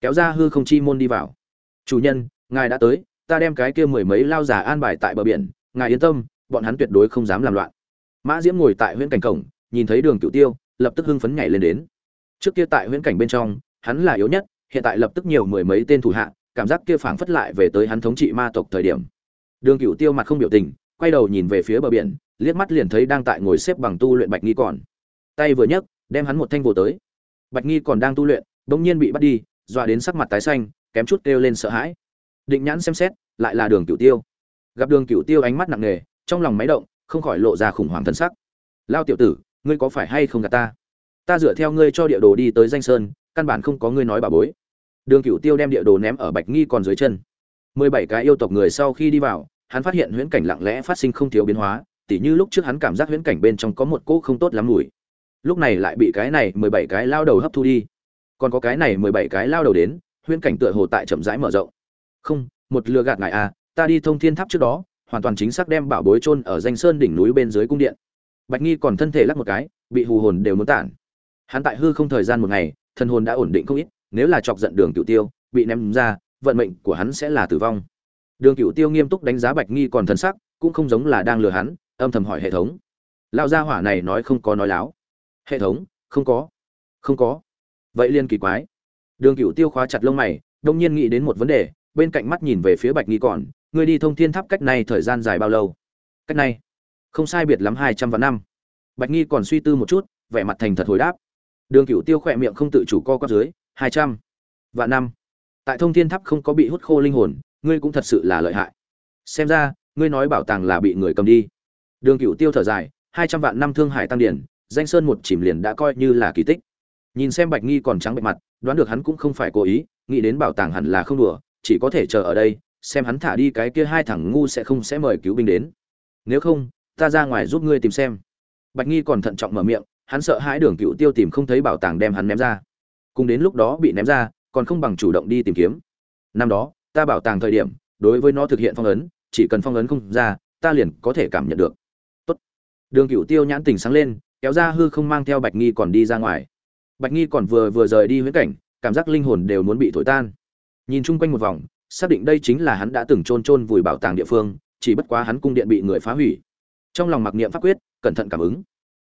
kéo ra hư không chi môn đi vào. Chủ nhân, ngài đã tới, ta đem cái kia mười mấy lao giả an bài tại bờ biển, ngài yên tâm, bọn hắn tuyệt đối không dám làm loạn. Mã diễm ngồi tại huyễn cảnh cổng, nhìn thấy đường cựu tiêu, lập tức hưng phấn nhảy lên đến. Trước kia tại huyễn cảnh bên trong, hắn là yếu nhất, hiện tại lập tức nhiều mười mấy tên thủ hạ, cảm giác kia phảng phất lại về tới hắn thống trị ma tộc thời điểm. Đường cựu tiêu mặt không biểu tình, quay đầu nhìn về phía bờ biển, liếc mắt liền thấy đang tại ngồi xếp bằng tu luyện bạch nghi còn. Tay vừa nhấc, đem hắn một thanh vô tới. Bạch nghi còn đang tu luyện, bỗng nhiên bị bắt đi dọa đến sắc mặt tái xanh, kém chút kêu lên sợ hãi. Định nhãn xem xét, lại là đường Cửu tiêu. Gặp đường Cửu tiêu ánh mắt nặng nề, trong lòng máy động, không khỏi lộ ra khủng hoảng thân sắc. Lao tiểu tử, ngươi có phải hay không gạt ta? Ta dựa theo ngươi cho địa đồ đi tới danh sơn, căn bản không có ngươi nói bà bối. Đường Cửu tiêu đem địa đồ ném ở bạch nghi còn dưới chân. Mười bảy cái yêu tộc người sau khi đi vào, hắn phát hiện huyễn cảnh lặng lẽ phát sinh không thiếu biến hóa, tỉ như lúc trước hắn cảm giác huyễn cảnh bên trong có một cỗ không tốt lắm mùi. Lúc này lại bị cái này mười bảy cái lao đầu hấp thu đi còn có cái này mười bảy cái lao đầu đến, huyễn cảnh tựa hồ tại chậm rãi mở rộng. Không, một lừa gạt ngài à ta đi thông thiên tháp trước đó, hoàn toàn chính xác đem bảo bối chôn ở danh sơn đỉnh núi bên dưới cung điện. Bạch nghi còn thân thể lắc một cái, bị hù hồn đều muốn tản. Hắn tại hư không thời gian một ngày thân hồn đã ổn định không ít, nếu là chọc giận đường cựu tiêu, bị ném ra, vận mệnh của hắn sẽ là tử vong. Đường cựu tiêu nghiêm túc đánh giá bạch nghi còn thân sắc, cũng không giống là đang lừa hắn, âm thầm hỏi hệ thống. Lão gia hỏa này nói không có nói láo. Hệ thống, không có. Không có vậy liên kỳ quái. Đường cựu tiêu khóa chặt lông mày, đông nhiên nghĩ đến một vấn đề, bên cạnh mắt nhìn về phía bạch nghi còn người đi thông thiên tháp cách này thời gian dài bao lâu? Cách này? Không sai biệt lắm hai trăm vạn năm. Bạch nghi còn suy tư một chút, vẻ mặt thành thật hồi đáp. Đường cựu tiêu khỏe miệng không tự chủ co quắp dưới, hai trăm vạn năm? Tại thông thiên tháp không có bị hút khô linh hồn, ngươi cũng thật sự là lợi hại. Xem ra, ngươi nói bảo tàng là bị người cầm đi. Đường cựu tiêu thở dài, hai trăm vạn năm thương hải tăng điển, danh sơn một chìm liền đã coi như là kỳ tích nhìn xem bạch nghi còn trắng bệ mặt, đoán được hắn cũng không phải cố ý, nghĩ đến bảo tàng hẳn là không đùa, chỉ có thể chờ ở đây, xem hắn thả đi cái kia hai thằng ngu sẽ không sẽ mời cứu binh đến. Nếu không, ta ra ngoài giúp ngươi tìm xem. Bạch nghi còn thận trọng mở miệng, hắn sợ hãi đường cựu tiêu tìm không thấy bảo tàng đem hắn ném ra. Cùng đến lúc đó bị ném ra, còn không bằng chủ động đi tìm kiếm. Năm đó, ta bảo tàng thời điểm, đối với nó thực hiện phong ấn, chỉ cần phong ấn không ra, ta liền có thể cảm nhận được. Tốt. đường cựu tiêu nhãn tình sáng lên, kéo ra hư không mang theo bạch nghi còn đi ra ngoài bạch nghi còn vừa vừa rời đi huyễn cảnh, cảm giác linh hồn đều muốn bị thổi tan. Nhìn chung quanh một vòng, xác định đây chính là hắn đã từng chôn chôn vùi bảo tàng địa phương, chỉ bất quá hắn cung điện bị người phá hủy. Trong lòng mặc niệm pháp quyết, cẩn thận cảm ứng.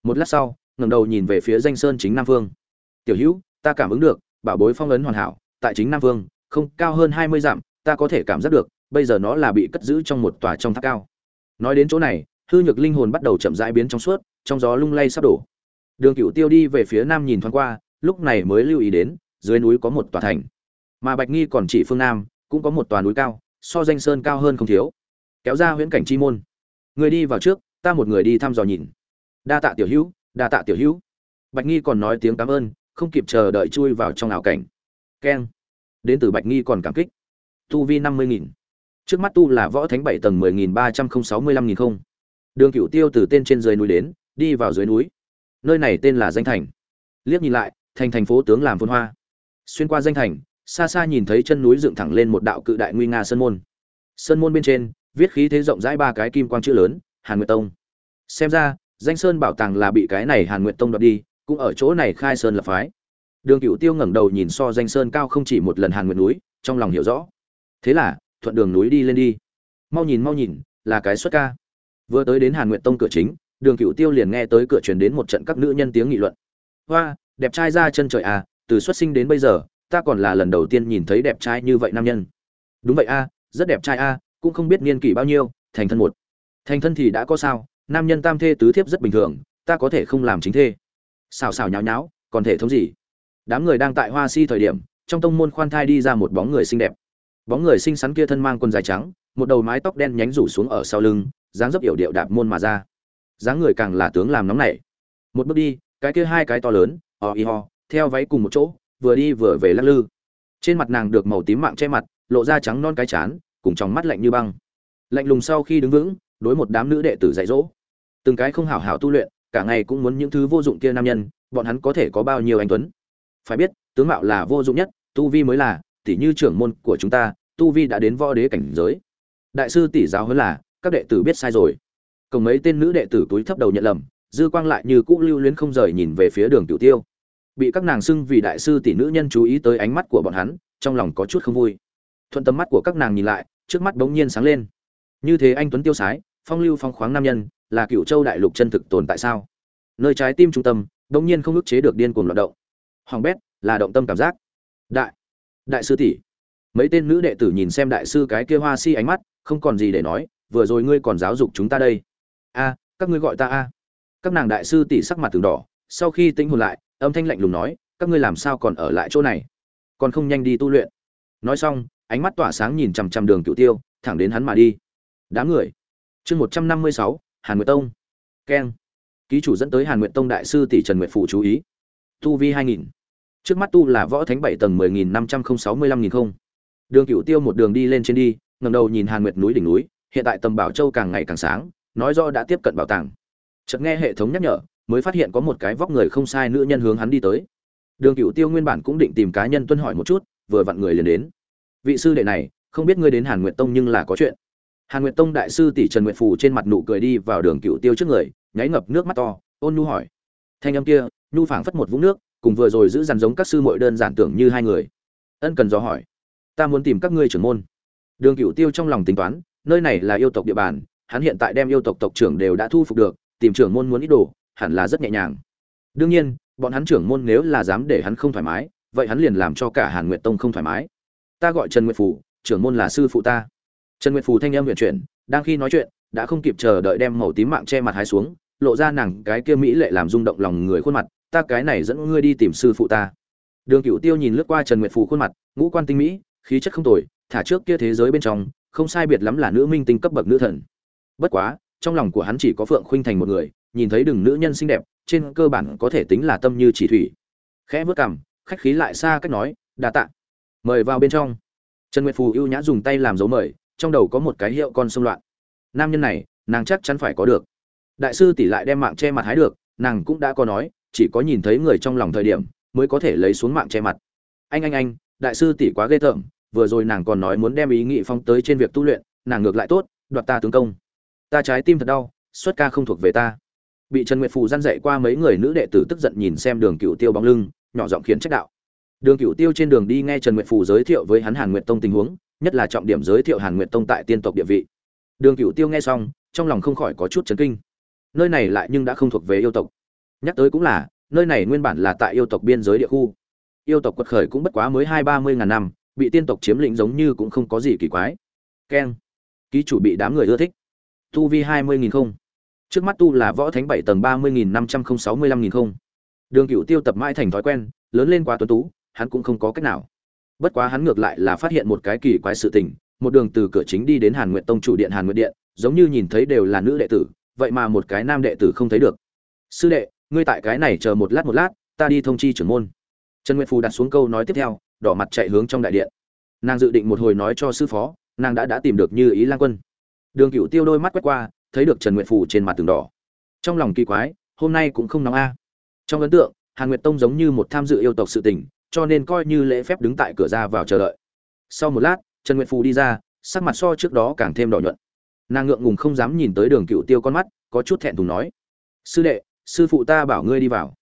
Một lát sau, ngẩng đầu nhìn về phía danh sơn chính nam vương. Tiểu hữu, ta cảm ứng được, bảo bối phong ấn hoàn hảo, tại chính nam vương, không, cao hơn hai mươi dặm, ta có thể cảm giác được, bây giờ nó là bị cất giữ trong một tòa trong tháp cao. Nói đến chỗ này, hư nhược linh hồn bắt đầu chậm rãi biến trong suốt, trong gió lung lay sắp đổ đường Cửu tiêu đi về phía nam nhìn thoáng qua, lúc này mới lưu ý đến, dưới núi có một tòa thành. Mà bạch nghi còn chỉ phương nam, cũng có một tòa núi cao, so danh sơn cao hơn không thiếu. Kéo ra huyễn cảnh chi môn. Người đi vào trước, ta một người đi thăm dò nhìn. Đa tạ tiểu hữu, đa tạ tiểu hữu. Bạch nghi còn nói tiếng cảm ơn, không kịp chờ đợi chui vào trong ảo cảnh. Keng. Đến từ bạch nghi còn cảm kích. Tu vi năm mươi nghìn. Trước mắt tu là võ thánh bảy tầng mười nghìn ba trăm không sáu mươi lăm nghìn không. Đường Cửu tiêu từ tên trên dưới núi đến, đi vào dưới núi nơi này tên là danh thành. Liếc nhìn lại, thành thành phố tướng làm phôn hoa. Xuyên qua danh thành, xa xa nhìn thấy chân núi dựng thẳng lên một đạo cự đại nguy nga sơn môn. Sơn môn bên trên, viết khí thế rộng rãi ba cái kim quang chữ lớn, hàn nguyệt tông. Xem ra, danh sơn bảo tàng là bị cái này hàn nguyệt tông đoạt đi, cũng ở chỗ này khai sơn lập phái. Đường cựu tiêu ngẩng đầu nhìn so danh sơn cao không chỉ một lần hàn nguyệt núi, trong lòng hiểu rõ. Thế là, thuận đường núi đi lên đi. Mau nhìn mau nhìn, là cái xuất ca. Vừa tới đến hàn nguyệt tông cửa chính đường cựu tiêu liền nghe tới cửa truyền đến một trận các nữ nhân tiếng nghị luận. Hoa, đẹp trai ra chân trời à từ xuất sinh đến bây giờ, ta còn là lần đầu tiên nhìn thấy đẹp trai như vậy nam nhân. Đúng vậy a rất đẹp trai a cũng không biết niên kỷ bao nhiêu, thành thân một. Thành thân thì đã có sao, nam nhân tam thê tứ thiếp rất bình thường, ta có thể không làm chính thê. Xào xào nháo nháo, còn thể thống gì? Đám người đang tại hoa si thời điểm, trong tông môn khoan thai đi ra một bóng người xinh đẹp. Bóng người xinh xắn kia thân mang quần dài trắng, một đầu mái tóc đen nhánh rủ xuống ở sau lưng, dáng dấp yểu điệu đạp môn mà ra dáng người càng là tướng làm nóng nảy. Một bước đi, cái kia hai cái to lớn, o y ho, theo váy cùng một chỗ, vừa đi vừa về lắc lư. Trên mặt nàng được màu tím mạng che mặt, lộ ra trắng non cái chán, cùng trong mắt lạnh như băng. Lạnh lùng sau khi đứng vững, đối một đám nữ đệ tử dạy dỗ. Từng cái không hảo hảo tu luyện, cả ngày cũng muốn những thứ vô dụng kia nam nhân, bọn hắn có thể có bao nhiêu anh tuấn? Phải biết, tướng mạo là vô dụng nhất, tu vi mới là tỷ như trưởng môn của chúng ta, tu vi đã đến võ đế cảnh giới. Đại sư tỷ giáo hơn là, các đệ tử biết sai rồi. Cùng mấy tên nữ đệ tử túi thấp đầu nhận lầm, dư quang lại như cũ lưu luyến không rời nhìn về phía đường tiểu tiêu. Bị các nàng xưng vì đại sư tỷ nữ nhân chú ý tới ánh mắt của bọn hắn, trong lòng có chút không vui. Thuận tâm mắt của các nàng nhìn lại, trước mắt bỗng nhiên sáng lên. Như thế anh tuấn tiêu sái, phong lưu phong khoáng nam nhân, là cựu châu đại lục chân thực tồn tại sao? Nơi trái tim trung tâm, bỗng nhiên không ức chế được điên cuồng loạn động. Hoàng bét, là động tâm cảm giác. Đại đại sư tỷ. Mấy tên nữ đệ tử nhìn xem đại sư cái kia hoa si ánh mắt, không còn gì để nói, vừa rồi ngươi còn giáo dục chúng ta đây a, các ngươi gọi ta a. Các nàng đại sư tỷ sắc mặt từng đỏ, sau khi tĩnh hồn lại, âm thanh lạnh lùng nói, các ngươi làm sao còn ở lại chỗ này? Còn không nhanh đi tu luyện. Nói xong, ánh mắt tỏa sáng nhìn chằm chằm đường cựu tiêu, thẳng đến hắn mà đi. Đám người. Chương một trăm năm mươi sáu, hàn nguyệt tông. Keng. Ký chủ dẫn tới hàn nguyệt tông đại sư tỷ trần nguyệt phụ chú ý. Tu vi hai nghìn. Trước mắt tu là võ thánh bảy tầng mười nghìn năm trăm không sáu mươi lăm nghìn không. Đường cựu tiêu một đường đi lên trên đi ngầm đầu nhìn hàn nguyệt núi đỉnh núi, hiện tại tầm bảo châu càng ngày càng sáng nói do đã tiếp cận bảo tàng. Chợt nghe hệ thống nhắc nhở, mới phát hiện có một cái vóc người không sai nữ nhân hướng hắn đi tới. Đường cựu tiêu nguyên bản cũng định tìm cá nhân tuân hỏi một chút, vừa vặn người liền đến. Vị sư đệ này, không biết ngươi đến hàn nguyệt tông nhưng là có chuyện. Hàn nguyệt tông đại sư tỷ trần nguyệt phù trên mặt nụ cười đi vào đường cựu tiêu trước người, nháy ngập nước mắt to, ôn nhu hỏi. Thanh âm kia, nhu phảng phất một vũng nước, cùng vừa rồi giữ dằn giống các sư muội đơn giản tưởng như hai người. Ân cần dò hỏi. Ta muốn tìm các ngươi trưởng môn. Đường cựu tiêu trong lòng tính toán, nơi này là yêu tộc địa bàn hắn hiện tại đem yêu tộc tộc trưởng đều đã thu phục được, tìm trưởng môn muốn ít đồ, hẳn là rất nhẹ nhàng. Đương nhiên, bọn hắn trưởng môn nếu là dám để hắn không thoải mái, vậy hắn liền làm cho cả hàn nguyệt tông không thoải mái. Ta gọi trần nguyệt phủ, trưởng môn là sư phụ ta. Trần nguyệt phủ thanh âm huyền chuyển, đang khi nói chuyện, đã không kịp chờ đợi đem màu tím mạng che mặt hái xuống, lộ ra nàng cái kia mỹ lệ làm rung động lòng người khuôn mặt, ta cái này dẫn ngươi đi tìm sư phụ ta. Đường Cửu tiêu nhìn lướt qua trần nguyệt phủ khuôn mặt, ngũ quan tinh mỹ, khí chất không tồi, thả trước kia thế giới bên trong, không sai biệt lắm là nữ minh tinh cấp bậc nữ thần bất quá, trong lòng của hắn chỉ có phượng khuynh thành một người, nhìn thấy đừng nữ nhân xinh đẹp, trên cơ bản có thể tính là tâm như chỉ thủy. Khẽ vớt cằm, khách khí lại xa cách nói, đa tạ. Mời vào bên trong. Trần nguyệt phù ưu nhã dùng tay làm dấu mời, trong đầu có một cái hiệu con xung loạn. Nam nhân này, nàng chắc chắn phải có được. Đại sư tỷ lại đem mạng che mặt hái được, nàng cũng đã có nói, chỉ có nhìn thấy người trong lòng thời điểm, mới có thể lấy xuống mạng che mặt. Anh anh anh, đại sư tỷ quá ghê tởm, vừa rồi nàng còn nói muốn đem ý nghị phong tới trên việc tu luyện, nàng ngược lại tốt, đoạt ta tướng công ta trái tim thật đau, xuất ca không thuộc về ta. Bị trần nguyệt phù gian dạy qua mấy người nữ đệ tử tức giận nhìn xem đường cựu tiêu bóng lưng, nhỏ giọng khiến trách đạo. Đường cựu tiêu trên đường đi nghe trần nguyệt phù giới thiệu với hắn hàn nguyệt tông tình huống, nhất là trọng điểm giới thiệu hàn nguyệt tông tại tiên tộc địa vị. Đường cựu tiêu nghe xong, trong lòng không khỏi có chút chấn kinh. Nơi này lại nhưng đã không thuộc về yêu tộc. Nhắc tới cũng là, nơi này nguyên bản là tại yêu tộc biên giới địa khu. Yêu tộc quật khởi cũng bất quá mới hai ba mươi ngàn năm, bị tiên tộc chiếm lĩnh giống như cũng không có gì kỳ quái. Keng. Ký chủ bị đám người ưa thích tu vi hai mươi nghìn không. Trước mắt tu là võ thánh bảy tầng ba mươi nghìn năm trăm không sáu mươi lăm nghìn không. Đường cựu tiêu tập mãi thành thói quen, lớn lên quá tuấn tú, hắn cũng không có cách nào. Bất quá hắn ngược lại là phát hiện một cái kỳ quái sự tình, một đường từ cửa chính đi đến hàn nguyện tông chủ điện hàn nguyện điện, giống như nhìn thấy đều là nữ đệ tử, vậy mà một cái nam đệ tử không thấy được. Sư đệ, ngươi tại cái này chờ một lát một lát, ta đi thông chi trưởng môn. Trần nguyệt phù đặt xuống câu nói tiếp theo, đỏ mặt chạy hướng trong đại điện. Nàng dự định một hồi nói cho sư phó, nàng đã đã tìm được như ý lan quân đường cựu tiêu đôi mắt quét qua, thấy được trần nguyệt phù trên mặt tường đỏ. Trong lòng kỳ quái, hôm nay cũng không nóng a. Trong ấn tượng, hàn nguyệt tông giống như một tham dự yêu tộc sự tình, cho nên coi như lễ phép đứng tại cửa ra vào chờ đợi. Sau một lát, trần nguyệt phù đi ra, sắc mặt so trước đó càng thêm đỏ nhuận. Nàng ngượng ngùng không dám nhìn tới đường cựu tiêu con mắt, có chút thẹn thùng nói, sư đệ, sư phụ ta bảo ngươi đi vào.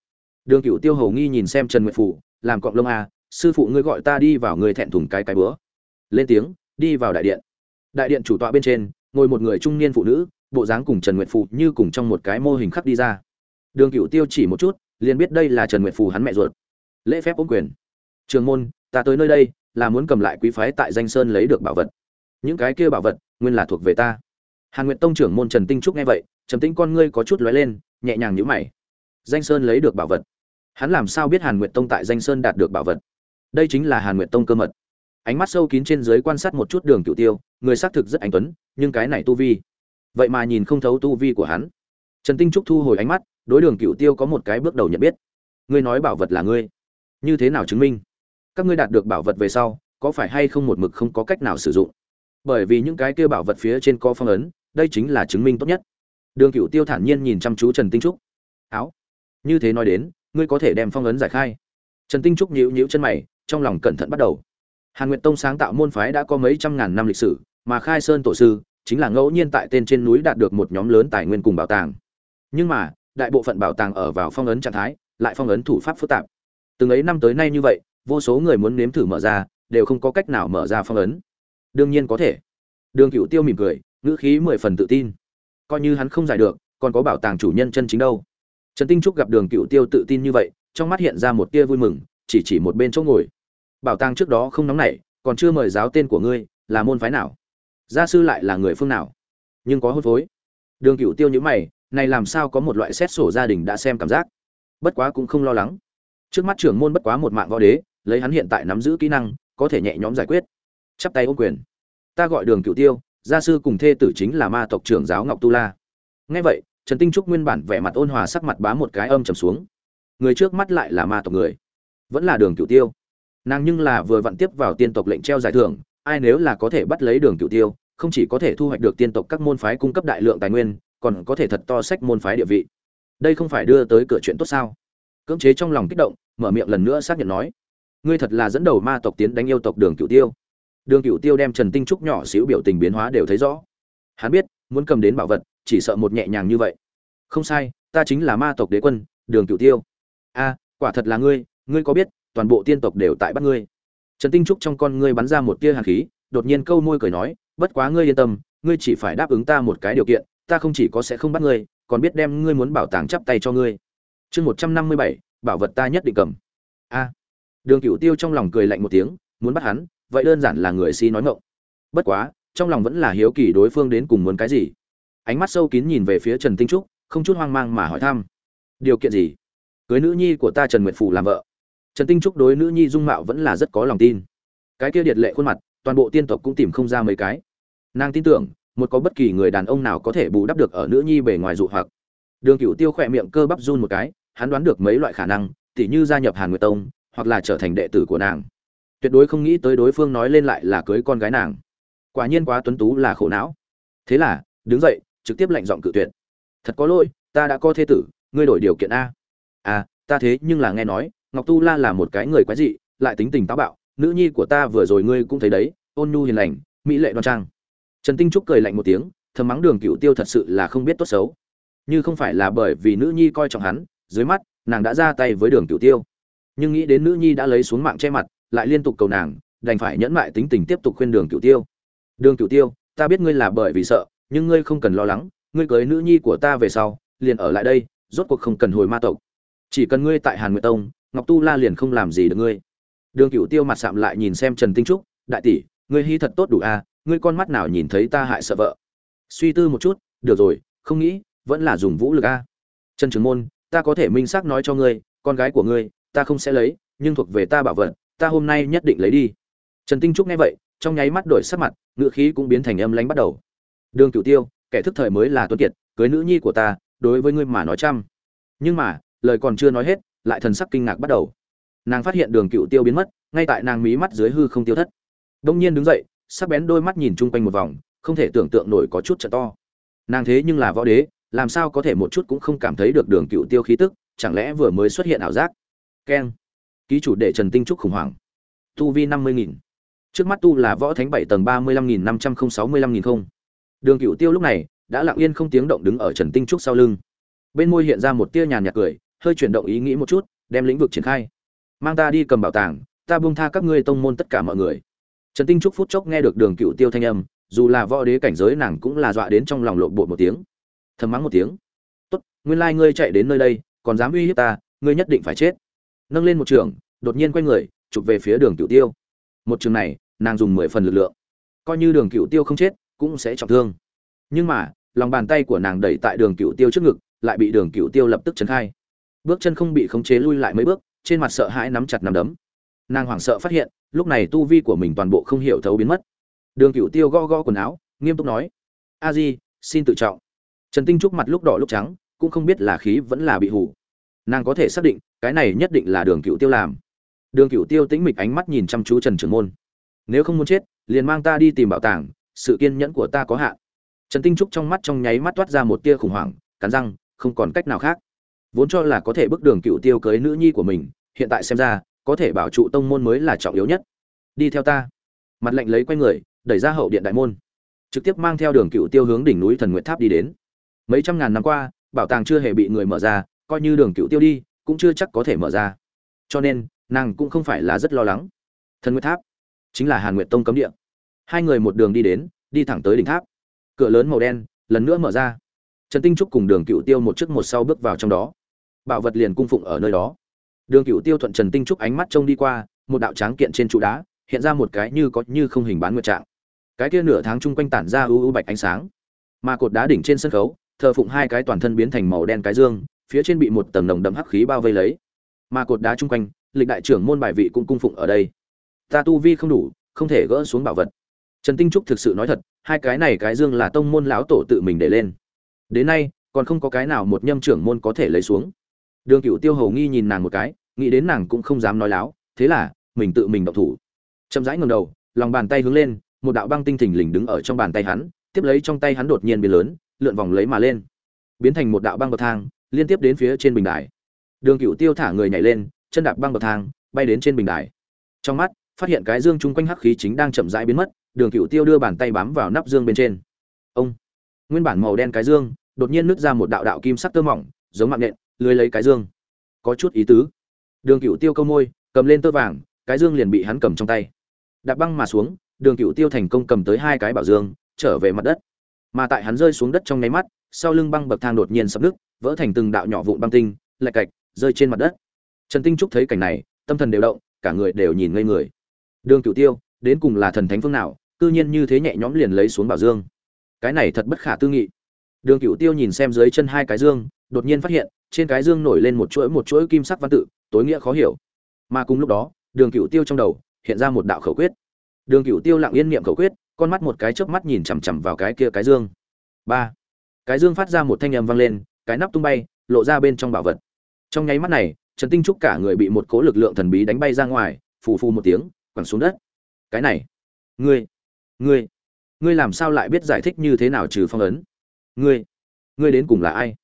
Đường cựu tiêu hầu nghi nhìn xem trần nguyệt phù, làm cọng lông a sư phụ ngươi gọi ta đi vào ngươi thẹn thùng cái cái bữa. Lên tiếng, đi vào đại điện. Đại điện chủ tọa bên trên ngồi một người trung niên phụ nữ, bộ dáng cùng trần nguyệt phù như cùng trong một cái mô hình khắc đi ra. Đường cựu tiêu chỉ một chút, liền biết đây là trần nguyệt phù hắn mẹ ruột. Lễ phép ôm quyền. Trường môn, ta tới nơi đây là muốn cầm lại quý phái tại danh sơn lấy được bảo vật. Những cái kia bảo vật, nguyên là thuộc về ta. Hàn nguyệt tông trưởng môn trần tinh trúc nghe vậy, trầm tĩnh con ngươi có chút lóe lên, nhẹ nhàng nhữ mày. Danh sơn lấy được bảo vật? Hắn làm sao biết hàn nguyệt tông tại danh sơn đạt được bảo vật? Đây chính là hàn nguyệt tông cơ mật ánh mắt sâu kín trên dưới quan sát một chút đường cựu tiêu, người xác thực rất anh tuấn, nhưng cái này tu vi. Vậy mà nhìn không thấu tu vi của hắn. Trần tinh trúc thu hồi ánh mắt, đối đường cựu tiêu có một cái bước đầu nhận biết. Ngươi nói bảo vật là ngươi. Như thế nào chứng minh? Các ngươi đạt được bảo vật về sau, có phải hay không một mực không có cách nào sử dụng? Bởi vì những cái kia bảo vật phía trên có phong ấn, đây chính là chứng minh tốt nhất. Đường cựu tiêu thản nhiên nhìn chăm chú trần tinh trúc. Áo. Như thế nói đến, ngươi có thể đem phong ấn giải khai. Trần tinh trúc nhíu nhíu chân mày, trong lòng cẩn thận bắt đầu hàn nguyệt tông sáng tạo môn phái đã có mấy trăm ngàn năm lịch sử, mà khai sơn tổ sư chính là ngẫu nhiên tại tên trên núi đạt được một nhóm lớn tài nguyên cùng bảo tàng. Nhưng mà, đại bộ phận bảo tàng ở vào phong ấn trạng thái, lại phong ấn thủ pháp phức tạp. Từng ấy năm tới nay như vậy, vô số người muốn nếm thử mở ra, đều không có cách nào mở ra phong ấn. Đương nhiên có thể. Đường cựu tiêu mỉm cười, ngữ khí mười phần tự tin. Coi như hắn không giải được, còn có bảo tàng chủ nhân chân chính đâu. Trần tinh trúc gặp đường cựu tiêu tự tin như vậy, trong mắt hiện ra một tia vui mừng, chỉ chỉ một bên chỗ ngồi bảo tàng trước đó không nóng nảy, còn chưa mời giáo tên của ngươi, là môn phái nào? Gia sư lại là người phương nào? Nhưng có hôn phối. Đường cựu tiêu nhữ mày, này làm sao có một loại xét sổ gia đình đã xem cảm giác? Bất quá cũng không lo lắng. Trước mắt trưởng môn bất quá một mạng võ đế, lấy hắn hiện tại nắm giữ kỹ năng, có thể nhẹ nhõm giải quyết. Chắp tay ôm quyền. Ta gọi đường cựu tiêu, gia sư cùng thê tử chính là ma tộc trưởng giáo ngọc tu la. Ngay vậy, trần tinh trúc nguyên bản vẻ mặt ôn hòa sắc mặt bá một cái âm trầm xuống. Người trước mắt lại là ma tộc người. Vẫn là đường cựu tiêu nàng nhưng là vừa vặn tiếp vào tiên tộc lệnh treo giải thưởng, ai nếu là có thể bắt lấy đường cựu tiêu, không chỉ có thể thu hoạch được tiên tộc các môn phái cung cấp đại lượng tài nguyên, còn có thể thật to sách môn phái địa vị. Đây không phải đưa tới cửa chuyện tốt sao? Cưỡng chế trong lòng kích động, mở miệng lần nữa xác nhận nói. Ngươi thật là dẫn đầu ma tộc tiến đánh yêu tộc đường cựu tiêu. Đường cựu tiêu đem trần tinh trúc nhỏ xíu biểu tình biến hóa đều thấy rõ. Hắn biết, muốn cầm đến bảo vật, chỉ sợ một nhẹ nhàng như vậy. Không sai, ta chính là ma tộc đế quân, đường cựu tiêu. A, quả thật là ngươi ngươi có biết toàn bộ tiên tộc đều tại bắt ngươi. Trần tinh trúc trong con ngươi bắn ra một tia hàn khí, đột nhiên câu môi cười nói, bất quá ngươi yên tâm, ngươi chỉ phải đáp ứng ta một cái điều kiện, ta không chỉ có sẽ không bắt ngươi, còn biết đem ngươi muốn bảo tàng chắp tay cho ngươi. Chương một trăm năm mươi bảy, bảo vật ta nhất định cầm. A. Đường cựu tiêu trong lòng cười lạnh một tiếng, muốn bắt hắn, vậy đơn giản là người si nói ngộng bất quá, trong lòng vẫn là hiếu kỳ đối phương đến cùng muốn cái gì. Ánh mắt sâu kín nhìn về phía trần tinh trúc, không chút hoang mang mà hỏi thăm. Điều kiện gì? Cưới nữ nhi của ta trần nguyệt phủ làm vợ trần tinh trúc đối nữ nhi dung mạo vẫn là rất có lòng tin. Cái kia điệt lệ khuôn mặt, toàn bộ tiên tộc cũng tìm không ra mấy cái. Nàng tin tưởng, một có bất kỳ người đàn ông nào có thể bù đắp được ở nữ nhi bề ngoài dụ hoặc. Đường cựu tiêu khỏe miệng cơ bắp run một cái, hắn đoán được mấy loại khả năng, tỉ như gia nhập hàn nguyệt tông, hoặc là trở thành đệ tử của nàng. Tuyệt đối không nghĩ tới đối phương nói lên lại là cưới con gái nàng. Quả nhiên quá tuấn tú là khổ não. Thế là, đứng dậy, trực tiếp lệnh giọng cự tuyệt. Thật có lỗi, ta đã có thế tử, ngươi đổi điều kiện a. À ta thế nhưng là nghe nói ngọc tu la là một cái người quái dị, lại tính tình táo bạo, nữ nhi của ta vừa rồi ngươi cũng thấy đấy, ôn nhu hiền lành, mỹ lệ đoan trang. Trần tinh trúc cười lạnh một tiếng, thầm mắng đường cựu tiêu thật sự là không biết tốt xấu. Như không phải là bởi vì nữ nhi coi trọng hắn, dưới mắt, nàng đã ra tay với đường cựu tiêu. Nhưng nghĩ đến nữ nhi đã lấy xuống mạng che mặt, lại liên tục cầu nàng, đành phải nhẫn mại tính tình tiếp tục khuyên đường cựu tiêu. Đường cựu tiêu, ta biết ngươi là bởi vì sợ, nhưng ngươi không cần lo lắng, ngươi cưới nữ nhi của ta về sau, liền ở lại đây, rốt cuộc không cần hồi ma tộc. Chỉ cần ngươi tại hàn nguyệt tông ngọc tu la liền không làm gì được ngươi. Đường cựu tiêu mặt sạm lại nhìn xem trần tinh trúc đại tỷ ngươi hy thật tốt đủ a à, ngươi con mắt nào nhìn thấy ta hại sợ vợ? Suy tư một chút được rồi không nghĩ vẫn là dùng vũ lực a. Trần trường môn ta có thể minh xác nói cho ngươi con gái của ngươi ta không sẽ lấy nhưng thuộc về ta bảo vật ta hôm nay nhất định lấy đi. Trần tinh trúc nghe vậy trong nháy mắt đổi sắc mặt ngựa khí cũng biến thành âm lánh bắt đầu. Đường cửu tiêu kẻ thức thời mới là tuấn kiệt cưới nữ nhi của ta đối với ngươi mà nói chăm nhưng mà lời còn chưa nói hết lại thần sắc kinh ngạc bắt đầu. Nàng phát hiện đường cựu tiêu biến mất, ngay tại nàng mí mắt dưới hư không tiêu thất. Đông nhiên đứng dậy, sắc bén đôi mắt nhìn chung quanh một vòng, không thể tưởng tượng nổi có chút trợ to. Nàng thế nhưng là võ đế, làm sao có thể một chút cũng không cảm thấy được đường cựu tiêu khí tức, chẳng lẽ vừa mới xuất hiện ảo giác? Keng. Ký chủ đệ trần tinh trúc khủng hoảng. Tu vi năm mươi nghìn. Trước mắt tu là võ thánh bảy tầng ba mươi lăm nghìn năm trăm không sáu mươi lăm nghìn không. Đường cựu tiêu lúc này, đã lặng yên không tiếng động đứng ở trần tinh trúc sau lưng. Bên môi hiện ra một tia nhàn nhạt cười hơi chuyển động ý nghĩ một chút, đem lĩnh vực triển khai. Mang ta đi cầm bảo tàng, ta buông tha các ngươi tông môn tất cả mọi người. Trần tinh trúc phút chốc nghe được đường cựu tiêu thanh âm, dù là võ đế cảnh giới nàng cũng là dọa đến trong lòng lộn bột một tiếng. Thầm mắng một tiếng. Tốt, nguyên lai ngươi chạy đến nơi đây, còn dám uy hiếp ta, ngươi nhất định phải chết. Nâng lên một trường, đột nhiên quay người, chụp về phía đường cựu tiêu. Một trường này, nàng dùng mười phần lực lượng. Coi như đường cựu tiêu không chết, cũng sẽ trọng thương. Nhưng mà, lòng bàn tay của nàng đẩy tại đường cựu tiêu trước ngực, lại bị đường cựu tiêu lập tức chấn khai bước chân không bị khống chế lui lại mấy bước, trên mặt sợ hãi nắm chặt nắm đấm. Nàng hoảng sợ phát hiện, lúc này tu vi của mình toàn bộ không hiểu thấu biến mất. Đường cựu tiêu gõ gõ quần áo, nghiêm túc nói, a di, xin tự trọng. Trần tinh trúc mặt lúc đỏ lúc trắng, cũng không biết là khí vẫn là bị hủ nàng có thể xác định, cái này nhất định là đường cựu tiêu làm. Đường cựu tiêu tĩnh mịch ánh mắt nhìn chăm chú trần trưởng môn. Nếu không muốn chết, liền mang ta đi tìm bảo tàng, sự kiên nhẫn của ta có hạn. Trần tinh trúc trong mắt trong nháy mắt toát ra một tia khủng hoảng, cắn răng, không còn cách nào khác vốn cho là có thể bước đường cựu tiêu cưới nữ nhi của mình, hiện tại xem ra, có thể bảo trụ tông môn mới là trọng yếu nhất. Đi theo ta. Mặt lệnh lấy quay người, đẩy ra hậu điện đại môn. Trực tiếp mang theo đường cựu tiêu hướng đỉnh núi thần nguyện tháp đi đến. Mấy trăm ngàn năm qua, bảo tàng chưa hề bị người mở ra, coi như đường cựu tiêu đi, cũng chưa chắc có thể mở ra. Cho nên, nàng cũng không phải là rất lo lắng. Thần nguyện tháp chính là hàn nguyệt tông cấm địa. Hai người một đường đi đến, đi thẳng tới đỉnh tháp. Cửa lớn màu đen, lần nữa mở ra. Trần tinh trúc cùng đường cựu tiêu một trước một sau bước vào trong đó bảo vật liền cung phụng ở nơi đó. Đường cựu tiêu thuận trần tinh trúc ánh mắt trông đi qua, một đạo tráng kiện trên trụ đá, hiện ra một cái như có như không hình bán nguyệt trạng. Cái kia nửa tháng chung quanh tản ra u u bạch ánh sáng. Mà cột đá đỉnh trên sân khấu, thờ phụng hai cái toàn thân biến thành màu đen cái dương, phía trên bị một tầng nồng đậm hắc khí bao vây lấy. Mà cột đá chung quanh, lịch đại trưởng môn bài vị cũng cung phụng ở đây. Ta tu vi không đủ, không thể gỡ xuống bảo vật. Trần tinh trúc thực sự nói thật, hai cái này cái dương là tông môn lão tổ tự mình để lên. Đến nay, còn không có cái nào một nhâm trưởng môn có thể lấy xuống đường cựu tiêu hầu nghi nhìn nàng một cái, nghĩ đến nàng cũng không dám nói láo, thế là, mình tự mình động thủ. Chậm rãi ngầm đầu, lòng bàn tay hướng lên, một đạo băng tinh thình lình đứng ở trong bàn tay hắn, tiếp lấy trong tay hắn đột nhiên biến lớn, lượn vòng lấy mà lên. Biến thành một đạo băng bậc thang, liên tiếp đến phía trên bình đài. Đường cựu tiêu thả người nhảy lên, chân đạp băng bậc thang, bay đến trên bình đài. Trong mắt, phát hiện cái dương chung quanh hắc khí chính đang chậm rãi biến mất, đường cựu tiêu đưa bàn tay bám vào nắp dương bên trên. Ông! Nguyên bản màu đen cái dương, đột nhiên nứt ra một đạo đạo kim sắc tơ mỏng, giống mạng nện lưới lấy cái dương. Có chút ý tứ. Đường cựu tiêu câu môi, cầm lên tơ vàng, cái dương liền bị hắn cầm trong tay. Đạp băng mà xuống, đường cựu tiêu thành công cầm tới hai cái bảo dương, trở về mặt đất. Mà tại hắn rơi xuống đất trong nháy mắt, sau lưng băng bậc thang đột nhiên sập nứt, vỡ thành từng đạo nhỏ vụn băng tinh, lạch cạch, rơi trên mặt đất. Trần tinh trúc thấy cảnh này, tâm thần đều động, cả người đều nhìn ngây người. Đường cựu tiêu, đến cùng là thần thánh phương nào, cư nhiên như thế nhẹ nhõm liền lấy xuống bảo dương. Cái này thật bất khả tư nghị. Đường cựu tiêu nhìn xem dưới chân hai cái dương, đột nhiên phát hiện trên cái dương nổi lên một chuỗi một chuỗi kim sắc văn tự, tối nghĩa khó hiểu. Mà cùng lúc đó, đường cựu tiêu trong đầu hiện ra một đạo khẩu quyết. Đường cựu tiêu lặng yên niệm khẩu quyết, con mắt một cái chớp mắt nhìn chằm chằm vào cái kia cái dương. Ba. Cái dương phát ra một thanh âm vang lên, cái nắp tung bay, lộ ra bên trong bảo vật. Trong nháy mắt này, trần tinh trúc cả người bị một cố lực lượng thần bí đánh bay ra ngoài, phù phù một tiếng, quẳng xuống đất. Cái này, ngươi ngươi ngươi làm sao lại biết giải thích như thế nào trừ phong ấn? Ngươi ngươi đến cùng là ai?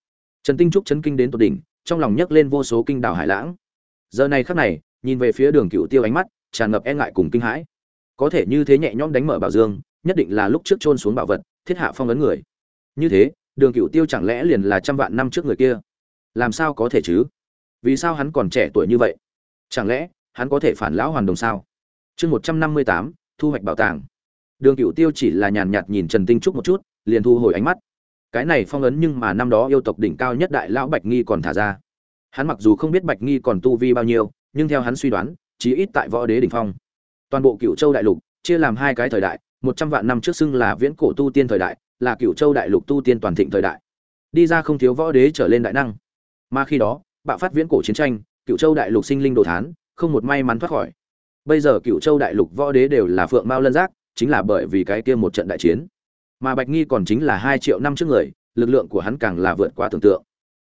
Trần tinh trúc chấn kinh đến tột đỉnh, trong lòng nhấc lên vô số kinh đảo hải lãng. Giờ này khắc này, nhìn về phía đường cựu tiêu ánh mắt, tràn ngập e ngại cùng kinh hãi. Có thể như thế nhẹ nhõm đánh mở bảo dương, nhất định là lúc trước trôn xuống bảo vật, thiết hạ phong ấn người. Như thế, đường cựu tiêu chẳng lẽ liền là trăm vạn năm trước người kia? Làm sao có thể chứ? Vì sao hắn còn trẻ tuổi như vậy? Chẳng lẽ, hắn có thể phản lão hoàn đồng sao? Chương một trăm năm mươi tám, thu hoạch bảo tàng. Đường cựu tiêu chỉ là nhàn nhạt nhìn trần tinh trúc một chút, liền thu hồi ánh mắt cái này phong ấn nhưng mà năm đó yêu tộc đỉnh cao nhất đại lão bạch nghi còn thả ra. Hắn mặc dù không biết bạch nghi còn tu vi bao nhiêu, nhưng theo hắn suy đoán, chí ít tại võ đế đỉnh phong. Toàn bộ cựu châu đại lục, chia làm hai cái thời đại, một trăm vạn năm trước xưng là viễn cổ tu tiên thời đại, là cựu châu đại lục tu tiên toàn thịnh thời đại. Đi ra không thiếu võ đế trở lên đại năng. Mà khi đó, bạo phát viễn cổ chiến tranh cựu châu đại lục sinh linh đồ thán, không một may mắn thoát khỏi. Bây giờ cựu châu đại lục võ đế đều là phượng mao lân giác, chính là bởi vì cái kia một trận đại chiến mà bạch nghi còn chính là hai triệu năm trước người, lực lượng của hắn càng là vượt qua tưởng tượng.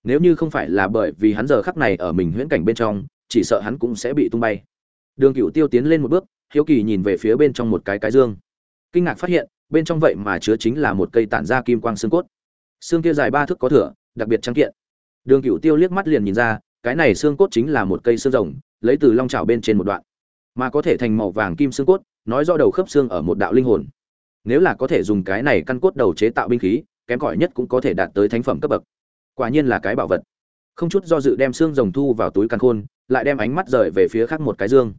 Nếu như không phải là bởi vì hắn giờ khắc này ở mình huyễn cảnh bên trong, chỉ sợ hắn cũng sẽ bị tung bay. Đường cựu tiêu tiến lên một bước, hiếu kỳ nhìn về phía bên trong một cái cái dương. Kinh ngạc phát hiện, bên trong vậy mà chứa chính là một cây tản ra kim quang xương cốt. Xương kia dài ba thước có thửa, đặc biệt trắng kiện. Đường cựu tiêu liếc mắt liền nhìn ra, cái này xương cốt chính là một cây xương rồng, lấy từ long trào bên trên một đoạn, mà có thể thành màu vàng kim xương cốt, nói do đầu khớp xương ở một đạo linh hồn nếu là có thể dùng cái này căn cốt đầu chế tạo binh khí, kém cỏi nhất cũng có thể đạt tới thánh phẩm cấp bậc. Quả nhiên là cái bảo vật. Không chút do dự đem xương rồng thu vào túi căn khôn, lại đem ánh mắt rời về phía khác một cái dương.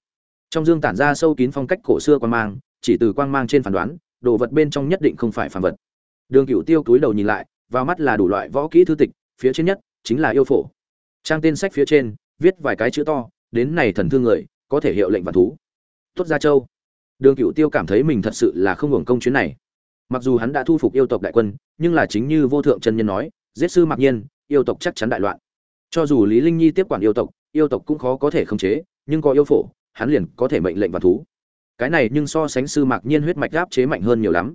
Trong dương tản ra sâu kín phong cách cổ xưa quan mang, chỉ từ quang mang trên phán đoán, đồ vật bên trong nhất định không phải phản vật. Đường cựu tiêu túi đầu nhìn lại, vào mắt là đủ loại võ kỹ thư tịch, phía trên nhất chính là yêu phổ. Trang tên sách phía trên viết vài cái chữ to, đến này thần thương người, có thể hiệu lệnh và thú. Tuất gia châu đường cựu tiêu cảm thấy mình thật sự là không hưởng công chuyến này. Mặc dù hắn đã thu phục yêu tộc đại quân, nhưng là chính như vô thượng chân nhân nói, giết sư mặc nhiên, yêu tộc chắc chắn đại loạn. Cho dù lý linh nhi tiếp quản yêu tộc yêu tộc cũng khó có thể khống chế, nhưng có yêu phổ, hắn liền có thể mệnh lệnh và thú. Cái này nhưng so sánh sư mạc nhiên huyết mạch áp chế mạnh hơn nhiều lắm.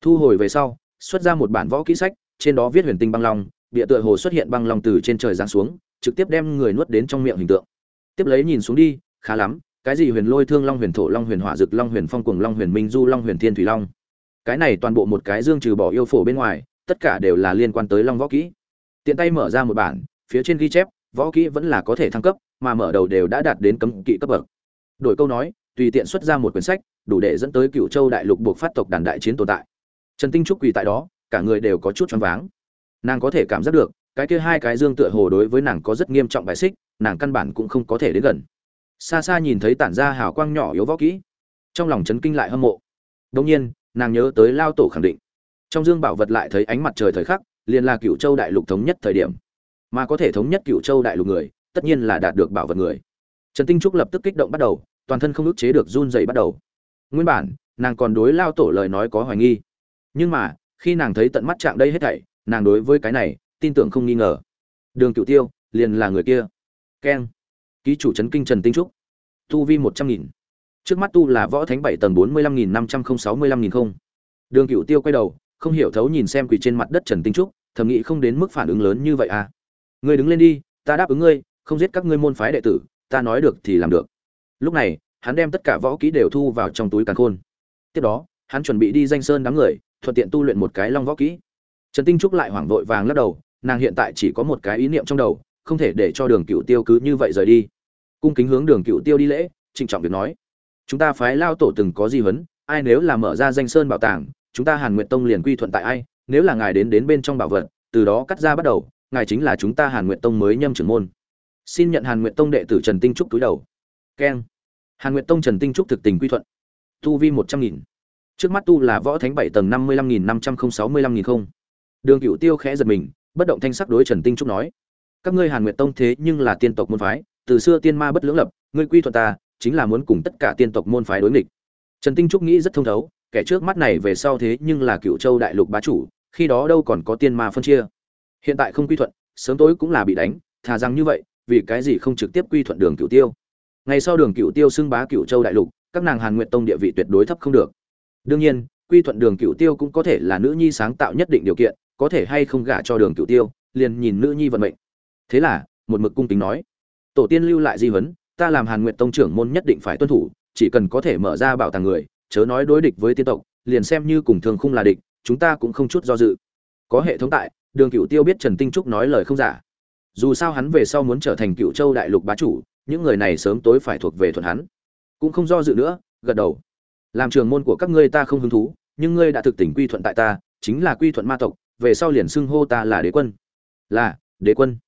Thu hồi về sau, xuất ra một bản võ kỹ sách, trên đó viết huyền tinh băng long địa tựa hồ xuất hiện băng long từ trên trời giáng xuống, trực tiếp đem người nuốt đến trong miệng hình tượng. Tiếp lấy nhìn xuống đi, khá lắm cái gì huyền lôi thương long, huyền thổ long, huyền hỏa dực long, huyền phong cuồng long, huyền minh du long, huyền thiên thủy long? Cái này toàn bộ một cái dương trừ bỏ yêu phổ bên ngoài, tất cả đều là liên quan tới long võ kỹ. Tiện tay mở ra một bản, phía trên ghi chép, võ kỹ vẫn là có thể thăng cấp, mà mở đầu đều đã đạt đến cấm kỵ cấp bậc. Đổi câu nói, tùy tiện xuất ra một quyển sách, đủ để dẫn tới cựu châu đại lục buộc phát tộc đàn đại chiến tồn tại. Trần tinh trúc quỳ tại đó, cả người đều có chút choáng váng. Nàng có thể cảm giác được, cái kia hai cái dương tựa hồ đối với nàng có rất nghiêm trọng bài xích, nàng căn bản cũng không có thể đến gần xa xa nhìn thấy tản ra hào quang nhỏ yếu võ kỹ, trong lòng chấn kinh lại hâm mộ. Đông nhiên, nàng nhớ tới lao tổ khẳng định. Trong dương bảo vật lại thấy ánh mặt trời thời khắc, liền là cựu châu đại lục thống nhất thời điểm. Mà có thể thống nhất cựu châu đại lục người, tất nhiên là đạt được bảo vật người. Trần tinh trúc lập tức kích động bắt đầu, toàn thân không ức chế được run dày bắt đầu. Nguyên bản, nàng còn đối lao tổ lời nói có hoài nghi. Nhưng mà, khi nàng thấy tận mắt chạm đây hết thảy, nàng đối với cái này, tin tưởng không nghi ngờ. Đường cựu tiêu, liền là người kia. Keng ký chủ trấn kinh trần tinh trúc. Tu vi một trăm nghìn. Trước mắt tu là võ thánh bảy tầng bốn mươi lăm nghìn năm trăm không sáu mươi lăm nghìn không. Đường cựu tiêu quay đầu, không hiểu thấu nhìn xem quỳ trên mặt đất trần tinh trúc, thầm nghĩ không đến mức phản ứng lớn như vậy à. Ngươi đứng lên đi, ta đáp ứng ngươi, không giết các ngươi môn phái đệ tử, ta nói được thì làm được. Lúc này, hắn đem tất cả võ kỹ đều thu vào trong túi càn khôn. Tiếp đó, hắn chuẩn bị đi danh sơn đám người, thuận tiện tu luyện một cái long võ kỹ. Trần tinh trúc lại hoảng vội vàng lắc đầu, nàng hiện tại chỉ có một cái ý niệm trong đầu không thể để cho đường cựu tiêu cứ như vậy rời đi. Cung kính hướng đường cựu tiêu đi lễ trịnh trọng việc nói. Chúng ta phái lao tổ từng có di vấn, ai nếu là mở ra danh sơn bảo tàng chúng ta hàn nguyện tông liền quy thuận tại ai nếu là ngài đến đến bên trong bảo vật từ đó cắt ra bắt đầu ngài chính là chúng ta hàn nguyện tông mới nhâm trưởng môn. Xin nhận hàn nguyện tông đệ tử trần tinh trúc túi đầu. Keng. Hàn nguyện tông trần tinh trúc thực tình quy thuận. Tu vi một trăm nghìn. Trước mắt tu là võ thánh bảy tầng năm mươi lăm nghìn năm trăm sáu mươi lăm nghìn không. Đường cựu tiêu khẽ giật mình bất động thanh sắc đối trần tinh trúc nói các ngươi hàn nguyệt tông thế nhưng là tiên tộc môn phái, từ xưa tiên ma bất lưỡng lập, ngươi quy thuận ta, chính là muốn cùng tất cả tiên tộc môn phái đối nghịch. Trần tinh trúc nghĩ rất thông thấu, kẻ trước mắt này về sau thế nhưng là cựu châu đại lục bá chủ, khi đó đâu còn có tiên ma phân chia. Hiện tại không quy thuận, sớm tối cũng là bị đánh, thà rằng như vậy, vì cái gì không trực tiếp quy thuận đường cựu tiêu? Ngày sau đường cựu tiêu xưng bá cựu châu đại lục, các nàng hàn nguyệt tông địa vị tuyệt đối thấp không được. Đương nhiên, quy thuận đường cựu tiêu cũng có thể là nữ nhi sáng tạo nhất định điều kiện, có thể hay không gả cho đường cựu tiêu, liền nhìn nữ nhi vận mệnh thế là, một mực cung kính nói, tổ tiên lưu lại di huấn, ta làm hàn nguyện tông trưởng môn nhất định phải tuân thủ, chỉ cần có thể mở ra bảo tàng người, chớ nói đối địch với tiên tộc, liền xem như cùng thường khung là địch, chúng ta cũng không chút do dự. Có hệ thống tại, đường cựu tiêu biết trần tinh trúc nói lời không giả. Dù sao hắn về sau muốn trở thành cựu châu đại lục bá chủ, những người này sớm tối phải thuộc về thuận hắn. Cũng không do dự nữa, gật đầu. Làm trường môn của các ngươi ta không hứng thú, nhưng ngươi đã thực tình quy thuận tại ta, chính là quy thuận ma tộc, về sau liền xưng hô ta là đế quân. Là, đế quân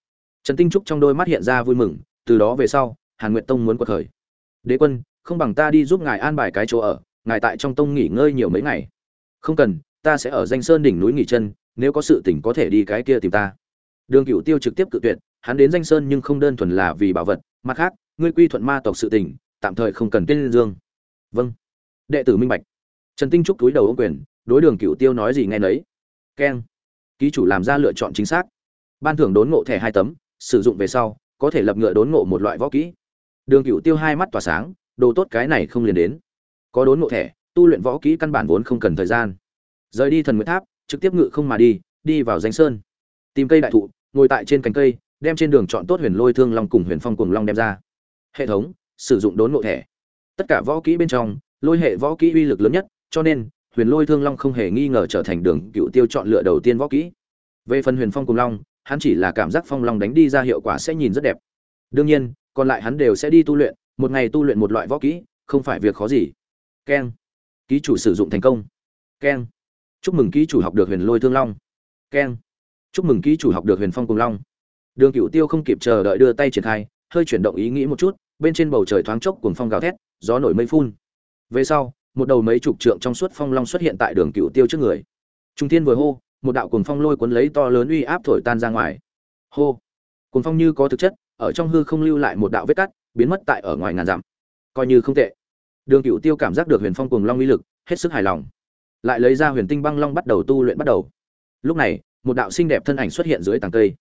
trần tinh trúc trong đôi mắt hiện ra vui mừng từ đó về sau hàn Nguyệt tông muốn quật khởi. Đế quân không bằng ta đi giúp ngài an bài cái chỗ ở ngài tại trong tông nghỉ ngơi nhiều mấy ngày. Không cần ta sẽ ở danh sơn đỉnh núi nghỉ chân nếu có sự tỉnh có thể đi cái kia tìm ta. Đường cựu tiêu trực tiếp cự tuyệt hắn đến danh sơn nhưng không đơn thuần là vì bảo vật mặt khác ngươi quy thuận ma tộc sự tình, tạm thời không cần tên dương. Vâng. Đệ tử minh bạch. Trần tinh trúc túi đầu ôm quyền đối đường cựu tiêu nói gì nghe nấy. Keng. Ký chủ làm ra lựa chọn chính xác. Ban thưởng đốn ngộ thẻ hai tấm sử dụng về sau, có thể lập ngựa đốn ngộ một loại võ kỹ. Đường cựu tiêu hai mắt tỏa sáng, đồ tốt cái này không liền đến. Có đốn ngộ thẻ, tu luyện võ kỹ căn bản vốn không cần thời gian. Rời đi thần nguyệt tháp, trực tiếp ngự không mà đi đi vào danh sơn. Tìm cây đại thụ, ngồi tại trên cành cây, đem trên đường chọn tốt huyền lôi thương long cùng huyền phong cùng long đem ra. Hệ thống, sử dụng đốn ngộ thẻ. Tất cả võ kỹ bên trong, lôi hệ võ kỹ uy lực lớn nhất, cho nên, huyền lôi thương long không hề nghi ngờ trở thành đường cựu tiêu chọn lựa đầu tiên võ kỹ. Về phần huyền phong cùng long hắn chỉ là cảm giác phong long đánh đi ra hiệu quả sẽ nhìn rất đẹp. Đương nhiên, còn lại hắn đều sẽ đi tu luyện, một ngày tu luyện một loại võ kỹ, không phải việc khó gì. Keng. Ký chủ sử dụng thành công. Keng. Chúc mừng ký chủ học được huyền lôi thương long. Keng. Chúc mừng ký chủ học được huyền phong cùng long. Đường cựu tiêu không kịp chờ đợi đưa tay triển khai, hơi chuyển động ý nghĩ một chút, bên trên bầu trời thoáng chốc cuồng phong gào thét, gió nổi mây phun. Về sau, một đầu mấy chục trượng trong suốt phong long xuất hiện tại đường cựu tiêu trước người. Trung thiên vừa hô một đạo cuồng phong lôi cuốn lấy to lớn uy áp thổi tan ra ngoài. Hô! Cuồng phong như có thực chất, ở trong hư không lưu lại một đạo vết cắt, biến mất tại ở ngoài ngàn dặm. Coi như không tệ. Đường cựu tiêu cảm giác được huyền phong cuồng long uy lực, hết sức hài lòng. Lại lấy ra huyền tinh băng long bắt đầu tu luyện bắt đầu. Lúc này, một đạo xinh đẹp thân ảnh xuất hiện dưới tàng cây.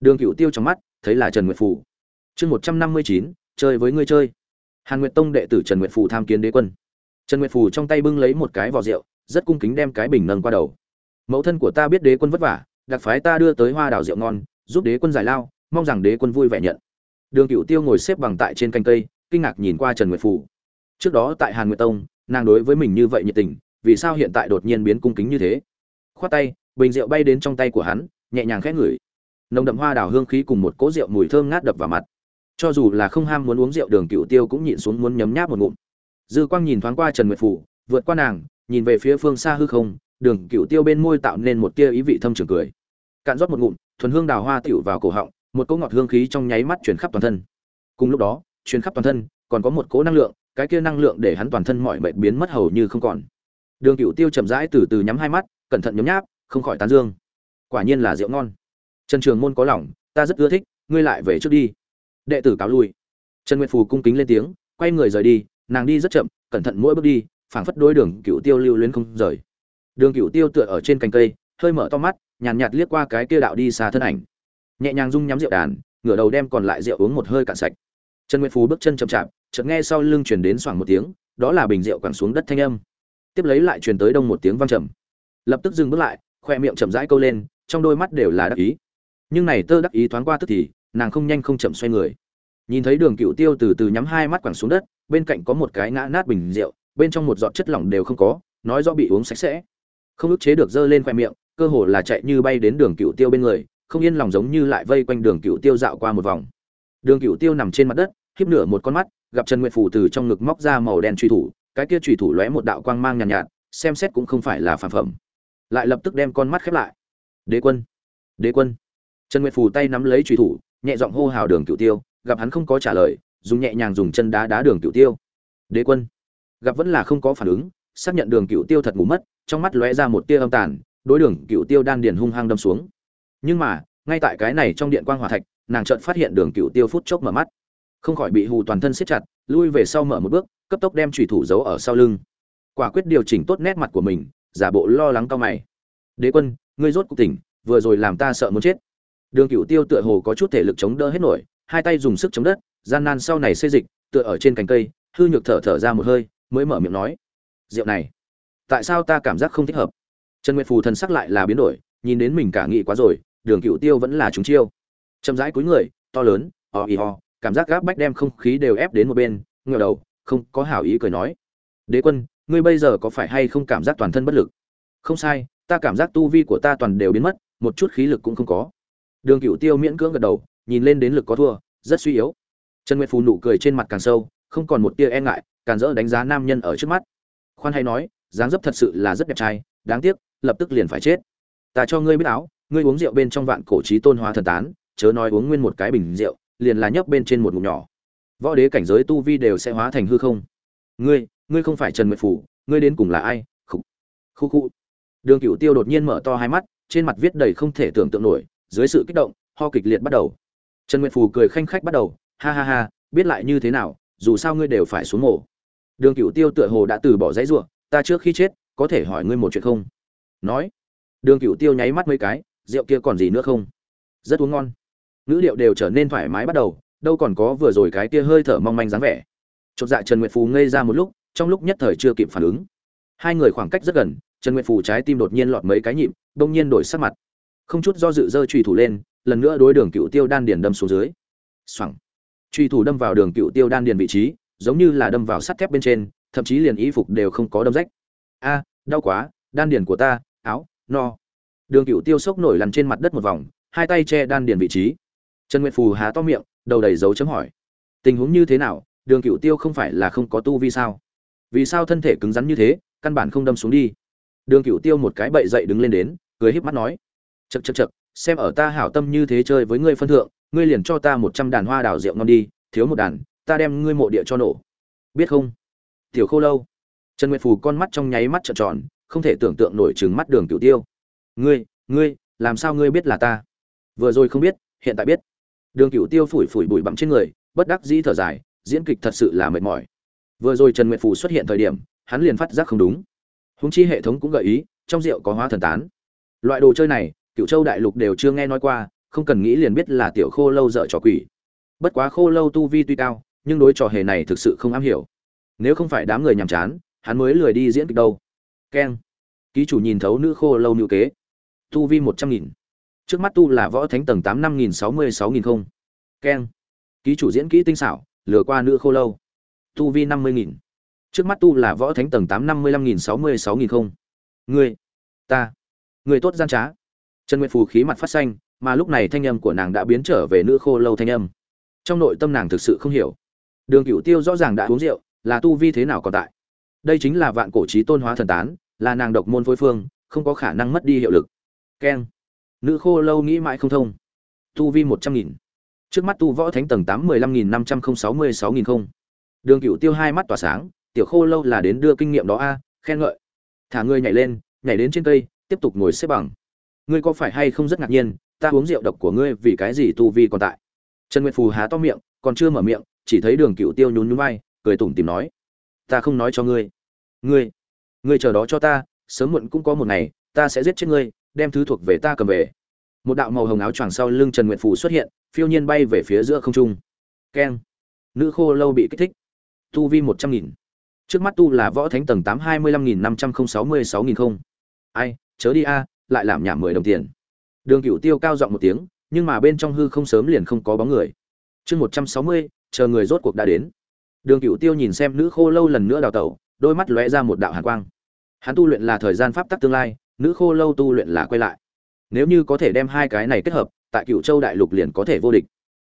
Đường cựu tiêu trong mắt, thấy là trần nguyệt phủ chương một trăm năm mươi chín, chơi với ngươi chơi. Hàn nguyệt tông đệ tử trần nguyệt phủ tham kiến đế quân. Trần nguyệt phủ trong tay bưng lấy một cái vỏ rượu, rất cung kính đem cái bình nâng qua đầu mẫu thân của ta biết đế quân vất vả, đặc phái ta đưa tới hoa đào rượu ngon, giúp đế quân giải lao, mong rằng đế quân vui vẻ nhận. Đường cựu tiêu ngồi xếp bằng tại trên canh cây, kinh ngạc nhìn qua trần nguyệt phủ trước đó tại hàn nguyệt tông, nàng đối với mình như vậy nhiệt tình, vì sao hiện tại đột nhiên biến cung kính như thế? Khoát tay, bình rượu bay đến trong tay của hắn, nhẹ nhàng khẽ ngửi. Nồng đậm hoa đào hương khí cùng một cỗ rượu mùi thơm ngát đập vào mặt. Cho dù là không ham muốn uống rượu, đường cựu tiêu cũng nhịn xuống muốn nhấm nháp một ngụm. Dư quang nhìn thoáng qua trần nguyệt phủ vượt qua nàng, nhìn về phía phương xa hư không đường cựu tiêu bên môi tạo nên một tia ý vị thâm trường cười. Cạn rót một ngụm, thuần hương đào hoa tiểu vào cổ họng, một cỗ ngọt hương khí trong nháy mắt chuyển khắp toàn thân. Cùng lúc đó chuyển khắp toàn thân, còn có một cỗ năng lượng, cái kia năng lượng để hắn toàn thân mọi mệt biến mất hầu như không còn. Đường cựu tiêu chậm rãi từ từ nhắm hai mắt, cẩn thận nhấm nháp, không khỏi tán dương. Quả nhiên là rượu ngon. Trần trường môn có lòng, ta rất ưa thích, ngươi lại về trước đi. Đệ tử cáo lui. Trần nguyệt phù cung kính lên tiếng, quay người rời đi, nàng đi rất chậm, cẩn thận mỗi bước đi, phảng phất đôi đường cựu tiêu lưu luyến không rời đường cựu tiêu tựa ở trên cành cây hơi mở to mắt nhàn nhạt, nhạt liếc qua cái kia đạo đi xa thân ảnh. Nhẹ nhàng rung nhắm rượu đàn ngửa đầu đem còn lại rượu uống một hơi cạn sạch. Trần nguyệt phù bước chân chậm chạp chợt nghe sau lưng truyền đến xoảng một tiếng đó là bình rượu quẳng xuống đất thanh âm. Tiếp lấy lại truyền tới đông một tiếng vang trầm. Lập tức dừng bước lại khoe miệng chậm rãi câu lên trong đôi mắt đều là đắc ý. Nhưng này tơ đắc ý thoáng qua tức thì nàng không nhanh không chậm xoay người. Nhìn thấy đường cựu tiêu từ từ nhắm hai mắt quẳng xuống đất bên cạnh có một cái ngã nát bình rượu bên trong một giọt chất lỏng đều không có nói do bị uống sạch sẽ không ức chế được dơ lên khoe miệng cơ hồ là chạy như bay đến đường cựu tiêu bên người không yên lòng giống như lại vây quanh đường cựu tiêu dạo qua một vòng. Đường cựu tiêu nằm trên mặt đất hiếp nửa một con mắt gặp trần nguyệt phủ từ trong ngực móc ra màu đen truy thủ cái kia truy thủ lóe một đạo quang mang nhàn nhạt, nhạt xem xét cũng không phải là phản phẩm. Lại lập tức đem con mắt khép lại. Đế quân đế quân. Trần nguyệt phủ tay nắm lấy truy thủ nhẹ giọng hô hào đường cựu tiêu gặp hắn không có trả lời dùng nhẹ nhàng dùng chân đá đá đường cựu tiêu. Đế quân. Gặp vẫn là không có phản ứng xác nhận đường cựu tiêu thật ngủ mất, trong mắt lóe ra một tia âm tàn, đối đường cựu tiêu đan điền hung hăng đâm xuống. Nhưng mà, ngay tại cái này trong điện quang hỏa thạch, nàng chợt phát hiện đường cựu tiêu phút chốc mở mắt. Không khỏi bị hù toàn thân siết chặt, lui về sau mở một bước, cấp tốc đem trùy thủ giấu ở sau lưng. Quả quyết điều chỉnh tốt nét mặt của mình, giả bộ lo lắng cao mày. Đế quân, ngươi rốt cuộc tỉnh, vừa rồi làm ta sợ muốn chết. Đường cựu tiêu tựa hồ có chút thể lực chống đỡ hết nổi, hai tay dùng sức chống đất, gian nan sau này xây dịch, tựa ở trên cành cây, hư nhược thở thở ra một hơi, mới mở miệng nói rượu này, tại sao ta cảm giác không thích hợp? Trần nguyệt phù thần sắc lại là biến đổi, nhìn đến mình cả nghị quá rồi, đường cựu tiêu vẫn là chúng chiêu. Chậm rãi cúi người, to lớn ho ì ho cảm giác gáp bách đem không khí đều ép đến một bên ngờ đầu, không có hảo ý cười nói. Đế quân, ngươi bây giờ có phải hay không cảm giác toàn thân bất lực? Không sai, ta cảm giác tu vi của ta toàn đều biến mất, một chút khí lực cũng không có. Đường cựu tiêu miễn cưỡng gật đầu, nhìn lên đến lực có thua, rất suy yếu. Trần nguyệt phù nụ cười trên mặt càng sâu, không còn một tia e ngại, càng dỡ đánh giá nam nhân ở trước mắt khoan hay nói, dáng dấp thật sự là rất đẹp trai, đáng tiếc, lập tức liền phải chết. Ta cho ngươi biết áo, ngươi uống rượu bên trong vạn cổ trí tôn hóa thần tán, chớ nói uống nguyên một cái bình rượu, liền là nhấp bên trên một ngụm nhỏ. Võ đế cảnh giới tu vi đều sẽ hóa thành hư không. Ngươi ngươi không phải trần nguyệt phủ, ngươi đến cùng là ai? Khúc khu khu đường cựu tiêu đột nhiên mở to hai mắt, trên mặt viết đầy không thể tưởng tượng nổi, dưới sự kích động, ho kịch liệt bắt đầu. Trần nguyệt phủ cười khanh khách bắt đầu, ha ha ha, biết lại như thế nào, dù sao ngươi đều phải xuống mổ đường cựu tiêu tựa hồ đã từ bỏ giấy ruộng ta trước khi chết, có thể hỏi ngươi một chuyện không? Nói. Đường cựu tiêu nháy mắt mấy cái, rượu kia còn gì nữa không? Rất uống ngon. Ngữ điệu đều trở nên thoải mái bắt đầu, đâu còn có vừa rồi cái kia hơi thở mong manh dáng vẻ. Chột dạ trần nguyệt phù ngây ra một lúc, trong lúc nhất thời chưa kịp phản ứng. Hai người khoảng cách rất gần, trần nguyệt phù trái tim đột nhiên lọt mấy cái nhịp đông nhiên đổi sắc mặt. Không chút do dự dơ trùy thủ lên, lần nữa đối đường cựu tiêu đan điền đâm xuống dưới. Xoẳng truy thủ đâm vào đường cựu tiêu đan điền vị trí giống như là đâm vào sắt thép bên trên, thậm chí liền y phục đều không có đâm rách. A, đau quá, đan điền của ta, áo, no. Đường cựu tiêu sốc nổi lăn trên mặt đất một vòng, hai tay che đan điền vị trí. Trần nguyệt phù há to miệng, đầu đầy dấu chấm hỏi. Tình huống như thế nào, đường cựu tiêu không phải là không có tu vi sao? Vì sao thân thể cứng rắn như thế, căn bản không đâm xuống đi? Đường cựu tiêu một cái bậy dậy đứng lên đến, cười híp mắt nói. Chật chật chật xem ở ta hảo tâm như thế chơi với ngươi phân thượng, ngươi liền cho ta một trăm đàn hoa đào rượu ngon đi, thiếu một đàn ta đem ngươi mộ địa cho nổ. Biết không? Tiểu khô lâu. Trần nguyệt phù con mắt trong nháy mắt trợn tròn, không thể tưởng tượng nổi trừng mắt đường cửu tiêu. Ngươi ngươi, làm sao ngươi biết là ta? Vừa rồi không biết, hiện tại biết. Đường cửu tiêu phủi phủi bụi bặm trên người, bất đắc dĩ thở dài, diễn kịch thật sự là mệt mỏi. Vừa rồi trần nguyệt phù xuất hiện thời điểm, hắn liền phát giác không đúng. Húng chi hệ thống cũng gợi ý, trong rượu có hóa thần tán. Loại đồ chơi này cựu châu đại lục đều chưa nghe nói qua, không cần nghĩ liền biết là tiểu khô lâu dở trò quỷ. Bất quá khô lâu tu vi tuy cao nhưng đối trò hề này thực sự không am hiểu. Nếu không phải đám người nhàm chán, hắn mới lười đi diễn kịch đâu. Keng. Ký chủ nhìn thấu nữ khô lâu nữ kế. Tu vi một trăm nghìn. Trước mắt tu là võ thánh tầng tám năm nghìn sáu mươi sáu nghìn không. Keng. Ký chủ diễn kỹ tinh xảo, lừa qua nữ khô lâu. Tu vi năm mươi nghìn. Trước mắt tu là võ thánh tầng tám năm mươi lăm nghìn sáu mươi sáu nghìn không. Người ta. Người tốt gian trá. Trần nguyệt phù khí mặt phát xanh, mà lúc này thanh âm của nàng đã biến trở về nữ khô lâu thanh âm. Trong nội tâm nàng thực sự không hiểu đường cửu tiêu rõ ràng đã uống rượu, là tu vi thế nào còn tại. Đây chính là vạn cổ trí tôn hóa thần tán, là nàng độc môn phối phương, không có khả năng mất đi hiệu lực. Keng. Nữ khô lâu nghĩ mãi không thông. Tu vi một trăm nghìn. Trước mắt tu võ thánh tầng tám mười lăm nghìn năm trăm không sáu mươi sáu nghìn không. Đường Cửu tiêu hai mắt tỏa sáng, tiểu khô lâu là đến đưa kinh nghiệm đó a, khen ngợi. Thả ngươi nhảy lên, nhảy đến trên cây, tiếp tục ngồi xếp bằng. Ngươi có phải hay không rất ngạc nhiên, ta uống rượu độc của ngươi vì cái gì tu vi còn tại. Trần nguyệt phù há to miệng, còn chưa mở miệng chỉ thấy đường cựu tiêu nhún nhún vai, cười tủm tìm nói, ta không nói cho ngươi. Ngươi ngươi chờ đó cho ta, sớm muộn cũng có một ngày, ta sẽ giết chết ngươi, đem thứ thuộc về ta cầm về. Một đạo màu hồng áo choàng sau lưng trần nguyệt phù xuất hiện, phiêu nhiên bay về phía giữa không trung. Keng. Nữ khô lâu bị kích thích. Tu vi một trăm nghìn. Trước mắt tu là võ thánh tầng tám hai mươi lăm nghìn năm trăm không sáu mươi sáu nghìn không. Ai, chớ đi a, lại làm nhảm mười đồng tiền. Đường cựu tiêu cao giọng một tiếng, nhưng mà bên trong hư không sớm liền không có bóng người. Chương một trăm sáu mươi chờ người rốt cuộc đã đến. Đường cựu tiêu nhìn xem nữ khô lâu lần nữa đào tẩu, đôi mắt lóe ra một đạo hàn quang. Hắn tu luyện là thời gian pháp tắc tương lai, nữ khô lâu tu luyện là quay lại. Nếu như có thể đem hai cái này kết hợp, tại cựu châu đại lục liền có thể vô địch.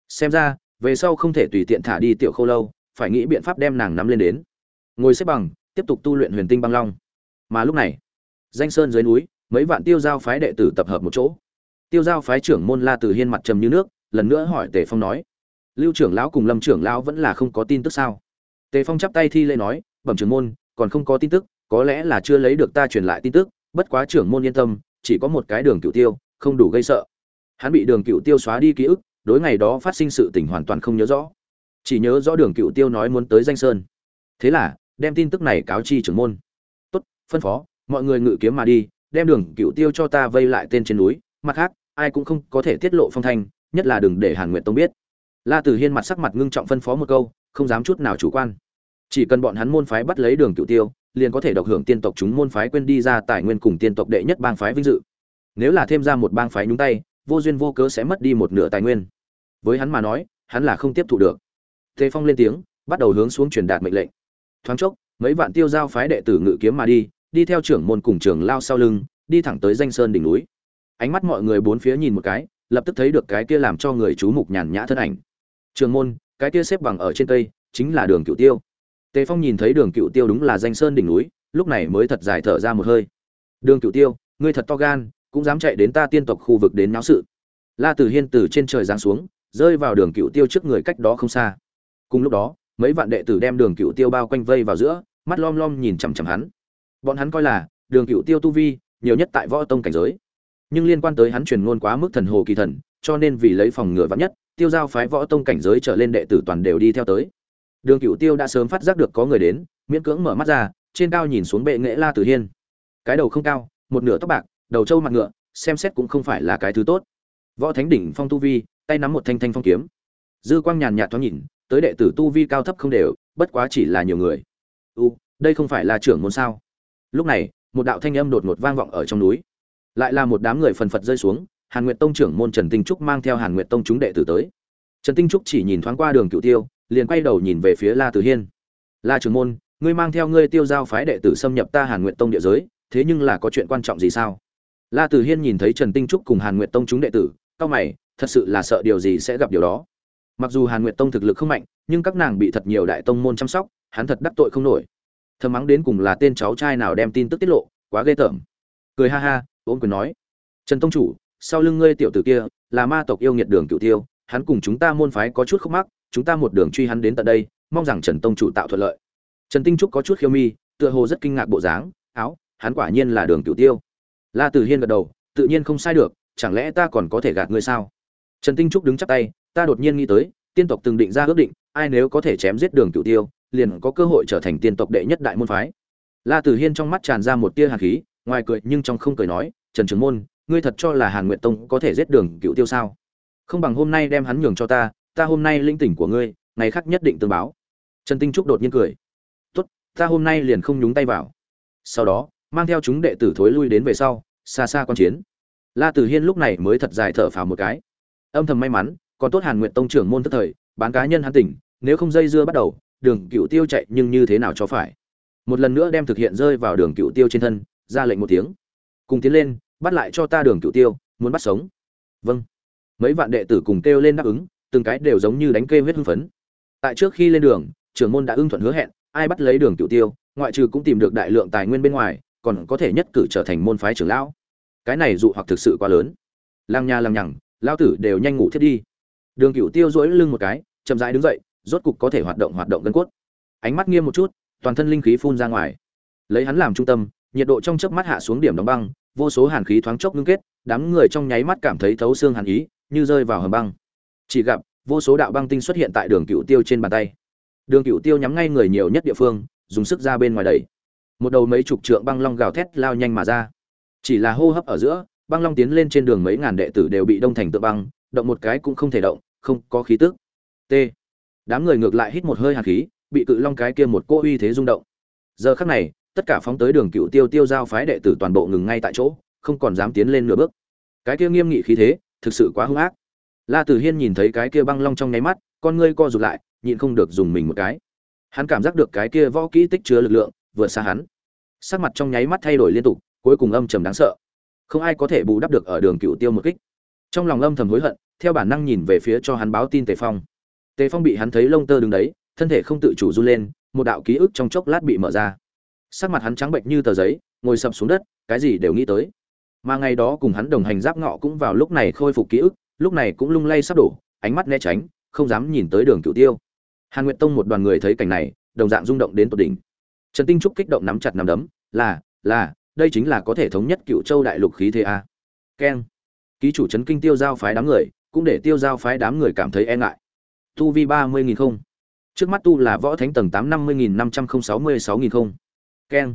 Xem ra, về sau không thể tùy tiện thả đi tiểu khô lâu, phải nghĩ biện pháp đem nàng nắm lên đến. Ngồi xếp bằng, tiếp tục tu luyện huyền tinh băng long. Mà lúc này, danh sơn dưới núi, mấy vạn tiêu giao phái đệ tử tập hợp một chỗ. Tiêu giao phái trưởng môn la từ hiên mặt trầm như nước, lần nữa hỏi tề phong nói lưu trưởng lão cùng lâm trưởng lão vẫn là không có tin tức sao? Tề phong chắp tay thi lễ nói, bẩm trưởng môn, còn không có tin tức, có lẽ là chưa lấy được ta truyền lại tin tức, bất quá trưởng môn yên tâm, chỉ có một cái đường cựu tiêu, không đủ gây sợ. Hắn bị đường cựu tiêu xóa đi ký ức, đối ngày đó phát sinh sự tình hoàn toàn không nhớ rõ. Chỉ nhớ rõ đường cựu tiêu nói muốn tới danh sơn. Thế là, đem tin tức này cáo chi trưởng môn. Tốt, phân phó, mọi người ngự kiếm mà đi, đem đường cựu tiêu cho ta vây lại tên trên núi, mặt khác, ai cũng không có thể tiết lộ phong thanh, nhất là đừng để hàn nguyện tông biết la tử hiên mặt sắc mặt ngưng trọng phân phó một câu, không dám chút nào chủ quan. Chỉ cần bọn hắn môn phái bắt lấy đường cựu tiêu, liền có thể độc hưởng tiên tộc chúng môn phái quên đi ra tài nguyên cùng tiên tộc đệ nhất bang phái vinh dự. Nếu là thêm ra một bang phái nhúng tay, vô duyên vô cớ sẽ mất đi một nửa tài nguyên. Với hắn mà nói, hắn là không tiếp thụ được. Tề phong lên tiếng, bắt đầu hướng xuống truyền đạt mệnh lệnh. Thoáng chốc, mấy vạn tiêu giao phái đệ tử ngự kiếm mà đi đi theo trưởng môn cùng trường lao sau lưng, đi thẳng tới danh sơn đỉnh núi. Ánh mắt mọi người bốn phía nhìn một cái, lập tức thấy được cái kia làm cho người chú mục nhàn nhã thân ảnh trường môn, cái kia xếp bằng ở trên cây, chính là đường cựu tiêu. Tề phong nhìn thấy đường cựu tiêu đúng là danh sơn đỉnh núi, lúc này mới thật dài thở ra một hơi. Đường cựu tiêu, ngươi thật to gan, cũng dám chạy đến ta tiên tộc khu vực đến náo sự. La tử hiên từ trên trời giáng xuống, rơi vào đường cựu tiêu trước người cách đó không xa. Cùng lúc đó, mấy vạn đệ tử đem đường cựu tiêu bao quanh vây vào giữa, mắt lom lom nhìn chằm chằm hắn. Bọn hắn coi là, đường cựu tiêu tu vi, nhiều nhất tại võ tông cảnh giới. Nhưng liên quan tới hắn truyền ngôn quá mức thần hồ kỳ thần, cho nên vì lấy phòng ngừa vắn nhất tiêu giao phái võ tông cảnh giới trở lên đệ tử toàn đều đi theo tới. Đường cựu tiêu đã sớm phát giác được có người đến, miễn cưỡng mở mắt ra, trên cao nhìn xuống bệ nghệ la tử hiên. Cái đầu không cao, một nửa tóc bạc, đầu trâu mặt ngựa, xem xét cũng không phải là cái thứ tốt. Võ thánh đỉnh phong tu vi, tay nắm một thanh thanh phong kiếm. Dư quang nhàn nhạt thoáng nhìn, tới đệ tử tu vi cao thấp không đều, bất quá chỉ là nhiều người. U, đây không phải là trưởng môn sao? Lúc này, một đạo thanh âm đột ngột vang vọng ở trong núi. Lại là một đám người phần phật rơi xuống hàn nguyệt tông trưởng môn trần tinh trúc mang theo hàn nguyệt tông chúng đệ tử tới. Trần tinh trúc chỉ nhìn thoáng qua đường cựu tiêu, liền quay đầu nhìn về phía la tử hiên. La trưởng môn, ngươi mang theo ngươi tiêu giao phái đệ tử xâm nhập ta hàn nguyệt tông địa giới, thế nhưng là có chuyện quan trọng gì sao? La tử hiên nhìn thấy trần tinh trúc cùng hàn nguyệt tông chúng đệ tử, cao mày, thật sự là sợ điều gì sẽ gặp điều đó. Mặc dù hàn nguyệt tông thực lực không mạnh, nhưng các nàng bị thật nhiều đại tông môn chăm sóc, hắn thật đắc tội không nổi. Thầm mắng đến cùng là tên cháu trai nào đem tin tức tiết lộ, quá ghê tởm. Cười ha ha, ôn quyền nói, trần tông chủ sau lưng ngươi tiểu tử kia, là ma tộc yêu nghiệt đường cựu tiêu, hắn cùng chúng ta môn phái có chút khúc mắc, chúng ta một đường truy hắn đến tận đây, mong rằng trần tông chủ tạo thuận lợi. Trần tinh trúc có chút khiêu mi, tựa hồ rất kinh ngạc bộ dáng, áo, hắn quả nhiên là đường cựu tiêu. La tử hiên gật đầu, tự nhiên không sai được, chẳng lẽ ta còn có thể gạt ngươi sao? Trần tinh trúc đứng chắp tay, ta đột nhiên nghĩ tới, tiên tộc từng định ra ước định, ai nếu có thể chém giết đường cựu tiêu, liền có cơ hội trở thành tiên tộc đệ nhất đại môn phái. La tử hiên trong mắt tràn ra một tia hàn khí, ngoài cười nhưng trong không cười nói, trần trường môn ngươi thật cho là hàn nguyệt tông có thể giết đường cựu tiêu sao? Không bằng hôm nay đem hắn nhường cho ta ta hôm nay linh tỉnh của ngươi, ngày khác nhất định tương báo. Trần tinh trúc đột nhiên cười. Tốt, ta hôm nay liền không nhúng tay vào. Sau đó, mang theo chúng đệ tử thối lui đến về sau, xa xa quan chiến. La tử hiên lúc này mới thật dài thở phào một cái. Âm thầm may mắn, còn tốt hàn nguyện tông trưởng môn tức thời, bán cá nhân hắn tỉnh, nếu không dây dưa bắt đầu, đường cựu tiêu chạy nhưng như thế nào cho phải? Một lần nữa đem thực hiện rơi vào đường cựu tiêu trên thân, ra lệnh một tiếng. Cùng tiến lên bắt lại cho ta đường cựu tiêu, muốn bắt sống. Vâng. Mấy vạn đệ tử cùng kêu lên đáp ứng, từng cái đều giống như đánh kê huyết hưng phấn. Tại trước khi lên đường, trưởng môn đã ưng thuận hứa hẹn, ai bắt lấy đường cựu tiêu, ngoại trừ cũng tìm được đại lượng tài nguyên bên ngoài, còn có thể nhất cử trở thành môn phái trưởng lão. Cái này dụ hoặc thực sự quá lớn. Lang nha lang nhằng lao tử đều nhanh ngủ thiết đi. Đường cựu tiêu dỗi lưng một cái, chậm rãi đứng dậy, rốt cục có thể hoạt động hoạt động gân cốt. Ánh mắt nghiêm một chút, toàn thân linh khí phun ra ngoài. Lấy hắn làm trung tâm, nhiệt độ trong chớp mắt hạ xuống điểm đóng băng vô số hàn khí thoáng chốc ngưng kết, đám người trong nháy mắt cảm thấy thấu xương hàn ý, như rơi vào hầm băng. Chỉ gặp, vô số đạo băng tinh xuất hiện tại đường cựu tiêu trên bàn tay. Đường cựu tiêu nhắm ngay người nhiều nhất địa phương, dùng sức ra bên ngoài đẩy. Một đầu mấy chục trượng băng long gào thét lao nhanh mà ra. Chỉ là hô hấp ở giữa, băng long tiến lên trên đường mấy ngàn đệ tử đều bị đông thành tự băng, động một cái cũng không thể động, không có khí tức. T. Đám người ngược lại hít một hơi hàn khí, bị cự long cái kia một cô uy thế rung động. Giờ khắc này tất cả phóng tới đường cựu tiêu tiêu giao phái đệ tử toàn bộ ngừng ngay tại chỗ, không còn dám tiến lên nửa bước. Cái kia nghiêm nghị khí thế, thực sự quá hung ác. La tử hiên nhìn thấy cái kia băng long trong nháy mắt, con ngươi co rụt lại, nhịn không được dùng mình một cái. Hắn cảm giác được cái kia võ kỹ tích chứa lực lượng, vượt xa hắn. Sắc mặt trong nháy mắt thay đổi liên tục, cuối cùng âm trầm đáng sợ. Không ai có thể bù đắp được ở đường cựu tiêu một kích. Trong lòng âm thầm hối hận, theo bản năng nhìn về phía cho hắn báo tin tề phong. Tề phong bị hắn thấy lông tơ đứng đấy, thân thể không tự chủ run lên, một đạo ký ức trong chốc lát bị mở ra sắc mặt hắn trắng bệnh như tờ giấy, ngồi sập xuống đất, cái gì đều nghĩ tới. Mà ngày đó cùng hắn đồng hành giáp ngọ cũng vào lúc này khôi phục ký ức, lúc này cũng lung lay sắp đổ, ánh mắt né tránh, không dám nhìn tới đường cựu tiêu. Hàn nguyệt tông một đoàn người thấy cảnh này, đồng dạng rung động đến tột đỉnh. Trần tinh trúc kích động nắm chặt nắm đấm, là là, đây chính là có thể thống nhất cựu châu đại lục khí thế a. Keng. Ký chủ trấn kinh tiêu giao phái đám người, cũng để tiêu giao phái đám người cảm thấy e ngại. Tu vi ba mươi nghìn không. Trước mắt tu là võ thánh tầng tám năm mươi nghìn năm trăm không sáu mươi sáu nghìn không keng.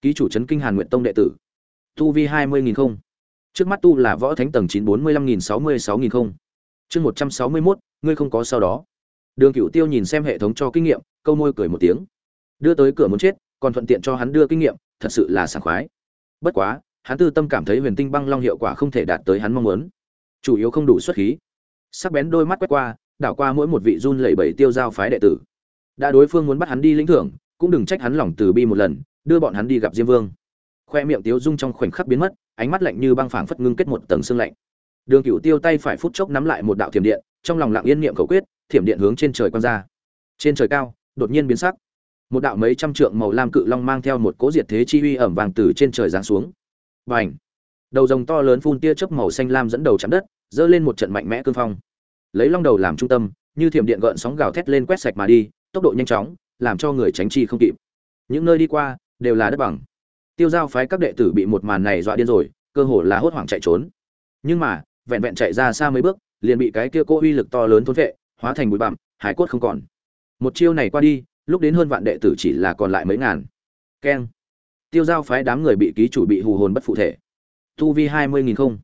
Ký chủ trấn kinh hàn nguyện tông đệ tử. Tu vi hai mươi nghìn không. Trước mắt tu là võ thánh tầng chín bốn mươi lăm nghìn sáu mươi sáu nghìn không. Chương một trăm sáu mươi mốt, ngươi không có sau đó. Đường cựu tiêu nhìn xem hệ thống cho kinh nghiệm, câu môi cười một tiếng. Đưa tới cửa muốn chết, còn thuận tiện cho hắn đưa kinh nghiệm, thật sự là sảng khoái. Bất quá, hắn tư tâm cảm thấy huyền tinh băng long hiệu quả không thể đạt tới hắn mong muốn. Chủ yếu không đủ xuất khí. Sắc bén đôi mắt quét qua, đảo qua mỗi một vị run lẩy bẩy tiêu giao phái đệ tử. Đã đối phương muốn bắt hắn đi lĩnh thưởng cũng đừng trách hắn lòng từ bi một lần, đưa bọn hắn đi gặp diêm vương. Khoe miệng tiếu dung trong khoảnh khắc biến mất, ánh mắt lạnh như băng phảng phất ngưng kết một tầng xương lạnh. Đường cửu tiêu tay phải phút chốc nắm lại một đạo thiểm điện, trong lòng lặng yên niệm cầu quyết, thiểm điện hướng trên trời quang ra. Trên trời cao, đột nhiên biến sắc. Một đạo mấy trăm trượng màu lam cự long mang theo một cỗ diệt thế chi uy ẩm vàng từ trên trời giáng xuống. Và ảnh đầu rồng to lớn phun tia chớp màu xanh lam dẫn đầu chạm đất dơ lên một trận mạnh mẽ cương phong. Lấy long đầu làm trung tâm, như thiểm điện gợn sóng gào thét lên quét sạch mà đi, tốc độ nhanh chóng làm cho người tránh chi không kịp. Những nơi đi qua, đều là đất bằng. Tiêu giao phái các đệ tử bị một màn này dọa điên rồi, cơ hồ là hốt hoảng chạy trốn. Nhưng mà, vẹn vẹn chạy ra xa mấy bước, liền bị cái kia cô uy lực to lớn thôn vệ, hóa thành bụi bặm, hải cốt không còn. Một chiêu này qua đi, lúc đến hơn vạn đệ tử chỉ là còn lại mấy ngàn. Keng. Tiêu giao phái đám người bị ký chủ bị hù hồn bất phụ thể. Tu vi hai mươi nghìn không.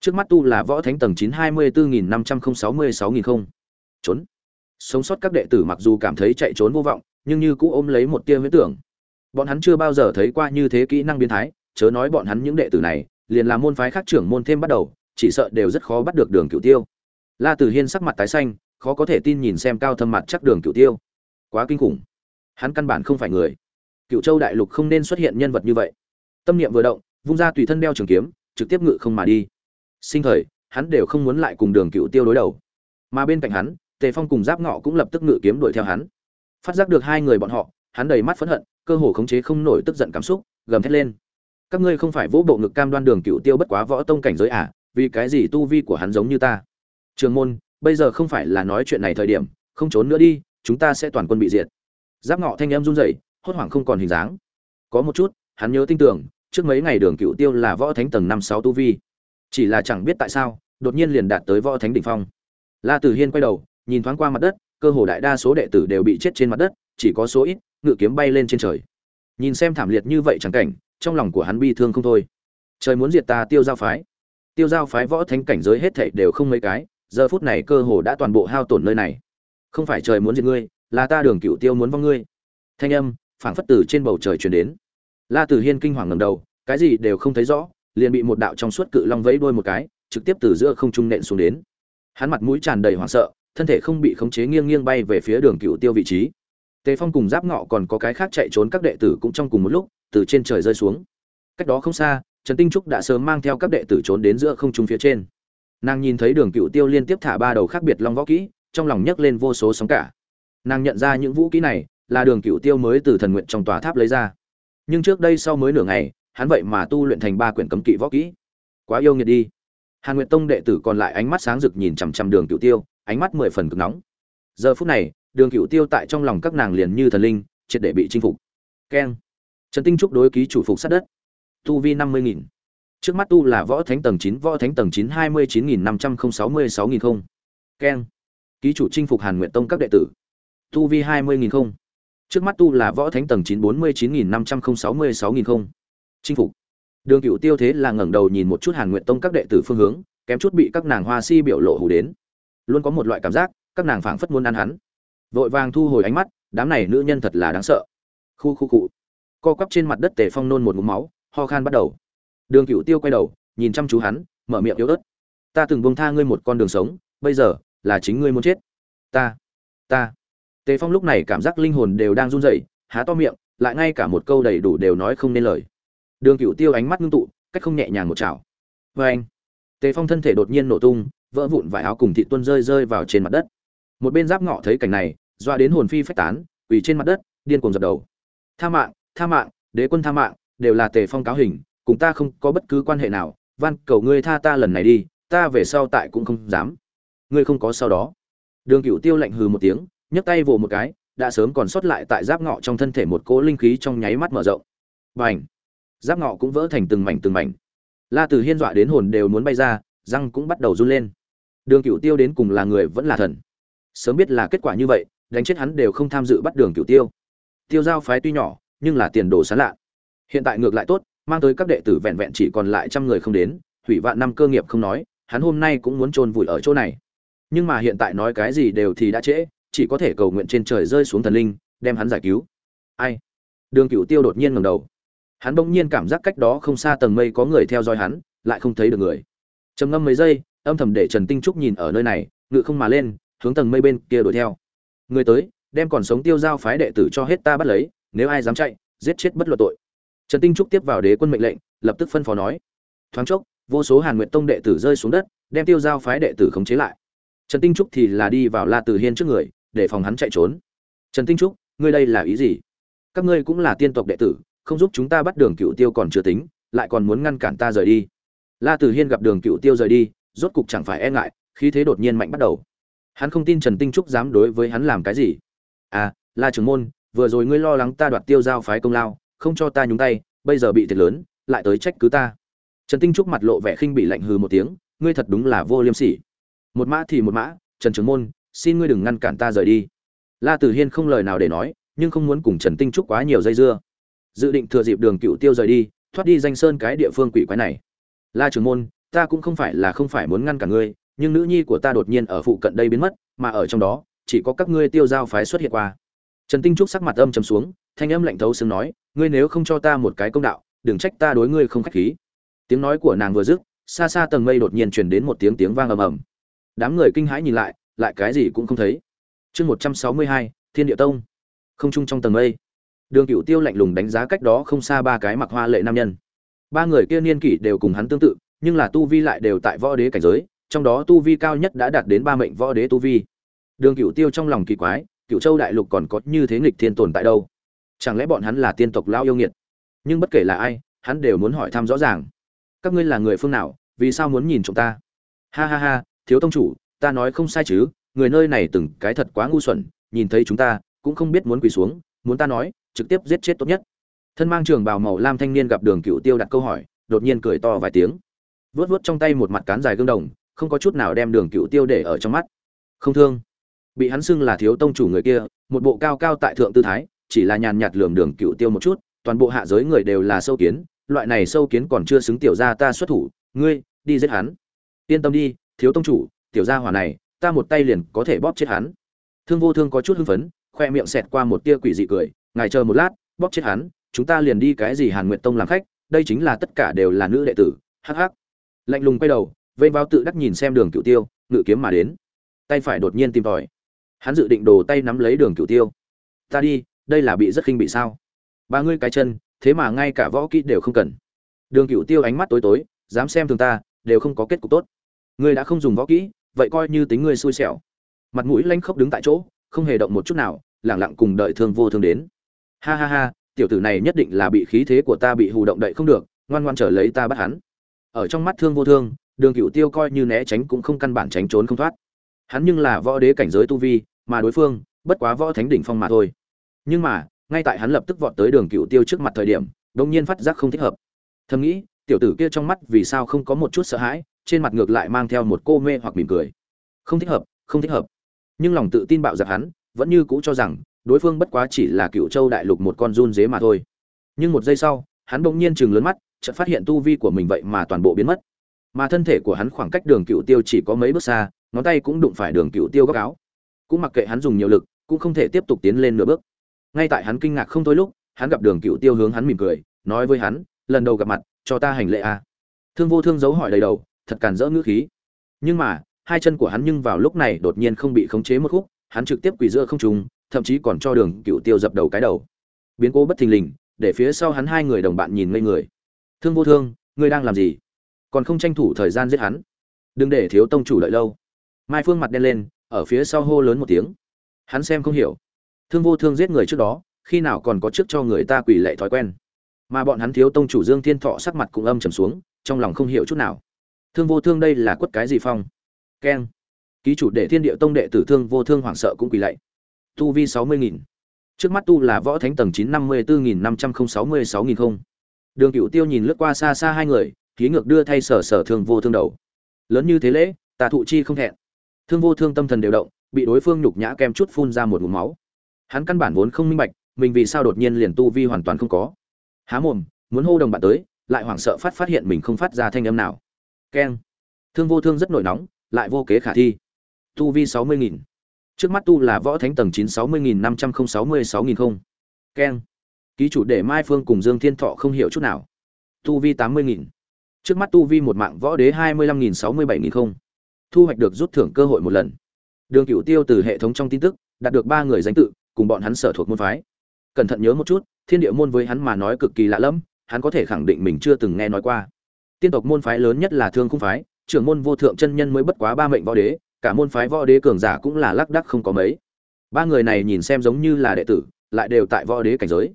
Trước mắt tu là võ thánh tầng chín hai mươi bốn nghìn năm trăm không sáu mươi sáu nghìn không. Trốn. Sống sót các đệ tử mặc dù cảm thấy chạy trốn vô vọng nhưng như cũ ôm lấy một tia huyễn tưởng. Bọn hắn chưa bao giờ thấy qua như thế kỹ năng biến thái, chớ nói bọn hắn những đệ tử này, liền là môn phái khác trưởng môn thêm bắt đầu, chỉ sợ đều rất khó bắt được đường cửu tiêu. La tử hiên sắc mặt tái xanh, khó có thể tin nhìn xem cao thâm mặt chắc đường cửu tiêu. Quá kinh khủng. Hắn căn bản không phải người. Cựu châu đại lục không nên xuất hiện nhân vật như vậy. Tâm niệm vừa động, vung ra tùy thân đeo trường kiếm, trực tiếp ngự không mà đi. Sinh thời, hắn đều không muốn lại cùng đường cựu tiêu đối đầu. Mà bên cạnh hắn, tề phong cùng giáp ngọ cũng lập tức ngự kiếm đuổi theo hắn phát giác được hai người bọn họ, hắn đầy mắt phẫn hận, cơ hồ khống chế không nổi tức giận cảm xúc, gầm thét lên. Các ngươi không phải vỗ bộ ngực cam đoan đường cựu tiêu bất quá võ tông cảnh giới à vì cái gì tu vi của hắn giống như ta? Trường môn, bây giờ không phải là nói chuyện này thời điểm, không trốn nữa đi, chúng ta sẽ toàn quân bị diệt. Giáp ngọ thanh em run rẩy, hốt hoảng không còn hình dáng. Có một chút, hắn nhớ tin tưởng, trước mấy ngày đường cựu tiêu là võ thánh tầng năm sáu tu vi. Chỉ là chẳng biết tại sao, đột nhiên liền đạt tới võ thánh đỉnh phong. La tử hiên quay đầu, nhìn thoáng qua mặt đất cơ hồ đại đa số đệ tử đều bị chết trên mặt đất, chỉ có số ít, ngự kiếm bay lên trên trời. Nhìn xem thảm liệt như vậy chẳng cảnh, trong lòng của hắn bi thương không thôi. Trời muốn diệt ta, tiêu giao phái. Tiêu giao phái võ thánh cảnh giới hết thảy đều không mấy cái, giờ phút này cơ hồ đã toàn bộ hao tổn nơi này. Không phải trời muốn diệt ngươi, là ta đường cửu tiêu muốn vong ngươi. Thanh âm, phảng phất từ trên bầu trời truyền đến. La tử hiên kinh hoàng ngẩng đầu, cái gì đều không thấy rõ, liền bị một đạo trong suốt cự long vẫy đuôi một cái, trực tiếp từ giữa không trung nện xuống đến. Hắn mặt mũi tràn đầy hoảng sợ thân thể không bị khống chế nghiêng nghiêng bay về phía đường cựu tiêu vị trí. Tề phong cùng giáp ngọ còn có cái khác chạy trốn các đệ tử cũng trong cùng một lúc, từ trên trời rơi xuống. Cách đó không xa, trần tinh trúc đã sớm mang theo các đệ tử trốn đến giữa không trung phía trên. Nàng nhìn thấy đường cựu tiêu liên tiếp thả ba đầu khác biệt long võ kỹ, trong lòng nhấc lên vô số sóng cả. Nàng nhận ra những vũ kỹ này là đường cựu tiêu mới từ thần nguyện trong tòa tháp lấy ra. Nhưng trước đây sau mới nửa ngày, hắn vậy mà tu luyện thành ba quyển cấm kỵ võ kỹ. Quá yêu nghiệt đi. Hàn nguyệt tông đệ tử còn lại ánh mắt sáng rực nhìn chằm chằm đường cựu tiêu ánh mắt mười phần cực nóng. Giờ phút này, đường cựu tiêu tại trong lòng các nàng liền như thần linh, triệt để bị chinh phục. Keng. Trần tinh trúc đối ký chủ phục sát đất. Tu vi năm mươi nghìn. Trước mắt tu là võ thánh tầng chín, võ thánh tầng chín hai mươi chín nghìn năm trăm không sáu mươi sáu nghìn không. Keng. Ký chủ chinh phục hàn nguyện tông các đệ tử. Tu vi hai mươi nghìn không. Trước mắt tu là võ thánh tầng chín, bốn mươi chín nghìn năm trăm không sáu mươi sáu nghìn không. Chinh phục. Đường cựu tiêu thế là ngẩng đầu nhìn một chút hàn nguyện tông các đệ tử phương hướng, kém chút bị các nàng hoa si biểu lộ hủ đến luôn có một loại cảm giác, các nàng phảng phất muốn ăn hắn. Vội vàng thu hồi ánh mắt, đám này nữ nhân thật là đáng sợ. Khu khu cụ co quắp trên mặt đất tề phong nôn một mũ máu, ho khan bắt đầu. Đường cựu tiêu quay đầu, nhìn chăm chú hắn, mở miệng yếu ớt. Ta từng bông tha ngươi một con đường sống, bây giờ là chính ngươi muốn chết. Ta ta. Tề phong lúc này cảm giác linh hồn đều đang run rẩy, há to miệng, lại ngay cả một câu đầy đủ đều nói không nên lời. Đường cựu tiêu ánh mắt ngưng tụ, cách không nhẹ nhàng một chảo. Vê anh tề phong thân thể đột nhiên nổ tung vỡ vụn vải áo cùng thị tuân rơi rơi vào trên mặt đất. Một bên giáp ngọ thấy cảnh này doa đến hồn phi phách tán, quỳ trên mặt đất, điên cuồng dập đầu. Tha mạng tha mạng, đế quân tha mạng, đều là tề phong cáo hình, cùng ta không có bất cứ quan hệ nào, van cầu ngươi tha ta lần này đi, ta về sau tại cũng không dám. Ngươi không có sau đó. Đường cựu tiêu lạnh hừ một tiếng, nhấc tay vồ một cái, đã sớm còn sót lại tại giáp ngọ trong thân thể một cỗ linh khí trong nháy mắt mở rộng. Và ảnh giáp ngọ cũng vỡ thành từng mảnh từng mảnh. La từ hiên dọa đến hồn đều muốn bay ra, răng cũng bắt đầu run lên đường cựu tiêu đến cùng là người vẫn là thần? Sớm biết là kết quả như vậy, đánh chết hắn đều không tham dự bắt đường cựu tiêu. Tiêu giao phái tuy nhỏ, nhưng là tiền đồ sán lạ. Hiện tại ngược lại tốt, mang tới các đệ tử vẹn vẹn chỉ còn lại trăm người không đến, hủy vạn năm cơ nghiệp không nói, hắn hôm nay cũng muốn chôn vùi ở chỗ này. Nhưng mà hiện tại nói cái gì đều thì đã trễ, chỉ có thể cầu nguyện trên trời rơi xuống thần linh, đem hắn giải cứu. Ai? Đường cựu tiêu đột nhiên ngầm đầu. Hắn bỗng nhiên cảm giác cách đó không xa tầng mây có người theo dõi hắn, lại không thấy được người. Trầm ngâm mấy giây âm thầm để trần tinh trúc nhìn ở nơi này, ngự không mà lên, hướng tầng mây bên kia đuổi theo. Người tới, đem còn sống tiêu giao phái đệ tử cho hết ta bắt lấy, nếu ai dám chạy, giết chết bất luận tội. Trần tinh trúc tiếp vào đế quân mệnh lệnh, lập tức phân phó nói. Thoáng chốc, vô số hàn Nguyệt tông đệ tử rơi xuống đất, đem tiêu giao phái đệ tử khống chế lại. Trần tinh trúc thì là đi vào la Tử hiên trước người, để phòng hắn chạy trốn. Trần tinh trúc, ngươi đây là ý gì? Các ngươi cũng là tiên tộc đệ tử, không giúp chúng ta bắt đường cựu tiêu còn chưa tính, lại còn muốn ngăn cản ta rời đi. La Tử hiên gặp đường cựu tiêu rời đi rốt cục chẳng phải e ngại, khí thế đột nhiên mạnh bắt đầu. Hắn không tin trần tinh trúc dám đối với hắn làm cái gì. À la trưởng môn, vừa rồi ngươi lo lắng ta đoạt tiêu giao phái công lao, không cho ta nhúng tay, bây giờ bị thiệt lớn, lại tới trách cứ ta. Trần tinh trúc mặt lộ vẻ khinh bị lạnh hừ một tiếng, ngươi thật đúng là vô liêm sỉ. Một mã thì một mã, trần trưởng môn, xin ngươi đừng ngăn cản ta rời đi. La tử hiên không lời nào để nói, nhưng không muốn cùng trần tinh trúc quá nhiều dây dưa. Dự định thừa dịp đường cựu tiêu rời đi, thoát đi danh sơn cái địa phương quỷ quái này. La trưởng môn ta cũng không phải là không phải muốn ngăn cản ngươi, nhưng nữ nhi của ta đột nhiên ở phụ cận đây biến mất, mà ở trong đó, chỉ có các ngươi tiêu giao phái xuất hiện qua. Trần tinh trúc sắc mặt âm trầm xuống, thanh âm lạnh thấu xương nói, ngươi nếu không cho ta một cái công đạo, đừng trách ta đối ngươi không khách khí. Tiếng nói của nàng vừa dứt, xa xa tầng mây đột nhiên truyền đến một tiếng tiếng vang ầm ầm. Đám người kinh hãi nhìn lại lại cái gì cũng không thấy. Chương một trăm sáu mươi hai, thiên địa tông. Không chung trong tầng mây, đường cựu tiêu lạnh lùng đánh giá cách đó không xa ba cái mặc hoa lệ nam nhân. Ba người kia niên kỷ đều cùng hắn tương tự nhưng là tu vi lại đều tại võ đế cảnh giới, trong đó tu vi cao nhất đã đạt đến ba mệnh võ đế tu vi. Đường cựu tiêu trong lòng kỳ quái cựu châu đại lục còn có như thế nghịch thiên tồn tại đâu? Chẳng lẽ bọn hắn là tiên tộc lao yêu nghiệt? Nhưng bất kể là ai, hắn đều muốn hỏi thăm rõ ràng. Các ngươi là người phương nào, vì sao muốn nhìn chúng ta? Ha ha ha, thiếu tông chủ, ta nói không sai chứ, người nơi này từng cái thật quá ngu xuẩn, nhìn thấy chúng ta, cũng không biết muốn quỳ xuống, muốn ta nói, trực tiếp giết chết tốt nhất. Thân mang trường bào màu lam thanh niên gặp đường cựu tiêu đặt câu hỏi, đột nhiên cười to vài tiếng vớt vớt trong tay một mặt cán dài gương đồng, không có chút nào đem đường cựu tiêu để ở trong mắt. Không thương. Bị hắn xưng là thiếu tông chủ người kia, một bộ cao cao tại thượng tư thái, chỉ là nhàn nhạt lườm đường cựu tiêu một chút, toàn bộ hạ giới người đều là sâu kiến, loại này sâu kiến còn chưa xứng tiểu ra ta xuất thủ, ngươi, đi giết hắn. Yên tâm đi, thiếu tông chủ, tiểu gia hỏa này, ta một tay liền có thể bóp chết hắn. Thương vô thương có chút hưng phấn, khoe miệng xẹt qua một tia quỷ dị cười, ngài chờ một lát, bóp chết hắn, chúng ta liền đi cái gì hàn nguyện tông làm khách, đây chính là tất cả đều là nữ đệ tử, hắc hắc lạnh lùng quay đầu vây vào tự đắc nhìn xem đường cựu tiêu, ngự kiếm mà đến. Tay phải đột nhiên tìm tòi. Hắn dự định đồ tay nắm lấy đường cựu tiêu. Ta đi, đây là bị rất khinh bị sao? Ba ngươi cái chân, thế mà ngay cả võ kỹ đều không cần. Đường cựu tiêu ánh mắt tối tối, dám xem thường ta, đều không có kết cục tốt. Ngươi đã không dùng võ kỹ, vậy coi như tính ngươi xui xẻo. Mặt mũi lanh khốc đứng tại chỗ, không hề động một chút nào, lẳng lặng cùng đợi thương vô thương đến. Ha ha ha, tiểu tử này nhất định là bị khí thế của ta bị hù động đậy không được, ngoan ngoan trở lấy ta bắt hắn ở trong mắt thương vô thương, đường cựu tiêu coi như né tránh cũng không căn bản tránh trốn không thoát. Hắn nhưng là võ đế cảnh giới tu vi, mà đối phương, bất quá võ thánh đỉnh phong mà thôi. Nhưng mà, ngay tại hắn lập tức vọt tới đường cựu tiêu trước mặt thời điểm đông nhiên phát giác không thích hợp. Thầm nghĩ, tiểu tử kia trong mắt vì sao không có một chút sợ hãi, trên mặt ngược lại mang theo một cô mê hoặc mỉm cười. Không thích hợp, không thích hợp. Nhưng lòng tự tin bạo giặc hắn, vẫn như cũ cho rằng, đối phương bất quá chỉ là cựu châu đại lục một con run dế mà thôi. Nhưng một giây sau, hắn bỗng nhiên chừng lớn mắt chợt phát hiện tu vi của mình vậy mà toàn bộ biến mất. Mà thân thể của hắn khoảng cách đường cựu tiêu chỉ có mấy bước xa, ngón tay cũng đụng phải đường cựu tiêu góc áo. Cũng mặc kệ hắn dùng nhiều lực, cũng không thể tiếp tục tiến lên nửa bước. Ngay tại hắn kinh ngạc không thôi lúc, hắn gặp đường cựu tiêu hướng hắn mỉm cười, nói với hắn, lần đầu gặp mặt, cho ta hành lễ a. À. thương vô thương giấu hỏi đầy đầu, thật cản rỡ ngữ khí. Nhưng mà, hai chân của hắn nhưng vào lúc này đột nhiên không bị khống chế một khúc, hắn trực tiếp quỳ giữa không trùng thậm chí còn cho đường cựu tiêu dập đầu cái đầu. Biến cố bất thình lình, để phía sau hắn hai người đồng bạn nhìn ngây người thương vô thương, ngươi đang làm gì? Còn không tranh thủ thời gian giết hắn. Đừng để thiếu tông chủ đợi lâu. Mai phương mặt đen lên, ở phía sau hô lớn một tiếng. Hắn xem không hiểu. Thương vô thương giết người trước đó, khi nào còn có trước cho người ta quỳ lệ thói quen. Mà bọn hắn thiếu tông chủ dương thiên thọ sắc mặt cũng âm trầm xuống, trong lòng không hiểu chút nào. Thương vô thương đây là quất cái gì phong? Keng. Ký chủ đệ thiên địa tông đệ tử thương vô thương hoảng sợ cũng quỳ lạy tu vi sáu mươi nghìn. Trước mắt tu là võ thánh tầng chín năm mươi bốn nghìn năm trăm không sáu mươi sáu nghìn không đường cựu tiêu nhìn lướt qua xa xa hai người ký ngược đưa thay sở sở thương vô thương đầu. Lớn như thế lễ, tà thụ chi không thẹn. Thương vô thương tâm thần đều động, bị đối phương nhục nhã kem chút phun ra một ngụm máu. Hắn căn bản vốn không minh bạch, mình vì sao đột nhiên liền tu vi hoàn toàn không có. Há mồm, muốn hô đồng bạn tới, lại hoảng sợ phát phát hiện mình không phát ra thanh âm nào. Keng. Thương vô thương rất nổi nóng, lại vô kế khả thi. Tu vi sáu mươi nghìn. Trước mắt tu là võ thánh tầng chín sáu mươi nghìn năm trăm sáu mươi sáu nghìn không. Keng ký chủ để mai phương cùng dương thiên thọ không hiểu chút nào. Tu vi tám mươi nghìn. Trước mắt tu vi một mạng võ đế hai mươi lăm nghìn sáu mươi bảy nghìn không. Thu hoạch được rút thưởng cơ hội một lần. Đường cựu tiêu từ hệ thống trong tin tức, đạt được ba người danh tự, cùng bọn hắn sở thuộc môn phái. Cẩn thận nhớ một chút, thiên địa môn với hắn mà nói cực kỳ lạ lẫm, hắn có thể khẳng định mình chưa từng nghe nói qua. Tiên tộc môn phái lớn nhất là thương khung phái, trưởng môn vô thượng chân nhân mới bất quá ba mệnh võ đế, cả môn phái võ đế cường giả cũng là lác đắc không có mấy. Ba người này nhìn xem giống như là đệ tử, lại đều tại võ đế cảnh giới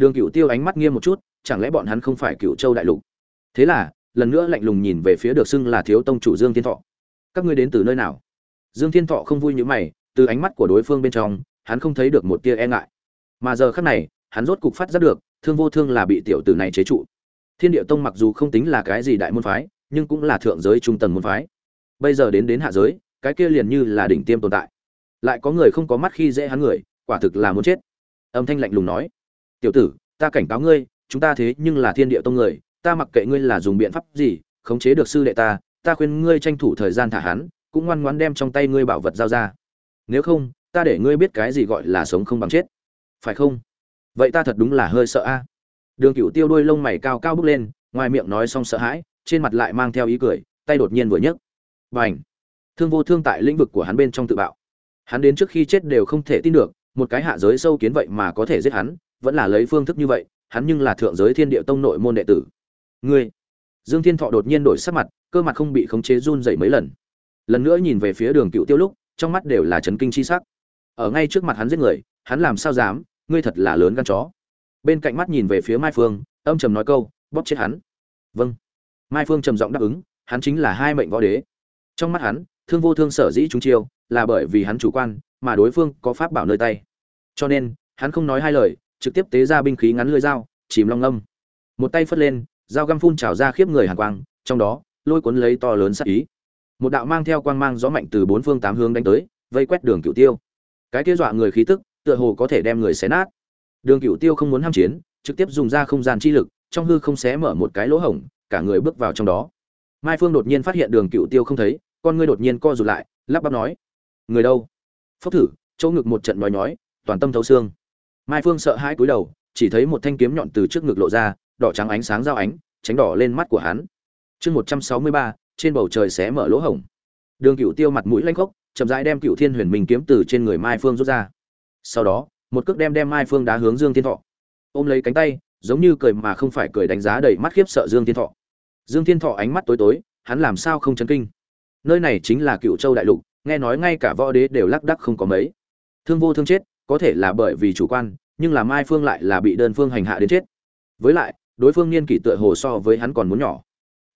đường cựu tiêu ánh mắt nghiêm một chút, chẳng lẽ bọn hắn không phải cựu châu đại lục? Thế là, lần nữa lạnh lùng nhìn về phía được xưng là thiếu tông chủ dương thiên thọ. Các ngươi đến từ nơi nào? Dương thiên thọ không vui như mày, từ ánh mắt của đối phương bên trong, hắn không thấy được một tia e ngại. Mà giờ khắc này, hắn rốt cục phát giác được, thương vô thương là bị tiểu tử này chế trụ. Thiên địa tông mặc dù không tính là cái gì đại môn phái, nhưng cũng là thượng giới trung tầng môn phái. Bây giờ đến đến hạ giới, cái kia liền như là đỉnh tiêm tồn tại. Lại có người không có mắt khi dễ hắn người, quả thực là muốn chết. Âm thanh lạnh lùng nói tiểu tử, ta cảnh cáo ngươi, chúng ta thế nhưng là thiên địa tông người, ta mặc kệ ngươi là dùng biện pháp gì, khống chế được sư đệ ta ta khuyên ngươi tranh thủ thời gian thả hắn, cũng ngoan ngoãn đem trong tay ngươi bảo vật giao ra. Nếu không, ta để ngươi biết cái gì gọi là sống không bằng chết. Phải không? Vậy ta thật đúng là hơi sợ a. Đường cựu tiêu đôi lông mày cao cao bước lên, ngoài miệng nói xong sợ hãi, trên mặt lại mang theo ý cười, tay đột nhiên vừa nhấc. Và ảnh thương vô thương tại lĩnh vực của hắn bên trong tự bạo. Hắn đến trước khi chết đều không thể tin được, một cái hạ giới sâu kiến vậy mà có thể giết hắn vẫn là lấy phương thức như vậy, hắn nhưng là thượng giới thiên địa tông nội môn đệ tử. Ngươi, dương thiên thọ đột nhiên đổi sắc mặt, cơ mặt không bị khống chế run dậy mấy lần. Lần nữa nhìn về phía đường cựu tiêu lúc, trong mắt đều là chấn kinh chi sắc. Ở ngay trước mặt hắn giết người, hắn làm sao dám, ngươi thật là lớn gan chó. Bên cạnh mắt nhìn về phía mai phương, âm trầm nói câu, bóp chết hắn. Vâng. Mai phương trầm giọng đáp ứng, hắn chính là hai mệnh võ đế. Trong mắt hắn, thương vô thương sở dĩ chúng chiêu, là bởi vì hắn chủ quan, mà đối phương có pháp bảo nơi tay. Cho nên, hắn không nói hai lời trực tiếp tế ra binh khí ngắn lưỡi dao, chìm long ngâm. một tay phất lên, dao găm phun trào ra khiếp người hàn quang, trong đó, lôi cuốn lấy to lớn sắc ý. Một đạo mang theo quang mang gió mạnh từ bốn phương tám hướng đánh tới, vây quét đường cửu tiêu. Cái kia dọa người khí tức, tựa hồ có thể đem người xé nát. Đường cửu tiêu không muốn ham chiến, trực tiếp dùng ra không gian chi lực, trong hư không xé mở một cái lỗ hổng, cả người bước vào trong đó. Mai phương đột nhiên phát hiện đường cửu tiêu không thấy, con ngươi đột nhiên co rụt lại, lắp bắp nói, người đâu? Phốc thử, chỗ ngực một trận nói nhói, toàn tâm thấu xương mai phương sợ hãi cúi đầu, chỉ thấy một thanh kiếm nhọn từ trước ngực lộ ra, đỏ trắng ánh sáng giao ánh, tránh đỏ lên mắt của hắn. Chương một trăm sáu mươi ba, trên bầu trời xé mở lỗ hổng. Đường cựu tiêu mặt mũi lanh khốc, chậm rãi đem cựu thiên huyền minh kiếm từ trên người mai phương rút ra. Sau đó, một cước đem đem mai phương đá hướng dương thiên thọ. Ôm lấy cánh tay, giống như cười mà không phải cười đánh giá đầy mắt khiếp sợ dương thiên thọ. Dương thiên thọ ánh mắt tối tối, hắn làm sao không chấn kinh? Nơi này chính là cựu châu đại lục, nghe nói ngay cả võ đế đều lắc đắc không có mấy. Thương vô thương chết, có thể là bởi vì chủ quan nhưng là mai phương lại là bị đơn phương hành hạ đến chết. Với lại, đối phương niên kỷ tựa hồ so với hắn còn muốn nhỏ.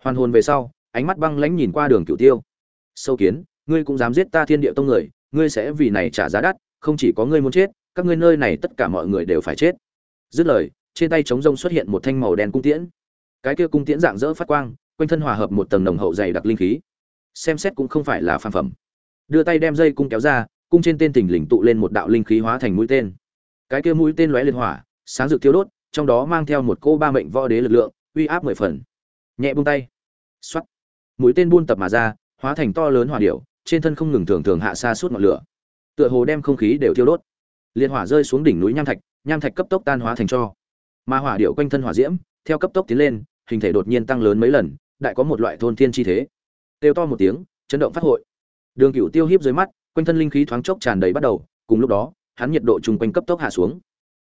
Hoàn hồn về sau, ánh mắt băng lãnh nhìn qua đường cửu tiêu. Sâu kiến, ngươi cũng dám giết ta thiên địa tông người, ngươi sẽ vì này trả giá đắt, không chỉ có ngươi muốn chết, các ngươi nơi này tất cả mọi người đều phải chết. Dứt lời, trên tay trống rông xuất hiện một thanh màu đen cung tiễn. Cái kia cung tiễn dạng dỡ phát quang, quanh thân hòa hợp một tầng nồng hậu dày đặc linh khí. Xem xét cũng không phải là phàm phẩm. Đưa tay đem dây cung kéo ra, cung trên tên thình lình tụ lên một đạo linh khí hóa thành mũi tên cái kia mũi tên lóe lên hỏa, sáng rực thiêu đốt, trong đó mang theo một cô ba mệnh võ đế lực lượng, uy áp mười phần. Nhẹ buông tay. Xoắt mũi tên buôn tập mà ra, hóa thành to lớn hỏa điệu trên thân không ngừng thường thường hạ xa suốt ngọn lửa. Tựa hồ đem không khí đều thiêu đốt. Liệt hỏa rơi xuống đỉnh núi nham thạch nham thạch cấp tốc tan hóa thành cho. Mà hỏa điệu quanh thân hỏa diễm, theo cấp tốc tiến lên, hình thể đột nhiên tăng lớn mấy lần, đại có một loại thôn thiên chi thế. Kêu to một tiếng, chấn động phát hội. Đường cửu tiêu hiếp dưới mắt, quanh thân linh khí thoáng chốc tràn đầy bắt đầu, cùng lúc đó hắn nhiệt độ chung quanh cấp tốc hạ xuống.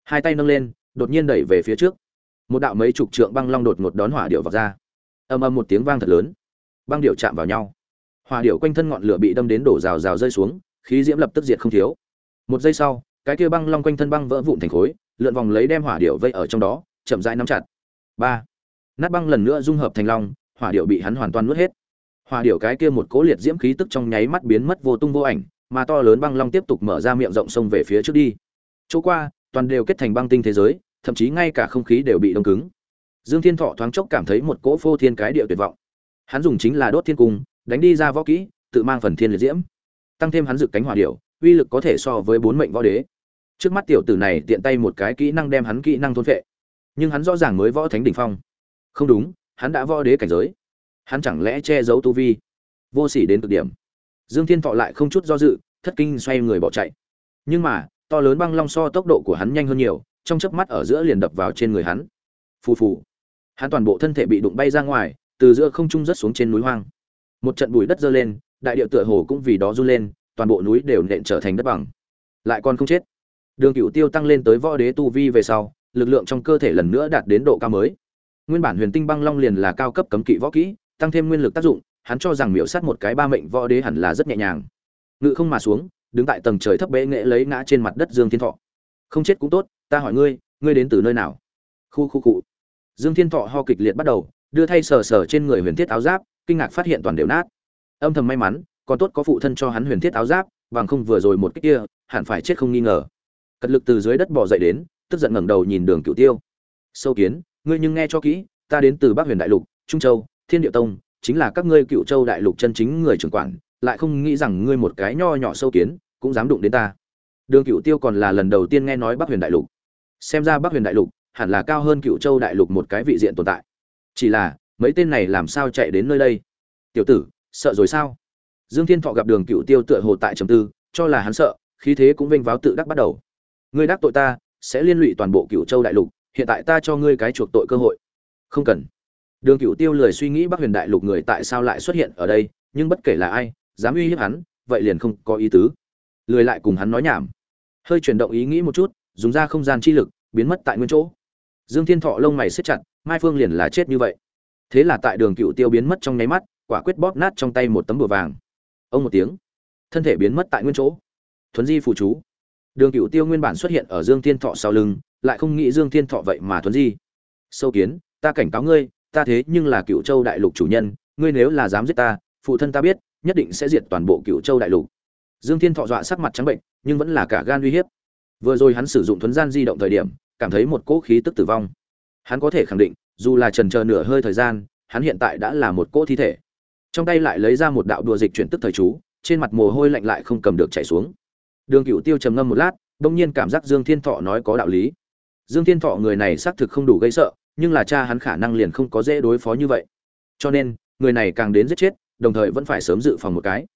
Hai tay nâng lên, đột nhiên đẩy về phía trước. Một đạo mấy chục trượng băng long đột ngột đón hỏa điệu vào ra. Âm âm một tiếng vang thật lớn. Băng điệu chạm vào nhau. Hỏa điệu quanh thân ngọn lửa bị đâm đến đổ rào rào rơi xuống, khí diễm lập tức diệt không thiếu. Một giây sau, cái kia băng long quanh thân băng vỡ vụn thành khối, lượn vòng lấy đem hỏa điệu vây ở trong đó, chậm rãi nắm chặt. Ba. Nát băng lần nữa dung hợp thành long, hỏa điệu bị hắn hoàn toàn nuốt hết. Hỏa điệu cái kia một cố liệt diễm khí tức trong nháy mắt biến mất vô tung vô ảnh mà to lớn băng long tiếp tục mở ra miệng rộng sông về phía trước đi. Chỗ qua, toàn đều kết thành băng tinh thế giới, thậm chí ngay cả không khí đều bị đông cứng. Dương thiên thọ thoáng chốc cảm thấy một cỗ phô thiên cái địa tuyệt vọng. Hắn dùng chính là đốt thiên cung, đánh đi ra võ kỹ, tự mang phần thiên liệt diễm, tăng thêm hắn dự cánh hỏa điệu uy lực có thể so với bốn mệnh võ đế. Trước mắt tiểu tử này tiện tay một cái kỹ năng đem hắn kỹ năng thôn phệ, nhưng hắn rõ ràng mới võ thánh đỉnh phong. Không đúng, hắn đã võ đế cảnh giới. Hắn chẳng lẽ che giấu tu vi? Vô sỉ đến cực điểm dương thiên thọ lại không chút do dự, thất kinh xoay người bỏ chạy. Nhưng mà, to lớn băng long so tốc độ của hắn nhanh hơn nhiều, trong chớp mắt ở giữa liền đập vào trên người hắn. Phù phù. Hắn toàn bộ thân thể bị đụng bay ra ngoài, từ giữa không trung rớt xuống trên núi hoang. Một trận bụi đất dơ lên, đại địa tựa hồ cũng vì đó run lên, toàn bộ núi đều nện trở thành đất bằng. Lại còn không chết. Đường cựu tiêu tăng lên tới võ đế tu vi về sau, lực lượng trong cơ thể lần nữa đạt đến độ cao mới. Nguyên bản huyền tinh băng long liền là cao cấp cấm kỵ võ kỹ, tăng thêm nguyên lực tác dụng hắn cho rằng miểu sát một cái ba mệnh võ đế hẳn là rất nhẹ nhàng. Ngự không mà xuống, đứng tại tầng trời thấp bệ nghệ lấy ngã trên mặt đất dương thiên thọ. Không chết cũng tốt, ta hỏi ngươi ngươi đến từ nơi nào? Khu khu cụ dương thiên thọ ho kịch liệt bắt đầu, đưa thay sờ sờ trên người huyền thiết áo giáp, kinh ngạc phát hiện toàn đều nát. Âm thầm may mắn, còn tốt có phụ thân cho hắn huyền thiết áo giáp, bằng không vừa rồi một cách kia, hẳn phải chết không nghi ngờ. Cật lực từ dưới đất bò dậy đến, tức giận ngẩng đầu nhìn đường cựu tiêu. Sâu kiến, ngươi nhưng nghe cho kỹ, ta đến từ bắc huyền đại lục, trung châu, thiên địa tông chính là các ngươi cựu châu đại lục chân chính người trưởng quản, lại không nghĩ rằng ngươi một cái nho nhỏ sâu kiến, cũng dám đụng đến ta. Đường cựu tiêu còn là lần đầu tiên nghe nói bắc huyền đại lục. Xem ra bắc huyền đại lục hẳn là cao hơn cựu châu đại lục một cái vị diện tồn tại. Chỉ là, mấy tên này làm sao chạy đến nơi đây? Tiểu tử, sợ rồi sao? Dương thiên thọ gặp đường cựu tiêu tựa hồ tại trầm tư, cho là hắn sợ, khí thế cũng vênh váo tự đắc bắt đầu. Ngươi đắc tội ta, sẽ liên lụy toàn bộ cựu châu đại lục, hiện tại ta cho ngươi cái chuộc tội cơ hội. Không cần đường cựu tiêu lười suy nghĩ bắc huyền đại lục người tại sao lại xuất hiện ở đây, nhưng bất kể là ai, dám uy hiếp hắn, vậy liền không có ý tứ. Lười lại cùng hắn nói nhảm. Hơi chuyển động ý nghĩ một chút, dùng ra không gian chi lực, biến mất tại nguyên chỗ. Dương thiên thọ lông mày siết chặt, mai phương liền là chết như vậy. Thế là tại đường cựu tiêu biến mất trong nháy mắt, quả quyết bóp nát trong tay một tấm bùa vàng. Ông một tiếng. Thân thể biến mất tại nguyên chỗ. Thuấn di phụ chú. Đường cựu tiêu nguyên bản xuất hiện ở dương thiên thọ sau lưng, lại không nghĩ dương thiên thọ vậy mà thuấn di. Sâu kiến, ta cảnh cáo ngươi ta thế nhưng là cựu châu đại lục chủ nhân, ngươi nếu là dám giết ta, phụ thân ta biết, nhất định sẽ diệt toàn bộ cựu châu đại lục. Dương thiên thọ dọa sắc mặt trắng bệnh, nhưng vẫn là cả gan uy hiếp. Vừa rồi hắn sử dụng thuấn gian di động thời điểm, cảm thấy một cỗ khí tức tử vong. Hắn có thể khẳng định, dù là trần chờ nửa hơi thời gian, hắn hiện tại đã là một cỗ thi thể. Trong tay lại lấy ra một đạo đùa dịch chuyển tức thời chú, trên mặt mồ hôi lạnh lại không cầm được chảy xuống. Đường cựu tiêu trầm ngâm một lát, đông nhiên cảm giác dương thiên thọ nói có đạo lý. Dương thiên thọ người này xác thực không đủ gây sợ nhưng là cha hắn khả năng liền không có dễ đối phó như vậy. Cho nên, người này càng đến giết chết, đồng thời vẫn phải sớm dự phòng một cái.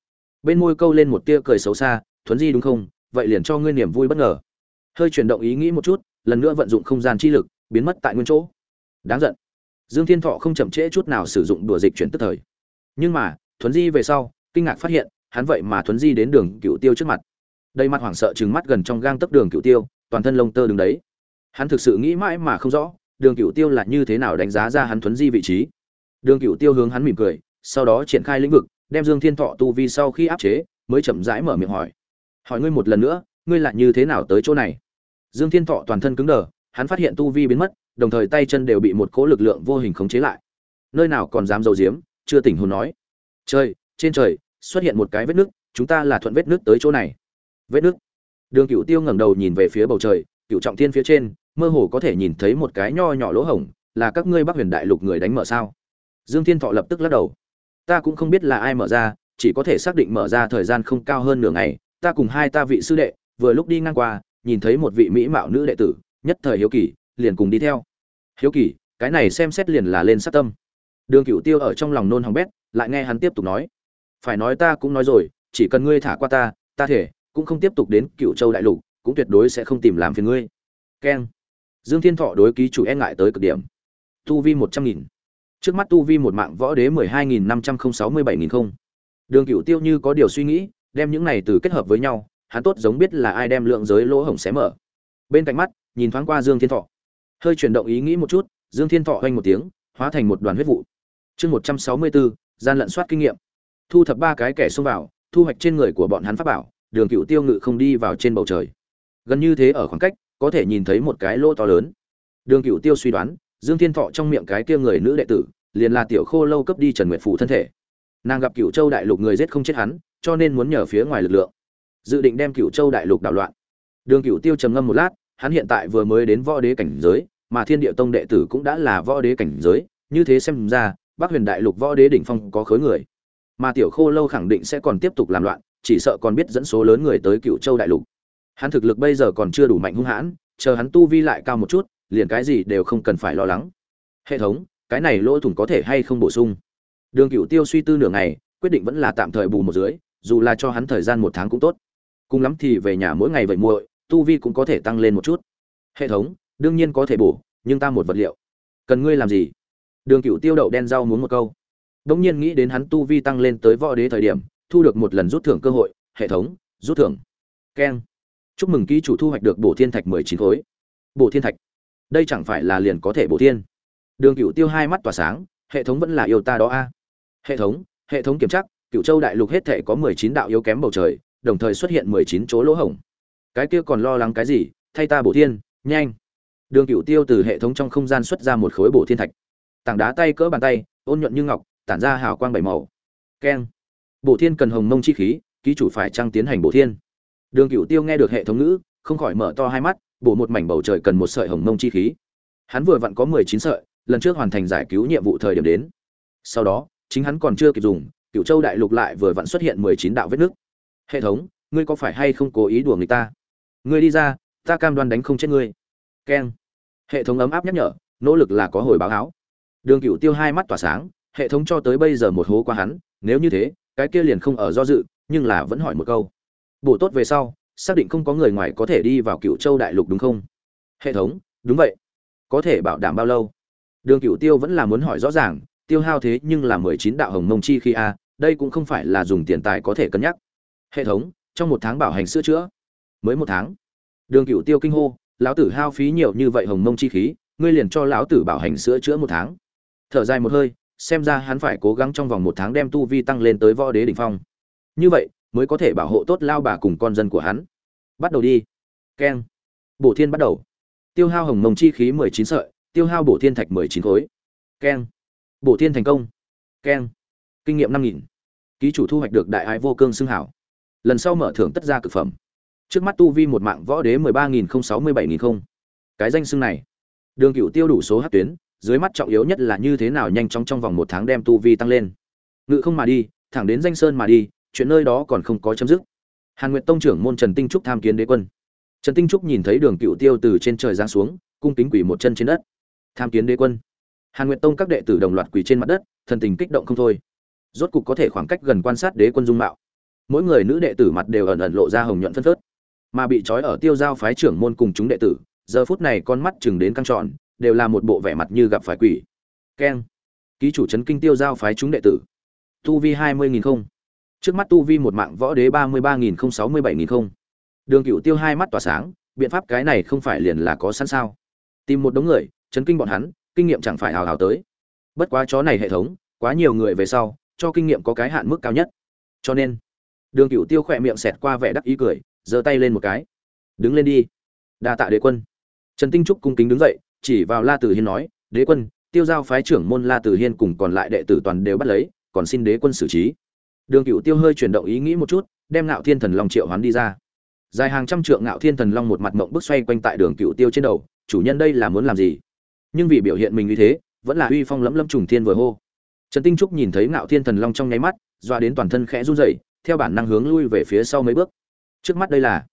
Bên môi câu lên một tia cười xấu xa, thuấn di đúng không? Vậy liền cho ngươi niềm vui bất ngờ. Hơi chuyển động ý nghĩ một chút, lần nữa vận dụng không gian chi lực, biến mất tại nguyên chỗ. Đáng giận. Dương thiên thọ không chậm trễ chút nào sử dụng đùa dịch chuyển tức thời. Nhưng mà, thuấn di về sau, kinh ngạc phát hiện, hắn vậy mà thuấn di đến đường cựu tiêu trước mặt. Đầy mặt hoảng sợ trừng mắt gần trong gang tấc đường cựu tiêu, toàn thân lông tơ đứng đấy. Hắn thực sự nghĩ mãi mà không rõ đường cựu tiêu là như thế nào đánh giá ra hắn thuấn di vị trí? Đường cựu tiêu hướng hắn mỉm cười, sau đó triển khai lĩnh vực, đem dương thiên thọ tu vi sau khi áp chế, mới chậm rãi mở miệng hỏi. Hỏi ngươi một lần nữa, ngươi là như thế nào tới chỗ này? Dương thiên thọ toàn thân cứng đờ, hắn phát hiện tu vi biến mất, đồng thời tay chân đều bị một cỗ lực lượng vô hình khống chế lại. Nơi nào còn dám dầu diếm chưa tỉnh hồn nói. Trời, trên trời, xuất hiện một cái vết nước chúng ta là thuận vết nước tới chỗ này. Vết nước đường cựu tiêu ngẩng đầu nhìn về phía bầu trời cựu trọng thiên phía trên mơ hồ có thể nhìn thấy một cái nho nhỏ lỗ hổng, là các ngươi bắc huyền đại lục người đánh mở sao? Dương thiên thọ lập tức lắc đầu. Ta cũng không biết là ai mở ra, chỉ có thể xác định mở ra thời gian không cao hơn nửa ngày, ta cùng hai ta vị sư đệ, vừa lúc đi ngang qua, nhìn thấy một vị mỹ mạo nữ đệ tử, nhất thời hiếu kỳ, liền cùng đi theo. Hiếu kỳ, cái này xem xét liền là lên sát tâm. Đường cựu tiêu ở trong lòng nôn hòng bét, lại nghe hắn tiếp tục nói. Phải nói ta cũng nói rồi, chỉ cần ngươi thả qua ta ta thể, cũng không tiếp tục đến cựu châu đại lục, cũng tuyệt đối sẽ không tìm làm phiền ngươi. Keng dương thiên thọ đối ký chủ e ngại tới cực điểm. Tu vi một trăm nghìn. Trước mắt tu vi một mạng võ đế mười hai nghìn năm trăm không sáu mươi bảy nghìn không. Đường cựu tiêu như có điều suy nghĩ, đem những này từ kết hợp với nhau, hắn tốt giống biết là ai đem lượng giới lỗ hổng xé mở. Bên cạnh mắt, nhìn thoáng qua dương thiên thọ. Hơi chuyển động ý nghĩ một chút, dương thiên thọ oanh một tiếng, hóa thành một đoàn huyết vụ. Chương một trăm sáu mươi bốn gian lận soát kinh nghiệm. Thu thập ba cái kẻ xông vào, thu hoạch trên người của bọn hắn pháp bảo, đường cựu tiêu ngự không đi vào trên bầu trời. Gần như thế ở khoảng cách có thể nhìn thấy một cái lỗ to lớn. Đường cựu tiêu suy đoán, dương thiên thọ trong miệng cái kia người nữ đệ tử, liền là tiểu khô lâu cấp đi trần nguyệt phủ thân thể. Nàng gặp cựu châu đại lục người giết không chết hắn, cho nên muốn nhờ phía ngoài lực lượng. Dự định đem cựu châu đại lục đảo loạn. Đường cựu tiêu trầm ngâm một lát, hắn hiện tại vừa mới đến võ đế cảnh giới, mà thiên địa tông đệ tử cũng đã là võ đế cảnh giới, như thế xem ra, bắc huyền đại lục võ đế đỉnh phong có khối người. Mà tiểu khô lâu khẳng định sẽ còn tiếp tục làm loạn, chỉ sợ còn biết dẫn số lớn người tới cựu châu đại lục hắn thực lực bây giờ còn chưa đủ mạnh hung hãn, chờ hắn tu vi lại cao một chút, liền cái gì đều không cần phải lo lắng. Hệ thống, cái này lỗ thủng có thể hay không bổ sung? Đường cựu tiêu suy tư nửa ngày, quyết định vẫn là tạm thời bù một dưới, dù là cho hắn thời gian một tháng cũng tốt. Cùng lắm thì về nhà mỗi ngày vậy muội, tu vi cũng có thể tăng lên một chút. Hệ thống, đương nhiên có thể bổ, nhưng ta một vật liệu. Cần ngươi làm gì? Đường cựu tiêu đậu đen rau muốn một câu. Đ ỗ n g nhiên nghĩ đến hắn tu vi tăng lên tới võ đế thời điểm, thu được một lần rút thưởng cơ hội. Hệ thống, rút thưởng. Keng chúc mừng ký chủ thu hoạch được bổ thiên thạch mười chín khối. Bổ thiên thạch? Đây chẳng phải là liền có thể bổ thiên? Đường cựu tiêu hai mắt tỏa sáng, hệ thống vẫn là yêu ta đó a. Hệ thống hệ thống kiểm tra cựu châu đại lục hết thể có mười chín đạo yếu kém bầu trời, đồng thời xuất hiện mười chín chỗ lỗ hổng. Cái kia còn lo lắng cái gì? Thay ta bổ thiên, nhanh. Đường cựu tiêu từ hệ thống trong không gian xuất ra một khối bổ thiên thạch. Tảng đá tay cỡ bàn tay, ôn nhuận như ngọc, tản ra hào quang bảy màu. Keng. Bổ thiên cần hồng mông chi khí, ký chủ phải trăng tiến hành bổ thiên? Đường cựu tiêu nghe được hệ thống ngữ, không khỏi mở to hai mắt, bổ một mảnh bầu trời cần một sợi hồng mông chi khí. Hắn vừa vặn có mười chín sợi, lần trước hoàn thành giải cứu nhiệm vụ thời điểm đến. Sau đó, chính hắn còn chưa kịp dùng cựu châu đại lục lại vừa vặn xuất hiện mười chín đạo vết nước hệ thống, ngươi có phải hay không cố ý đùa người ta? Ngươi đi ra, ta cam đoan đánh không chết ngươi. Keng. Hệ thống ấm áp nhắc nhở, nỗ lực là có hồi báo áo. Đường cựu tiêu hai mắt tỏa sáng, hệ thống cho tới bây giờ một hố qua hắn, nếu như thế, cái kia liền không ở do dự, nhưng là vẫn hỏi một câu bổ tốt về sau, xác định không có người ngoài có thể đi vào cựu châu đại lục đúng không? Hệ thống, đúng vậy. Có thể bảo đảm bao lâu? Đường cựu tiêu vẫn là muốn hỏi rõ ràng, tiêu hao thế nhưng là mười chín đạo hồng mông chi khi a, đây cũng không phải là dùng tiền tài có thể cân nhắc. Hệ thống, trong một tháng bảo hành sửa chữa. Mới một tháng. Đường cựu tiêu kinh hô, lão tử hao phí nhiều như vậy hồng mông chi khí, ngươi liền cho lão tử bảo hành sửa chữa một tháng. Thở dài một hơi, xem ra hắn phải cố gắng trong vòng một tháng đem tu vi tăng lên tới võ đế đỉnh phong. Như vậy mới có thể bảo hộ tốt lao bà cùng con dân của hắn. Bắt đầu đi. Keng. Bổ thiên bắt đầu. Tiêu hao hồng mông chi khí mười chín sợi, tiêu hao bổ thiên thạch mười chín khối. Keng. Bổ thiên thành công. Keng. Kinh nghiệm năm nghìn. Ký chủ thu hoạch được đại ái vô cương xưng hảo. Lần sau mở thưởng tất ra cực phẩm. Trước mắt tu vi một mạng võ đế mười ba nghìn không sáu mươi bảy nghìn không. Cái danh xưng này. Đường cựu tiêu đủ số hát tuyến, dưới mắt trọng yếu nhất là như thế nào nhanh chóng trong vòng một tháng đem tu vi tăng lên. Ngự không mà đi, thẳng đến danh sơn mà đi chuyện nơi đó còn không có chấm dứt. Hàn nguyệt tông trưởng môn trần tinh trúc tham kiến đế quân. Trần tinh trúc nhìn thấy đường cựu tiêu từ trên trời giáng xuống, cung kính quỷ một chân trên đất. Tham kiến đế quân. Hàn nguyệt tông các đệ tử đồng loạt quỳ trên mặt đất, thần tình kích động không thôi. Rốt cục có thể khoảng cách gần quan sát đế quân dung mạo. Mỗi người nữ đệ tử mặt đều ẩn ẩn lộ ra hồng nhuận phân phớt. Mà bị trói ở tiêu giao phái trưởng môn cùng chúng đệ tử, giờ phút này con mắt chừng đến căng tròn, đều là một bộ vẻ mặt như gặp phải quỷ. Keng. Ký chủ trấn kinh tiêu giao phái chúng đệ tử. Tu vi hai mươi nghìn không trước mắt tu vi một mạng võ đế ba mươi ba nghìn không sáu mươi bảy nghìn không. Đường cựu tiêu hai mắt tỏa sáng, biện pháp cái này không phải liền là có sẵn sao? Tìm một đống người, chấn kinh bọn hắn, kinh nghiệm chẳng phải hào hào tới. Bất quá chó này hệ thống, quá nhiều người về sau, cho kinh nghiệm có cái hạn mức cao nhất. Cho nên, đường cựu tiêu khỏe miệng xẹt qua vẻ đắc ý cười, giơ tay lên một cái. Đứng lên đi. Đa tạ đế quân. Trần tinh trúc cung kính đứng dậy, chỉ vào la tử hiên nói, đế quân, tiêu giao phái trưởng môn la tử hiên cùng còn lại đệ tử toàn đều bắt lấy, còn xin đế quân xử trí đường cựu tiêu hơi chuyển động ý nghĩ một chút, đem ngạo thiên thần long triệu hoán đi ra. Dài hàng trăm trượng ngạo thiên thần long một mặt mộng bức xoay quanh tại đường cựu tiêu trên đầu, chủ nhân đây là muốn làm gì? Nhưng vì biểu hiện mình như thế, vẫn là uy phong lẫm lẫm trùng thiên vừa hô. Trần tinh trúc nhìn thấy ngạo thiên thần long trong nháy mắt, doa đến toàn thân khẽ run rẩy, theo bản năng hướng lui về phía sau mấy bước. Trước mắt đây là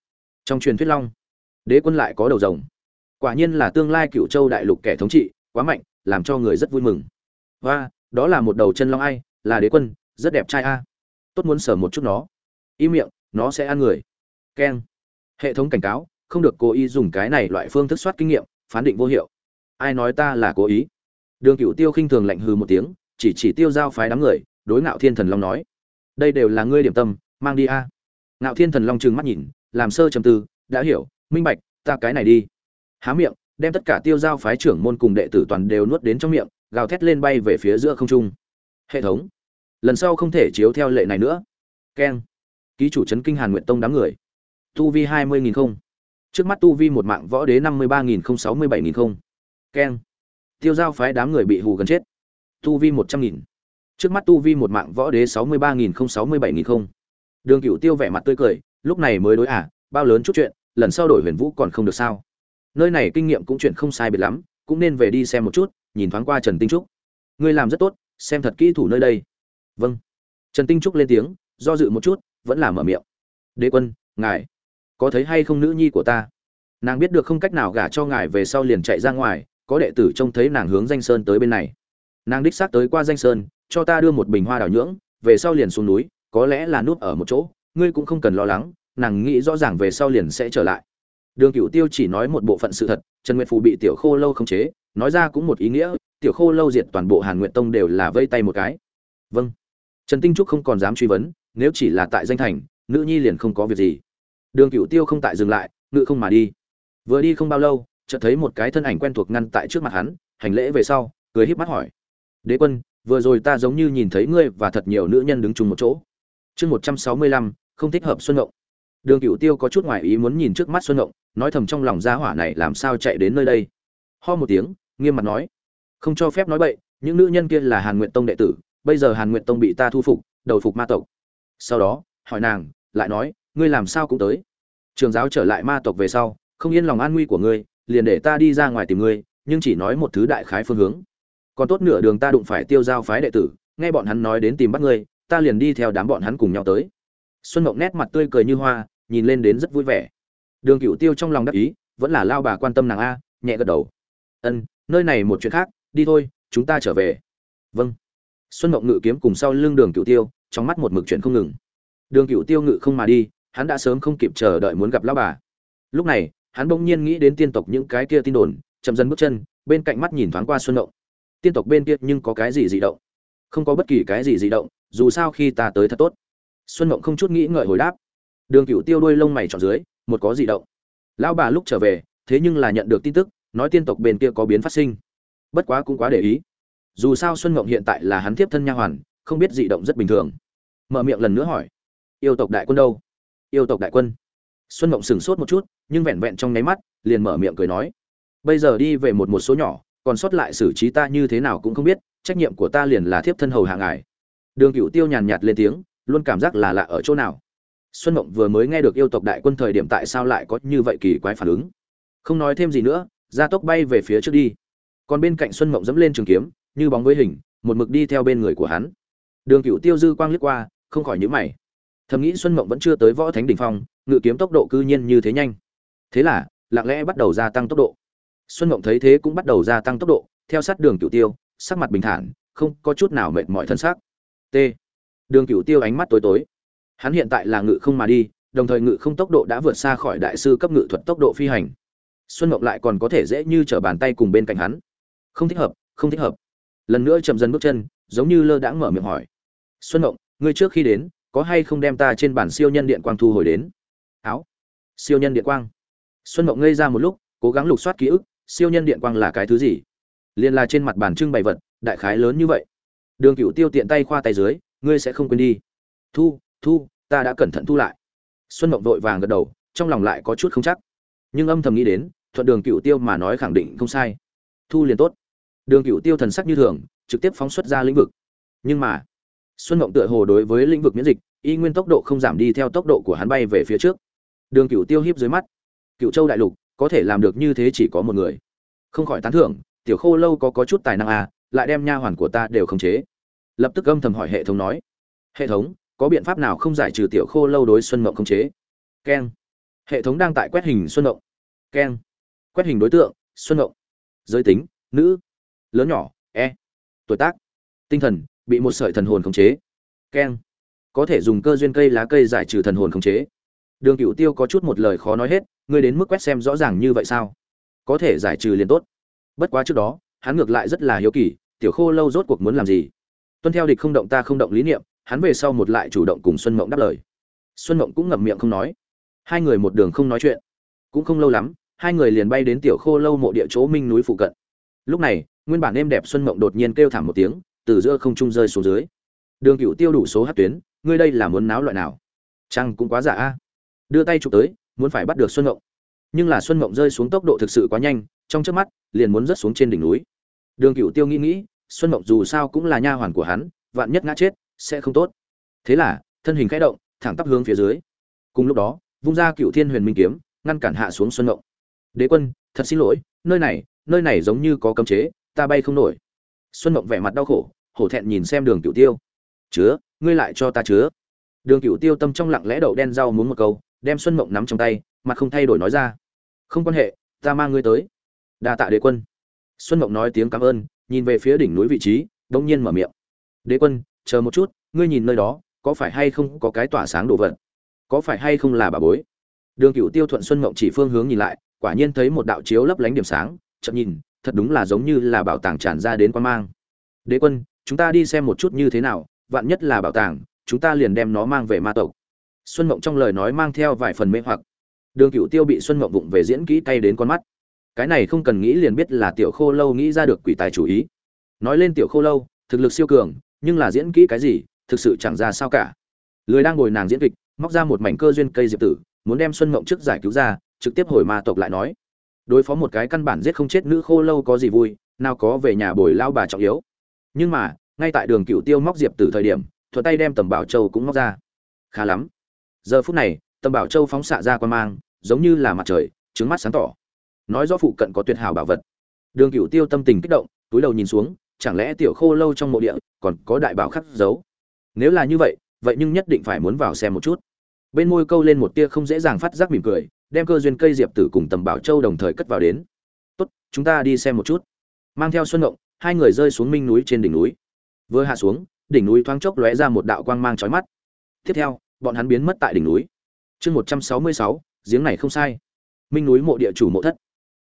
trong truyền thuyết long. Đế quân lại có đầu rồng. Quả nhiên là tương lai cựu châu đại lục kẻ thống trị, quá mạnh, làm cho người rất vui mừng. Và đó là một đầu chân long ai, là đế quân, rất đẹp trai a tốt muốn sờ một chút nó. Im miệng, nó sẽ ăn người. Keng. Hệ thống cảnh cáo, không được cố ý dùng cái này loại phương thức soát kinh nghiệm, phán định vô hiệu. Ai nói ta là cố ý? Đường cựu tiêu khinh thường lạnh hừ một tiếng, chỉ chỉ tiêu giao phái đám người, đối ngạo thiên thần long nói. Đây đều là ngươi điểm tâm, mang đi a. Ngạo thiên thần long trừng mắt nhìn, làm sơ trầm tư, đã hiểu, minh bạch, ta cái này đi. Há miệng, đem tất cả tiêu giao phái trưởng môn cùng đệ tử toàn đều nuốt đến trong miệng, gào thét lên bay về phía giữa không trung. Hệ thống lần sau không thể chiếu theo lệ này nữa. Keng ký chủ trấn kinh hàn nguyện tông đám người. Tu vi hai mươi nghìn không. Trước mắt tu vi một mạng võ đế năm mươi ba nghìn không sáu mươi bảy nghìn không. Keng tiêu giao phái đám người bị hù gần chết. Tu vi một trăm nghìn. Trước mắt tu vi một mạng võ đế sáu mươi ba nghìn không sáu mươi bảy nghìn không. Đường cựu tiêu vẻ mặt tươi cười lúc này mới đối ả à, bao lớn chút chuyện lần sau đổi huyền vũ còn không được sao. Nơi này kinh nghiệm cũng chuyện không sai biệt lắm cũng nên về đi xem một chút nhìn thoáng qua trần tinh trúc. Ngươi làm rất tốt xem thật kỹ thủ nơi đây vâng. Trần tinh trúc lên tiếng, do dự một chút, vẫn là mở miệng. Đế quân, ngài, có thấy hay không nữ nhi của ta? Nàng biết được không cách nào gả cho ngài về sau liền chạy ra ngoài, có đệ tử trông thấy nàng hướng danh sơn tới bên này. Nàng đích xác tới qua danh sơn, cho ta đưa một bình hoa đào nhưỡng, về sau liền xuống núi, có lẽ là núp ở một chỗ, ngươi cũng không cần lo lắng, nàng nghĩ rõ ràng về sau liền sẽ trở lại. Đường cựu tiêu chỉ nói một bộ phận sự thật, trần nguyệt phù bị tiểu khô lâu khống chế, nói ra cũng một ý nghĩa, tiểu khô lâu diệt toàn bộ hàn nguyện tông đều là vây tay một cái. Vâng trần tinh trúc không còn dám truy vấn, nếu chỉ là tại danh thành, nữ nhi liền không có việc gì. Đường cựu tiêu không tại dừng lại, ngự không mà đi. Vừa đi không bao lâu, chợt thấy một cái thân ảnh quen thuộc ngăn tại trước mặt hắn, hành lễ về sau, cười híp mắt hỏi. Đế quân, vừa rồi ta giống như nhìn thấy ngươi và thật nhiều nữ nhân đứng chung một chỗ. Chương một trăm sáu mươi lăm, không thích hợp xuân ngộng. Đường cựu tiêu có chút ngoại ý muốn nhìn trước mắt xuân ngộng, nói thầm trong lòng gia hỏa này làm sao chạy đến nơi đây. Ho một tiếng, nghiêm mặt nói. Không cho phép nói bậy, những nữ nhân kia là hàn nguyện tông đệ tử bây giờ hàn nguyện tông bị ta thu phục, đầu phục ma tộc. Sau đó, hỏi nàng, lại nói, ngươi làm sao cũng tới. Trường giáo trở lại ma tộc về sau, không yên lòng an nguy của ngươi, liền để ta đi ra ngoài tìm ngươi, nhưng chỉ nói một thứ đại khái phương hướng. Còn tốt nửa đường ta đụng phải tiêu giao phái đệ tử, nghe bọn hắn nói đến tìm bắt ngươi, ta liền đi theo đám bọn hắn cùng nhau tới. Xuân mộng nét mặt tươi cười như hoa, nhìn lên đến rất vui vẻ. Đường cựu tiêu trong lòng đắc ý, vẫn là lao bà quan tâm nàng a, nhẹ gật đầu. Ân, nơi này một chuyện khác, đi thôi, chúng ta trở về. Vâng xuân mộng ngự kiếm cùng sau lưng đường cựu tiêu, trong mắt một mực chuyện không ngừng. Đường cựu tiêu ngự không mà đi, hắn đã sớm không kịp chờ đợi muốn gặp lao bà. Lúc này, hắn bỗng nhiên nghĩ đến tiên tộc những cái kia tin đồn, chậm dần bước chân, bên cạnh mắt nhìn thoáng qua xuân mộng. Tiên tộc bên kia nhưng có cái gì dị động? Không có bất kỳ cái gì dị động, dù sao khi ta tới thật tốt. Xuân mộng không chút nghĩ ngợi hồi đáp. Đường cựu tiêu đuôi lông mày trọn dưới, một có dị động. Lão bà lúc trở về, thế nhưng là nhận được tin tức, nói tiên tộc bên kia có biến phát sinh. Bất quá cũng quá để ý dù sao xuân mộng hiện tại là hắn tiếp thân nha hoàn, không biết dị động rất bình thường. Mở miệng lần nữa hỏi, yêu tộc đại quân đâu? Yêu tộc đại quân. Xuân mộng sửng sốt một chút, nhưng vẹn vẹn trong nháy mắt, liền mở miệng cười nói, bây giờ đi về một một số nhỏ, còn sót lại xử trí ta như thế nào cũng không biết, trách nhiệm của ta liền là thiếp thân hầu hạ ngài. Đường cựu tiêu nhàn nhạt lên tiếng, luôn cảm giác là lạ ở chỗ nào. Xuân mộng vừa mới nghe được yêu tộc đại quân thời điểm tại sao lại có như vậy kỳ quái phản ứng. Không nói thêm gì nữa, gia tốc bay về phía trước đi. Còn bên cạnh xuân mộng dẫm lên trường kiếm như bóng với hình, một mực đi theo bên người của hắn. Đường cựu tiêu dư quang liếc qua, không khỏi nhữ mày. Thầm nghĩ xuân mộng vẫn chưa tới võ thánh đ ỉ n h phong, ngự kiếm tốc độ cư nhiên như thế nhanh. Thế là, lặng lẽ bắt đầu gia tăng tốc độ. Xuân mộng thấy thế cũng bắt đầu gia tăng tốc độ, theo sát đường cựu tiêu, sắc mặt bình thản, không có chút nào mệt mỏi thân xác. T. Đường cựu tiêu ánh mắt tối tối. Hắn hiện tại là ngự không mà đi, đồng thời ngự không tốc độ đã vượt xa khỏi đại sư cấp ngự thuật tốc độ phi hành. Xuân mộng lại còn có thể dễ như t r ở bàn tay cùng bên cạnh hắn. Không thích hợp, không thích hợp lần nữa chậm dần bước chân, giống như lơ đãng mở miệng hỏi. Xuân động ngươi trước khi đến, có hay không đem ta trên bản siêu nhân điện quang thu hồi đến? Áo. Siêu nhân điện quang. Xuân mộng ngây ra một lúc, cố gắng lục soát ký ức, siêu nhân điện quang là cái thứ gì? Liền là trên mặt bàn trưng bày vật, đại khái lớn như vậy. Đường cựu tiêu tiện tay khoa tay dưới, ngươi sẽ không quên đi. Thu thu, ta đã cẩn thận thu lại. Xuân mộng vội vàng gật đầu, trong lòng lại có chút không chắc. Nhưng âm thầm nghĩ đến, thuận đường cựu tiêu mà nói khẳng định không sai. Thu liền tốt đường cựu tiêu thần sắc như thường, trực tiếp phóng xuất ra lĩnh vực. Nhưng mà, xuân mộng tựa hồ đối với lĩnh vực miễn dịch, y nguyên tốc độ không giảm đi theo tốc độ của hắn bay về phía trước. Đường cựu tiêu hiếp dưới mắt. Cựu châu đại lục, có thể làm được như thế chỉ có một người. Không khỏi tán thưởng, tiểu khô lâu có có chút tài năng à lại đem nha hoàn của ta đều khống chế. Lập tức âm thầm hỏi hệ thống nói. Hệ thống, có biện pháp nào không giải trừ tiểu khô lâu đối xuân mộng khống chế? Keng. Hệ thống đang tại quét hình xuân mộng. Keng. Quét hình đối tượng, xuân mộng. Giới tính, nữ lớn nhỏ e tuổi tác, tinh thần, bị một sợi thần hồn khống chế. Keng. Có thể dùng cơ duyên cây lá cây giải trừ thần hồn khống chế. Đường cựu tiêu có chút một lời khó nói hết, ngươi đến mức quét xem rõ ràng như vậy sao? Có thể giải trừ liền tốt. Bất quá trước đó, hắn ngược lại rất là hiếu kỳ, tiểu khô lâu rốt cuộc muốn làm gì? Tuân theo địch không động ta không động lý niệm, hắn về sau một lại chủ động cùng xuân mộng đáp lời. Xuân mộng cũng ngậm miệng không nói. Hai người một đường không nói chuyện. Cũng không lâu lắm, hai người liền bay đến tiểu khô lâu mộ địa chỗ minh núi phụ cận. Lúc này nguyên bản êm đẹp xuân mộng đột nhiên kêu thảm một tiếng, từ giữa không trung rơi xuống dưới. Đường cựu tiêu đủ số hát tuyến, ngươi đây là muốn náo loại nào? Chăng cũng quá giả a. Đưa tay chụp tới, muốn phải bắt được xuân mộng. Nhưng là xuân mộng rơi xuống tốc độ thực sự quá nhanh, trong trước mắt, liền muốn rớt xuống trên đỉnh núi. Đường cựu tiêu nghĩ nghĩ, xuân mộng dù sao cũng là nha hoàn của hắn, vạn nhất ngã chết, sẽ không tốt. Thế là, thân hình khẽ động, thẳng tắp hướng phía dưới. Cùng lúc đó, vung ra cựu thiên huyền minh kiếm, ngăn cản hạ xuống xuân mộng. Đế quân, thật xin lỗi, nơi này nơi này giống như có cấm chế ta bay không nổi. Xuân mộng vẻ mặt đau khổ, hổ thẹn nhìn xem đường cựu tiêu. Chứa, ngươi lại cho ta chứa. Đường cựu tiêu tâm trong lặng lẽ đậu đen rau muốn một câu, đem xuân mộng nắm trong tay, mặt không thay đổi nói ra. Không quan hệ, ta mang ngươi tới. Đa tạ đế quân. Xuân mộng nói tiếng cảm ơn, nhìn về phía đỉnh núi vị trí đông nhiên mở miệng. Đế quân, chờ một chút, ngươi nhìn nơi đó, có phải hay không có cái tỏa sáng đồ vật? Có phải hay không là bà bối? Đường cựu tiêu thuận xuân mộng chỉ phương hướng nhìn lại, quả nhiên thấy một đạo chiếu lấp lánh điểm sáng chậm nhìn thật đúng là giống như là bảo tàng tràn ra đến quan mang. Đế quân, chúng ta đi xem một chút như thế nào, vạn nhất là bảo tàng, chúng ta liền đem nó mang về ma tộc. Xuân mộng trong lời nói mang theo vài phần mê hoặc. Đường cựu tiêu bị xuân mộng vụng về diễn kỹ cay đến con mắt. Cái này không cần nghĩ liền biết là tiểu khô lâu nghĩ ra được quỷ tài chủ ý. Nói lên tiểu khô lâu, thực lực siêu cường, nhưng là diễn kỹ cái gì, thực sự chẳng ra sao cả. Lười đang ngồi nàng diễn kịch, móc ra một mảnh cơ duyên cây diệp tử, muốn đem xuân mộng trước giải cứu ra, trực tiếp hồi ma tộc lại nói đối phó một cái căn bản giết không chết nữ khô lâu có gì vui, nào có về nhà bồi lao bà trọng yếu. Nhưng mà, ngay tại đường cựu tiêu móc diệp từ thời điểm thuật tay đem tầm bảo châu cũng móc ra. Khá lắm. Giờ phút này, tầm bảo châu phóng xạ ra quan mang, giống như là mặt trời trứng mắt sáng tỏ. Nói rõ phụ cận có tuyệt hảo bảo vật. Đường cựu tiêu tâm tình kích động, túi đầu nhìn xuống, chẳng lẽ tiểu khô lâu trong mộ địa còn có đại bảo khắc giấu? nếu là như vậy vậy nhưng nhất định phải muốn vào xem một chút. Bên môi câu lên một tia không dễ dàng phát giác mỉm cười đem cơ duyên cây diệp tử cùng tầm bảo châu đồng thời cất vào đến. Tốt, chúng ta đi xem một chút. Mang theo xuân động hai người rơi xuống minh núi trên đỉnh núi. Vừa hạ xuống, đỉnh núi thoáng chốc lóe ra một đạo quang mang chói mắt. Tiếp theo, bọn hắn biến mất tại đỉnh núi. Chương một trăm sáu mươi sáu, giếng này không sai. Minh núi mộ địa chủ mộ thất.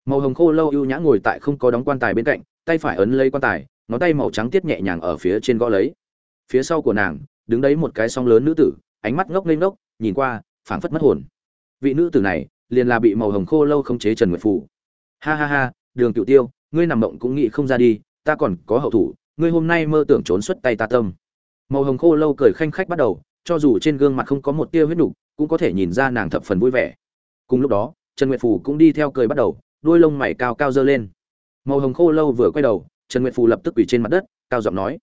Màu hồng khô lâu ưu nhã ngồi tại không có đóng quan tài bên cạnh, tay phải ấn lấy quan tài, ngón tay màu trắng tiết nhẹ nhàng ở phía trên gõ lấy. Phía sau của nàng, đứng đấy một cái song lớn nữ tử, ánh mắt ngốc lên ngốc, nhìn qua, phảng phất mất hồn. Vị nữ tử này liền là bị màu hồng khô lâu không chế trần nguyệt phù. Ha ha ha, đường cựu tiêu, ngươi nằm mộng cũng nghĩ không ra đi, ta còn có hậu thủ, ngươi hôm nay mơ tưởng trốn xuất tay ta tâm. Màu hồng khô lâu cười khanh khách bắt đầu, cho dù trên gương mặt không có một tia huyết nục, cũng có thể nhìn ra nàng thập phần vui vẻ. Cùng lúc đó, trần nguyệt phù cũng đi theo cười bắt đầu đuôi lông mày cao cao dơ lên. Màu hồng khô lâu vừa quay đầu, trần nguyệt phù lập tức quỳ trên mặt đất, cao giọng nói,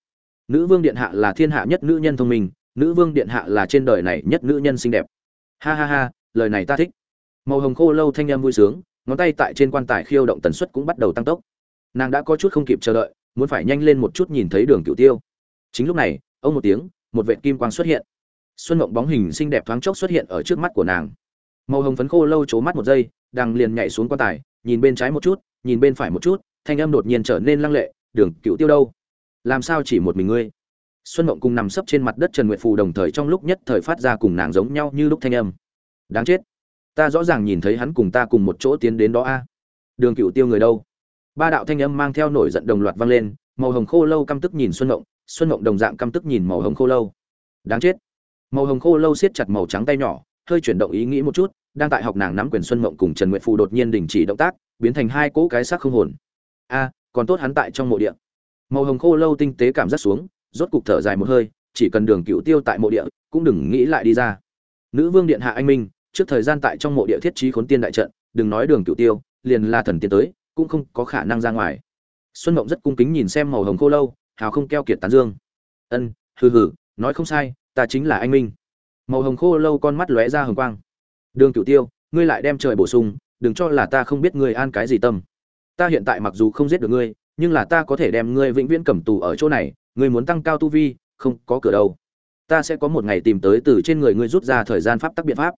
nữ vương điện hạ là thiên hạ nhất nữ nhân thông minh, nữ vương điện hạ là trên đời này nhất nữ nhân xinh đẹp. Ha ha ha, lời này ta thích màu hồng khô lâu thanh em vui sướng, ngón tay tại trên quan tài khiêu động tần suất cũng bắt đầu tăng tốc. Nàng đã có chút không kịp chờ đợi, muốn phải nhanh lên một chút nhìn thấy đường cựu tiêu. Chính lúc này, ông một tiếng, một vệ kim quang xuất hiện. Xuân mộng bóng hình xinh đẹp thoáng chốc xuất hiện ở trước mắt của nàng. Màu hồng phấn khô lâu c mắt một giây đang liền nhảy xuống quan tài, nhìn bên trái một chút, nhìn bên phải một chút, thanh âm đột nhiên trở nên lăng lệ, đường cựu tiêu đâu? Làm sao chỉ một mình ngươi? Xuân mộng cùng nằm sấp trên mặt đất trần nguyệt phù đồng thời trong lúc nhất thời phát ra cùng nàng giống nhau như lúc thanh âm. Đáng chết ta rõ ràng nhìn thấy hắn cùng ta cùng một chỗ tiến đến đó a. Đường cựu tiêu người đâu? Ba đạo thanh âm mang theo nổi giận đồng loạt vang lên, màu hồng khô lâu căm tức nhìn xuân mộng xuân mộng đồng dạng căm tức nhìn màu hồng khô lâu. Đáng chết. Màu hồng khô lâu siết chặt màu trắng tay nhỏ, hơi chuyển động ý nghĩ một chút, đang tại học nàng nắm quyền xuân mộng cùng trần nguyện phù đột nhiên đình chỉ động tác, biến thành hai cỗ cái xác không hồn. A, còn tốt hắn tại trong mộ địa. Màu hồng khô lâu tinh tế cảm giác xuống, rốt cục thở dài một hơi, chỉ cần đường cựu tiêu tại mộ địa, cũng đừng nghĩ lại đi ra. Nữ vương điện hạ anh minh trước thời gian tại trong mộ địa thiết trí khốn tiên đại trận, đừng nói đường cựu tiêu, liền la thần tiên tới, cũng không có khả năng ra ngoài. Xuân mộng rất cung kính nhìn xem màu hồng khô lâu, hào không keo kiệt tán dương. Ân, hừ hừ, nói không sai, ta chính là anh minh. Màu hồng khô lâu con mắt lóe ra hồng quang. Đường cựu tiêu, ngươi lại đem trời bổ sung, đừng cho là ta không biết ngươi an cái gì tâm. Ta hiện tại mặc dù không giết được ngươi, nhưng là ta có thể đem ngươi vĩnh viễn cầm tù ở chỗ này, ngươi muốn tăng cao tu vi, không có cửa đâu. Ta sẽ có một ngày tìm tới từ trên người ngươi rút ra thời gian pháp tắc biện pháp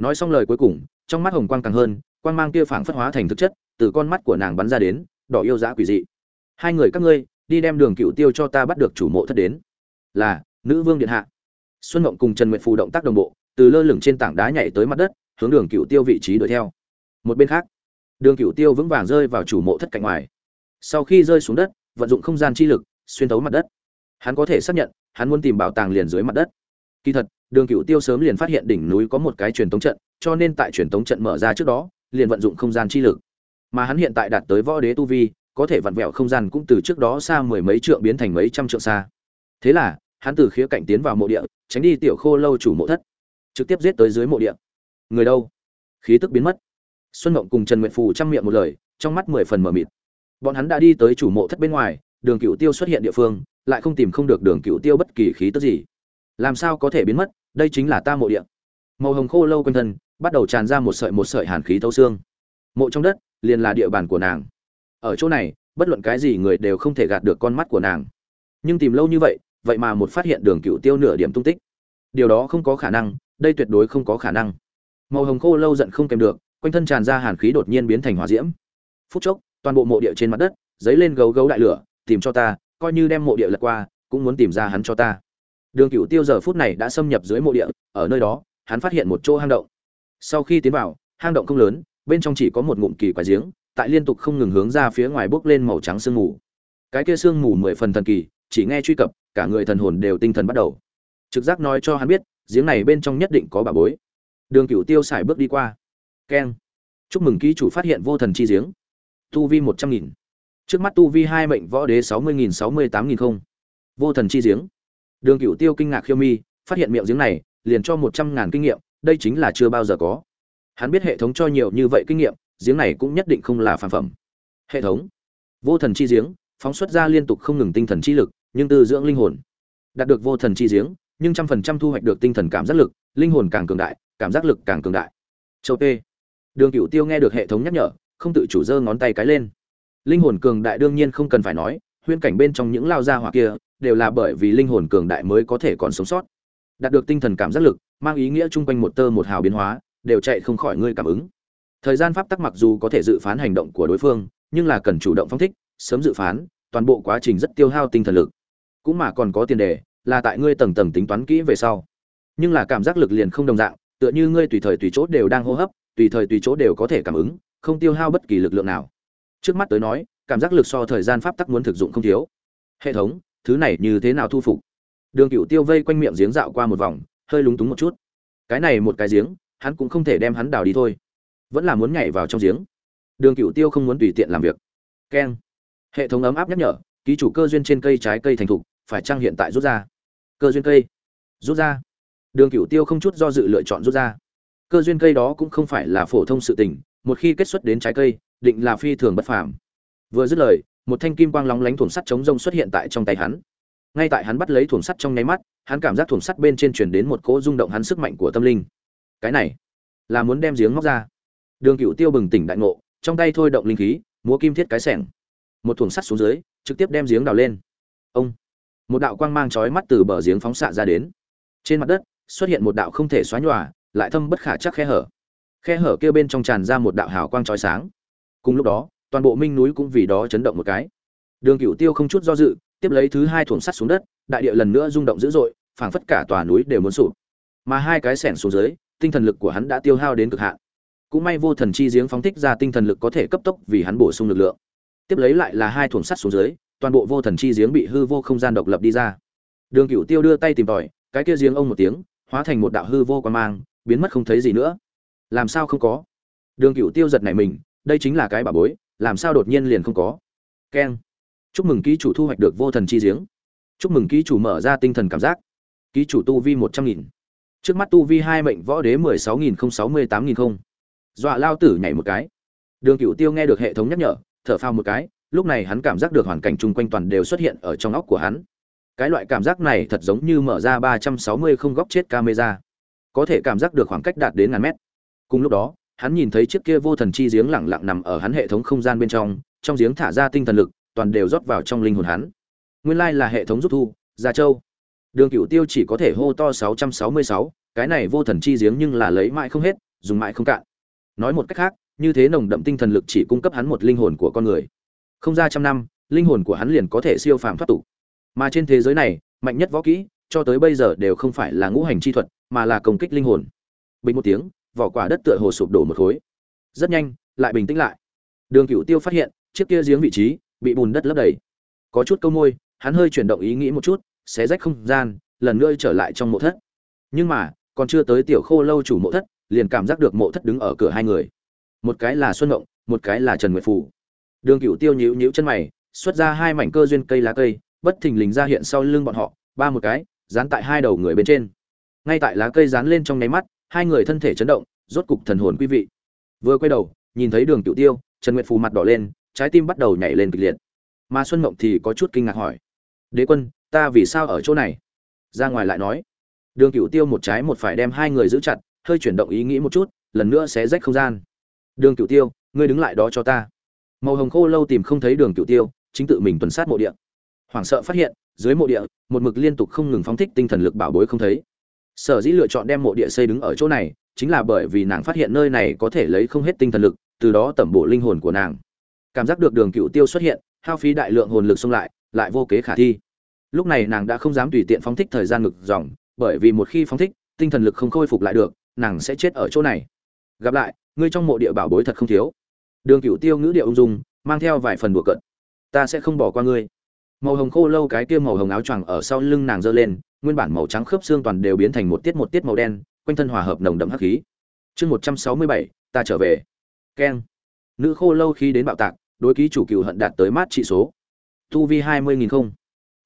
nói xong lời cuối cùng, trong mắt hồng quang càng hơn, quang mang kia phảng phất hóa thành thực chất, từ con mắt của nàng bắn ra đến, đỏ yêu dã quỷ dị. Hai người các ngươi, đi đem đường cựu tiêu cho ta bắt được chủ mộ thất đến. Là, nữ vương điện hạ. Xuân mộng cùng trần nguyệt phù động tác đồng bộ, từ lơ lửng trên tảng đá nhảy tới mặt đất, hướng đường cựu tiêu vị trí đuổi theo. Một bên khác, đường cựu tiêu vững vàng rơi vào chủ mộ thất cạnh ngoài. Sau khi rơi xuống đất, vận dụng không gian chi lực, xuyên tấu mặt đất. Hắn có thể xác nhận, hắn muốn tìm bảo tàng liền dưới mặt đất. Kỳ thật đường cựu tiêu sớm liền phát hiện đỉnh núi có một cái truyền tống trận, cho nên tại truyền tống trận mở ra trước đó, liền vận dụng không gian chi lực. Mà hắn hiện tại đạt tới võ đế tu vi, có thể vặn vẹo không gian cũng từ trước đó xa mười mấy trượng biến thành mấy trăm trượng xa. Thế là, hắn từ khía cạnh tiến vào mộ địa, tránh đi tiểu khô lâu chủ mộ thất. Trực tiếp giết tới dưới mộ địa. Người đâu? Khí tức biến mất. Xuân mộng cùng trần nguyện phù chăm miệng một lời, trong mắt mười phần mờ mịt. Bọn hắn đã đi tới chủ mộ thất bên ngoài, đường cựu tiêu xuất hiện địa phương, lại không tìm không được đường cựu tiêu bất kỳ khí tức gì. Làm sao có thể biến mất? Đây chính là ta mộ địa. Màu hồng khô lâu quanh thân, bắt đầu tràn ra một sợi một sợi hàn khí thấu xương. Mộ trong đất, liền là địa bàn của nàng. Ở chỗ này, bất luận cái gì người đều không thể gạt được con mắt của nàng. Nhưng tìm lâu như vậy vậy mà một phát hiện đường cựu tiêu nửa điểm tung tích. Điều đó không có khả năng, đây tuyệt đối không có khả năng. Màu hồng khô lâu giận không kèm được, quanh thân tràn ra hàn khí đột nhiên biến thành hỏa diễm. Phút chốc, toàn bộ mộ địa trên mặt đất, dấy lên gấu gấu đại lửa, tìm cho ta, coi như đem mộ địa lật qua, cũng muốn tìm ra hắn cho ta đường cựu tiêu giờ phút này đã xâm nhập dưới mộ địa, ở nơi đó, hắn phát hiện một chỗ hang động. Sau khi tiến vào, hang động không lớn, bên trong chỉ có một ngụm kỳ quái giếng, tại liên tục không ngừng hướng ra phía ngoài bốc lên màu trắng sương mù. Cái kia sương mù mười phần thần kỳ, chỉ nghe truy cập, cả người thần hồn đều tinh thần bắt đầu. Trực giác nói cho hắn biết, giếng này bên trong nhất định có bà bối. Đường cựu tiêu xài bước đi qua. Keng. Chúc mừng ký chủ phát hiện vô thần chi giếng. Tu vi một trăm nghìn. Trước mắt tu vi hai mệnh võ đế sáu mươi nghìn sáu mươi tám nghìn không. Vô thần chi giếng đường Cửu tiêu kinh ngạc khiêu mi phát hiện miệng giếng này liền cho một trăm ngàn kinh nghiệm đây chính là chưa bao giờ có. Hắn biết hệ thống cho nhiều như vậy kinh nghiệm giếng này cũng nhất định không là phàm phẩm. Hệ thống. Vô thần chi giếng phóng xuất ra liên tục không ngừng tinh thần chi lực nhưng tư dưỡng linh hồn. Đạt được vô thần chi giếng nhưng trăm phần trăm thu hoạch được tinh thần cảm giác lực linh hồn càng cường đại cảm giác lực càng cường đại. Châu Tê, đường Cửu tiêu nghe được hệ thống nhắc nhở không tự chủ giơ ngón tay cái lên. Linh hồn cường đại đương nhiên không cần phải nói huyễn cảnh bên trong những lao gia hỏa kia đều là bởi vì linh hồn cường đại mới có thể còn sống sót. Đạt được tinh thần cảm giác lực, mang ý nghĩa chung quanh một tơ một hào biến hóa, đều chạy không khỏi ngươi cảm ứng. Thời gian pháp tắc mặc dù có thể dự phán hành động của đối phương, nhưng là cần chủ động phong thích, sớm dự phán, toàn bộ quá trình rất tiêu hao tinh thần lực. Cũng mà còn có tiền đề, là tại ngươi tầng tầng tính toán kỹ về sau. Nhưng là cảm giác lực liền không đồng dạng, tựa như ngươi tùy thời tùy chỗ đều đang hô hấp, tùy thời tùy chỗ đều có thể cảm ứng, không tiêu hao bất kỳ lực lượng nào. Trước mắt tới nói, cảm giác lực so thời gian pháp tắc muốn thực dụng không thiếu. Hệ thống thứ này như thế nào thu phục? Đường cựu tiêu vây quanh miệng giếng dạo qua một vòng, hơi lúng túng một chút. Cái này một cái giếng, hắn cũng không thể đem hắn đào đi thôi. Vẫn là muốn nhảy vào trong giếng. Đường cựu tiêu không muốn tùy tiện làm việc. Keng. Hệ thống ấm áp nhắc nhở, ký chủ cơ duyên trên cây trái cây thành thục, phải trang hiện tại rút ra? Cơ duyên cây. Rút ra. Đường cựu tiêu không chút do dự lựa chọn rút ra. Cơ duyên cây đó cũng không phải là phổ thông sự tình, một khi kết xuất đến trái cây, định là phi thường bất phàm. Vừa dứt lời một thanh kim quang lóng lánh thuồng sắt chống rông xuất hiện tại trong tay hắn. Ngay tại hắn bắt lấy thuồng sắt trong nháy mắt, hắn cảm giác thuồng sắt bên trên truyền đến một cỗ rung động hắn sức mạnh của tâm linh. Cái này là muốn đem giếng móc ra. Đường cựu tiêu bừng tỉnh đại ngộ, trong tay thôi động linh khí, múa kim thiết cái sẻng. Một thuồng sắt xuống dưới, trực tiếp đem giếng đào lên. Ông, một đạo quang mang chói mắt từ bờ giếng phóng xạ ra đến. Trên mặt đất, xuất hiện một đạo không thể xóa nhòa, lại thâm bất khả chắc khe hở. Khe hở kia bên trong tràn ra một đạo hào quang chói sáng. Cùng lúc đó toàn bộ minh núi cũng vì đó chấn động một cái. Đường cửu tiêu không chút do dự, tiếp lấy thứ hai thuồng sắt xuống đất, đại địa lần nữa rung động dữ dội, phảng phất cả tòa núi đều muốn sụp. Mà hai cái sẻn xuống dưới, tinh thần lực của hắn đã tiêu hao đến cực hạn. Cũng may vô thần chi giếng phóng thích ra tinh thần lực có thể cấp tốc vì hắn bổ sung lực lượng. Tiếp lấy lại là hai thuồng sắt xuống dưới, toàn bộ vô thần chi giếng bị hư vô không gian độc lập đi ra. Đường cửu tiêu đưa tay tìm tòi, cái kia giếng ông một tiếng, hóa thành một đạo hư vô quan mang, biến mất không thấy gì nữa. Làm sao không có? Đường cửu tiêu giật này mình, đây chính là cái bà bối làm sao đột nhiên liền không có? Keng. Chúc mừng ký chủ thu hoạch được vô thần chi giếng. Chúc mừng ký chủ mở ra tinh thần cảm giác. Ký chủ tu vi một trăm nghìn. Trước mắt tu vi hai mệnh võ đế mười sáu nghìn không sáu mươi tám nghìn không. Dọa lao tử nhảy một cái. Đường cựu tiêu nghe được hệ thống nhắc nhở, thở phao một cái, lúc này hắn cảm giác được hoàn cảnh chung quanh toàn đều xuất hiện ở trong óc của hắn. Cái loại cảm giác này thật giống như mở ra ba trăm sáu mươi không góc chết camera. Có thể cảm giác được khoảng cách đạt đến ngàn mét. Cùng lúc đó hắn nhìn thấy chiếc kia vô thần chi giếng lẳng lặng nằm ở hắn hệ thống không gian bên trong trong giếng thả ra tinh thần lực toàn đều rót vào trong linh hồn hắn. Nguyên lai là hệ thống giúp thu gia châu. Đường cửu tiêu chỉ có thể hô to 666, cái này vô thần chi giếng nhưng là lấy mãi không hết dùng mãi không cạn. Nói một cách khác như thế nồng đậm tinh thần lực chỉ cung cấp hắn một linh hồn của con người. Không ra trăm năm linh hồn của hắn liền có thể siêu phàm thoát tục. Mà trên thế giới này mạnh nhất võ kỹ cho tới bây giờ đều không phải là ngũ hành chi thuật mà là công kích linh hồn. Bình một tiếng vỏ quả đất tựa hồ sụp đổ một khối. Rất nhanh, lại bình tĩnh lại. Đường cựu tiêu phát hiện, chiếc kia giếng vị trí bị bùn đất lấp đầy. Có chút câu môi, hắn hơi chuyển động ý nghĩ một chút, xé rách không gian, lần nữa trở lại trong mộ thất. Nhưng mà, còn chưa tới tiểu khô lâu chủ mộ thất, liền cảm giác được mộ thất đứng ở cửa hai người. Một cái là xuân ngộng, một cái là trần nguyệt phủ đường cựu tiêu nhíu nhíu chân mày, xuất ra hai mảnh cơ duyên cây lá cây, bất thình lình ra hiện sau lưng bọn họ, ba một cái, dán tại hai đầu người bên trên. Ngay tại lá cây dán lên trong nháy mắt hai người thân thể chấn động, rốt cục thần hồn quý vị. Vừa quay đầu, nhìn thấy đường cựu tiêu, trần nguyệt phù mặt đỏ lên, trái tim bắt đầu nhảy lên kịch liệt. Mà xuân mộng thì có chút kinh ngạc hỏi, đế quân, ta vì sao ở chỗ này? Ra ngoài lại nói, đường cựu tiêu một trái một phải đem hai người giữ chặt, hơi chuyển động ý nghĩ một chút, lần nữa sẽ rách không gian. Đường cựu tiêu, ngươi đứng lại đó cho ta. Màu hồng khô lâu tìm không thấy đường cựu tiêu, chính tự mình tuần sát mộ địa. Hoảng sợ phát hiện, dưới mộ địa, một mực liên tục không ngừng phóng thích tinh thần lực bảo bối không thấy sở dĩ lựa chọn đem mộ địa xây đứng ở chỗ này, chính là bởi vì nàng phát hiện nơi này có thể lấy không hết tinh thần lực, từ đó tẩm bổ linh hồn của nàng. Cảm giác được đường cựu tiêu xuất hiện, hao phí đại lượng hồn lực xông lại lại vô kế khả thi. Lúc này nàng đã không dám tùy tiện phóng thích thời gian ngực dòng, bởi vì một khi phóng thích, tinh thần lực không khôi phục lại được, nàng sẽ chết ở chỗ này. Gặp lại, ngươi trong mộ địa bảo bối thật không thiếu. Đường cựu tiêu ngữ địa ung dung, mang theo vài phần đùa cận ta sẽ không bỏ qua ngươi. Màu hồng khô lâu cái kia màu hồng áo choàng ở sau lưng nàng giơ lên nguyên bản màu trắng khớp xương toàn đều biến thành một tiết một tiết màu đen, quanh thân hòa hợp nồng đậm hắc khí. Chương một trăm sáu mươi bảy, ta trở về. Keng. Nữ khô lâu khi đến bạo tạc, đối ký chủ cừu hận đạt tới mát trị số. Tu vi hai mươi nghìn không.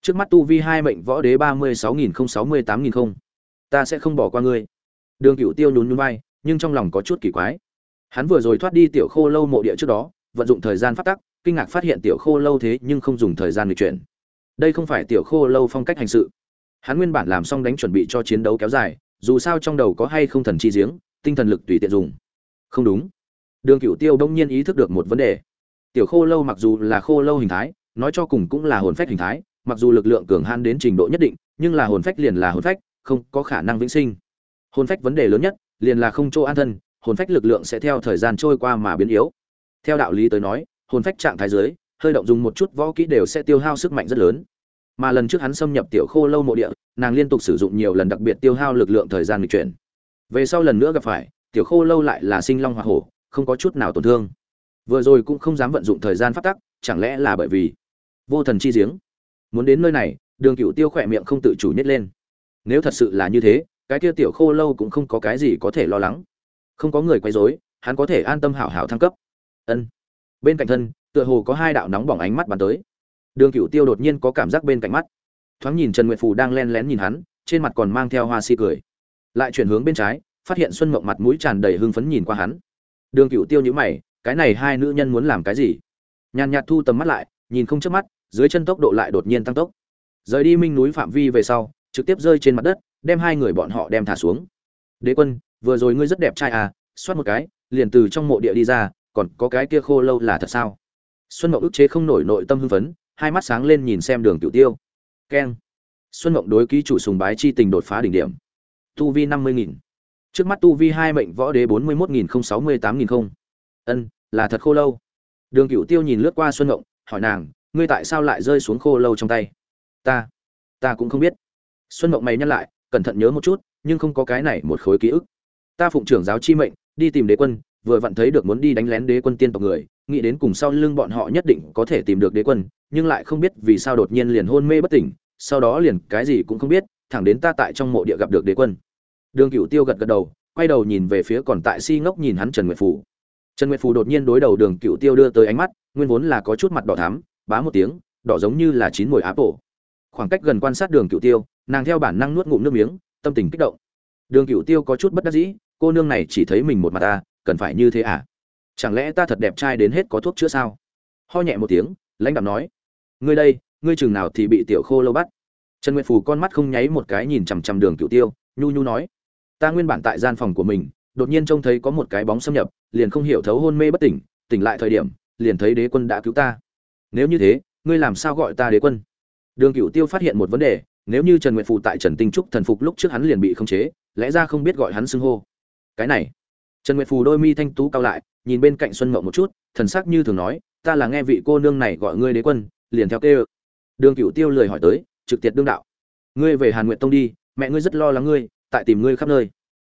Trước mắt tu vi hai mệnh võ đế ba mươi sáu nghìn không, sáu mươi tám nghìn không. Ta sẽ không bỏ qua ngươi. Đường Cửu tiêu nhún nhún vai, nhưng trong lòng có chút kỳ quái. Hắn vừa rồi thoát đi tiểu khô lâu mộ địa trước đó, vận dụng thời gian phát tắc, kinh ngạc phát hiện tiểu khô lâu thế nhưng không dùng thời gian lịch chuyển. Đây không phải tiểu khô lâu phong cách hành sự hắn nguyên bản làm xong đánh chuẩn bị cho chiến đấu kéo dài, dù sao trong đầu có hay không thần chi giếng, tinh thần lực tùy tiện dùng. Không đúng. Đường cựu tiêu đông nhiên ý thức được một vấn đề. Tiểu khô lâu mặc dù là khô lâu hình thái, nói cho cùng cũng là hồn phách hình thái, mặc dù lực lượng cường han đến trình độ nhất định, nhưng là hồn phách liền là hồn phách, không có khả năng vĩnh sinh. Hồn phách vấn đề lớn nhất, liền là không chỗ an thân, hồn phách lực lượng sẽ theo thời gian trôi qua mà biến yếu. Theo đạo lý tới nói, hồn phách trạng thái dưới, hơi động dùng một chút võ kỹ đều sẽ tiêu hao sức mạnh rất lớn mà lần trước hắn xâm nhập tiểu khô lâu mộ địa, nàng liên tục sử dụng nhiều lần đặc biệt tiêu hao lực lượng thời gian lịch chuyển. Về sau lần nữa gặp phải, tiểu khô lâu lại là sinh long hoa hổ, không có chút nào tổn thương. Vừa rồi cũng không dám vận dụng thời gian phát tắc, chẳng lẽ là bởi vì vô thần chi giếng? Muốn đến nơi này, đường cựu tiêu khỏe miệng không tự chủ nhét lên. Nếu thật sự là như thế, cái kia tiểu khô lâu cũng không có cái gì có thể lo lắng. Không có người quấy rối, hắn có thể an tâm hảo hảo thăng cấp. Ân. Bên cạnh thân, tựa hồ có hai đạo nóng bỏng ánh mắt bắn tới đường cựu tiêu đột nhiên có cảm giác bên cạnh mắt. Thoáng nhìn trần nguyệt phù đang len lén nhìn hắn, trên mặt còn mang theo hoa si cười. Lại chuyển hướng bên trái, phát hiện xuân mộng mặt mũi tràn đầy hưng phấn nhìn qua hắn. Đường cựu tiêu nhữ mày, cái này hai nữ nhân muốn làm cái gì? Nhàn nhạt thu tầm mắt lại, nhìn không chớp mắt, dưới chân tốc độ lại đột nhiên tăng tốc. Rời đi minh núi phạm vi về sau, trực tiếp rơi trên mặt đất, đem hai người bọn họ đem thả xuống. Đế quân, vừa rồi ngươi rất đẹp trai à xoát một cái, liền từ trong mộ địa đi ra, còn có cái kia khô lâu là thật sao? Xuân mộng ức chế không nổi nội tâm hưng phấn hai mắt sáng lên nhìn xem đường cựu tiêu. Keng. Xuân mộng đối ký chủ sùng bái chi tình đột phá đỉnh điểm. Tu vi năm mươi nghìn. Trước mắt tu vi hai mệnh võ đế bốn mươi một nghìn không sáu mươi tám nghìn không. Ân, là thật khô lâu. Đường cựu tiêu nhìn lướt qua xuân mộng, hỏi nàng, ngươi tại sao lại rơi xuống khô lâu trong tay? Ta ta cũng không biết. Xuân mộng mày nhắc lại, cẩn thận nhớ một chút, nhưng không có cái này một khối ký ức. Ta phụng trưởng giáo chi mệnh, đi tìm đế quân, vừa vặn thấy được muốn đi đánh lén đế quân tiên tộc người nghĩ đến cùng sau lưng bọn họ nhất định có thể tìm được đế quân, nhưng lại không biết vì sao đột nhiên liền hôn mê bất tỉnh, sau đó liền cái gì cũng không biết, thẳng đến ta tại trong mộ địa gặp được đế quân. Đường cựu tiêu gật gật đầu, quay đầu nhìn về phía còn tại si ngốc nhìn hắn trần nguyệt phủ trần nguyệt phủ đột nhiên đối đầu đường cựu tiêu đưa tới ánh mắt, nguyên vốn là có chút mặt đỏ thắm, bá một tiếng, đỏ giống như là chín mồi áp tổ khoảng cách gần quan sát đường cựu tiêu, nàng theo bản năng nuốt ngụm nước miếng, tâm tình kích động. Đường cựu tiêu có chút bất đắc dĩ, cô nương này chỉ thấy mình một mặt ta cần phải như thế à? Chẳng lẽ ta thật đẹp trai đến hết có thuốc chữa sao? Ho nhẹ một tiếng, lãnh đạo nói. Ngươi đây, ngươi chừng nào thì bị tiểu khô lâu bắt? Trần nguyệt phù con mắt không nháy một cái nhìn chằm chằm đường cựu tiêu, nhu nhu nói. Ta nguyên bản tại gian phòng của mình, đột nhiên trông thấy có một cái bóng xâm nhập, liền không hiểu thấu hôn mê bất tỉnh tỉnh lại thời điểm, liền thấy đế quân đã cứu ta. Nếu như thế, ngươi làm sao gọi ta đế quân? Đường cựu tiêu phát hiện một vấn đề, nếu như trần nguyện Phù tại trần tinh trúc thần phục lúc trước hắn liền bị khống chế, lẽ ra không biết gọi hắn xưng hô. Cái này. Trần nguyệt phù đôi mi thanh tú cao lại nhìn bên cạnh xuân mộng một chút, thần sắc như thường nói, ta là nghe vị cô nương này gọi ngươi đế quân, liền theo kêu. Đường cựu tiêu lười hỏi tới, trực tiệt đương đạo, ngươi về hàn nguyện tông đi, mẹ ngươi rất lo lắng ngươi, tại tìm ngươi khắp nơi.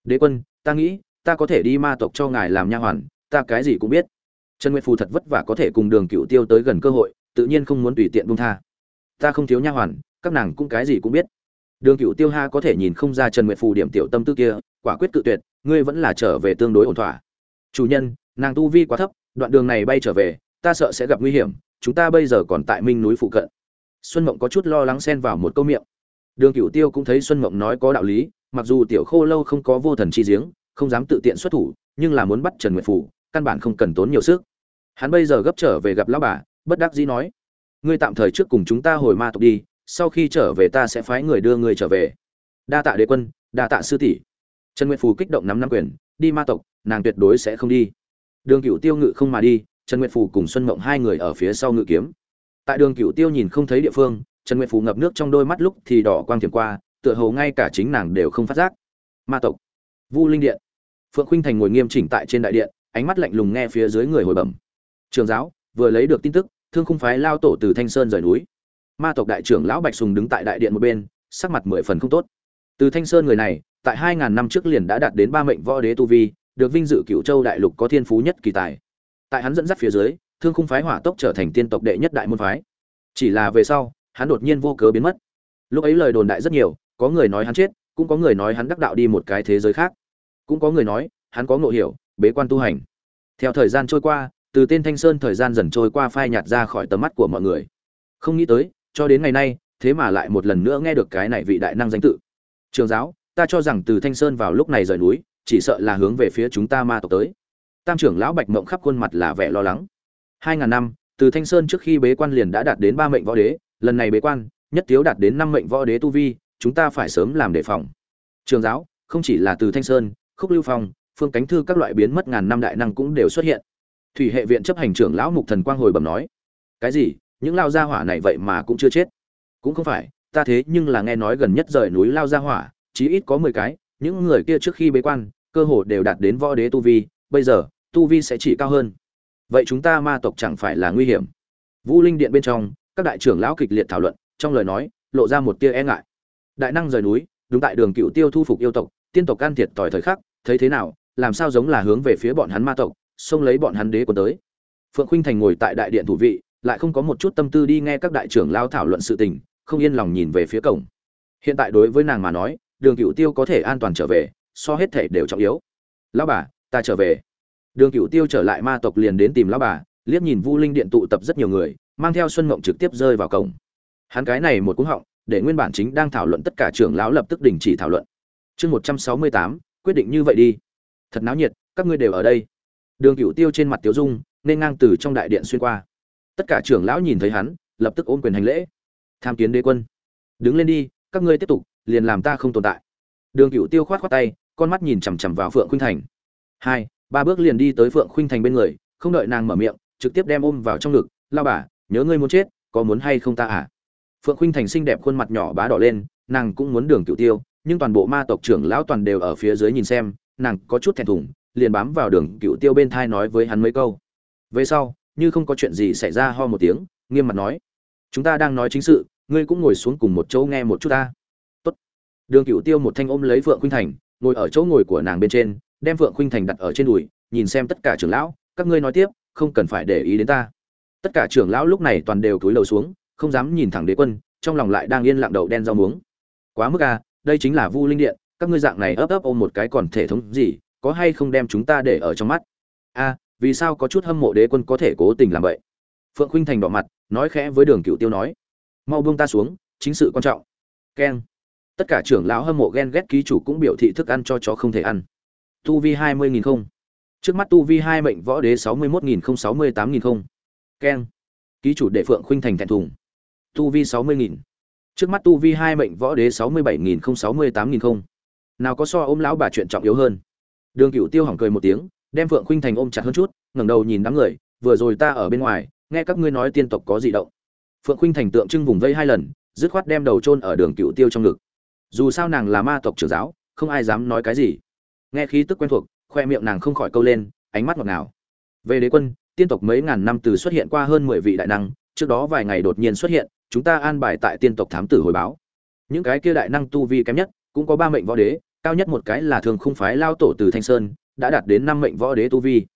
Đế quân, ta nghĩ, ta có thể đi ma tộc cho ngài làm nha hoàn, ta cái gì cũng biết. Trần nguyệt phù thật vất vả có thể cùng đường cựu tiêu tới gần cơ hội, tự nhiên không muốn tùy tiện buông tha. Ta không thiếu nha hoàn, các nàng cũng cái gì cũng biết. Đường cựu tiêu ha có thể nhìn không ra trần nguyệt phù điểm tiểu tâm tư kia, quả quyết cự tuyệt, ngươi vẫn là trở về tương đối ổn thỏa. Chủ nhân nàng tu vi quá thấp, đoạn đường này bay trở về, ta sợ sẽ gặp nguy hiểm, chúng ta bây giờ còn tại minh núi phụ cận. Xuân mộng có chút lo lắng xen vào một câu miệng. Đường cựu tiêu cũng thấy xuân mộng nói có đạo lý, mặc dù tiểu khô lâu không có vô thần chi giếng, không dám tự tiện xuất thủ, nhưng là muốn bắt trần nguyệt phủ, căn bản không cần tốn nhiều sức. Hắn bây giờ gấp trở về gặp lão bà, bất đắc dĩ nói, ngươi tạm thời trước cùng chúng ta hồi ma tộc đi, sau khi trở về ta sẽ phái người đưa ngươi trở về. Đa tạ đế quân, đa tạ sư tỷ. Trần nguyệt phù kích động nắm năm quyền, đi ma tộc, nàng tuyệt đối sẽ không đi đường cựu tiêu ngự không mà đi, trần nguyệt phù cùng xuân mộng hai người ở phía sau ngự kiếm. Tại đường cựu tiêu nhìn không thấy địa phương, trần nguyệt phù ngập nước trong đôi mắt lúc thì đỏ quang thiểm qua, tựa hồ ngay cả chính nàng đều không phát giác. Ma tộc. Vu linh điện. Phượng khuynh thành ngồi nghiêm chỉnh tại trên đại điện, ánh mắt lạnh lùng nghe phía dưới người hồi bẩm. Trường giáo, vừa lấy được tin tức, thương khung phái lao tổ từ thanh sơn rời núi. Ma tộc đại trưởng lão bạch sùng đứng tại đại điện một bên, sắc mặt mười phần không tốt. Từ thanh sơn người này, tại hai ngàn năm trước liền đã đạt đến ba mệnh võ đế tu vi được vinh dự cựu châu đại lục có thiên phú nhất kỳ tài. Tại hắn dẫn dắt phía dưới, thương khung phái hỏa tốc trở thành tiên tộc đệ nhất đại môn phái. Chỉ là về sau, hắn đột nhiên vô cớ biến mất. Lúc ấy lời đồn đại rất nhiều, có người nói hắn chết, cũng có người nói hắn đắc đạo đi một cái thế giới khác. Cũng có người nói, hắn có ngộ hiểu, bế quan tu hành. Theo thời gian trôi qua, từ tên thanh sơn thời gian dần trôi qua phai nhạt ra khỏi tầm mắt của mọi người. Không nghĩ tới, cho đến ngày nay, thế mà lại một lần nữa nghe được cái này vị đại năng danh tự. Trường giáo, ta cho rằng từ thanh sơn vào lúc này rời núi chỉ sợ là hướng về phía chúng ta ma tộc tới. Tam trưởng lão bạch mộng khắp khuôn mặt là vẻ lo lắng. Hai ngàn năm, từ thanh sơn trước khi bế quan liền đã đạt đến ba mệnh võ đế, lần này bế quan, nhất thiếu đạt đến năm mệnh võ đế tu vi, chúng ta phải sớm làm đề phòng. Trường giáo, không chỉ là từ thanh sơn, khúc lưu phong, phương cánh thư các loại biến mất ngàn năm đại năng cũng đều xuất hiện. Thủy hệ viện chấp hành trưởng lão mục thần quang hồi bẩm nói, cái gì? Những lao gia hỏa này vậy mà cũng chưa chết? Cũng không phải, ta thế nhưng là nghe nói gần nhất rời núi lao gia hỏa, chí ít có mười cái những người kia trước khi bế quan, cơ hồ đều đạt đến võ đế tu vi, bây giờ, tu vi sẽ chỉ cao hơn. Vậy chúng ta ma tộc chẳng phải là nguy hiểm? Vũ linh điện bên trong, các đại trưởng lão kịch liệt thảo luận, trong lời nói, lộ ra một tia e ngại. Đại năng rời núi, đúng tại đường cựu tiêu thu phục yêu tộc, tiên tộc can thiệt tỏi thời khắc, thấy thế nào, làm sao giống là hướng về phía bọn hắn ma tộc, xông lấy bọn hắn đế quân tới. Phượng khuynh thành ngồi tại đại điện thủ vị, lại không có một chút tâm tư đi nghe các đại trưởng lao thảo luận sự tình, không yên lòng nhìn về phía cổng. Hiện tại đối với nàng mà nói đường cựu tiêu có thể an toàn trở về, so hết thể đều trọng yếu. Lão bà, ta trở về. Đường cựu tiêu trở lại ma tộc liền đến tìm lão bà, liếc nhìn vu linh điện tụ tập rất nhiều người, mang theo xuân mộng trực tiếp rơi vào cổng. Hắn cái này một cú họng, để nguyên bản chính đang thảo luận tất cả trưởng lão lập tức đình chỉ thảo luận. Chương một trăm sáu mươi tám, quyết định như vậy đi. Thật náo nhiệt, các ngươi đều ở đây. Đường cựu tiêu trên mặt tiếu dung, nên ngang từ trong đại điện xuyên qua. Tất cả trưởng lão nhìn thấy hắn, lập tức ôm quyền hành lễ. Tham kiến đế quân. Đứng lên đi, các ngươi tiếp tục liền làm ta không tồn tại. Đường cựu tiêu khoát khoát tay, con mắt nhìn chằm chằm vào phượng khuynh thành. Hai, ba bước liền đi tới phượng khuynh thành bên người, không đợi nàng mở miệng, trực tiếp đem ôm vào trong ngực. Lao bà, nhớ ngươi muốn chết, có muốn hay không ta à phượng khuynh thành xinh đẹp khuôn mặt nhỏ bá đỏ lên, nàng cũng muốn đường cựu tiêu, nhưng toàn bộ ma tộc trưởng lão toàn đều ở phía dưới nhìn xem, nàng có chút thẹn thùng, liền bám vào đường cựu tiêu bên thai nói với hắn mấy câu. Về sau, như không có chuyện gì xảy ra ho một tiếng, nghiêm mặt nói, chúng ta đang nói chính sự, ngươi cũng ngồi xuống cùng một chỗ nghe một chút ta đường cựu tiêu một thanh ôm lấy phượng khuynh thành, ngồi ở chỗ ngồi của nàng bên trên, đem phượng khuynh thành đặt ở trên đùi, nhìn xem tất cả trưởng lão, các ngươi nói tiếp, không cần phải để ý đến ta. Tất cả trưởng lão lúc này toàn đều cúi đầu xuống, không dám nhìn thẳng đế quân, trong lòng lại đang yên lặng đầu đen rau muống. Quá mức à đây chính là vu linh điện, các ngươi dạng này ấp ấp ôm một cái còn thể thống gì, có hay không đem chúng ta để ở trong mắt? A vì sao có chút hâm mộ đế quân có thể cố tình làm vậy? Phượng khuynh thành đỏ mặt, nói khẽ với đường cựu tiêu nói, mau buông ta xuống, chính sự quan trọng. Keng tất cả trưởng lão hâm mộ ghen ghét ký chủ cũng biểu thị thức ăn cho chó không thể ăn. Tu vi hai mươi nghìn không. Trước mắt tu vi hai mệnh võ đế sáu mươi một nghìn không, sáu mươi tám nghìn không. Keng. Ký chủ đệ phượng khuynh thành thẹn thùng. Tu vi sáu mươi nghìn. Trước mắt tu vi hai mệnh võ đế sáu mươi bảy nghìn không, sáu mươi tám nghìn không. Nào có so ôm lão bà chuyện trọng yếu hơn. Đường cựu tiêu hỏng cười một tiếng, đem phượng khuynh thành ôm chặt hơn chút, ngẩng đầu nhìn đám người, vừa rồi ta ở bên ngoài, nghe các ngươi nói tiên tộc có gì động. Phượng khuynh thành tượng trưng vùng vây hai lần, dứt khoát đem đầu chôn ở đường cựu tiêu trong ngực dù sao nàng là ma tộc trưởng giáo, không ai dám nói cái gì. Nghe khí tức quen thuộc, khoe miệng nàng không khỏi câu lên, ánh mắt ngọt ngào. Về đế quân, tiên tộc mấy ngàn năm từ xuất hiện qua hơn mười vị đại năng, trước đó vài ngày đột nhiên xuất hiện, chúng ta an bài tại tiên tộc thám tử hồi báo. Những cái kia đại năng tu vi kém nhất, cũng có ba mệnh võ đế, cao nhất một cái là thường khung phái lao tổ từ thanh sơn, đã đạt đến năm mệnh võ đế tu vi.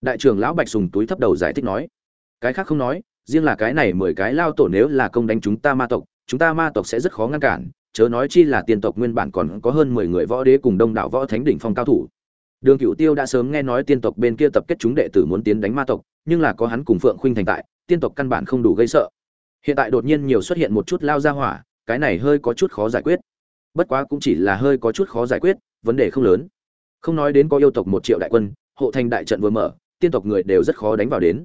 Đại trưởng lão bạch sùng túi thấp đầu giải thích nói, cái khác không nói, riêng là cái này mười cái lao tổ nếu là công đánh chúng ta ma tộc, chúng ta ma tộc sẽ rất khó ngăn cản chớ nói chi là tiên tộc nguyên bản còn có hơn mười người võ đế cùng đông đảo võ thánh đỉnh phong cao thủ. Đường cựu tiêu đã sớm nghe nói tiên tộc bên kia tập kết chúng đệ tử muốn tiến đánh ma tộc, nhưng là có hắn cùng phượng khuynh thành tại, tiên tộc căn bản không đủ gây sợ. Hiện tại đột nhiên nhiều xuất hiện một chút lao ra hỏa, cái này hơi có chút khó giải quyết. Bất quá cũng chỉ là hơi có chút khó giải quyết, vấn đề không lớn. Không nói đến có yêu tộc một triệu đại quân, hộ thành đại trận vừa mở, tiên tộc người đều rất khó đánh vào đến.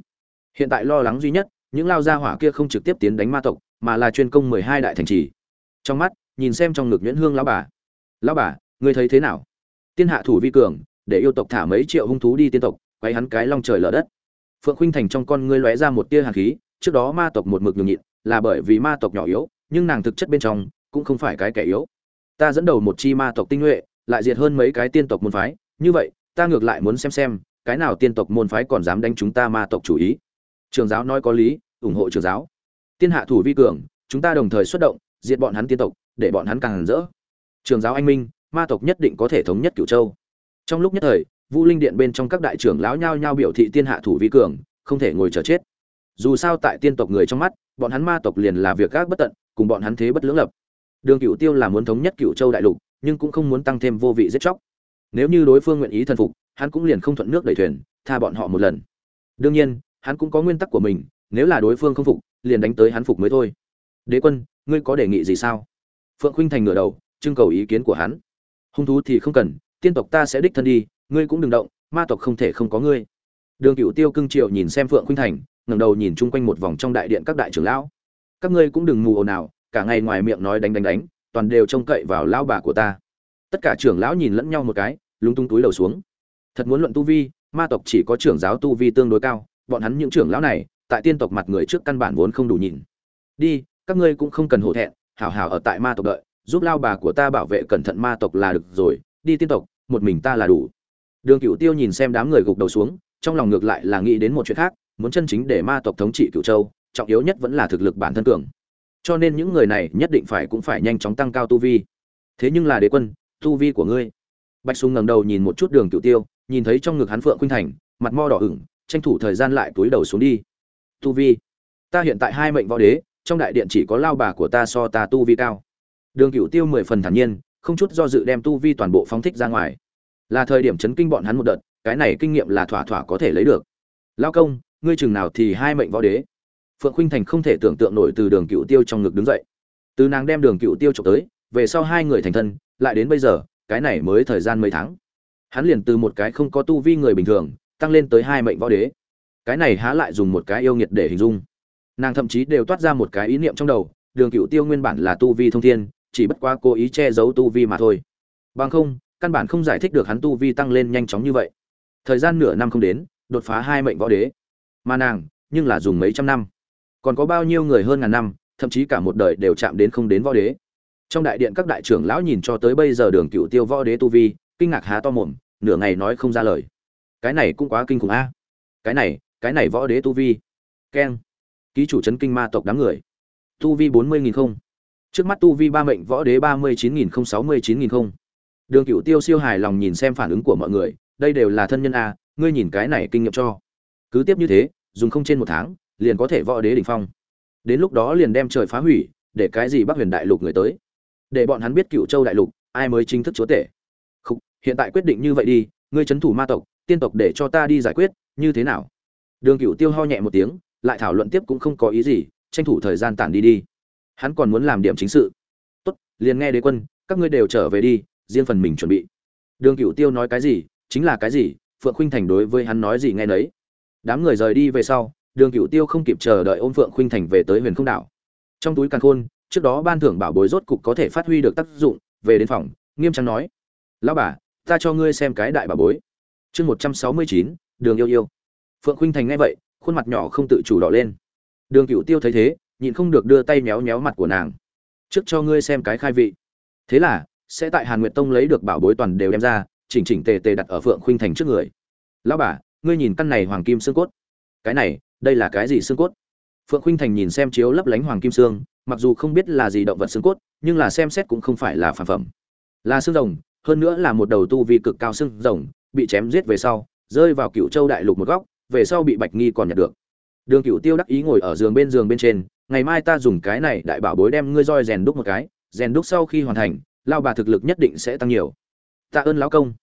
Hiện tại lo lắng duy nhất, những lao gia hỏa kia không trực tiếp tiến đánh ma tộc, mà là chuyên công mười hai đại thành trì. Trong mắt nhìn xem trong ngực nhuyễn hương lão bà. Lão bà, ngươi thấy thế nào? Tiên hạ thủ vi cường, để yêu tộc thả mấy triệu hung thú đi tiên tộc quay hắn cái long trời lở đất. Phượng khuynh thành trong con ngươi lóe ra một tia hàn khí, trước đó ma tộc một mực nhường nhịn, là bởi vì ma tộc nhỏ yếu, nhưng nàng thực chất bên trong, cũng không phải cái kẻ yếu. Ta dẫn đầu một chi ma tộc tinh nhuệ, lại diệt hơn mấy cái tiên tộc môn phái, như vậy, ta ngược lại muốn xem xem, cái nào tiên tộc môn phái còn dám đánh chúng ta ma tộc chủ ý. Trường giáo nói có lý, ủng hộ trường giáo. Tiên hạ thủ vi cường, chúng ta đồng thời xuất động, diệt bọn hắn tiên tộc để bọn hắn càng rỡ. Trường giáo anh minh, ma tộc nhất định có thể thống nhất cửu châu. Trong lúc nhất thời vũ linh điện bên trong các đại trưởng lão nhao nhao biểu thị tiên hạ thủ vi cường, không thể ngồi chờ chết. Dù sao tại tiên tộc người trong mắt, bọn hắn ma tộc liền là việc gác bất tận, cùng bọn hắn thế bất lưỡng lập. Đường cửu tiêu là muốn thống nhất cửu châu đại lục, nhưng cũng không muốn tăng thêm vô vị giết chóc. Nếu như đối phương nguyện ý thần phục, hắn cũng liền không thuận nước đẩy thuyền, tha bọn họ một lần. Đương nhiên, hắn cũng có nguyên tắc của mình, nếu là đối phương không phục, liền đánh tới hắn phục mới thôi. Đế quân, ngươi có đề nghị gì sao? Phượng khuynh thành ngửa đầu, trưng cầu ý kiến của hắn. Hung thú thì không cần, tiên tộc ta sẽ đích thân đi, ngươi cũng đừng động, ma tộc không thể không có ngươi. Đường cựu tiêu cưng triệu nhìn xem phượng khuynh thành, ngẩng đầu nhìn chung quanh một vòng trong đại điện các đại trưởng lão. Các ngươi cũng đừng mù ồn nào cả ngày ngoài miệng nói đánh đánh đánh, toàn đều trông cậy vào lão bà của ta. Tất cả trưởng lão nhìn lẫn nhau một cái, lúng tung túi đầu xuống. Thật muốn luận tu vi, ma tộc chỉ có trưởng giáo tu vi tương đối cao, bọn hắn những trưởng lão này, tại tiên tộc mặt người trước căn bản vốn không đủ nhìn. Đi, các ngươi cũng không cần hổ thẹn hảo hảo ở tại ma tộc đợi, giúp lao bà của ta bảo vệ cẩn thận ma tộc là được rồi, đi tiên tộc, một mình ta là đủ. Đường cựu tiêu nhìn xem đám người gục đầu xuống, trong lòng ngược lại là nghĩ đến một chuyện khác, muốn chân chính để ma tộc thống trị cựu châu, trọng yếu nhất vẫn là thực lực bản thân cường. Cho nên những người này nhất định phải cũng phải nhanh chóng tăng cao tu vi. Thế nhưng là đế quân, tu vi của ngươi. Bạch sùng ngẩng đầu nhìn một chút đường cựu tiêu, nhìn thấy trong ngực hắn phượng khuynh thành, mặt mo đỏ ửng, tranh thủ thời gian lại túi đầu xuống đi. Tu vi. Ta hiện tại hai mệnh võ đế trong đại điện chỉ có lao bà của ta so ta tu vi cao. Đường cựu tiêu mười phần thản nhiên, không chút do dự đem tu vi toàn bộ phóng thích ra ngoài. Là thời điểm chấn kinh bọn hắn một đợt, cái này kinh nghiệm là thỏa thỏa có thể lấy được. Lao công, ngươi chừng nào thì hai mệnh võ đế? Phượng khuynh thành không thể tưởng tượng nổi từ đường cựu tiêu trong ngực đứng dậy. Từ nàng đem đường cựu tiêu trộm tới, về sau hai người thành thân, lại đến bây giờ, cái này mới thời gian mấy tháng. Hắn liền từ một cái không có tu vi người bình thường, tăng lên tới hai mệnh võ đế. Cái này há lại dùng một cái yêu nghiệt để hình dung nàng thậm chí đều toát ra một cái ý niệm trong đầu, đường cựu tiêu nguyên bản là tu vi thông thiên, chỉ bất quá cố ý che giấu tu vi mà thôi. Bằng không, căn bản không giải thích được hắn tu vi tăng lên nhanh chóng như vậy. Thời gian nửa năm không đến, đột phá hai mệnh võ đế. Mà nàng, nhưng là dùng mấy trăm năm. Còn có bao nhiêu người hơn ngàn năm, thậm chí cả một đời đều chạm đến không đến võ đế. Trong đại điện các đại trưởng lão nhìn cho tới bây giờ đường cựu tiêu võ đế tu vi, kinh ngạc há to mồm, nửa ngày nói không ra lời. Cái này cũng quá kinh khủng a. Cái này cái này võ đế tu vi. Keng ký chủ chấn kinh ma tộc đám người. Tu vi bốn mươi nghìn không. Trước mắt tu vi ba mệnh võ đế ba mươi chín nghìn không, sáu mươi chín nghìn không. Đường cựu tiêu siêu hài lòng nhìn xem phản ứng của mọi người, đây đều là thân nhân a, ngươi nhìn cái này kinh nghiệm cho. Cứ tiếp như thế, dùng không trên một tháng, liền có thể võ đế đỉnh phong. Đến lúc đó liền đem trời phá hủy, để cái gì bắc huyền đại lục người tới? Để bọn hắn biết cựu châu đại lục, ai mới chính thức chúa tể? Không hiện tại quyết định như vậy đi, ngươi c thủ ma tộc, tiên tộc để cho ta đi giải quyết, như thế nào? Đường cựu tiêu ho nhẹ một tiếng lại thảo luận tiếp cũng không có ý gì, tranh thủ thời gian tản đi đi. Hắn còn muốn làm điểm chính sự. Tốt, liền nghe đế quân, các ngươi đều trở về đi, riêng phần mình chuẩn bị. Đường cựu tiêu nói cái gì, chính là cái gì, phượng khuynh thành đối với hắn nói gì nghe nấy. Đám người rời đi về sau, đường cựu tiêu không kịp chờ đợi ôm phượng khuynh thành về tới huyền không đảo. Trong túi càn khôn, trước đó ban thưởng bảo bối rốt cục có thể phát huy được tác dụng, về đến phòng, nghiêm trang nói, lão bà, ta cho ngươi xem cái đại bà bối. Chương một trăm sáu mươi chín, đường yêu yêu. Phượng khuynh thành nghe vậy khuôn mặt nhỏ không tự chủ đỏ lên. Đường cựu tiêu thấy thế, nhịn không được đưa tay méo méo mặt của nàng. Trước cho ngươi xem cái khai vị. Thế là, sẽ tại hàn nguyệt tông lấy được bảo bối toàn đều đem ra, chỉnh chỉnh tề tề đặt ở phượng khuynh thành trước người. Lão bà, ngươi nhìn căn này hoàng kim xương cốt. Cái này, đây là cái gì xương cốt? Phượng khuynh thành nhìn xem chiếu lấp lánh hoàng kim xương, mặc dù không biết là gì động vật xương cốt, nhưng là xem xét cũng không phải là phản phẩm. Là xương rồng, hơn nữa là một đầu tu vi cực cao xương rồng, bị chém giết về sau, rơi vào cựu châu đại lục một góc về sau bị bạch nghi còn nhặt được. Đường cựu tiêu đắc ý ngồi ở giường bên giường bên trên, ngày mai ta dùng cái này đại bảo bối đem ngươi roi rèn đúc một cái, rèn đúc sau khi hoàn thành, lao bà thực lực nhất định sẽ tăng nhiều. Tạ ơn lão công.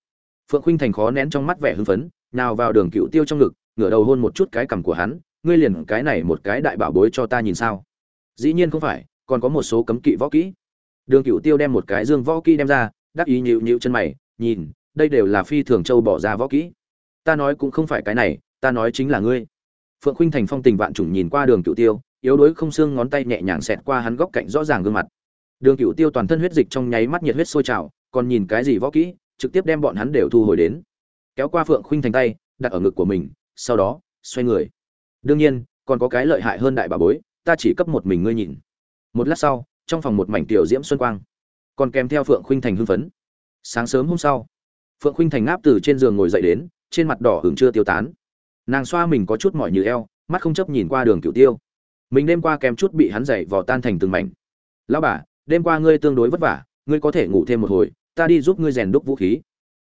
Phượng khinh thành khó nén trong mắt vẻ hưng phấn, nào vào đường cựu tiêu trong ngực, ngửa đầu hôn một chút cái cằm của hắn, ngươi liền cái này một cái đại bảo bối cho ta nhìn sao? Dĩ nhiên không phải, còn có một số cấm kỵ võ kỹ. Đường cựu tiêu đem một cái dương võ kỹ đem ra, đắc ý nhịu nhịu chân mày, nhìn, đây đều là phi thường châu bỏ ra võ kỹ. Ta nói cũng không phải cái này ta nói chính là ngươi. Phượng Khinh thành phong tình vạn trùng nhìn qua đường cựu tiêu, yếu đuối không xương ngón tay nhẹ nhàng xẹt qua hắn góc cạnh rõ ràng gương mặt. Đường cựu tiêu toàn thân huyết dịch trong nháy mắt nhiệt huyết sôi trào, còn nhìn cái gì võ kỹ, trực tiếp đem bọn hắn đều thu hồi đến. Kéo qua phượng Khinh thành tay, đặt ở ngực của mình, sau đó, xoay người. Đương nhiên, còn có cái lợi hại hơn đại bà bối, ta chỉ cấp một mình ngươi nhìn. Một lát sau, trong phòng một mảnh tiểu diễm xuân quang, còn kèm theo phượng Khinh thành hưng phấn. Sáng sớm hôm sau, phượng Khinh thành ngáp từ trên giường ngồi dậy đến, trên mặt đỏ hưởng chưa tiêu tán nàng xoa mình có chút mỏi như eo, mắt không chấp nhìn qua đường cựu tiêu. Mình đêm qua kèm chút bị hắn dậy vò tan thành từng mảnh. Lão bà, đêm qua ngươi tương đối vất vả, ngươi có thể ngủ thêm một hồi, ta đi giúp ngươi rèn đúc vũ khí.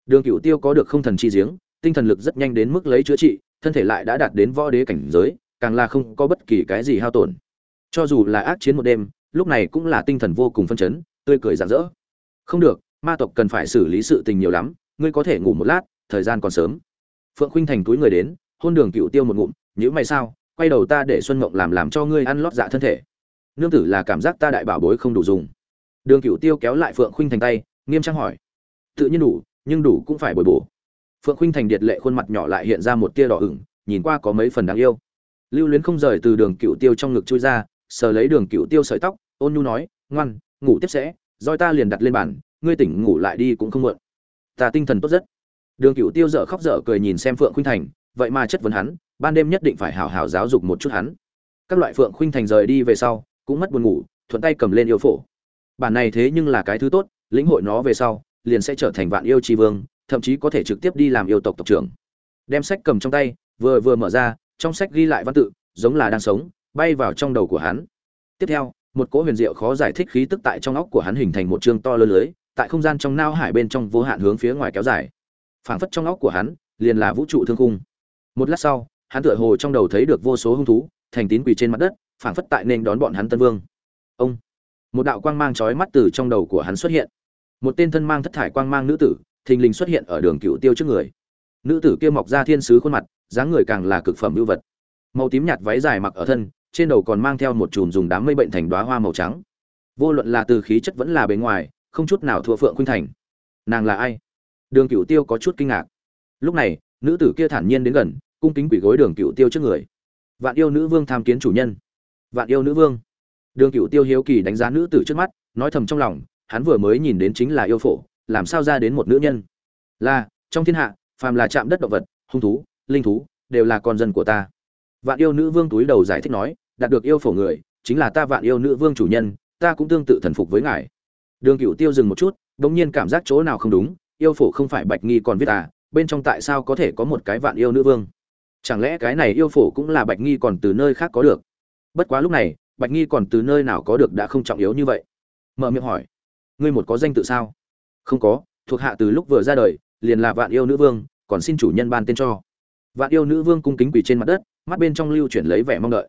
Đường cựu tiêu có được không thần chi giếng, tinh thần lực rất nhanh đến mức lấy chữa trị, thân thể lại đã đạt đến võ đế cảnh giới, càng là không có bất kỳ cái gì hao tổn. Cho dù là ác chiến một đêm, lúc này cũng là tinh thần vô cùng phân chấn, tươi cười rạng rỡ. Không được, ma tộc cần phải xử lý sự tình nhiều lắm, ngươi có thể ngủ một lát, thời gian còn sớm. Phượng khuynh thành túi người đến hôn đường cựu tiêu một ngụm, nhữ mày sao? Quay đầu ta để xuân mộng làm làm cho ngươi ăn lót dạ thân thể. Nương tử là cảm giác ta đại bảo bối không đủ dùng. Đường cựu tiêu kéo lại phượng khuynh thành tay, nghiêm trang hỏi, tự nhiên đủ, nhưng đủ cũng phải bồi bổ. Phượng khuynh thành điệt lệ khuôn mặt nhỏ lại hiện ra một tia đỏ ửng, nhìn qua có mấy phần đáng yêu. Lưu luyến không rời từ đường cựu tiêu trong ngực chui ra, sờ lấy đường cựu tiêu sợi tóc, ôn nhu nói, ngoan, ngủ tiếp sẽ, roi ta liền đặt lên bàn, ngươi tỉnh ngủ lại đi cũng không muộn. Ta tinh thần tốt rất. Đường cựu tiêu dở khóc dở cười nhìn xem phượng khuynh thành vậy mà chất vấn hắn, ban đêm nhất định phải hào hào giáo dục một chút hắn. Các loại phượng khuynh thành rời đi về sau, cũng mất buồn ngủ, thuận tay cầm lên yêu phổ. Bản này thế nhưng là cái thứ tốt, lĩnh hội nó về sau, liền sẽ trở thành vạn yêu tri vương, thậm chí có thể trực tiếp đi làm yêu tộc tộc trưởng. Đem sách cầm trong tay, vừa vừa mở ra, trong sách ghi lại văn tự, giống là đang sống, bay vào trong đầu của hắn. Tiếp theo, một cỗ huyền diệu khó giải thích khí tức tại trong óc của hắn hình thành một chương to lớn lưới, tại không gian trong nao hải bên trong vô hạn hướng phía ngoài kéo dài. Phảng phất trong óc của hắn, liền là vũ trụ thương khung một lát sau, hắn tựa hồ trong đầu thấy được vô số hung thú, thành tín quỳ trên mặt đất, phảng phất tại nên đón bọn hắn tân vương. Ông! Một đạo quang mang chói mắt từ trong đầu của hắn xuất hiện. Một tên thân mang thất thải quang mang nữ tử, thình lình xuất hiện ở đường cựu tiêu trước người. Nữ tử kia mọc ra thiên sứ khuôn mặt, dáng người càng là cực phẩm ưu vật. Màu tím nhạt váy dài mặc ở thân, trên đầu còn mang theo một chùm dùng đám mây bệnh thành đoá hoa màu trắng. Vô luận là từ khí chất vẫn là bề ngoài, không chút nào thua phượng khuynh thành. Nàng là ai? Đường cựu tiêu có chút kinh ngạc. Lúc này, nữ tử kia thản nhiên đến gần cung kính quỷ gối đường cựu tiêu trước người. Vạn yêu nữ vương tham kiến chủ nhân. Vạn yêu nữ vương. Đường cựu tiêu hiếu kỳ đánh giá nữ tử trước mắt, nói thầm trong lòng, hắn vừa mới nhìn đến chính là yêu phổ, làm sao ra đến một nữ nhân? Là, trong thiên hạ, phàm là chạm đất động vật, hung thú, linh thú, đều là con dân của ta. Vạn yêu nữ vương túi đầu giải thích nói, đạt được yêu phổ người, chính là ta vạn yêu nữ vương chủ nhân, ta cũng tương tự thần phục với ngài. Đường cựu tiêu dừng một chút đ ỗ n g nhiên cảm giác chỗ nào không đúng, yêu phổ không phải bạch nghi còn viết à bên trong tại sao có thể có một cái vạn yêu nữ vương? Chẳng lẽ cái này yêu phổ cũng là bạch nghi còn từ nơi khác có được? Bất quá lúc này, bạch nghi còn từ nơi nào có được đã không trọng yếu như vậy. Mở miệng hỏi, ngươi một có danh tự sao? Không có, thuộc hạ từ lúc vừa ra đời, liền là vạn yêu nữ vương, còn xin chủ nhân ban tên cho. Vạn yêu nữ vương cung kính quỳ trên mặt đất, mắt bên trong lưu chuyển lấy vẻ mong đợi.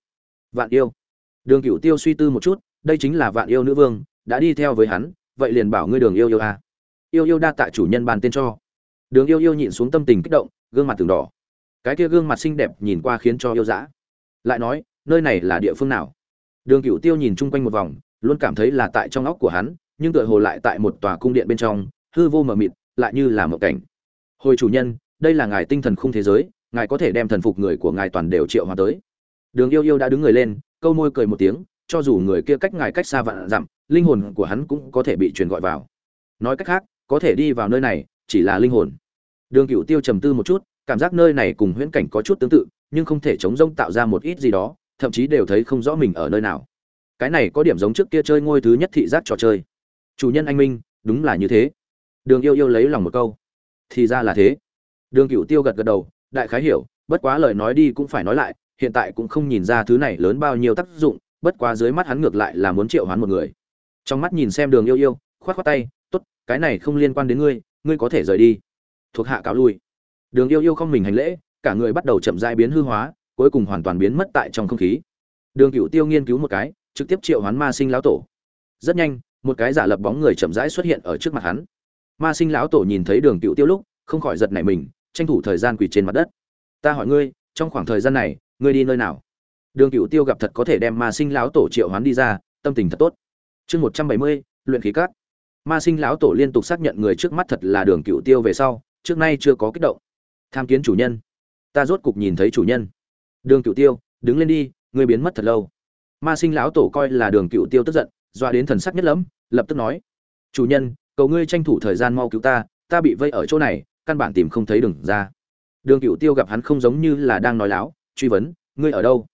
Vạn yêu. Đường cửu tiêu suy tư một chút, đây chính là vạn yêu nữ vương, đã đi theo với hắn, vậy liền bảo ngươi đường yêu yêu a à. yêu yêu đa tạ chủ nhân bàn tên cho. Đường yêu yêu nhịn xuống tâm tình kích động, gương mặt từng đỏ cái kia gương mặt xinh đẹp nhìn qua khiến cho yêu dã. Lại nói, nơi này là địa phương nào? Đường cửu tiêu nhìn chung quanh một vòng, luôn cảm thấy là tại trong óc của hắn, nhưng tựa hồ lại tại một tòa cung điện bên trong, hư vô mờ mịt, lại như là một cảnh. Hồi chủ nhân, đây là ngài tinh thần khung thế giới, ngài có thể đem thần phục người của ngài toàn đều triệu hòa tới. Đường yêu yêu đã đứng người lên, câu môi cười một tiếng, cho dù người kia cách ngài cách xa vạn dặm, linh hồn của hắn cũng có thể bị truyền gọi vào. Nói cách khác, có thể đi vào nơi này, chỉ là linh hồn. Đường cựu tiêu trầm tư một chút cảm giác nơi này cùng huyễn cảnh có chút tương tự, nhưng không thể chống rông tạo ra một ít gì đó, thậm chí đều thấy không rõ mình ở nơi nào. Cái này có điểm giống trước kia chơi ngôi thứ nhất thị giác trò chơi. Chủ nhân anh minh, đúng là như thế. Đường yêu yêu lấy lòng một câu. Thì ra là thế. Đường cựu tiêu gật gật đầu, đại khái hiểu, bất quá lời nói đi cũng phải nói lại, hiện tại cũng không nhìn ra thứ này lớn bao nhiêu tác dụng, bất quá dưới mắt hắn ngược lại là muốn triệu hoán một người. Trong mắt nhìn xem đường yêu yêu, khoát khoát tay, tốt, cái này không liên quan đến ngươi ngươi có thể rời đi. Thuộc hạ cáo lui đường yêu yêu không mình hành lễ, cả người bắt đầu chậm rãi biến hư hóa, cuối cùng hoàn toàn biến mất tại trong không khí. Đường cựu tiêu nghiên cứu một cái, trực tiếp triệu hoán ma sinh lão tổ. Rất nhanh, một cái giả lập bóng người chậm rãi xuất hiện ở trước mặt hắn. Ma sinh lão tổ nhìn thấy đường cựu tiêu lúc, không khỏi giật nảy mình, tranh thủ thời gian quỳ trên mặt đất. Ta hỏi ngươi, trong khoảng thời gian này, ngươi đi nơi nào? Đường cựu tiêu gặp thật có thể đem ma sinh lão tổ triệu hoán đi ra, tâm tình thật tốt. Chương một trăm bảy mươi, luyện khí cát. Ma sinh lão tổ liên tục xác nhận người trước mắt thật là đường cựu tiêu về sau, trước nay chưa có kích động tham kiến chủ nhân. Ta rốt cục nhìn thấy chủ nhân. Đường cựu tiêu, đứng lên đi, ngươi biến mất thật lâu. Ma sinh lão tổ coi là đường cựu tiêu tức giận, doa đến thần sắc nhất lẫm, lập tức nói, chủ nhân, cầu ngươi tranh thủ thời gian mau cứu ta ta bị vây ở chỗ này, căn bản tìm không thấy đường ra. Đường cựu tiêu gặp hắn không giống như là đang nói láo, truy vấn, ngươi ở đâu?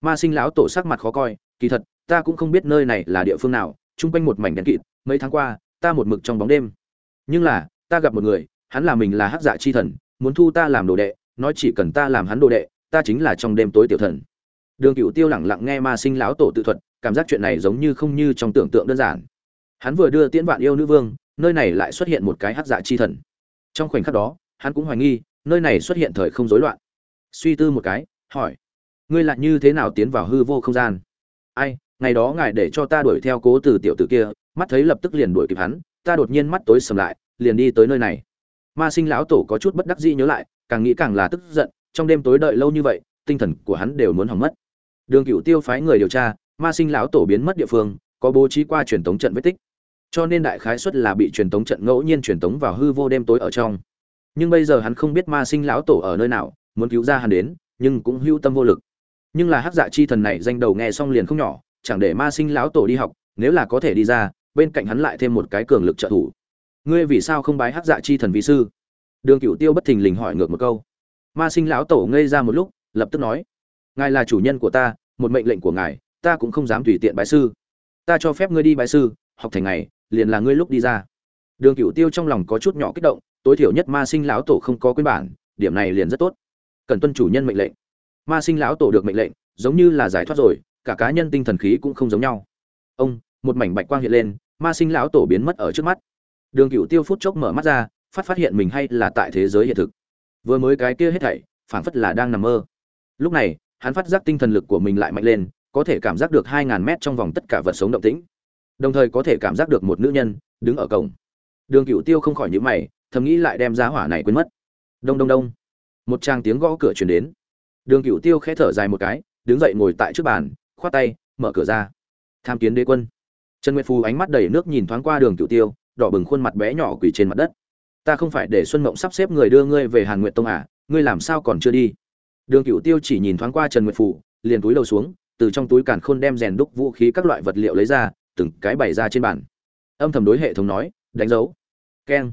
Ma sinh lão tổ sắc mặt khó coi, kỳ thật, ta cũng không biết nơi này là địa phương nào, chung quanh một mảnh đen kịt, mấy tháng qua, ta một mực trong bóng đêm. Nhưng là, ta gặp một người, hắn là mình là hắc dạ chi thần muốn thu ta làm đồ đệ, nói chỉ cần ta làm hắn đồ đệ, ta chính là trong đêm tối tiểu thần. Đường cựu tiêu lẳng lặng nghe ma sinh lão tổ tự thuật, cảm giác chuyện này giống như không như trong tưởng tượng đơn giản. Hắn vừa đưa tiễn vạn yêu nữ vương, nơi này lại xuất hiện một cái hát dạ chi thần. Trong khoảnh khắc đó, hắn cũng hoài nghi, nơi này xuất hiện thời không rối loạn. Suy tư một cái, hỏi, ngươi lại như thế nào tiến vào hư vô không gian? Ai, ngày đó ngài để cho ta đuổi theo cố từ tiểu tử kia, mắt thấy lập tức liền đuổi kịp hắn, ta đột nhiên mắt tối sầm lại, liền đi tới nơi này ma sinh lão tổ có chút bất đắc dĩ nhớ lại, càng nghĩ càng là tức giận, trong đêm tối đợi lâu như vậy, tinh thần của hắn đều muốn hỏng mất. Đường cựu tiêu phái người điều tra, ma sinh lão tổ biến mất địa phương, có bố trí qua truyền tống trận vết tích. Cho nên đại khái suất là bị truyền tống trận ngẫu nhiên truyền tống vào hư vô đêm tối ở trong. Nhưng bây giờ hắn không biết ma sinh lão tổ ở nơi nào, muốn cứu ra hắn đến, nhưng cũng hưu tâm vô lực. Nhưng là hắc dạ chi thần này danh đầu nghe xong liền không nhỏ, chẳng để ma sinh lão tổ đi học, nếu là có thể đi ra, bên cạnh hắn lại thêm một cái cường lực trợ thủ ngươi vì sao không bái hắc dạ chi thần vi sư? Đường cựu tiêu bất thình lình hỏi ngược một câu. Ma sinh lão tổ ngây ra một lúc, lập tức nói, ngài là chủ nhân của ta, một mệnh lệnh của ngài, ta cũng không dám tùy tiện bái sư. Ta cho phép ngươi đi bái sư, học thành ngày, liền là ngươi lúc đi ra. Đường cựu tiêu trong lòng có chút nhỏ kích động, tối thiểu nhất ma sinh lão tổ không có quyên bản, điểm này liền rất tốt. Cần tuân chủ nhân mệnh lệnh. Ma sinh lão tổ được mệnh lệnh, giống như là giải thoát rồi, cả cá nhân tinh thần khí cũng không giống nhau. Ông, một mảnh bạch quang hiện lên, ma sinh lão tổ biến mất ở trước mắt đường cựu tiêu phút chốc mở mắt ra, phát phát hiện mình hay là tại thế giới hiện thực. Vừa mới cái kia hết thảy, phảng phất là đang nằm mơ. Lúc này, hắn phát giác tinh thần lực của mình lại mạnh lên, có thể cảm giác được hai ngàn mét trong vòng tất cả vật sống động tĩnh. Đồng thời có thể cảm giác được một nữ nhân đứng ở cổng. Đường cựu tiêu không khỏi nhíu mày, thầm nghĩ lại đem giá hỏa này quên mất. Đông đông đông. Một trang tiếng gõ cửa truyền đến. Đường cựu tiêu khẽ thở dài một cái, đứng dậy ngồi tại trước bàn, khoát tay, mở cửa ra. Tham kiến đế quân. Trần nguyệt phù ánh mắt đầy nước nhìn thoáng qua đường cựu tiêu đỏ bừng khuôn mặt bé nhỏ quỳ trên mặt đất. Ta không phải để xuân mộng sắp xếp người đưa ngươi về hàn nguyện tông à ngươi làm sao còn chưa đi? Đường cựu tiêu chỉ nhìn thoáng qua trần nguyệt Phủ, liền túi đầu xuống từ trong túi càn khôn đem rèn đúc vũ khí các loại vật liệu lấy ra từng cái bày ra trên bàn. Âm thầm đối hệ thống nói đánh dấu. Keng.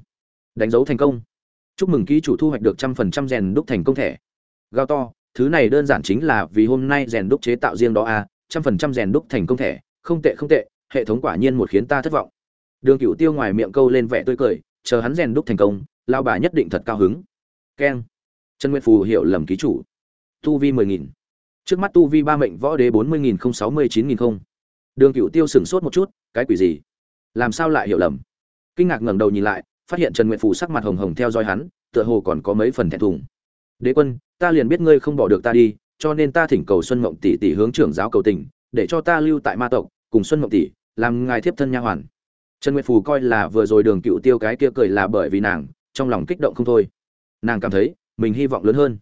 Đánh dấu thành công. Chúc mừng ký chủ thu hoạch được trăm phần trăm rèn đúc thành công thẻ. Gao to thứ này đơn giản chính là vì hôm nay rèn đúc chế tạo riêng đó a à, trăm phần trăm rèn đúc thành công thẻ không tệ không tệ hệ thống quả nhiên một khiến ta thất vọng đường cựu tiêu ngoài miệng câu lên vẻ tươi cười, chờ hắn rèn đúc thành công lao bà nhất định thật cao hứng. Keng. Trần nguyệt phù hiểu lầm ký chủ. Tu vi mười nghìn. Trước mắt tu vi ba mệnh võ đế bốn mươi nghìn không sáu mươi chín nghìn không. Đường cựu tiêu sửng sốt một chút, cái quỷ gì? Làm sao lại hiểu lầm? Kinh ngạc ngẩng đầu nhìn lại, phát hiện trần nguyệt phù sắc mặt hồng hồng theo dõi hắn, tựa hồ còn có mấy phần thẹn thùng. Đế quân, ta liền biết ngươi không bỏ được ta đi, cho nên ta thỉnh cầu xuân mộng tỷ tỷ hướng trưởng giáo cầu tình, để cho ta lưu tại ma tộc, cùng xuân mộng tỷ, làm ngài thiếp thân nha hoàn trần nguyệt phù coi là vừa rồi đường cựu tiêu cái kia cười là bởi vì nàng, trong lòng kích động không thôi. Nàng cảm thấy, mình hy vọng lớn hơn.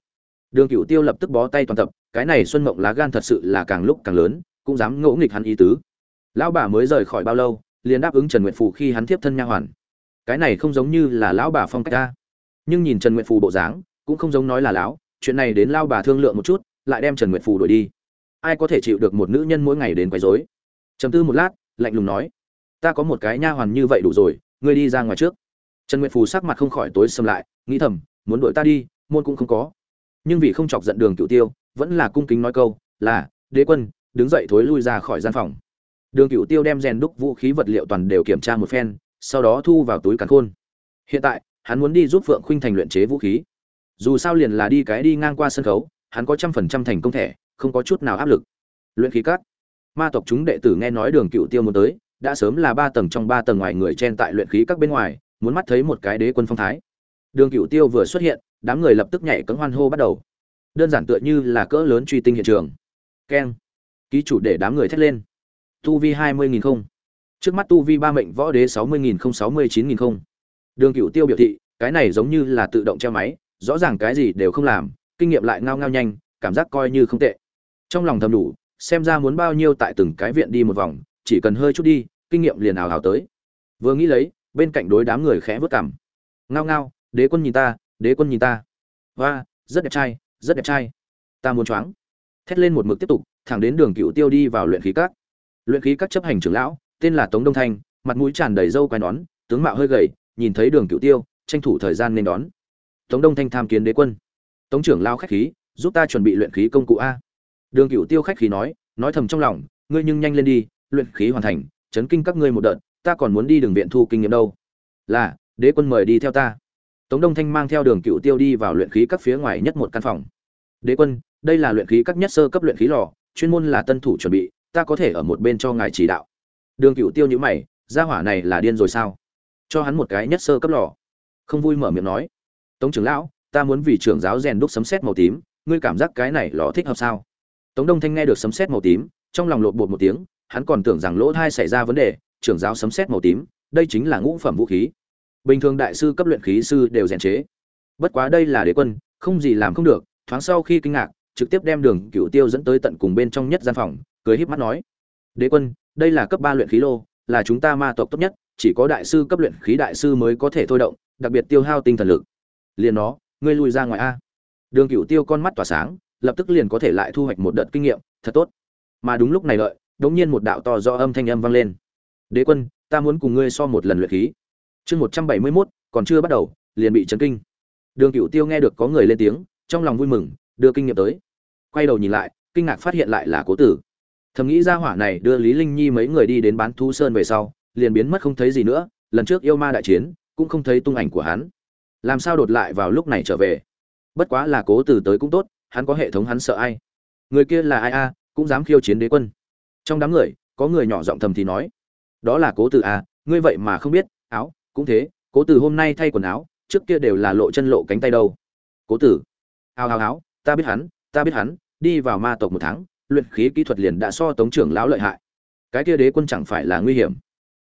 Đường cựu tiêu lập tức bó tay toàn tập, cái này xuân mộng lá gan thật sự là càng lúc càng lớn, cũng dám ngỗ nghịch hắn ý tứ. Lão bà mới rời khỏi bao lâu, liền đáp ứng trần nguyệt phù khi hắn tiếp thân nha hoàn. Cái này không giống như là lão bà phong cách ta. Nhưng nhìn trần nguyệt phù bộ dáng, cũng không giống nói là lão, chuyện này đến lao bà thương lượng một chút, lại đem trần nguyệt phù đuổi đi. Ai có thể chịu được một nữ nhân mỗi ngày đến quấy rối? Trầm tư một lát, lạnh lùng nói ta có một cái nha hoàn như vậy đủ rồi, ngươi đi ra ngoài trước. Trần nguyệt phù sắc mặt không khỏi tối xâm lại, nghĩ thầm, muốn đuổi ta đi, môn cũng không có. Nhưng vì không chọc giận đường cựu tiêu, vẫn là cung kính nói câu, là, đế quân, đứng dậy thối lui ra khỏi gian phòng. Đường cựu tiêu đem rèn đúc vũ khí vật liệu toàn đều kiểm tra một phen, sau đó thu vào túi cắn khôn. Hiện tại, hắn muốn đi giúp phượng khuynh thành luyện chế vũ khí. Dù sao liền là đi cái đi ngang qua sân khấu, hắn có trăm phần trăm thành công thẻ, không có chút nào áp lực. Luyện khí cát. Ma tộc chúng đệ tử nghe nói đường cựu tiêu muốn tới đã sớm là ba tầng trong ba tầng ngoài người chen tại luyện khí các bên ngoài, muốn mắt thấy một cái đế quân phong thái. Đường cựu tiêu vừa xuất hiện, đám người lập tức nhảy cấm hoan hô bắt đầu. Đơn giản tựa như là cỡ lớn truy tinh hiện trường. Keng. Ký chủ để đám người thét lên. Tu vi hai mươi nghìn không. Trước mắt tu vi ba mệnh võ đế sáu mươi nghìn không, sáu mươi chín nghìn không. Đường cựu tiêu biểu thị, cái này giống như là tự động treo máy, rõ ràng cái gì đều không làm, kinh nghiệm lại ngao ngao nhanh, cảm giác coi như không tệ. Trong lòng thầm đủ, xem ra muốn bao nhiêu tại từng cái viện đi một vòng chỉ cần hơi chút đi, kinh nghiệm liền ảo hào tới. Vừa nghĩ lấy, bên cạnh đối đám người khẽ vớt cảm ngao ngao, đế quân nhìn ta, đế quân nhìn ta. Và rất đẹp trai, rất đẹp trai. Ta muốn choáng. Thét lên một mực tiếp tục, thẳng đến đường cựu tiêu đi vào luyện khí các. Luyện khí các chấp hành trưởng lão, tên là tống đông thanh, mặt mũi tràn đầy râu quai nón, tướng mạo hơi gầy, nhìn thấy đường cựu tiêu, tranh thủ thời gian nên đón. Tống đông thanh tham kiến đế quân. Tống trưởng lao khách khí, giúp ta chuẩn bị luyện khí công cụ a. Đường cựu tiêu khách khí nói nói thầm trong lòng, ngươi nhưng nhanh lên đi luyện khí hoàn thành, chấn kinh các ngươi một đợt, ta còn muốn đi đường viện thu kinh nghiệm đâu. Là, đế quân mời đi theo ta. Tống đông thanh mang theo đường cựu tiêu đi vào luyện khí các phía ngoài nhất một căn phòng. Đế quân, đây là luyện khí các nhất sơ cấp luyện khí lò, chuyên môn là tân thủ chuẩn bị, ta có thể ở một bên cho ngài chỉ đạo. Đường cựu tiêu nhữ mày, gia hỏa này là điên rồi sao? Cho hắn một cái nhất sơ cấp lò. Không vui mở miệng nói. Tống trưởng lão, ta muốn vì trưởng giáo rèn đúc sấm sét màu tím, ngươi cảm giác cái này lò thích hợp sao? Tống đông thanh nghe được sấm sét màu tím, trong lòng lột bột một tiếng hắn còn tưởng rằng lỗ thai xảy ra vấn đề, trưởng giáo sấm sét màu tím, đây chính là ngũ phẩm vũ khí. Bình thường đại sư cấp luyện khí sư đều rèn chế. Bất quá đây là đế quân, không gì làm không được, thoáng sau khi kinh ngạc, trực tiếp đem đường cựu tiêu dẫn tới tận cùng bên trong nhất gian phòng, cười híp mắt nói, đế quân, đây là cấp ba luyện khí lô, là chúng ta ma tộc tốt nhất, chỉ có đại sư cấp luyện khí đại sư mới có thể thôi động, đặc biệt tiêu hao tinh thần lực. Liền nó, ngươi lui ra ngoài a. Đường cựu tiêu con mắt tỏa sáng, lập tức liền có thể lại thu hoạch một đợt kinh nghiệm, thật tốt. Mà đúng lúc này lợi đống nhiên một đạo to do âm thanh âm vang lên. Đế quân, ta muốn cùng ngươi so một lần luyện khí. Chương một trăm bảy mươi mốt, còn chưa bắt đầu, liền bị chấn kinh. Đường cựu tiêu nghe được có người lên tiếng, trong lòng vui mừng, đưa kinh nghiệm tới. Quay đầu nhìn lại, kinh ngạc phát hiện lại là cố tử. Thầm nghĩ ra hỏa này đưa lý linh nhi mấy người đi đến bán thu sơn về sau, liền biến mất không thấy gì nữa, lần trước yêu ma đại chiến, cũng không thấy tung ảnh của hắn. Làm sao đột lại vào lúc này trở về? Bất quá là cố tử tới cũng tốt, hắn có hệ thống hắn sợ ai. Người kia là ai a, cũng dám khiêu chiến đế quân trong đám người, có người nhỏ giọng thầm thì nói, đó là cố tử à ngươi vậy mà không biết, áo, cũng thế, cố tử hôm nay thay quần áo, trước kia đều là lộ chân lộ cánh tay đâu. Cố tử ào ào áo, ta biết hắn, ta biết hắn, đi vào ma tộc một tháng, luyện khí kỹ thuật liền đã so tống trưởng lão lợi hại. Cái kia đế quân chẳng phải là nguy hiểm.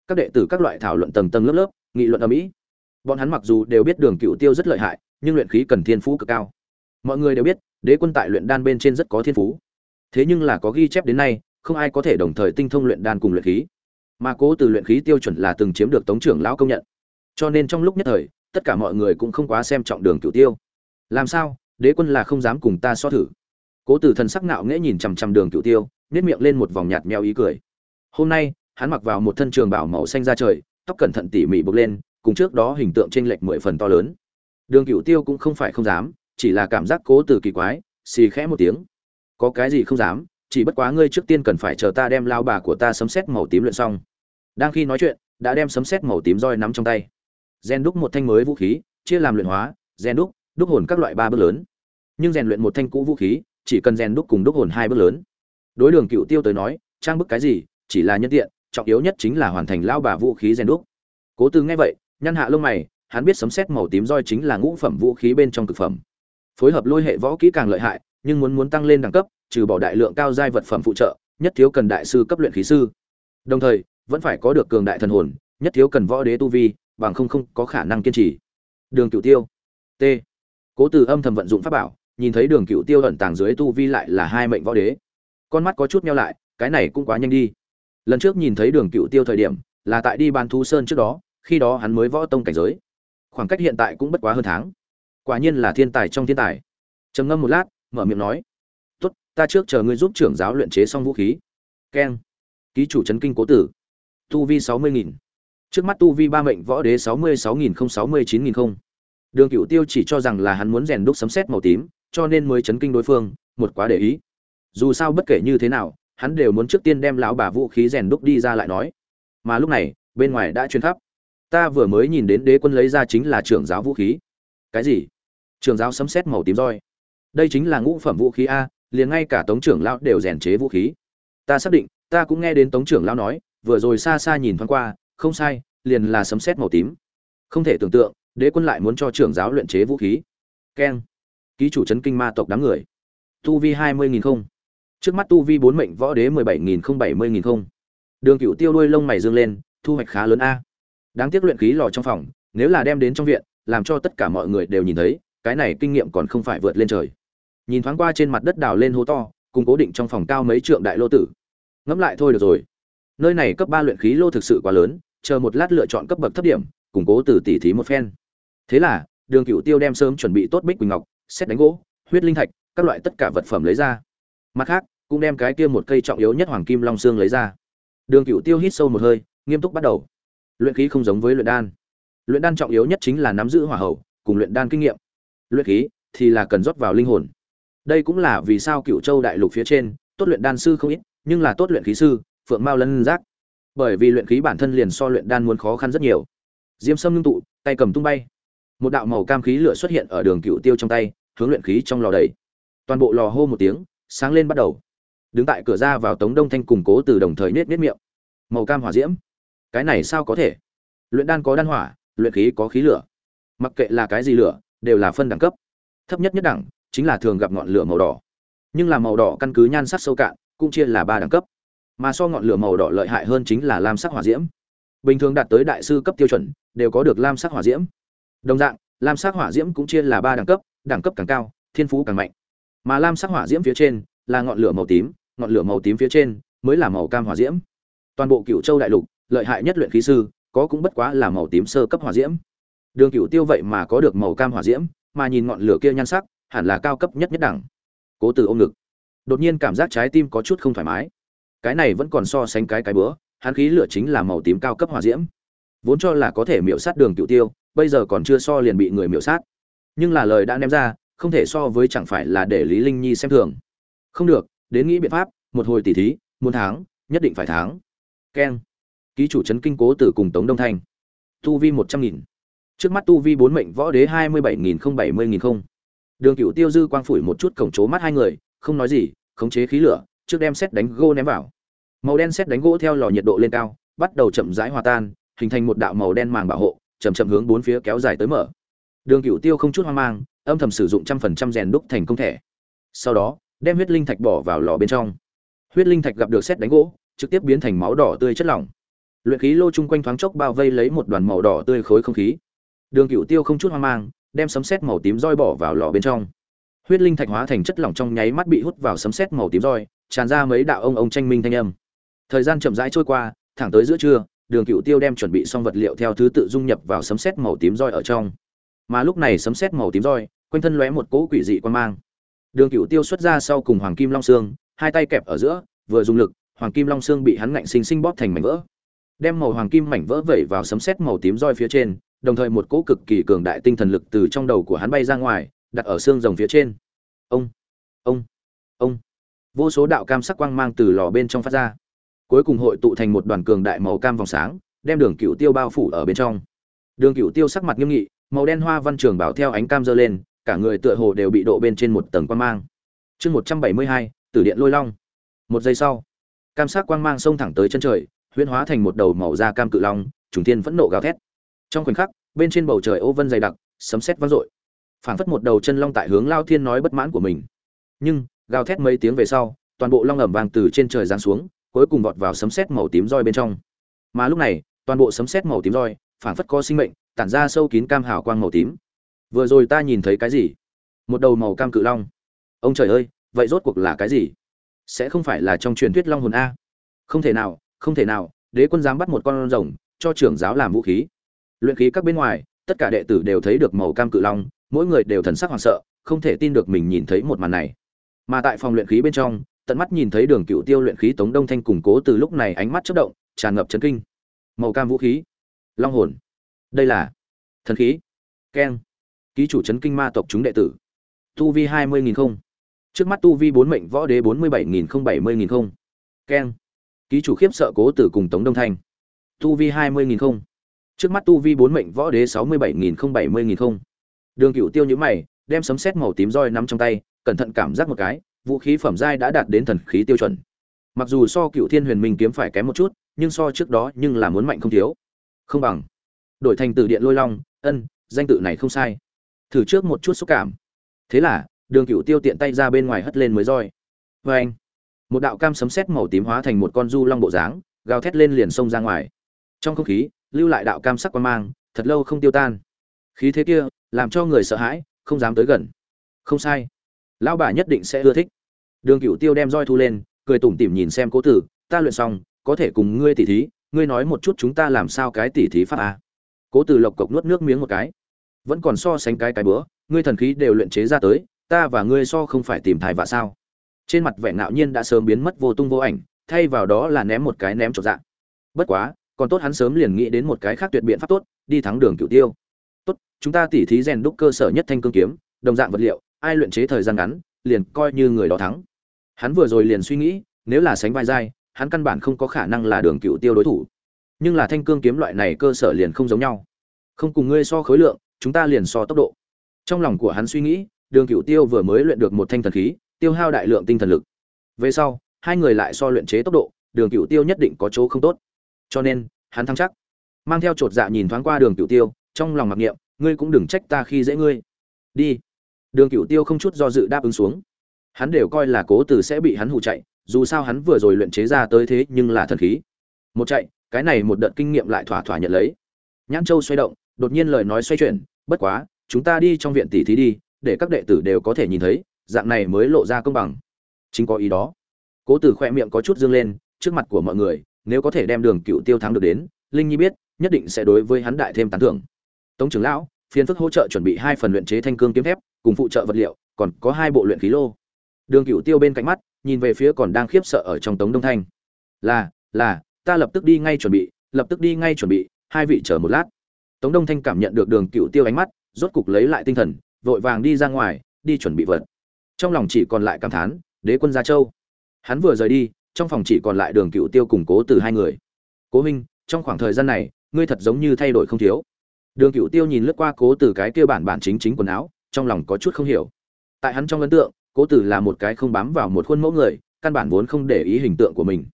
Các đệ tử các loại thảo luận tầng tầng lớp lớp, nghị luận ở mỹ bọn hắn mặc dù đều biết đường cựu tiêu rất lợi hại, nhưng luyện khí cần thiên phú cực cao. Mọi người đều biết, đế quân tại luyện đan bên trên rất có thiên phú. Thế nhưng là có ghi chép đến nay không ai có thể đồng thời tinh thông luyện đan cùng luyện khí. Mà cố từ luyện khí tiêu chuẩn là từng chiếm được tống trưởng lão công nhận. Cho nên trong lúc nhất thời, tất cả mọi người cũng không quá xem trọng đường cửu tiêu. Làm sao? Đế quân là không dám cùng ta so thử. Cố Từ thần sắc nạo nghễ nhìn chằm chằm đường cửu tiêu nếp miệng lên một vòng nhạt meo ý cười. Hôm nay, hắn mặc vào một thân trường bảo màu xanh da trời, tóc cẩn thận tỉ mỉ bực lên, cùng trước đó hình tượng chênh lệch mười phần to lớn. Đường cửu tiêu cũng không phải không dám, chỉ là cảm giác cố Từ kỳ quái, xì khẽ một tiếng. Có cái gì không dám? Chỉ bất quá ngươi trước tiên cần phải chờ ta đem lao bà của ta sấm xét màu tím luyện xong. Đang khi nói chuyện, đã đem sấm xét màu tím roi nắm trong tay. Gen đúc một thanh mới vũ khí, chia làm luyện hóa, gen đúc đúc hồn các loại ba bước lớn. Nhưng rèn luyện một thanh cũ vũ khí, chỉ cần rèn đúc cùng đúc hồn hai bước lớn. Đối đường cựu tiêu tới nói, trang bức cái gì, chỉ là nhân tiện, trọng yếu nhất chính là hoàn thành lao bà vũ khí rèn đúc. Cố tư nghe vậy, nhăn hạ lông mày, hắn biết sấm xét màu tím roi chính là ngũ phẩm vũ khí bên trong thực phẩm. Phối hợp lôi hệ võ kỹ càng lợi hại, nhưng muốn muốn tăng lên đẳng cấp trừ bỏ đại lượng cao giai vật phẩm phụ trợ, nhất thiếu cần đại sư cấp luyện khí sư. Đồng thời, vẫn phải có được cường đại thần hồn, nhất thiếu cần võ đế tu vi, bằng không không có khả năng kiên trì. Đường cựu tiêu. T. Cố từ âm thầm vận dụng pháp bảo, nhìn thấy đường cựu tiêu ẩn tàng dưới tu vi lại là hai mệnh võ đế. Con mắt có chút nheo lại, cái này cũng quá nhanh đi. Lần trước nhìn thấy đường cựu tiêu thời điểm, là tại đi ban thu sơn trước đó, khi đó hắn mới võ tông cảnh giới. Khoảng cách hiện tại cũng bất quá hơn tháng. Quả nhiên là thiên tài trong thiên tài. Trầm ngâm một lát, mở miệng nói ta trước chờ ngươi giúp trưởng giáo luyện chế xong vũ khí. Keng. Ký chủ chấn kinh cố tử. Tu vi sáu mươi nghìn. Trước mắt tu vi ba mệnh võ đế sáu mươi sáu nghìn không sáu mươi chín nghìn không. Đường cựu tiêu chỉ cho rằng là hắn muốn rèn đúc sấm xét màu tím, cho nên mới chấn kinh đối phương, một quá để ý. Dù sao bất kể như thế nào, hắn đều muốn trước tiên đem lão bà vũ khí rèn đúc đi ra lại nói. Mà lúc này, bên ngoài đã chuyên khắp. Ta vừa mới nhìn đến đế quân lấy ra chính là trưởng giáo vũ khí. Cái gì? Trưởng giáo sấm xét màu tím roi. Đây chính là ngũ phẩm vũ khí a liền ngay cả tống trưởng lão đều rèn chế vũ khí. Ta xác định, ta cũng nghe đến tống trưởng lão nói, vừa rồi xa xa nhìn thoáng qua, không sai, liền là sấm xét màu tím. Không thể tưởng tượng, đế quân lại muốn cho trưởng giáo luyện chế vũ khí. Keng. Ký chủ chấn kinh ma tộc đám người. Tu vi hai mươi nghìn không. Trước mắt tu vi bốn mệnh võ đế mười bảy nghìn không, bảy mươi nghìn không. Đường cựu tiêu đuôi lông mày dương lên, thu hoạch khá lớn a. Đáng tiếc luyện khí lò trong phòng, nếu là đem đến trong viện, làm cho tất cả mọi người đều nhìn thấy, cái này kinh nghiệm còn không phải vượt lên trời nhìn thoáng qua trên mặt đất đào lên hố to, cùng cố định trong phòng cao mấy trượng đại lô tử. Ngẫm lại thôi được rồi. Nơi này cấp ba luyện khí lô thực sự quá lớn, chờ một lát lựa chọn cấp bậc thấp điểm, củng cố từ tỉ thí một phen. Thế là, đường cựu tiêu đem sớm chuẩn bị tốt bích quỳnh ngọc, xét đánh gỗ, huyết linh thạch, các loại tất cả vật phẩm lấy ra. Mặt khác, cũng đem cái kia một cây trọng yếu nhất hoàng kim long xương lấy ra. Đường cựu tiêu hít sâu một hơi, nghiêm túc bắt đầu. Luyện khí không giống với luyện đan. Luyện đan trọng yếu nhất chính là nắm giữ hỏa hậu cùng luyện đan kinh nghiệm. Luyện khí thì là cần rót vào linh hồn đây cũng là vì sao cựu châu đại lục phía trên, tốt luyện đan sư không ít, nhưng là tốt luyện khí sư, phượng mao lân giác. Bởi vì luyện khí bản thân liền so luyện đan muốn khó khăn rất nhiều. Diêm sâm ngưng tụ, tay cầm tung bay. Một đạo màu cam khí lửa xuất hiện ở đường cựu tiêu trong tay, hướng luyện khí trong lò đầy toàn bộ lò hô một tiếng, sáng lên bắt đầu. Đứng tại cửa ra vào tống đông thanh củng cố từ đồng thời nết nết miệng. Màu cam hỏa diễm. Cái này sao có thể? Luyện đan có đan hỏa, luyện khí có khí lửa. Mặc kệ là cái gì lửa, đều là phân đẳng cấp. Thấp nhất nhất đẳng chính là thường gặp ngọn lửa màu đỏ. Nhưng là màu đỏ căn cứ nhan sắc sâu cạn, cũng chia là ba đẳng cấp. Mà so ngọn lửa màu đỏ lợi hại hơn chính là lam sắc hỏa diễm. Bình thường đạt tới đại sư cấp tiêu chuẩn, đều có được lam sắc hỏa diễm. Đồng dạng, lam sắc hỏa diễm cũng chia là ba đẳng cấp đẳng cấp càng cao, thiên phú càng mạnh. Mà lam sắc hỏa diễm phía trên là ngọn lửa màu tím, ngọn lửa màu tím phía trên mới là màu cam hỏa diễm. Toàn bộ cựu châu đại lục, lợi hại nhất luyện khí sư, có cũng bất quá là màu tím sơ cấp hỏa diễm. Đường cựu tiêu vậy mà có được màu cam hỏa diễm, mà nhìn ngọn lửa kia nhan sắc hẳn là cao cấp nhất nhất đẳng. Cố từ ôm ngực. Đột nhiên cảm giác trái tim có chút không thoải mái. Cái này vẫn còn so sánh cái cái bữa, hắn khí lửa chính là màu tím cao cấp hỏa diễm. Vốn cho là có thể miểu sát đường cựu tiêu, bây giờ còn chưa so liền bị người miểu sát. Nhưng là lời đã ném ra, không thể so với chẳng phải là để lý linh nhi xem thường. Không được, đến nghĩ biện pháp, một hồi tỉ thí, muốn thắng, nhất định phải thắng. Keng. Ký chủ chấn kinh cố tử cùng tống đông thanh. Tu vi một trăm nghìn. Trước mắt tu vi bốn mệnh võ đế hai mươi bảy nghìn không bảy mươi nghìn không đường Cửu tiêu dư quang phủi một chút cổng chố mắt hai người, không nói gì, khống chế khí lửa, trước đem xét đánh gỗ ném vào. Màu đen xét đánh gỗ theo lò nhiệt độ lên cao, bắt đầu chậm rãi hòa tan, hình thành một đạo màu đen màng bảo hộ, chậm chậm hướng bốn phía kéo dài tới mở. Đường Cửu tiêu không chút hoang mang, âm thầm sử dụng trăm phần trăm rèn đúc thành công thể. Sau đó, đem huyết linh thạch bỏ vào lò bên trong. Huyết linh thạch gặp được xét đánh gỗ, trực tiếp biến thành máu đỏ tươi chất lỏng. Luyện khí lô chung quanh thoáng chốc bao vây lấy một đoàn màu đỏ tươi khối không khí. Đường Cửu tiêu không chút hoang mang đem sấm sét màu tím roi bỏ vào lò bên trong. Huyết linh thạch hóa thành chất lỏng trong nháy mắt bị hút vào sấm sét màu tím roi, tràn ra mấy đạo ông ông tranh minh thanh âm. Thời gian chậm rãi trôi qua, thẳng tới giữa trưa, đường cựu tiêu đem chuẩn bị xong vật liệu theo thứ tự dung nhập vào sấm sét màu tím roi ở trong. Mà lúc này sấm sét màu tím roi, quanh thân lóe một cỗ quỷ dị quan mang. Đường cựu tiêu xuất ra sau cùng hoàng kim long xương, hai tay kẹp ở giữa, vừa dùng lực, hoàng kim long xương bị hắn ngạnh sinh sinh bóp thành mảnh vỡ. Đem màu hoàng kim mảnh vỡ vẩy vào sấm sét màu tím roi phía trên đồng thời một cỗ cực kỳ cường đại tinh thần lực từ trong đầu của hắn bay ra ngoài, đặt ở xương rồng phía trên. Ông ông ông. Vô số đạo cam sắc quang mang từ lò bên trong phát ra. Cuối cùng hội tụ thành một đoàn cường đại màu cam vòng sáng, đem đường cựu tiêu bao phủ ở bên trong. Đường cựu tiêu sắc mặt nghiêm nghị, màu đen hoa văn trường bảo theo ánh cam dơ lên, cả người tựa hồ đều bị độ bên trên một tầng quang mang. Chương một trăm bảy mươi hai, tử điện lôi long. Một giây sau, cam sắc quang mang xông thẳng tới chân trời, huyễn hóa thành một đầu màu da cam cự long, trùng tiên phẫn nộ gào thét trong khoảnh khắc, bên trên bầu trời ô vân dày đặc, sấm sét vang dội. Phảng phất một đầu chân long tại hướng lao thiên nói bất mãn của mình. Nhưng, gào thét mấy tiếng về sau, toàn bộ long ẩm vàng từ trên trời giáng xuống, cuối cùng vọt vào sấm sét màu tím roi bên trong. Mà lúc này, toàn bộ sấm sét màu tím roi, phảng phất có sinh mệnh, tản ra sâu kín cam hào quang màu tím. Vừa rồi ta nhìn thấy cái gì? Một đầu màu cam cự long. Ông trời ơi, vậy rốt cuộc là cái gì? Sẽ không phải là trong truyền thuyết long hồn a. Không thể nào, không thể nào, đế quân dám bắt một con rồng, cho trưởng giáo làm vũ khí luyện khí các bên ngoài, tất cả đệ tử đều thấy được màu cam cự long, mỗi người đều thần sắc hoảng sợ, không thể tin được mình nhìn thấy một màn này. Mà tại phòng luyện khí bên trong, tận mắt nhìn thấy đường cựu tiêu luyện khí tống đông thanh củng cố từ lúc này ánh mắt chất động, tràn ngập chấn kinh. Màu cam vũ khí, long hồn. Đây là thần khí. Keng. Ký chủ chấn kinh ma tộc chúng đệ tử. Tu vi hai mươi nghìn không. Trước mắt tu vi bốn mệnh võ đế bốn mươi bảy nghìn không bảy mươi nghìn không. Keng. Ký chủ khiếp sợ cố tử cùng tống đông thanh. Tu vi hai mươi nghìn không trước mắt tu vi bốn mệnh võ đế sáu mươi bảy nghìn không, bảy mươi nghìn không. Đường cựu tiêu nhữ mày, đem sấm sét màu tím roi nắm trong tay, cẩn thận cảm giác một cái, vũ khí phẩm giai đã đạt đến thần khí tiêu chuẩn. Mặc dù so cựu thiên huyền minh kiếm phải kém một chút, nhưng so trước đó nhưng là muốn mạnh không thiếu. Không bằng. Đổi thành từ điện lôi long, ân, danh tự này không sai. Thử trước một chút xúc cảm. Thế là, đường cựu tiêu tiện tay ra bên ngoài hất lên mới roi. Vê anh một đạo cam sấm sét màu tím hóa thành một con du long bộ dáng, gào thét lên liền xông ra ngoài. Trong không khí lưu lại đạo cam sắc quan mang, thật lâu không tiêu tan. Khí thế kia, làm cho người sợ hãi, không dám tới gần. Không sai. Lão bà nhất định sẽ ưa thích. Đường cựu tiêu đem roi thu lên, cười tủm tỉm nhìn xem cố tử, ta luyện xong, có thể cùng ngươi tỉ thí, ngươi nói một chút chúng ta làm sao cái tỉ thí pháp a cố tử lộc cộc nuốt nước miếng một cái. Vẫn còn so sánh cái cái bữa, ngươi thần khí đều luyện chế ra tới, ta và ngươi so không phải tìm thai vạ sao? Trên mặt vẻ ngạo nhiên đã sớm biến mất vô tung vô ảnh, thay vào đó là ném một cái ném trột dạng bất quá còn tốt hắn sớm liền nghĩ đến một cái khác tuyệt biện pháp tốt, đi thắng đường cựu tiêu. Tốt, chúng ta tỉ thí rèn đúc cơ sở nhất thanh cương kiếm, đồng dạng vật liệu, ai luyện chế thời gian ngắn, liền coi như người đó thắng. Hắn vừa rồi liền suy nghĩ, nếu là sánh vai dai, hắn căn bản không có khả năng là đường cựu tiêu đối thủ. Nhưng là thanh cương kiếm loại này cơ sở liền không giống nhau. Không cùng ngươi so khối lượng, chúng ta liền so tốc độ. Trong lòng của hắn suy nghĩ, đường cựu tiêu vừa mới luyện được một thanh thần khí, tiêu hao đại lượng tinh thần lực. Về sau, hai người lại so luyện chế tốc độ, đường cựu tiêu nhất định có chỗ không tốt cho nên, hắn thắng chắc. Mang theo chột dạ nhìn thoáng qua đường cựu tiêu, trong lòng mặc niệm, ngươi cũng đừng trách ta khi dễ ngươi. Đi. Đường cựu tiêu không chút do dự đáp ứng xuống. Hắn đều coi là cố tử sẽ bị hắn hụ chạy, dù sao hắn vừa rồi luyện chế ra tới thế nhưng là thần khí. Một chạy, cái này một đợt kinh nghiệm lại thỏa thỏa nhận lấy. Nhãn châu xoay động, đột nhiên lời nói xoay chuyển, bất quá, chúng ta đi trong viện tỷ thí đi, để các đệ tử đều có thể nhìn thấy, dạng này mới lộ ra công bằng. Chính có ý đó. Cố tử khoe miệng có chút dương lên, trước mặt của mọi người nếu có thể đem đường cựu tiêu thắng được đến, linh nhi biết, nhất định sẽ đối với hắn đại thêm tán thưởng. Tống trưởng lão, phiền phức hỗ trợ chuẩn bị hai phần luyện chế thanh cương kiếm thép, cùng phụ trợ vật liệu, còn có hai bộ luyện khí lô. Đường cựu tiêu bên cạnh mắt, nhìn về phía còn đang khiếp sợ ở trong tống đông thanh. Là là, ta lập tức đi ngay chuẩn bị, lập tức đi ngay chuẩn bị, hai vị chờ một lát. Tống đông thanh cảm nhận được đường cựu tiêu ánh mắt, rốt cục lấy lại tinh thần, vội vàng đi ra ngoài, đi chuẩn bị vật. Trong lòng chỉ còn lại cảm thán, đế quân gia châu. Hắn vừa rời đi trong phòng chỉ còn lại đường cựu tiêu củng cố từ hai người. Cố minh trong khoảng thời gian này, ngươi thật giống như thay đổi không thiếu. Đường cựu tiêu nhìn lướt qua cố từ cái kia bản bản chính chính quần áo, trong lòng có chút không hiểu. Tại hắn trong ấn tượng, cố tử là một cái không bám vào một khuôn mẫu người, căn bản vốn không để ý hình tượng của mình.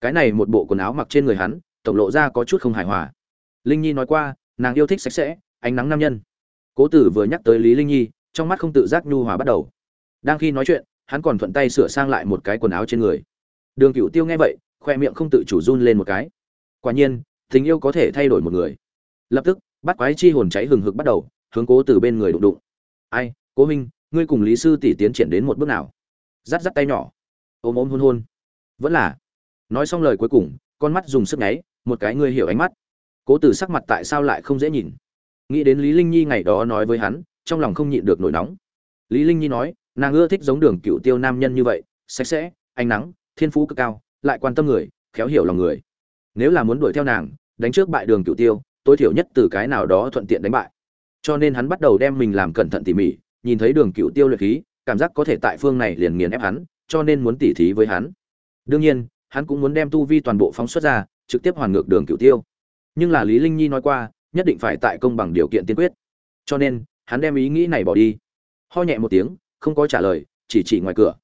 Cái này một bộ quần áo mặc trên người hắn, tổng lộ ra có chút không hài hòa. Linh nhi nói qua, nàng yêu thích sạch sẽ, ánh nắng nam nhân. Cố tử vừa nhắc tới lý linh nhi, trong mắt không tự giác nhu hòa bắt đầu. Đang khi nói chuyện, hắn còn thuận tay sửa sang lại một cái quần áo trên người đường cựu tiêu nghe vậy, khoe miệng không tự chủ run lên một cái. Quả nhiên, tình yêu có thể thay đổi một người. Lập tức, bắt quái chi hồn cháy hừng hực bắt đầu, hướng cố từ bên người đụng đụng. Ai, cố minh ngươi cùng lý sư tỷ tiến triển đến một bước nào? Rắt rắt tay nhỏ. Ôm ôm hôn hôn. Vẫn là. Nói xong lời cuối cùng, con mắt dùng sức nháy, một cái ngươi hiểu ánh mắt. Cố từ sắc mặt tại sao lại không dễ nhìn? Nghĩ đến lý linh nhi ngày đó nói với hắn, trong lòng không nhịn được nổi nóng. Lý linh nhi nói, nàng ưa thích giống đường cựu tiêu nam nhân như vậy, sạch sẽ, ánh nắng thiên phú cực cao, lại quan tâm người, khéo hiểu lòng người. Nếu là muốn đuổi theo nàng, đánh trước bại đường cựu tiêu, tối thiểu nhất từ cái nào đó thuận tiện đánh bại. Cho nên hắn bắt đầu đem mình làm cẩn thận tỉ mỉ, nhìn thấy đường cựu tiêu luyện khí, cảm giác có thể tại phương này liền nghiền ép hắn, cho nên muốn tỉ thí với hắn. Đương nhiên, hắn cũng muốn đem tu vi toàn bộ phóng xuất ra, trực tiếp hoàn ngược đường cựu tiêu. Nhưng là lý linh nhi nói qua, nhất định phải tại công bằng điều kiện tiên quyết. Cho nên, hắn đem ý nghĩ này bỏ đi. Ho nhẹ một tiếng, không có trả lời, chỉ chỉ ngoài cửa.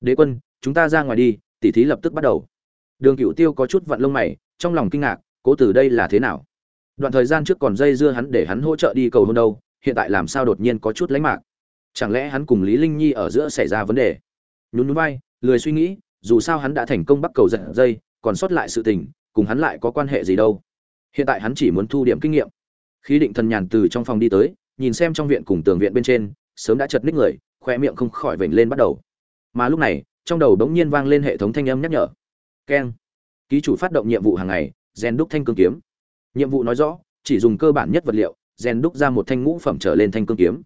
Đế quân, chúng ta ra ngoài đi tỉ thí lập tức bắt đầu. Đường cựu tiêu có chút vặn lông mày, trong lòng kinh ngạc, cố từ đây là thế nào? Đoạn thời gian trước còn dây dưa hắn để hắn hỗ trợ đi cầu hôn đâu, hiện tại làm sao đột nhiên có chút lánh mạc? Chẳng lẽ hắn cùng lý linh nhi ở giữa xảy ra vấn đề? Nhún nhún vai, lười suy nghĩ, dù sao hắn đã thành công bắt cầu giật dây, còn sót lại sự tình, cùng hắn lại có quan hệ gì đâu. Hiện tại hắn chỉ muốn thu điểm kinh nghiệm. Khí định thần nhàn từ trong phòng đi tới, nhìn xem trong viện cùng tường viện bên trên, sớm đã chật ních người khoe miệng không khỏi vểnh lên bắt đầu. Mà lúc này trong đầu đống nhiên vang lên hệ thống thanh âm nhắc nhở. Keng. Ký chủ phát động nhiệm vụ hàng ngày, rèn đúc thanh cương kiếm. Nhiệm vụ nói rõ, chỉ dùng cơ bản nhất vật liệu, rèn đúc ra một thanh ngũ phẩm trở lên thanh cương kiếm.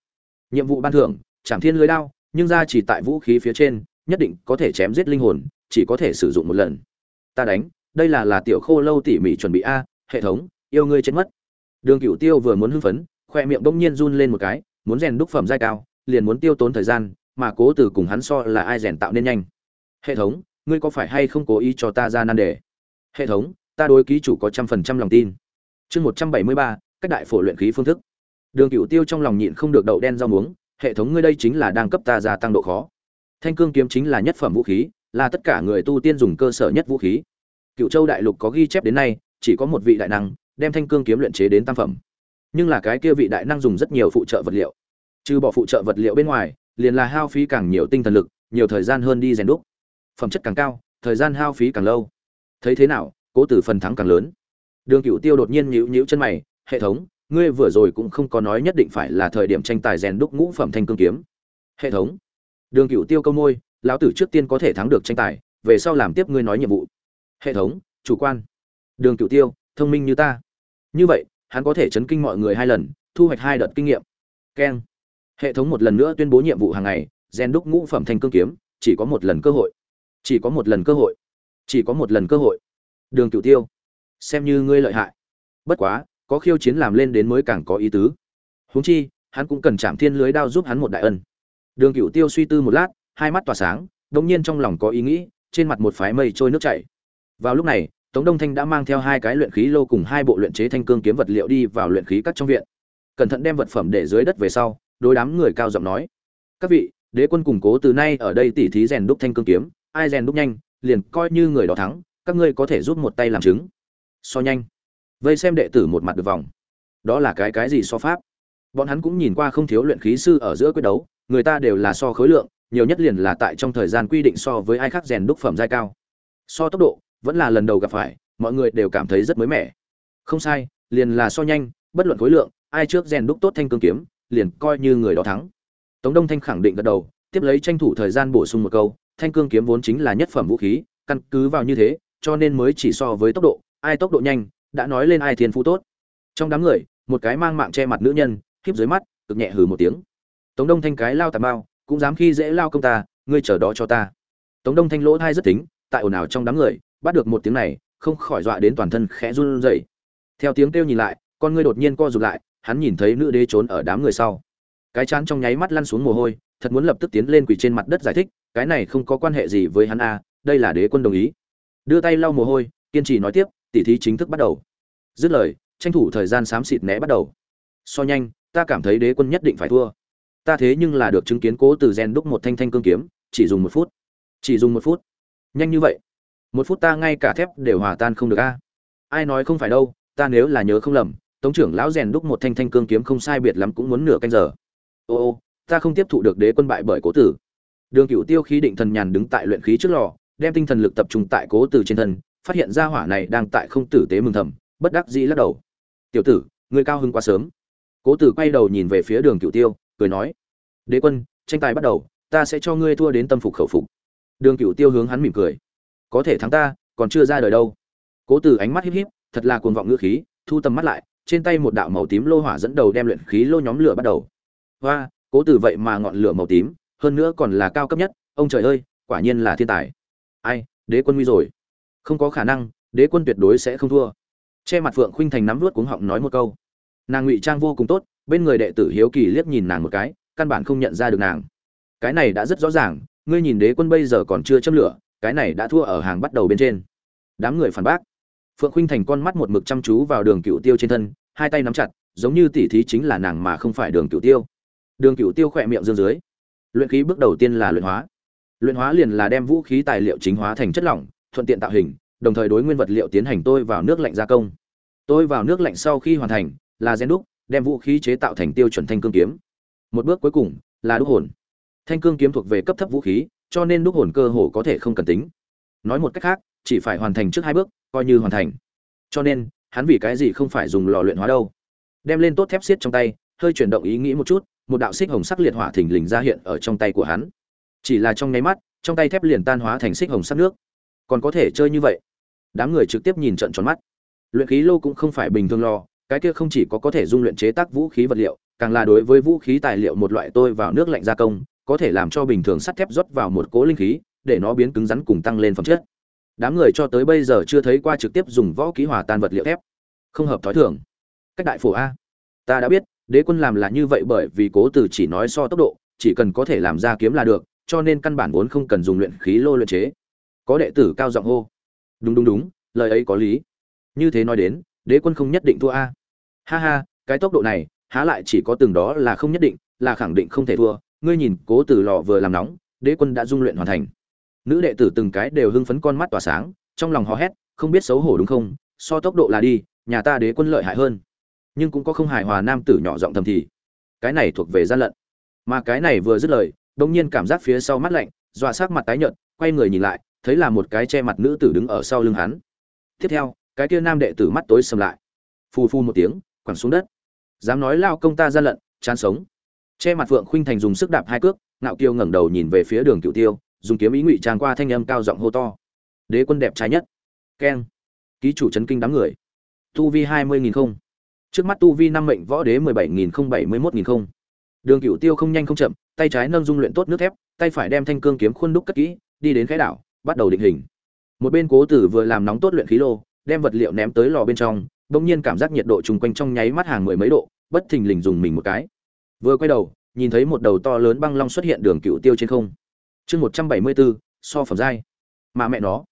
Nhiệm vụ ban thưởng chạm thiên lưới đao, nhưng ra chỉ tại vũ khí phía trên, nhất định có thể chém giết linh hồn, chỉ có thể sử dụng một lần. Ta đánh, đây là là tiểu khô lâu tỉ mỉ chuẩn bị a, hệ thống, yêu ngươi chết mất. Đường cựu tiêu vừa muốn hưng phấn, khoe miệng bỗng nhiên run lên một cái, muốn rèn đúc phẩm giai cao, liền muốn tiêu tốn thời gian mà cố từ cùng hắn so là ai rèn tạo nên nhanh. Hệ thống, ngươi có phải hay không cố ý cho ta ra nan đề? Hệ thống, ta đối ký chủ có trăm phần trăm lòng tin. Chương một trăm bảy mươi ba, cách đại phổ luyện khí phương thức. Đường cựu tiêu trong lòng nhịn không được đậu đen rau muống, hệ thống ngươi đây chính là đang cấp ta gia tăng độ khó. Thanh cương kiếm chính là nhất phẩm vũ khí, là tất cả người tu tiên dùng cơ sở nhất vũ khí. Cựu châu đại lục có ghi chép đến nay, chỉ có một vị đại năng, đem thanh cương kiếm luyện chế đến tam phẩm. Nhưng là cái kia vị đại năng dùng rất nhiều phụ trợ vật liệu. Trừ bỏ phụ trợ vật liệu bên ngoài liền là hao phí càng nhiều tinh thần lực, nhiều thời gian hơn đi rèn đúc. Phẩm chất càng cao, thời gian hao phí càng lâu. Thấy thế nào, cố tử phần thắng càng lớn. Đường cựu tiêu đột nhiên nhíu nhíu chân mày, hệ thống, ngươi vừa rồi cũng không có nói nhất định phải là thời điểm tranh tài rèn đúc ngũ phẩm thanh cương kiếm. Hệ thống. Đường cựu tiêu câu môi, lão tử trước tiên có thể thắng được tranh tài, về sau làm tiếp ngươi nói nhiệm vụ. Hệ thống, chủ quan. Đường cựu tiêu, thông minh như ta. Như vậy, hắn có thể chấn kinh mọi người hai lần, thu hoạch hai đợt kinh nghiệm. Keng hệ thống một lần nữa tuyên bố nhiệm vụ hàng ngày, Gen đúc ngũ phẩm thanh cương kiếm, chỉ có một lần cơ hội. Chỉ có một lần cơ hội. Chỉ có một lần cơ hội. Đường cựu tiêu, xem như ngươi lợi hại. Bất quá, có khiêu chiến làm lên đến mới càng có ý tứ. Huống chi, hắn cũng cần chạm thiên lưới đao giúp hắn một đại ân. Đường cựu tiêu suy tư một lát, hai mắt tỏa sáng đống nhiên trong lòng có ý nghĩ, trên mặt một phái mây trôi nước chảy. Vào lúc này, tống đông thanh đã mang theo hai cái luyện khí lô cùng hai bộ luyện chế thanh cương kiếm vật liệu đi vào luyện khí các trong viện. Cẩn thận đem vật phẩm để dưới đất về sau đối đám người cao giọng nói, các vị, đế quân củng cố từ nay ở đây tỉ thí rèn đúc thanh cương kiếm, ai rèn đúc nhanh, liền coi như người đó thắng, các ngươi có thể giúp một tay làm chứng. So nhanh. Vây xem đệ tử một mặt được vòng. Đó là cái cái gì so pháp? Bọn hắn cũng nhìn qua không thiếu luyện khí sư ở giữa quyết đấu, người ta đều là so khối lượng, nhiều nhất liền là tại trong thời gian quy định so với ai khác rèn đúc phẩm giai cao. So tốc độ, vẫn là lần đầu gặp phải, mọi người đều cảm thấy rất mới mẻ. Không sai, liền là so nhanh, bất luận khối lượng, ai trước rèn đúc tốt thanh cương kiếm liền coi như người đó thắng. Tống đông thanh khẳng định gật đầu, tiếp lấy tranh thủ thời gian bổ sung một câu, thanh cương kiếm vốn chính là nhất phẩm vũ khí, căn cứ vào như thế, cho nên mới chỉ so với tốc độ, ai tốc độ nhanh, đã nói lên ai thiên phú tốt. Trong đám người, một cái mang mạng che mặt nữ nhân, khiếp dưới mắt, cực nhẹ hừ một tiếng. Tống đông thanh cái lao tà bao cũng dám khi dễ lao công ta, ngươi chờ đó cho ta. Tống đông thanh lỗ thai rất tính, tại ồn ào trong đám người, bắt được một tiếng này, không khỏi dọa đến toàn thân khẽ run rẩy. Theo tiếng kêu nhìn lại, con ngươi đột nhiên co rụt lại hắn nhìn thấy nữ đế trốn ở đám người sau. Cái chán trong nháy mắt lăn xuống mồ hôi, thật muốn lập tức tiến lên quỳ trên mặt đất giải thích, cái này không có quan hệ gì với hắn a đây là đế quân đồng ý. Đưa tay lau mồ hôi, kiên trì nói tiếp, tỉ thí chính thức bắt đầu. Dứt lời, tranh thủ thời gian xám xịt né bắt đầu. So nhanh, ta cảm thấy đế quân nhất định phải thua. Ta thế nhưng là được chứng kiến cố từ gen đúc một thanh thanh cương kiếm, chỉ dùng một phút. Chỉ dùng một phút. Nhanh như vậy. Một phút ta ngay cả thép đều hòa tan không được a. Ai nói không phải đâu, ta nếu là nhớ không lầm tống trưởng lão rèn đúc một thanh thanh cương kiếm không sai biệt lắm cũng muốn nửa canh giờ. Ô ô, ta không tiếp thụ được đế quân bại bởi cố tử. Đường cựu tiêu khí định thần nhàn đứng tại luyện khí trước lò, đem tinh thần lực tập trung tại cố tử trên thân, phát hiện ra hỏa này đang tại không tử tế mừng thầm, bất đắc dĩ lắc đầu. Tiểu tử người cao hứng quá sớm. Cố tử quay đầu nhìn về phía đường cựu tiêu, cười nói, đế quân, tranh tài bắt đầu, ta sẽ cho ngươi thua đến tâm phục khẩu phục. Đường cựu tiêu hướng hắn mỉm cười, có thể thắng ta, còn chưa ra đời đâu. Cố tử ánh mắt híp híp, thật là cuồng vọng ngữ khí, thu tầm mắt lại trên tay một đạo màu tím lô hỏa dẫn đầu đem luyện khí lô nhóm lửa bắt đầu. Hoa, cố tử vậy mà ngọn lửa màu tím, hơn nữa còn là cao cấp nhất, ông trời ơi, quả nhiên là thiên tài. Ai, đế quân nguy rồi. Không có khả năng, đế quân tuyệt đối sẽ không thua. Che mặt phượng khuynh thành nắm vớt cuống họng nói một câu. Nàng ngụy trang vô cùng tốt, bên người đệ tử hiếu kỳ liếc nhìn nàng một cái, căn bản không nhận ra được nàng. Cái này đã rất rõ ràng, ngươi nhìn đế quân bây giờ còn chưa châm lửa, cái này đã thua ở hàng bắt đầu bên trên. Đám người phản bác phượng khuynh thành con mắt một mực chăm chú vào đường cựu tiêu trên thân, hai tay nắm chặt, giống như tỉ thí chính là nàng mà không phải đường cựu tiêu. Đường cựu tiêu khỏe miệng dương dưới. Luyện khí bước đầu tiên là luyện hóa. Luyện hóa liền là đem vũ khí tài liệu chính hóa thành chất lỏng, thuận tiện tạo hình, đồng thời đối nguyên vật liệu tiến hành tôi vào nước lạnh gia công. Tôi vào nước lạnh sau khi hoàn thành, là gen đúc, đem vũ khí chế tạo thành tiêu chuẩn thanh cương kiếm. Một bước cuối cùng, là đúc hồn. Thanh cương kiếm thuộc về cấp thấp vũ khí, cho nên đúc hồn cơ hồ có thể không cần tính. Nói một cách khác, chỉ phải hoàn thành trước hai bước coi như hoàn thành. Cho nên, hắn vì cái gì không phải dùng lò luyện hóa đâu? Đem lên tốt thép xiết trong tay, hơi chuyển động ý nghĩ một chút, một đạo xích hồng sắc liệt hỏa thình lình ra hiện ở trong tay của hắn. Chỉ là trong nháy mắt, trong tay thép liền tan hóa thành xích hồng sắc nước. Còn có thể chơi như vậy? Đám người trực tiếp nhìn trận tròn mắt. Luyện khí lô cũng không phải bình thường lò, cái kia không chỉ có có thể dung luyện chế tác vũ khí vật liệu, càng là đối với vũ khí tài liệu một loại tôi vào nước lạnh gia công, có thể làm cho bình thường sắt thép rót vào một cố linh khí, để nó biến cứng rắn cùng tăng lên phẩm chất đám người cho tới bây giờ chưa thấy qua trực tiếp dùng võ ký hòa tan vật liệu thép. Không hợp thói thường. Cách đại phổ a. Ta đã biết, đế quân làm là như vậy bởi vì cố từ chỉ nói so tốc độ, chỉ cần có thể làm ra kiếm là được, cho nên căn bản vốn không cần dùng luyện khí lô luyện chế. Có đệ tử cao giọng hô. Đúng đúng đúng, lời ấy có lý. Như thế nói đến, đế quân không nhất định thua a. Ha ha, cái tốc độ này, há lại chỉ có từng đó là không nhất định, là khẳng định không thể thua. Ngươi nhìn cố từ lò vừa làm nóng, đế quân đã dung luyện hoàn thành nữ đệ tử từng cái đều hưng phấn con mắt tỏa sáng, trong lòng hò hét, không biết xấu hổ đúng không, so tốc độ là đi, nhà ta đế quân lợi hại hơn. Nhưng cũng có không hài hòa nam tử nhỏ giọng thầm thì, cái này thuộc về gian lận. Mà cái này vừa dứt lời đông nhiên cảm giác phía sau mắt lạnh, dọa sát mặt tái nhợt, quay người nhìn lại, thấy là một cái che mặt nữ tử đứng ở sau lưng hắn. Tiếp theo, cái kia nam đệ tử mắt tối sầm lại. Phù phu một tiếng, quẳng xuống đất. Dám nói lao công ta gian lận, chán sống. Che mặt phượng khuynh thành dùng sức đạp hai cước, ngạo kiêu ngẩng đầu nhìn về phía đường cựu tiêu dùng kiếm ý ngụy tràn qua thanh âm cao giọng hô to. Đế quân đẹp trai nhất. Keng. Ký chủ chấn kinh đám người. Tu vi hai mươi nghìn không. Trước mắt tu vi năm mệnh võ đế mười bảy nghìn không, bảy mươi mốt nghìn không. Đường cựu tiêu không nhanh không chậm, tay trái nâng dung luyện tốt nước thép, tay phải đem thanh cương kiếm khuôn đúc cất kỹ, đi đến khái đảo, bắt đầu định hình. Một bên cố tử vừa làm nóng tốt luyện khí lô, đem vật liệu ném tới lò bên trong, bỗng nhiên cảm giác nhiệt độ chung quanh trong nháy mắt hàng mười mấy độ, bất thình lình dùng mình một cái. Vừa quay đầu, nhìn thấy một đầu to lớn băng long xuất hiện đường cựu tiêu trên không chương một trăm bảy mươi bốn, so phẩm giai. Mà mẹ nó,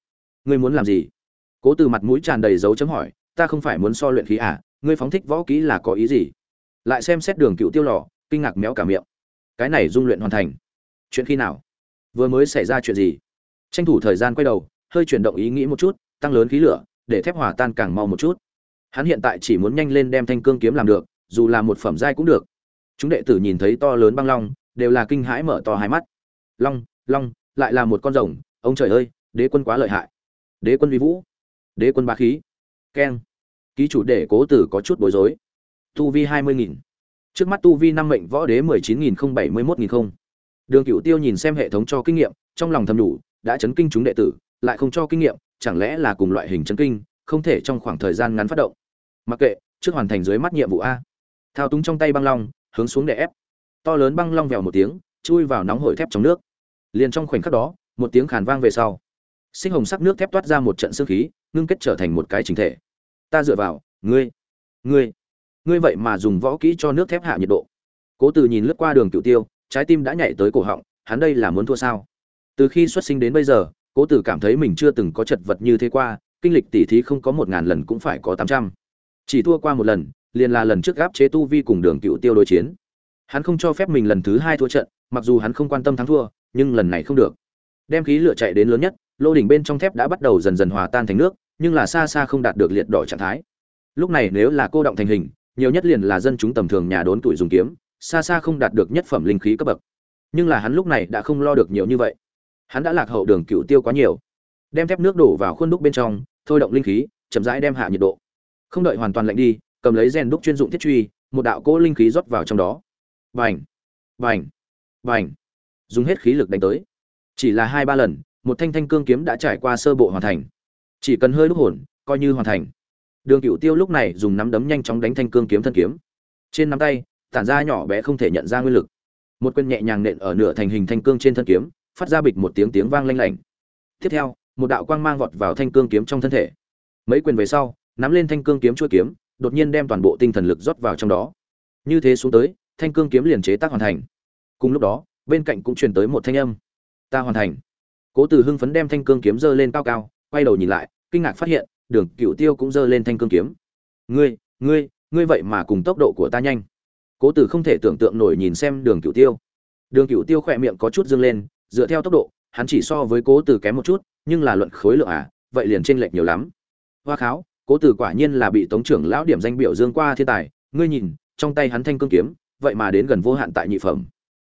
ngươi muốn làm gì? Cố từ mặt mũi tràn đầy dấu chấm hỏi, ta không phải muốn so luyện khí à ngươi phóng thích võ kỹ là có ý gì? Lại xem xét đường cựu tiêu lò, kinh ngạc méo cả miệng. Cái này dung luyện hoàn thành. Chuyện khi nào? Vừa mới xảy ra chuyện gì? Tranh thủ thời gian quay đầu, hơi chuyển động ý nghĩ một chút, tăng lớn khí lửa, để thép hòa tan càng mau một chút. Hắn hiện tại chỉ muốn nhanh lên đem thanh cương kiếm làm được, dù là một phẩm giai cũng được. Chúng đệ tử nhìn thấy to lớn băng long, đều là kinh hãi mở to hai mắt. Long long, lại là một con rồng, ông trời ơi, đế quân quá lợi hại. Đế quân vi vũ, đế quân bá khí. Keng. Ký chủ để cố tử có chút bối rối. Tu vi hai mươi nghìn. Trước mắt tu vi năm mệnh võ đế mười chín nghìn không bảy mươi mốt nghìn không. Đường cựu tiêu nhìn xem hệ thống cho kinh nghiệm, trong lòng thầm đủ đã chấn kinh chúng đệ tử, lại không cho kinh nghiệm, chẳng lẽ là cùng loại hình chấn kinh, không thể trong khoảng thời gian ngắn phát động. Mặc kệ, trước hoàn thành dưới mắt nhiệm vụ a. Thao túng trong tay băng long, hướng xuống để ép. To lớn băng long vèo một tiếng, chui vào nóng hổi thép trong nước liền trong khoảnh khắc đó, một tiếng khàn vang về sau, sinh hồng sắc nước thép toát ra một trận sương khí, ngưng kết trở thành một cái chính thể. Ta dựa vào, ngươi ngươi ngươi vậy mà dùng võ kỹ cho nước thép hạ nhiệt độ. Cố từ nhìn lướt qua đường cựu tiêu, trái tim đã nhảy tới cổ họng, hắn đây là muốn thua sao? Từ khi xuất sinh đến bây giờ, cố tử cảm thấy mình chưa từng có chật vật như thế qua, kinh lịch tỉ thí không có một ngàn lần cũng phải có tám trăm. Chỉ thua qua một lần, liền là lần trước gáp chế tu vi cùng đường cựu tiêu đối chiến hắn không cho phép mình lần thứ hai thua trận, mặc dù hắn không quan tâm thắng thua, nhưng lần này không được. Đem khí lửa chạy đến lớn nhất, lô đỉnh bên trong thép đã bắt đầu dần dần hòa tan thành nước, nhưng là xa xa không đạt được liệt đỏ trạng thái. Lúc này nếu là cô động thành hình, nhiều nhất liền là dân chúng tầm thường nhà đốn tuổi dùng kiếm, xa xa không đạt được nhất phẩm linh khí cấp bậc. Nhưng là hắn lúc này đã không lo được nhiều như vậy. Hắn đã lạc hậu đường cựu tiêu quá nhiều. Đem thép nước đổ vào khuôn đúc bên trong, thôi động linh khí, chậm rãi đem hạ nhiệt độ. Không đợi hoàn toàn lạnh đi, cầm lấy rèn đúc chuyên dụng thiết truy, một đạo cỗ linh khí rót vào trong đó vành vành vành dùng hết khí lực đánh tới. Chỉ là hai ba lần, một thanh thanh cương kiếm đã trải qua sơ bộ hoàn thành. Chỉ cần hơi lúc hồn, coi như hoàn thành. Đường cựu tiêu lúc này dùng nắm đấm nhanh chóng đánh thanh cương kiếm thân kiếm. Trên nắm tay, tản ra nhỏ bé không thể nhận ra nguyên lực. Một quyền nhẹ nhàng nện ở nửa thành hình thanh cương trên thân kiếm, phát ra bịch một tiếng tiếng vang lanh lảnh. Tiếp theo, một đạo quang mang vọt vào thanh cương kiếm trong thân thể. Mấy quyền về sau, nắm lên thanh cương kiếm chuôi kiếm, đột nhiên đem toàn bộ tinh thần lực rót vào trong đó. Như thế xuống tới thanh cương kiếm liền chế tác hoàn thành. Cùng lúc đó, bên cạnh cũng truyền tới một thanh âm. Ta hoàn thành. Cố từ hưng phấn đem thanh cương kiếm giơ lên cao cao, quay đầu nhìn lại, kinh ngạc phát hiện, đường cựu tiêu cũng giơ lên thanh cương kiếm. Ngươi ngươi ngươi vậy mà cùng tốc độ của ta nhanh. Cố tử không thể tưởng tượng nổi nhìn xem đường cựu tiêu. Đường cựu tiêu khỏe miệng có chút dâng lên, dựa theo tốc độ, hắn chỉ so với cố tử kém một chút, nhưng là luận khối lượng à vậy liền chênh lệch nhiều lắm. Hoa kháo, cố tử quả nhiên là bị tống trưởng lão điểm danh biểu dương qua thiên tài, ngươi nhìn, trong tay hắn thanh cương kiếm vậy mà đến gần vô hạn tại nhị phẩm.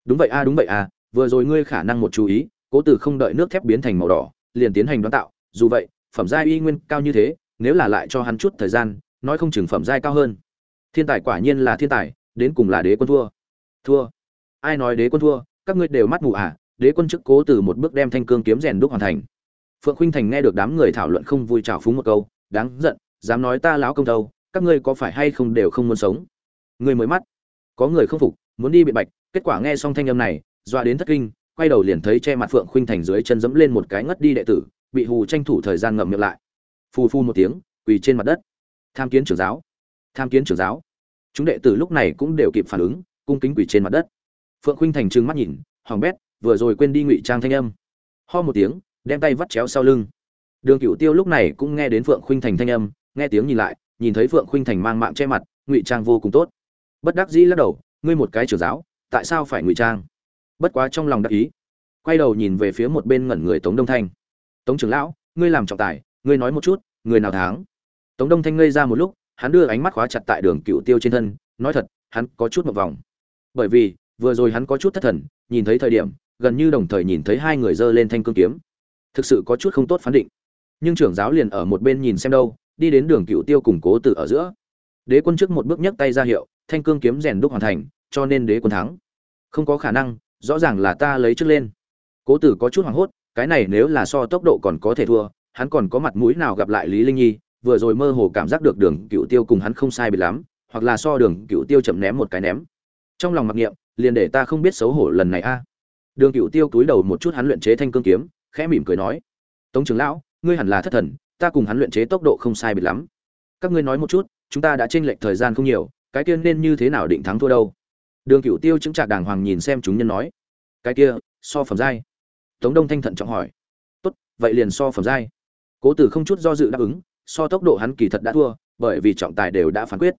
Đúng vậy a, đúng vậy a, vừa rồi ngươi khả năng một chú ý, cố tử không đợi nước thép biến thành màu đỏ, liền tiến hành đoán tạo. Dù vậy, phẩm giai y nguyên cao như thế, nếu là lại cho hắn chút thời gian, nói không chừng phẩm giai cao hơn. Thiên tài quả nhiên là thiên tài, đến cùng là đế quân thua. Thua. Ai nói đế quân thua? Các ngươi đều mắt mù à đế quân chức cố từ một bước đem thanh cương kiếm rèn đúc hoàn thành. Phượng khuynh thành nghe được đám người thảo luận không vui trào phúng một câu, đáng giận, dám nói ta láo công đâu, các ngươi có phải hay không đều không muốn sống? Người mới mắt có người không phục, muốn đi biện bạch, kết quả nghe xong thanh âm này doa đến thất kinh, quay đầu liền thấy che mặt phượng khuynh thành dưới chân dẫm lên một cái ngất đi đệ tử, bị hù tranh thủ thời gian ngậm miệng lại. Phù phu một tiếng, quỳ trên mặt đất. Tham kiến trưởng giáo. Tham kiến trưởng giáo. Chúng đệ tử lúc này cũng đều kịp phản ứng, cung kính quỳ trên mặt đất. Phượng khuynh thành trừng mắt nhìn, hoàng bét, vừa rồi quên đi ngụy trang thanh âm. Ho một tiếng, đem tay vắt chéo sau lưng. Đường cửu tiêu lúc này cũng nghe đến phượng khuynh thành thanh âm, nghe tiếng nhìn lại, nhìn thấy phượng khuynh thành mang mạng che mặt, ngụy trang vô cùng tốt bất đắc dĩ lắc đầu, ngươi một cái trưởng giáo, tại sao phải ngụy trang? Bất quá trong lòng đắc ý, quay đầu nhìn về phía một bên ngẩn người tống đông thanh. Tống trưởng lão, ngươi làm trọng tài, ngươi nói một chút, người nào thắng? Tống đông thanh ngây ra một lúc, hắn đưa ánh mắt khóa chặt tại đường cựu tiêu trên thân, nói thật, hắn có chút một vòng. Bởi vì, vừa rồi hắn có chút thất thần, nhìn thấy thời điểm, gần như đồng thời nhìn thấy hai người giơ lên thanh cương kiếm. Thực sự có chút không tốt phán định. Nhưng trưởng giáo liền ở một bên nhìn xem đâu, đi đến đường cựu tiêu củng cố tự ở giữa đế quân trước một bước nhấc tay ra hiệu, thanh cương kiếm rèn đúc hoàn thành, cho nên đế quân thắng. Không có khả năng, rõ ràng là ta lấy trước lên. Cố tử có chút hoảng hốt, cái này nếu là so tốc độ còn có thể thua, hắn còn có mặt mũi nào gặp lại lý linh nhi, vừa rồi mơ hồ cảm giác được đường cựu tiêu cùng hắn không sai biệt lắm, hoặc là so đường cựu tiêu chậm ném một cái ném. Trong lòng mặc niệm, liền để ta không biết xấu hổ lần này a. Đường cựu tiêu cúi đầu một chút hắn luyện chế thanh cương kiếm, khẽ mỉm cười nói, tống trưởng lão, ngươi hẳn là thất thần, ta cùng hắn luyện chế tốc độ không sai biệt lắm. Các ngươi nói một chút chúng ta đã chênh lệch thời gian không nhiều, cái kia nên như thế nào định thắng thua đâu? Đường cựu tiêu chứng trạc đàng hoàng nhìn xem chúng nhân nói. Cái kia, so phẩm giai. Tống đông thanh thận trọng hỏi. Tốt, vậy liền so phẩm giai. Cố tử không chút do dự đáp ứng, so tốc độ hắn kỳ thật đã thua, bởi vì trọng tài đều đã phán quyết.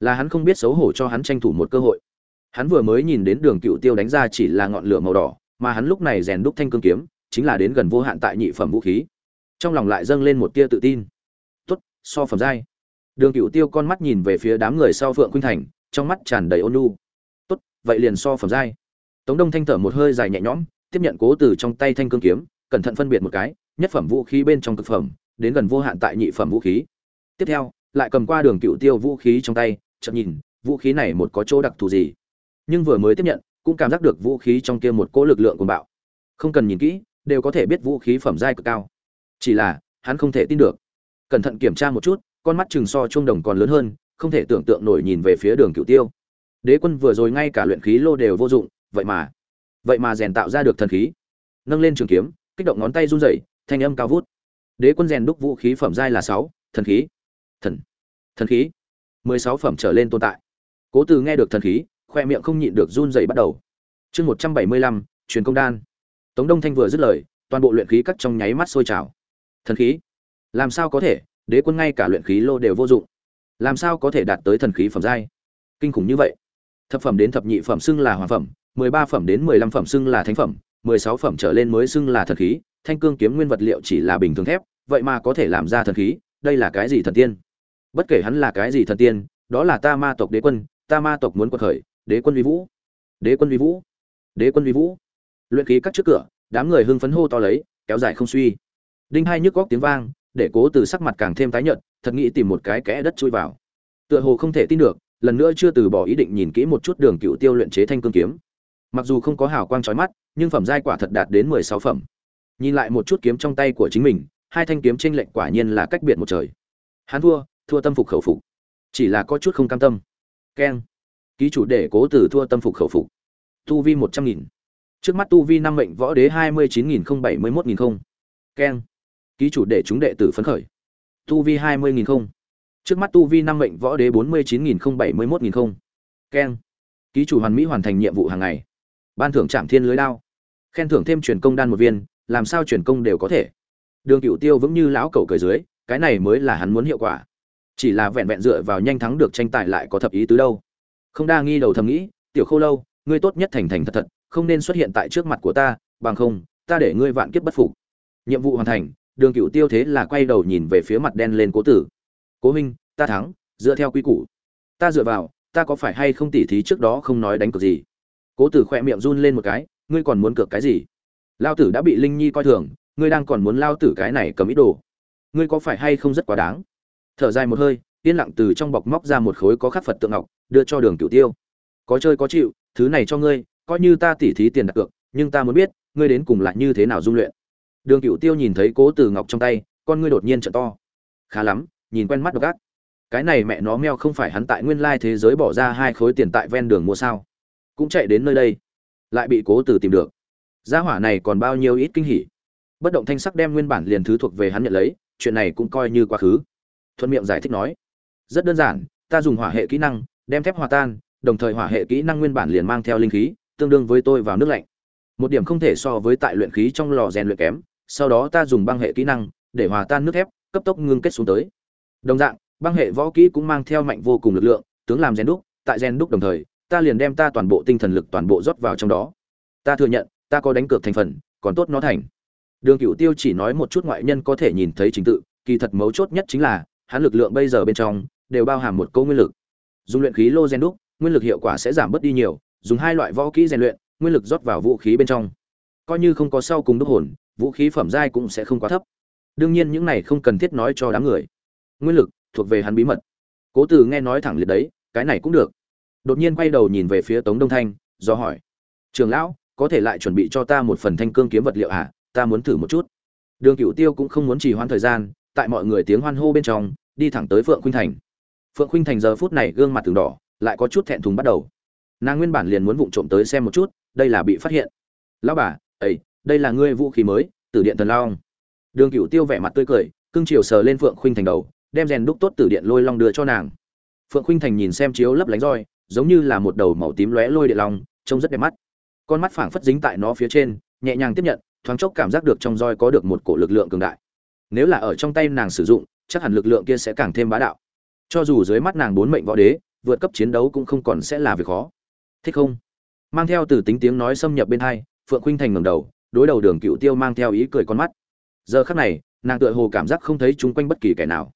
Là hắn không biết xấu hổ cho hắn tranh thủ một cơ hội. Hắn vừa mới nhìn đến đường cựu tiêu đánh ra chỉ là ngọn lửa màu đỏ, mà hắn lúc này rèn đúc thanh cương kiếm, chính là đến gần vô hạn tại nhị phẩm vũ khí. Trong lòng lại dâng lên một tia tự tin. Tốt, so phẩm giai đường cựu tiêu con mắt nhìn về phía đám người sau phượng khuynh thành, trong mắt tràn đầy ôn nhu. Tốt, vậy liền so phẩm giai. Tống đông thanh thở một hơi dài nhẹ nhõm, tiếp nhận cố từ trong tay thanh cương kiếm, cẩn thận phân biệt một cái, nhất phẩm vũ khí bên trong cực phẩm, đến gần vô hạn tại nhị phẩm vũ khí. Tiếp theo, lại cầm qua đường cựu tiêu vũ khí trong tay chậm nhìn, vũ khí này một có chỗ đặc thù gì. Nhưng vừa mới tiếp nhận, cũng cảm giác được vũ khí trong kia một cỗ lực lượng cuồng bạo. Không cần nhìn kỹ, đều có thể biết vũ khí phẩm giai cực cao. Chỉ là, hắn không thể tin được. Cẩn thận kiểm tra một chút con mắt chừng so trung đồng còn lớn hơn, không thể tưởng tượng nổi nhìn về phía đường cựu tiêu. Đế quân vừa rồi ngay cả luyện khí lô đều vô dụng, vậy mà vậy mà rèn tạo ra được thần khí. Nâng lên trường kiếm, kích động ngón tay run rẩy, thanh âm cao vút. Đế quân rèn đúc vũ khí phẩm giai là sáu, thần khí. Thần thần khí. Mười sáu phẩm trở lên tồn tại. Cố từ nghe được thần khí, khoe miệng không nhịn được run rẩy bắt đầu. Chương một trăm bảy mươi lăm, truyền công đan. Tống đông thanh vừa dứt lời, toàn bộ luyện khí cắt trong nháy mắt sôi trào. Thần khí? Làm sao có thể? Đế quân ngay cả luyện khí lô đều vô dụng. Làm sao có thể đạt tới thần khí phẩm giai? Kinh khủng như vậy. Thập phẩm đến thập nhị phẩm xưng là hoàng phẩm, mười ba phẩm đến mười lăm phẩm xưng là thánh phẩm, mười sáu phẩm trở lên mới xưng là thần khí, thanh cương kiếm nguyên vật liệu chỉ là bình thường thép, vậy mà có thể làm ra thần khí, đây là cái gì thần tiên? Bất kể hắn là cái gì thần tiên, đó là ta ma tộc đế quân, ta ma tộc muốn quật khởi, đế quân vi vũ. Đế quân vi vũ. Đế quân vi vũ. Luyện khí cắt trước cửa, đám người hưng phấn hô to lấy, kéo dài không suy. Đinh hai nhức góc tiếng vang để cố từ sắc mặt càng thêm tái nhợt, thật nghĩ tìm một cái kẽ đất chui vào. Tựa hồ không thể tin được, lần nữa chưa từ bỏ ý định nhìn kỹ một chút đường cựu tiêu luyện chế thanh cương kiếm. Mặc dù không có hào quang trói mắt, nhưng phẩm giai quả thật đạt đến mười sáu phẩm. Nhìn lại một chút kiếm trong tay của chính mình, hai thanh kiếm tranh lệnh quả nhiên là cách biệt một trời. Hắn thua thua tâm phục khẩu phục. Chỉ là có chút không cam tâm. Keng. Ký chủ để cố tử thua tâm phục khẩu phục. Tu vi một trăm nghìn. Trước mắt tu vi năm mệnh võ đế hai mươi chín nghìn không bảy mươi mốt nghìn không. Keng ký chủ để chúng đệ tử phấn khởi. Tu vi hai mươi nghìn không. Trước mắt tu vi năm mệnh võ đế bốn mươi chín nghìn không, bảy mươi mốt nghìn không. Keng. Ký chủ hoàn mỹ hoàn thành nhiệm vụ hàng ngày. Ban thưởng trạm thiên lưới đao. Khen thưởng thêm truyền công đan một viên, làm sao truyền công đều có thể. Đường cựu tiêu vững như lão cầu cười dưới, cái này mới là hắn muốn hiệu quả. Chỉ là vẹn vẹn dựa vào nhanh thắng được tranh tài lại có thập ý tứ đâu. Không đa nghi đầu thầm nghĩ, tiểu khâu lâu, ngươi tốt nhất thành thành thật thật, không nên xuất hiện tại trước mặt của ta, bằng không, ta để ngươi vạn kiếp bất phục. Nhiệm vụ hoàn thành đường cựu tiêu thế là quay đầu nhìn về phía mặt đen lên cố tử. Cố huynh, ta thắng, dựa theo quy củ. Ta dựa vào, ta có phải hay không tỉ thí trước đó không nói đánh cược gì? Cố tử khỏe miệng run lên một cái, ngươi còn muốn cược cái gì? Lao tử đã bị linh nhi coi thường, ngươi đang còn muốn lao tử cái này cầm ít đồ. Ngươi có phải hay không rất quá đáng? Thở dài một hơi, yên lặng từ trong bọc móc ra một khối có khắc phật tượng ngọc, đưa cho đường cửu tiêu. Có chơi có chịu, thứ này cho ngươi, coi như ta tỉ thí tiền đặt cược, nhưng ta muốn biết, ngươi đến cùng lại như thế nào dung luyện? Đường cửu tiêu nhìn thấy cố từ ngọc trong tay, con ngươi đột nhiên trợ to. Khá lắm, nhìn quen mắt độc ác. Cái này mẹ nó meo không phải hắn tại nguyên lai thế giới bỏ ra hai khối tiền tại ven đường mua sao? Cũng chạy đến nơi đây, lại bị cố từ tìm được. Gia hỏa này còn bao nhiêu ít kinh hỉ. Bất động thanh sắc đem nguyên bản liền thứ thuộc về hắn nhận lấy, chuyện này cũng coi như quá khứ. Thuận miệng giải thích nói, rất đơn giản, ta dùng hỏa hệ kỹ năng, đem thép hòa tan, đồng thời hỏa hệ kỹ năng nguyên bản liền mang theo linh khí, tương đương với tôi vào nước lạnh một điểm không thể so với tại luyện khí trong lò rèn luyện kém, sau đó ta dùng băng hệ kỹ năng, để hòa tan nước thép, cấp tốc ngưng kết xuống tới. Đồng dạng, băng hệ võ kỹ cũng mang theo mạnh vô cùng lực lượng, tướng làm rèn đúc, tại rèn đúc đồng thời, ta liền đem ta toàn bộ tinh thần lực toàn bộ rót vào trong đó. Ta thừa nhận, ta có đánh cược thành phần, còn tốt nó thành. Đường cựu tiêu chỉ nói một chút ngoại nhân có thể nhìn thấy trình tự, kỳ thật mấu chốt nhất chính là, hắn lực lượng bây giờ bên trong, đều bao hàm một câu nguyên lực. Dùng luyện khí lô rèn đúc, nguyên lực hiệu quả sẽ giảm bớt đi nhiều, dùng hai loại võ kỹ rèn luyện nguyên lực rót vào vũ khí bên trong. Coi như không có sau cùng đúc hồn, vũ khí phẩm giai cũng sẽ không quá thấp. Đương nhiên những này không cần thiết nói cho đám người. Nguyên lực thuộc về hắn bí mật. Cố từ nghe nói thẳng liệt đấy, cái này cũng được. Đột nhiên quay đầu nhìn về phía tống đông thanh, do hỏi. Trường lão, có thể lại chuẩn bị cho ta một phần thanh cương kiếm vật liệu hả? Ta muốn thử một chút. Đường cựu tiêu cũng không muốn trì hoãn thời gian, tại mọi người tiếng hoan hô bên trong, đi thẳng tới phượng khuynh thành. Phượng khuynh thành giờ phút này gương mặt từng đỏ, lại có chút thẹn thùng bắt đầu nàng nguyên bản liền muốn vụng trộm tới xem một chút, đây là bị phát hiện. Lão bà ấy đây là ngươi vũ khí mới từ điện thần long. Đường cựu tiêu vẻ mặt tươi cười, cưng chiều sờ lên phượng khuynh thành đầu, đem rèn đúc tốt từ điện lôi long đưa cho nàng. Phượng khuynh thành nhìn xem chiếu lấp lánh roi, giống như là một đầu màu tím lóe lôi điện long, trông rất đẹp mắt. Con mắt phảng phất dính tại nó phía trên, nhẹ nhàng tiếp nhận, thoáng chốc cảm giác được trong roi có được một cổ lực lượng cường đại. Nếu là ở trong tay nàng sử dụng, chắc hẳn lực lượng kia sẽ càng thêm bá đạo. Cho dù dưới mắt nàng bốn mệnh võ đế, vượt cấp chiến đấu cũng không còn sẽ là việc khó thích không? Mang theo từ tính tiếng nói xâm nhập bên hai, phượng khuynh thành ngầm đầu, đối đầu đường cựu tiêu mang theo ý cười con mắt. Giờ khắc này, nàng tựa hồ cảm giác không thấy chung quanh bất kỳ kẻ nào.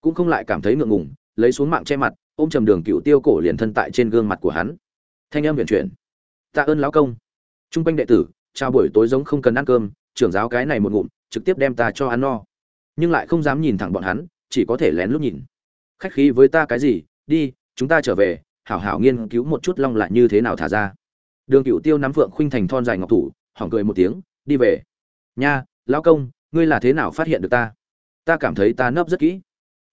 Cũng không lại cảm thấy ngượng ngùng, lấy xuống mạng che mặt, ôm chầm đường cựu tiêu cổ liền thân tại trên gương mặt của hắn. Thanh âm huyền chuyển. Tạ ơn lão công. Chung quanh đệ tử, chào buổi tối giống không cần ăn cơm, trưởng giáo cái này một ngụm, trực tiếp đem ta cho ăn no. Nhưng lại không dám nhìn thẳng bọn hắn, chỉ có thể lén lút nhìn. Khách khí với ta cái gì, đi, chúng ta trở về hảo hảo nghiên cứu một chút long lại như thế nào thả ra. Đường cựu tiêu nắm phượng khuynh thành thon dài ngọc thủ, hỏng cười một tiếng, đi về. Nha, lão công, ngươi là thế nào phát hiện được ta? Ta cảm thấy ta nấp rất kỹ.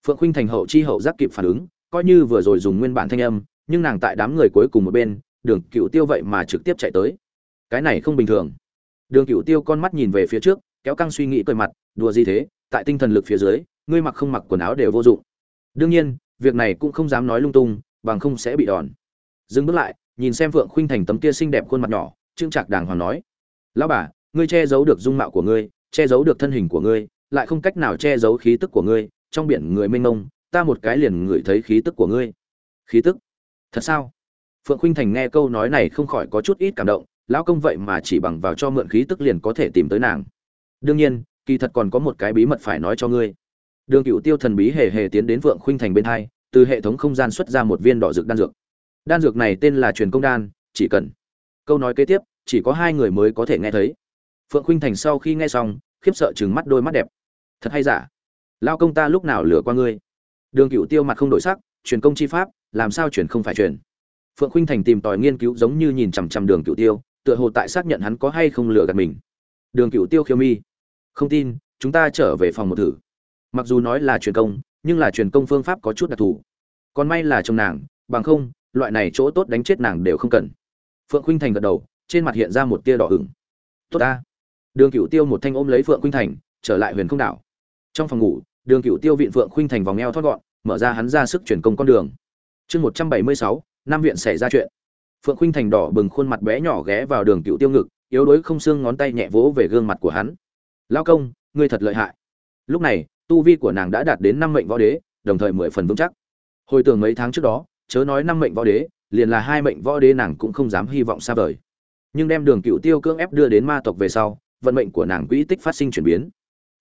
Phượng khuynh thành hậu chi hậu giác kịp phản ứng, coi như vừa rồi dùng nguyên bản thanh âm, nhưng nàng tại đám người cuối cùng một bên, đường cựu tiêu vậy mà trực tiếp chạy tới. Cái này không bình thường. Đường cựu tiêu con mắt nhìn về phía trước, kéo căng suy nghĩ cười mặt, đùa gì thế? Tại tinh thần lực phía dưới, ngươi mặc không mặc quần áo đều vô dụng. Đương nhiên, việc này cũng không dám nói lung tung bằng không sẽ bị đòn. Dừng bước lại, nhìn xem phượng khuynh thành tấm kia xinh đẹp khuôn mặt nhỏ, trương trạc đàng hoàng nói, lão bà, ngươi che giấu được dung mạo của ngươi, che giấu được thân hình của ngươi, lại không cách nào che giấu khí tức của ngươi, trong biển người mênh mông, ta một cái liền ngửi thấy khí tức của ngươi. Khí tức? Thật sao? Phượng khuynh thành nghe câu nói này không khỏi có chút ít cảm động, lão công vậy mà chỉ bằng vào cho mượn khí tức liền có thể tìm tới nàng. Đương nhiên, kỳ thật còn có một cái bí mật phải nói cho ngươi. Đường cựu tiêu thần bí hề hề tiến đến phượng khuynh thành bên hai từ hệ thống không gian xuất ra một viên đỏ dược đan dược. Đan dược này tên là truyền công đan, chỉ cần. Câu nói kế tiếp, chỉ có hai người mới có thể nghe thấy. Phượng khuynh thành sau khi nghe xong, khiếp sợ chừng mắt đôi mắt đẹp. Thật hay giả? Lao công ta lúc nào lừa qua ngươi? Đường cựu tiêu mặt không đổi sắc, truyền công chi pháp, làm sao truyền không phải truyền? Phượng khuynh thành tìm tòi nghiên cứu giống như nhìn chằm chằm đường cựu tiêu, tựa hồ tại xác nhận hắn có hay không lừa gạt mình. Đường cựu tiêu khiêu mi. Không tin, chúng ta trở về phòng một thử. Mặc dù nói là truyền công nhưng là truyền công phương pháp có chút đặc thù. Còn may là chồng nàng, bằng không, loại này chỗ tốt đánh chết nàng đều không cần. Phượng khuynh thành gật đầu, trên mặt hiện ra một tia đỏ ửng. Tốt ta. Đường Cửu tiêu một thanh ôm lấy phượng khuynh thành, trở lại huyền không đảo. Trong phòng ngủ, đường Cửu tiêu vịn phượng khuynh thành vòng eo thoát gọn, mở ra hắn ra sức chuyển công con đường. Chương một trăm bảy mươi sáu năm viện xảy ra chuyện. Phượng khuynh thành đỏ bừng khuôn mặt bé nhỏ ghé vào đường cựu tiêu ngực, yếu đuối không xương ngón tay nhẹ vỗ về gương mặt của hắn. Lao công, ngươi thật lợi hại. Lúc này tu vi của nàng đã đạt đến năm mệnh võ đế, đồng thời mười phần vững chắc. Hồi tưởng mấy tháng trước đó, chớ nói năm mệnh võ đế, liền là hai mệnh võ đế nàng cũng không dám hy vọng xa vời. Nhưng đem đường cựu tiêu cưỡng ép đưa đến ma tộc về sau, vận mệnh của nàng quỹ tích phát sinh chuyển biến.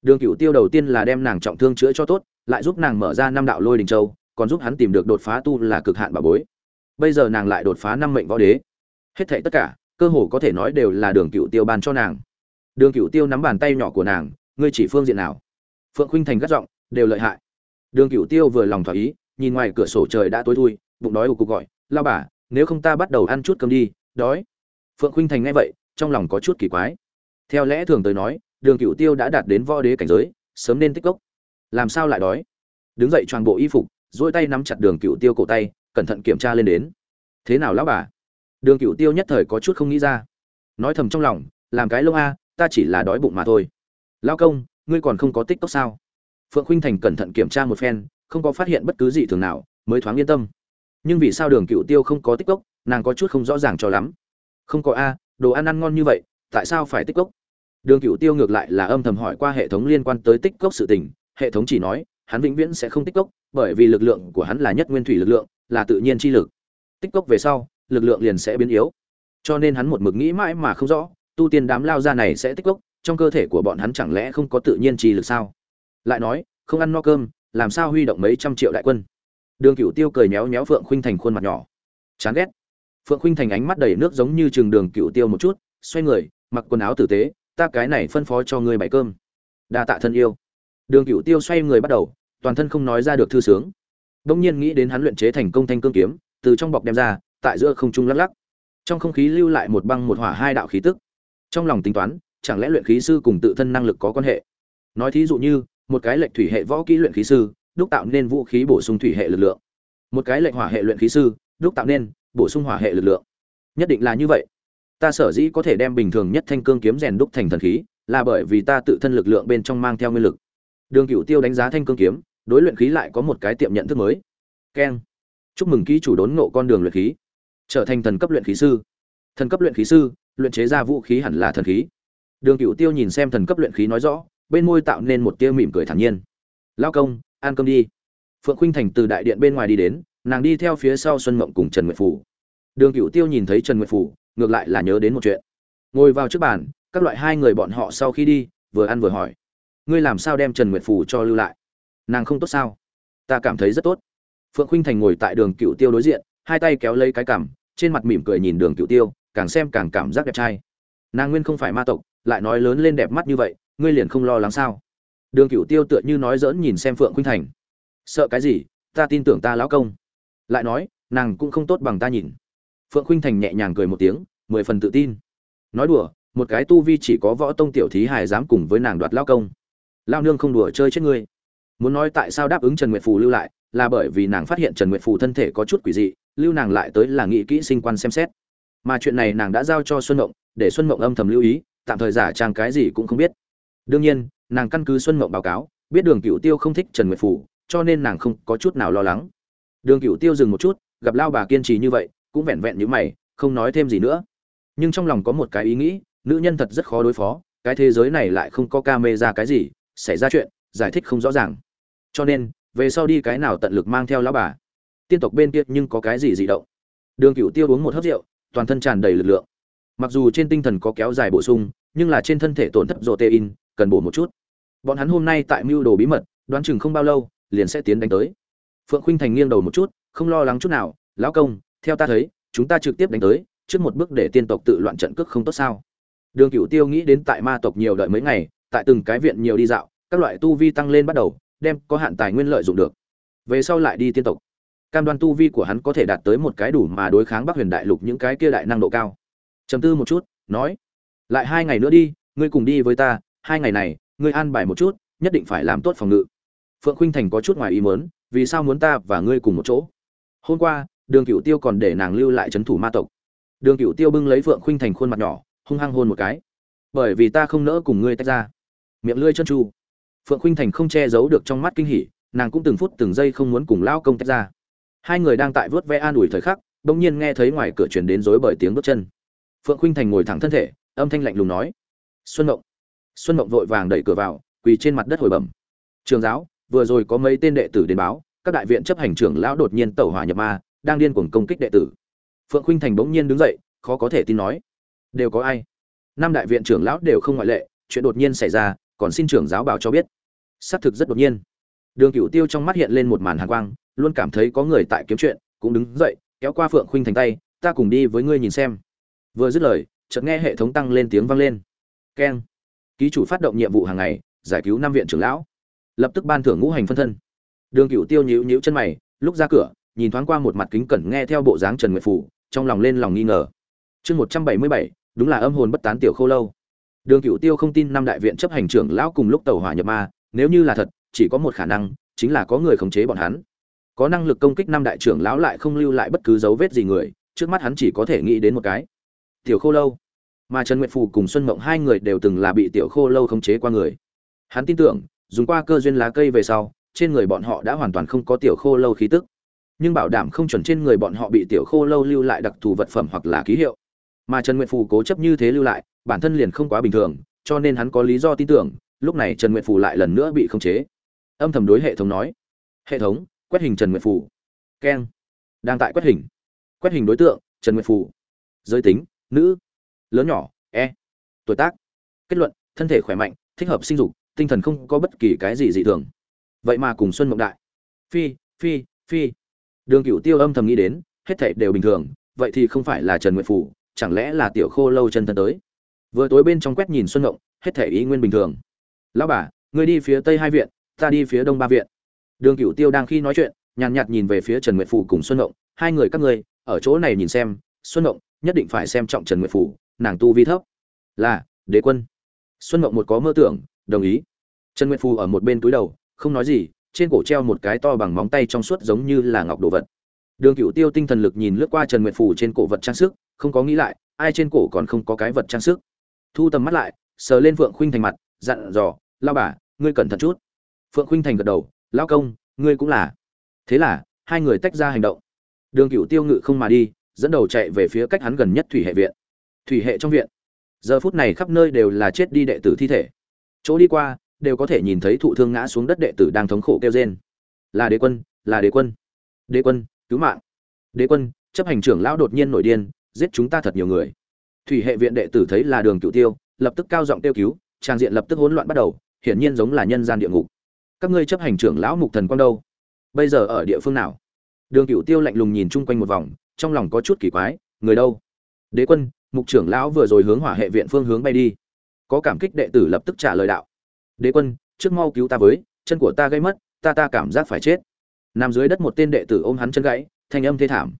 Đường cựu tiêu đầu tiên là đem nàng trọng thương chữa cho tốt, lại giúp nàng mở ra năm đạo lôi đình châu, còn giúp hắn tìm được đột phá tu là cực hạn bà bối. Bây giờ nàng lại đột phá năm mệnh võ đế. Hết thảy tất cả, cơ hồ có thể nói đều là đường cựu tiêu ban cho nàng. Đường cựu tiêu nắm bàn tay nhỏ của nàng, ngươi chỉ phương diện nào? Phượng khuynh thành gắt giọng, đều lợi hại. Đường Cửu tiêu vừa lòng thỏa ý, nhìn ngoài cửa sổ trời đã tối thui, bụng đói ù cục gọi, lao bà, nếu không ta bắt đầu ăn chút cơm đi, đói. Phượng khuynh thành nghe vậy, trong lòng có chút kỳ quái. Theo lẽ thường tới nói, đường Cửu tiêu đã đạt đến võ đế cảnh giới, sớm nên tích cốc. Làm sao lại đói? Đứng dậy toàn bộ y phục dỗi tay nắm chặt đường cựu tiêu cổ tay, cẩn thận kiểm tra lên đến. Thế nào lão bà? Đường cựu tiêu nhất thời có chút không nghĩ ra. Nói thầm trong lòng, làm cái lông a, ta chỉ là đói bụng mà thôi. Lao công ngươi còn không có tích tốc sao? Phượng khuynh thành cẩn thận kiểm tra một phen, không có phát hiện bất cứ gì thường nào, mới thoáng yên tâm. Nhưng vì sao đường cựu tiêu không có tích tốc, nàng có chút không rõ ràng cho lắm. Không có a, đồ ăn ăn ngon như vậy, tại sao phải tích cốc đường cựu tiêu ngược lại là âm thầm hỏi qua hệ thống liên quan tới tích cốc sự tình, hệ thống chỉ nói, hắn vĩnh viễn sẽ không tích cốc bởi vì lực lượng của hắn là nhất nguyên thủy lực lượng, là tự nhiên chi lực. Tích cốc về sau, lực lượng liền sẽ biến yếu. Cho nên hắn một mực nghĩ mãi mà không rõ, tu tiên đám lao ra này sẽ tích cốc trong cơ thể của bọn hắn chẳng lẽ không có tự nhiên trì lực sao? Lại nói, không ăn no cơm, làm sao huy động mấy trăm triệu đại quân? Đường cửu tiêu cười méo méo phượng khuynh thành khuôn mặt nhỏ. Chán ghét. Phượng khuynh thành ánh mắt đầy nước giống như trường đường cửu tiêu một chút, xoay người, mặc quần áo tử tế, ta cái này phân phó cho ngươi bày cơm. Đa tạ thân yêu. Đường cửu tiêu xoay người bắt đầu, toàn thân không nói ra được thư sướng. Đông nhiên nghĩ đến hắn luyện chế thành công thanh cương kiếm, từ trong bọc đem ra, tại giữa không trung lắc lắc. Trong không khí lưu lại một băng một hỏa hai đạo khí tức. Trong lòng tính toán chẳng lẽ luyện khí sư cùng tự thân năng lực có quan hệ? Nói thí dụ như, một cái lệnh thủy hệ võ kỹ luyện khí sư, đúc tạo nên vũ khí bổ sung thủy hệ lực lượng. Một cái lệnh hỏa hệ luyện khí sư, đúc tạo nên, bổ sung hỏa hệ lực lượng. Nhất định là như vậy. Ta sở dĩ có thể đem bình thường nhất thanh cương kiếm rèn đúc thành thần khí, là bởi vì ta tự thân lực lượng bên trong mang theo nguyên lực. Đường cựu tiêu đánh giá thanh cương kiếm, đối luyện khí lại có một cái tiệm nhận thức mới. Keng chúc mừng ký chủ đốn ngộ con đường luyện khí. Trở thành thần cấp luyện khí sư. Thần cấp luyện khí sư, luyện chế ra vũ khí hẳn là thần khí đường cựu tiêu nhìn xem thần cấp luyện khí nói rõ, bên môi tạo nên một tia mỉm cười thản nhiên. Lao công, ăn cơm đi. Phượng khuynh thành từ đại điện bên ngoài đi đến, nàng đi theo phía sau xuân mộng cùng trần nguyệt phủ. Đường cựu tiêu nhìn thấy trần nguyệt phủ, ngược lại là nhớ đến một chuyện. Ngồi vào trước bàn, các loại hai người bọn họ sau khi đi, vừa ăn vừa hỏi, ngươi làm sao đem trần nguyệt phủ cho lưu lại? Nàng không tốt sao? Ta cảm thấy rất tốt. Phượng khuynh thành ngồi tại đường cựu tiêu đối diện, hai tay kéo lấy cái cằm, trên mặt mỉm cười nhìn đường cựu tiêu, càng xem càng cảm giác đẹp trai. Nàng nguyên không phải ma tộc lại nói lớn lên đẹp mắt như vậy, ngươi liền không lo lắng sao? Đường cựu tiêu tựa như nói dỡn nhìn xem phượng khuynh thành. Sợ cái gì? Ta tin tưởng ta lão công. Lại nói, nàng cũng không tốt bằng ta nhìn. Phượng khuynh thành nhẹ nhàng cười một tiếng, mười phần tự tin. Nói đùa, một cái tu vi chỉ có võ tông tiểu thí hài dám cùng với nàng đoạt lao công. Lao nương không đùa chơi chết ngươi. Muốn nói tại sao đáp ứng trần nguyệt phù lưu lại, là bởi vì nàng phát hiện trần nguyệt phù thân thể có chút quỷ dị, lưu nàng lại tới là nghị kỹ sinh quan xem xét. Mà chuyện này nàng đã giao cho xuân mộng, để xuân mộng âm thầm lưu ý tạm thời giả trang cái gì cũng không biết. Đương nhiên, nàng căn cứ xuân mộng báo cáo, biết đường cựu tiêu không thích trần nguyệt phủ, cho nên nàng không có chút nào lo lắng. Đường cựu tiêu dừng một chút, gặp lao bà kiên trì như vậy, cũng vẹn vẹn như mày, không nói thêm gì nữa. Nhưng trong lòng có một cái ý nghĩ, nữ nhân thật rất khó đối phó, cái thế giới này lại không có ca mê ra cái gì, xảy ra chuyện, giải thích không rõ ràng. Cho nên, về sau đi cái nào tận lực mang theo lão bà. Tiên tộc bên kia nhưng có cái gì dị động? Đường cựu tiêu uống một hớp rượu, toàn thân tràn đầy lực lượng mặc dù trên tinh thần có kéo dài bổ sung, nhưng là trên thân thể tổn thất protein, cần bổ một chút. Bọn hắn hôm nay tại mưu đồ bí mật, đoán chừng không bao lâu, liền sẽ tiến đánh tới. Phượng Khinh thành nghiêng đầu một chút, không lo lắng chút nào, lão công, theo ta thấy, chúng ta trực tiếp đánh tới, trước một bước để tiên tộc tự loạn trận cước không tốt sao? Đường cựu tiêu nghĩ đến tại ma tộc nhiều đợi mấy ngày, tại từng cái viện nhiều đi dạo, các loại tu vi tăng lên bắt đầu, đem có hạn tài nguyên lợi dụng được. Về sau lại đi tiên tộc. Cam đoan tu vi của hắn có thể đạt tới một cái đủ mà đối kháng bắc huyền đại lục những cái kia đại năng độ cao chấm tư một chút, nói, lại hai ngày nữa đi, ngươi cùng đi với ta, hai ngày này, ngươi an bài một chút, nhất định phải làm tốt phòng ngự. Phượng khuynh thành có chút ngoài ý mớn vì sao muốn ta và ngươi cùng một chỗ? Hôm qua, đường cựu tiêu còn để nàng lưu lại c h ấ n thủ ma tộc. Đường cựu tiêu bưng lấy phượng khuynh thành khuôn mặt nhỏ, hung hăng hôn một cái. Bởi vì ta không nỡ cùng ngươi tách ra. Miệng lưỡi chân tru. Phượng khuynh thành không che giấu được trong mắt kinh hỉ, nàng cũng từng phút từng giây không muốn cùng lao công tách ra. Hai người đang tại vớt ve an ủi thời khắc đ ỗ n g nhiên nghe thấy ngoài cửa chuyển đến dối bởi tiếng bước chân phượng khuynh thành ngồi thẳng thân thể, âm thanh lạnh lùng nói, xuân mộng. Xuân mộng vội vàng đẩy cửa vào, quỳ trên mặt đất hồi bẩm, trường giáo, vừa rồi có mấy tên đệ tử đến báo, các đại viện chấp hành trưởng lão đột nhiên tẩu hỏa nhập ma, đang điên cuồng công kích đệ tử. Phượng khuynh thành bỗng nhiên đứng dậy, khó có thể tin nói, đều có ai? Năm đại viện trưởng lão đều không ngoại lệ, chuyện đột nhiên xảy ra, còn xin trưởng giáo bảo cho biết. Xác thực rất đột nhiên. Đường cửu tiêu trong mắt hiện lên một màn hàn quang, luôn cảm thấy có người tại kiếm chuyện, cũng đứng dậy, kéo qua phượng khuynh thành tay, ta cùng đi với ngươi nhìn xem vừa dứt lời, chợt nghe hệ thống tăng lên tiếng vang lên. Keng. Ký chủ phát động nhiệm vụ hàng ngày, giải cứu năm viện trưởng lão. Lập tức ban thưởng ngũ hành phân thân. Đường cựu tiêu nhíu nhíu chân mày, lúc ra cửa, nhìn thoáng qua một mặt kính cẩn nghe theo bộ dáng trần nguyệt phủ, trong lòng lên lòng nghi ngờ. Chương một trăm bảy mươi bảy, đúng là âm hồn bất tán tiểu khô lâu. Đường cựu tiêu không tin năm đại viện chấp hành trưởng lão cùng lúc tàu hỏa nhập ma, nếu như là thật, chỉ có một khả năng, chính là có người khống chế bọn hắn. Có năng lực công kích năm đại trưởng lão lại không lưu lại bất cứ dấu vết gì người, trước mắt hắn chỉ có thể nghĩ đến một cái tiểu khô lâu. Mà trần nguyệt phù cùng xuân mộng hai người đều từng là bị tiểu khô lâu khống chế qua người. Hắn tin tưởng, dùng qua cơ duyên lá cây về sau, trên người bọn họ đã hoàn toàn không có tiểu khô lâu khí tức. Nhưng bảo đảm không chuẩn trên người bọn họ bị tiểu khô lâu lưu lại đặc thù vật phẩm hoặc là ký hiệu. Mà trần nguyệt phù cố chấp như thế lưu lại, bản thân liền không quá bình thường, cho nên hắn có lý do tin tưởng, lúc này trần nguyệt phù lại lần nữa bị khống chế. Âm thầm đối hệ thống nói, hệ thống, quét hình trần nguyệt phù. Keng. Đang tại quét hình. Quét hình đối tượng, trần nguyệt phù. Giới tính nữ, lớn nhỏ e tuổi tác, kết luận, thân thể khỏe mạnh, thích hợp sinh dục, tinh thần không có bất kỳ cái gì dị thường. Vậy mà cùng xuân mộng đại. Phi phi phi. Đường cựu tiêu âm thầm nghĩ đến, hết thảy đều bình thường, vậy thì không phải là trần nguyệt phủ, chẳng lẽ là tiểu khô lâu chân thân tới? Vừa tối bên trong quét nhìn xuân mộng, hết thảy ý nguyên bình thường. Lão bà người đi phía tây hai viện, ta đi phía đông ba viện. Đường cựu tiêu đang khi nói chuyện, nhàn nhạt nhìn về phía trần nguyệt phủ cùng xuân mộng. Hai người các ngươi, ở chỗ này nhìn xem, xuân mộng nhất định phải xem trọng trần nguyệt phủ, nàng tu vi thấp. Là, đế quân. Xuân mộng một có mơ tưởng, đồng ý. Trần nguyệt phù ở một bên túi đầu, không nói gì, trên cổ treo một cái to bằng móng tay trong suốt giống như là ngọc đồ vật. Đường cựu tiêu tinh thần lực nhìn lướt qua trần nguyệt phù trên cổ vật trang sức, không có nghĩ lại, ai trên cổ còn không có cái vật trang sức. Thu tầm mắt lại, sờ lên phượng khuynh thành mặt, dặn dò lao bà, ngươi cẩn thận chút. Phượng khuynh thành gật đầu lao công, ngươi cũng là. Thế là, hai người tách ra hành động. Đường cựu tiêu ngự không mà đi dẫn đầu chạy về phía cách hắn gần nhất thủy hệ viện. Thủy hệ trong viện. Giờ phút này khắp nơi đều là chết đi đệ tử thi thể. Chỗ đi qua, đều có thể nhìn thấy thụ thương ngã xuống đất đệ tử đang thống khổ kêu rên. Là đế quân, là đế quân. Đế quân, cứu mạng. Đế quân, chấp hành trưởng lão đột nhiên nổi điên, giết chúng ta thật nhiều người. Thủy hệ viện đệ tử thấy là đường cựu tiêu, lập tức cao giọng kêu cứu, trang diện lập tức hỗn loạn bắt đầu, hiển nhiên giống là nhân gian địa ngục. Các ngươi chấp hành trưởng lão mục thần quang đâu? Bây giờ ở địa phương nào? Đường cựu tiêu lạnh lùng nhìn chung quanh một vòng trong lòng có chút kỳ quái, người đâu? Đế quân, mục trưởng lão vừa rồi hướng hỏa hệ viện phương hướng bay đi. Có cảm kích đệ tử lập tức trả lời đạo. Đế quân, trước mau cứu ta với, chân của ta gây mất, ta ta cảm giác phải chết. Nằm dưới đất một tên đệ tử ôm hắn chân gãy, thanh âm thê thảm.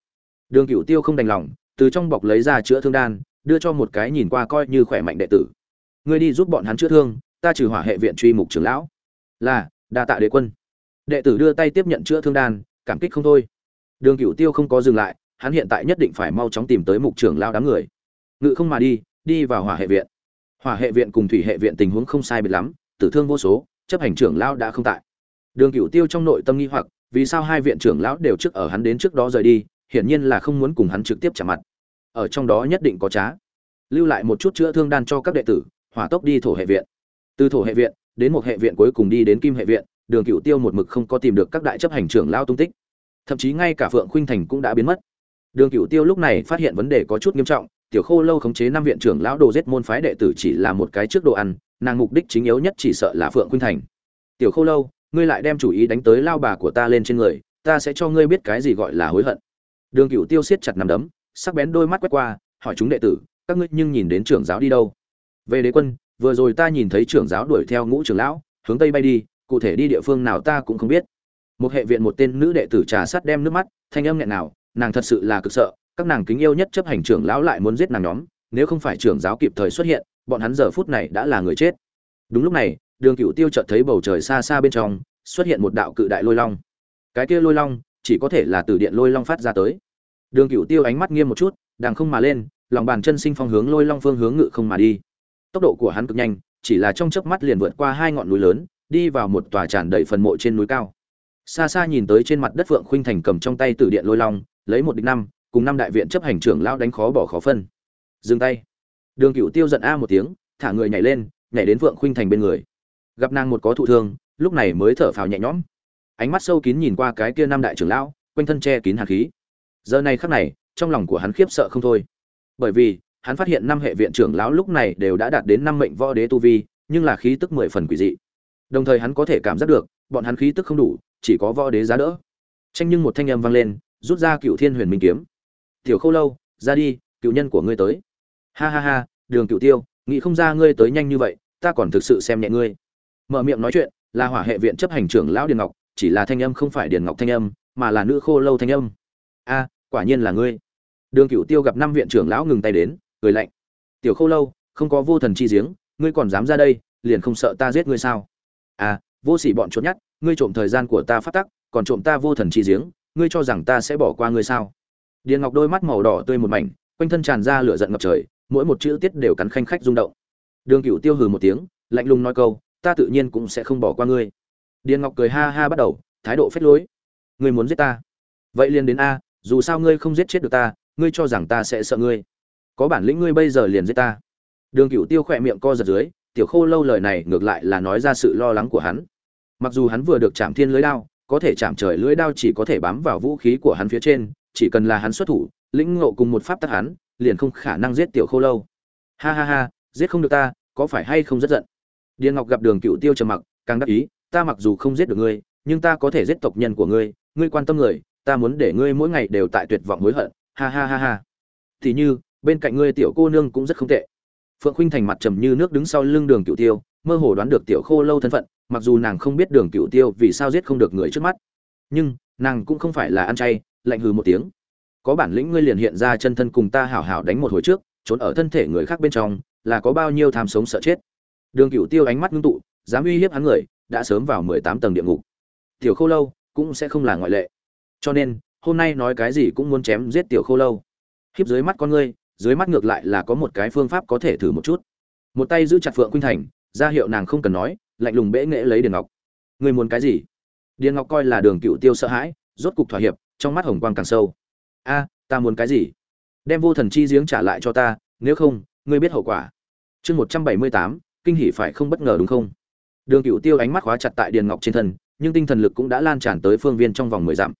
Đường cửu tiêu không đành lòng, từ trong bọc lấy ra chữa thương đan, đưa cho một cái nhìn qua coi như khỏe mạnh đệ tử. Ngươi đi giúp bọn hắn chữa thương, ta trừ hỏa hệ viện truy mục trưởng lão. Là, đa tạ đế quân. Đệ tử đưa tay tiếp nhận chữa thương đan, cảm kích không thôi. Đường cửu tiêu không có dừng lại hắn hiện tại nhất định phải mau chóng tìm tới mục trưởng lao đám người. Ngự không mà đi đi vào hỏa hệ viện. Hỏa hệ viện cùng thủy hệ viện tình huống không sai biệt lắm, tử thương vô số, chấp hành trưởng lão đã không tại. Đường cửu tiêu trong nội tâm nghi hoặc, vì sao hai viện trưởng lão đều trước ở hắn đến trước đó rời đi, hiển nhiên là không muốn cùng hắn trực tiếp trả mặt. Ở trong đó nhất định có trá. Lưu lại một chút chữa thương đan cho các đệ tử, hỏa tốc đi thổ hệ viện. Từ thổ hệ viện, đến một hệ viện cuối cùng đi đến kim hệ viện, đường cửu tiêu một mực không có tìm được các đại chấp hành trưởng lão tung tích. Thậm chí ngay cả phượng khuynh thành cũng đã biến mất đường cửu tiêu lúc này phát hiện vấn đề có chút nghiêm trọng, tiểu khô lâu khống chế năm viện trưởng lão đồ giết môn phái đệ tử chỉ là một cái trước đồ ăn, nàng mục đích chính yếu nhất chỉ sợ là phượng khuynh thành. Tiểu khô lâu, ngươi lại đem chủ ý đánh tới lao bà của ta lên trên người, ta sẽ cho ngươi biết cái gì gọi là hối hận. Đường Cửu tiêu siết chặt nắm đấm, sắc bén đôi mắt quét qua, hỏi chúng đệ tử, các ngươi nhưng nhìn đến trưởng giáo đi đâu? Về đế quân, vừa rồi ta nhìn thấy trưởng giáo đuổi theo ngũ trưởng lão, hướng tây bay đi, cụ thể đi địa phương nào ta cũng không biết. Một hệ viện một tên nữ đệ tử trà sát đem nước mắt, thanh âm nghẹn nào nàng thật sự là cực sợ, các nàng kính yêu nhất chấp hành trưởng lão lại muốn giết nàng nhóm, nếu không phải trưởng giáo kịp thời xuất hiện, bọn hắn giờ phút này đã là người chết. Đúng lúc này, đường cựu tiêu chợt thấy bầu trời xa xa bên trong, xuất hiện một đạo cự đại lôi long. Cái kia lôi long, chỉ có thể là từ điện lôi long phát ra tới. Đường cựu tiêu ánh mắt nghiêm một chút đàng không mà lên, lòng bàn chân sinh phong hướng lôi long phương hướng ngự không mà đi. Tốc độ của hắn cực nhanh, chỉ là trong chớp mắt liền vượt qua hai ngọn núi lớn, đi vào một tòa tràn đầy phần mộ trên núi cao. Xa xa nhìn tới trên mặt đất phượng khuynh thành cầm trong tay từ điện lôi long lấy một địch năm, cùng năm đại viện chấp hành trưởng lão đánh khó bỏ khó phân. Dừng tay. Đường cựu tiêu giận a một tiếng, thả người nhảy lên, nhảy đến vượng khuynh thành bên người. Gặp nàng một có thụ thương, lúc này mới thở phào nhẹ nhõm. Ánh mắt sâu kín nhìn qua cái kia năm đại trưởng lão, quanh thân che kín hạt khí. Giờ này khắc này, trong lòng của hắn khiếp sợ không thôi. Bởi vì, hắn phát hiện năm hệ viện trưởng lão lúc này đều đã đạt đến năm mệnh võ đế tu vi, nhưng là khí tức mười phần quỷ dị. Đồng thời hắn có thể cảm giác được, bọn hắn khí tức không đủ, chỉ có võ đế giá đỡ. Tranh nhưng một thanh âm vang lên rút ra cựu thiên huyền minh kiếm. Tiểu khâu lâu, ra đi, cựu nhân của ngươi tới. Ha ha ha, đường cựu tiêu, nghĩ không ra ngươi tới nhanh như vậy, ta còn thực sự xem nhẹ ngươi. Mở miệng nói chuyện, là hỏa hệ viện chấp hành trưởng lão điền ngọc, chỉ là thanh âm không phải điền ngọc thanh âm, mà là nữ khô lâu thanh âm. A, quả nhiên là ngươi. Đường cựu tiêu gặp năm viện trưởng lão ngừng tay đến, cười lạnh. Tiểu khô lâu, không có vô thần chi giếng, ngươi còn dám ra đây, liền không sợ ta giết ngươi sao? A, vô sỉ bọn trốn nhát ngươi trộm thời gian của ta phát tắc, còn trộm ta vô thần chi giếng ngươi cho rằng ta sẽ bỏ qua ngươi sao? Điền ngọc đôi mắt màu đỏ tươi một mảnh, quanh thân tràn ra lửa giận ngập trời, mỗi một chữ tiết đều cắn khanh khách rung động. Đường cựu tiêu hừ một tiếng, lạnh lùng nói câu, ta tự nhiên cũng sẽ không bỏ qua ngươi. Điền ngọc cười ha ha bắt đầu, thái độ phết lối. Ngươi muốn giết ta? Vậy liền đến a, dù sao ngươi không giết chết được ta, ngươi cho rằng ta sẽ sợ ngươi. Có bản lĩnh ngươi bây giờ liền giết ta. Đường cựu tiêu khỏe miệng co giật dưới, tiểu khô lâu lời này ngược lại là nói ra sự lo lắng của hắn. Mặc dù hắn vừa được chạm thiên lưới đao có thể chạm trời lưới đao chỉ có thể bám vào vũ khí của hắn phía trên, chỉ cần là hắn xuất thủ, lĩnh ngộ cùng một pháp tắc hắn, liền không khả năng giết tiểu khô lâu. Ha ha ha, giết không được ta, có phải hay không rất giận? Điền ngọc gặp đường cựu tiêu trầm mặc, càng đắc ý, ta mặc dù không giết được ngươi, nhưng ta có thể giết tộc nhân của ngươi ngươi quan tâm người, ta muốn để ngươi mỗi ngày đều tại tuyệt vọng hối hận. Ha ha ha ha. Thì như, bên cạnh ngươi tiểu cô nương cũng rất không tệ. Phượng khuynh thành mặt trầm như nước đứng sau lưng đường cựu tiêu, mơ hồ đoán được tiểu khô lâu thân phận mặc dù nàng không biết đường cựu tiêu vì sao giết không được người trước mắt, nhưng nàng cũng không phải là ăn chay, lạnh hừ một tiếng. Có bản lĩnh ngươi liền hiện ra chân thân cùng ta hảo hảo đánh một hồi trước, trốn ở thân thể người khác bên trong, là có bao nhiêu tham sống sợ chết. Đường cựu tiêu ánh mắt ngưng tụ, dám uy hiếp hắn người, đã sớm vào mười tám tầng địa ngục. Tiểu khô lâu cũng sẽ không là ngoại lệ. Cho nên, hôm nay nói cái gì cũng muốn chém giết tiểu khô lâu. Hiếp dưới mắt con ngươi, dưới mắt ngược lại là có một cái phương pháp có thể thử một chút. Một tay giữ chặt phượng khuynh thành, ra hiệu nàng không cần nói lạnh lùng bẽ nghệ lấy điền ngọc. Ngươi muốn cái gì? Điền ngọc coi là đường cựu tiêu sợ hãi, rốt cục thỏa hiệp, trong mắt hồng quang càng sâu. A, ta muốn cái gì? Đem vô thần chi giếng trả lại cho ta, nếu không, ngươi biết hậu quả. Chương một trăm bảy mươi tám, kinh hỉ phải không bất ngờ đúng không? Đường cựu tiêu ánh mắt khóa chặt tại điền ngọc trên thân, nhưng tinh thần lực cũng đã lan tràn tới phương viên trong vòng mười dặm.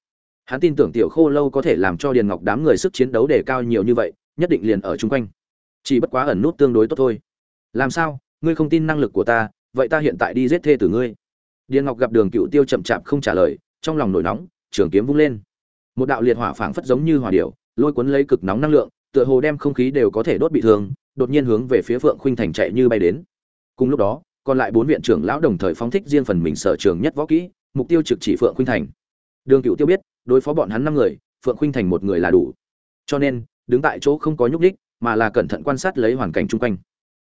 Hắn tin tưởng tiểu khô lâu có thể làm cho điền ngọc đám người sức chiến đấu đề cao nhiều như vậy, nhất định liền ở chung quanh. Chỉ bất quá ẩn nút tương đối tốt thôi. Làm sao? Ngươi không tin năng lực của ta vậy ta hiện tại đi giết thê tử ngươi. Điền ngọc gặp đường cựu tiêu chậm chạp không trả lời, trong lòng nổi nóng, trường kiếm vung lên. Một đạo liệt hỏa phảng phất giống như hỏa điệu lôi cuốn lấy cực nóng năng lượng, tựa hồ đem không khí đều có thể đốt bị thương, đột nhiên hướng về phía phượng khuynh thành chạy như bay đến. Cùng lúc đó, còn lại bốn viện trưởng lão đồng thời phóng thích riêng phần mình sở trường nhất võ kỹ, mục tiêu trực chỉ phượng khuynh thành. Đường cựu tiêu biết, đối phó bọn hắn năm người, phượng khuynh thành một người là đủ. Cho nên, đứng tại chỗ không có nhúc đích mà là cẩn thận quan sát lấy hoàn cảnh chung quanh.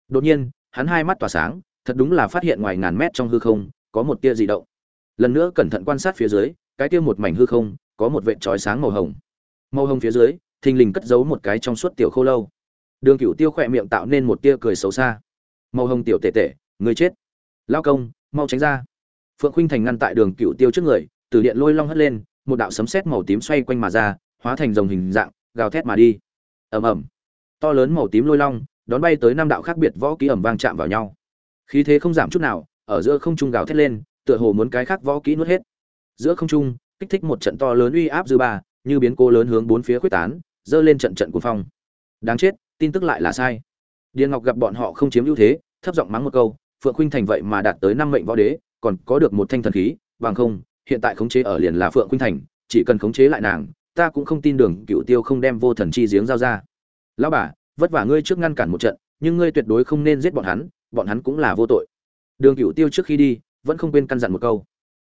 Đột nhiên, hắn hai mắt tỏa sáng thật đúng là phát hiện ngoài ngàn mét trong hư không, có một tia dị động. Lần nữa cẩn thận quan sát phía dưới, cái tia một mảnh hư không, có một vệt trói sáng màu hồng. Màu hồng phía dưới, thình lình cất giấu một cái trong suốt tiểu khô lâu. Đường cửu tiêu khỏe miệng tạo nên một tia cười xấu xa. Màu hồng tiểu tệ tệ người chết. Lao công, mau tránh ra. Phượng khuynh thành ngăn tại đường cửu tiêu trước người, từ điện lôi long hất lên, một đạo sấm sét màu tím xoay quanh mà ra, hóa thành dòng hình dạng, gào thét mà đi. Ầm ầm. To lớn màu tím lôi long, đón bay tới năm đạo khác biệt võ kỹ ẩm vang chạm vào nhau khí thế không giảm chút nào, ở giữa không trung gào thét lên, tựa hồ muốn cái khác võ kỹ nuốt hết. Giữa không trung, kích thích một trận to lớn uy áp dư ba, như biến cố lớn hướng bốn phía quyết tán, dơ lên trận trận cuồng phong. Đáng chết, tin tức lại là sai. Điền ngọc gặp bọn họ không chiếm ưu thế, thấp giọng mắng một câu, phượng khuynh thành vậy mà đạt tới năm mệnh võ đế, còn có được một thanh thần khí, bằng không, hiện tại khống chế ở liền là phượng khuynh thành, chỉ cần khống chế lại nàng, ta cũng không tin đường cựu tiêu không đem vô thần chi giếng giao ra. Lão bà, vất vả ngươi trước ngăn cản một trận, nhưng ngươi tuyệt đối không nên giết bọn hắn bọn hắn cũng là vô tội. Đường cựu tiêu trước khi đi, vẫn không quên căn dặn một câu.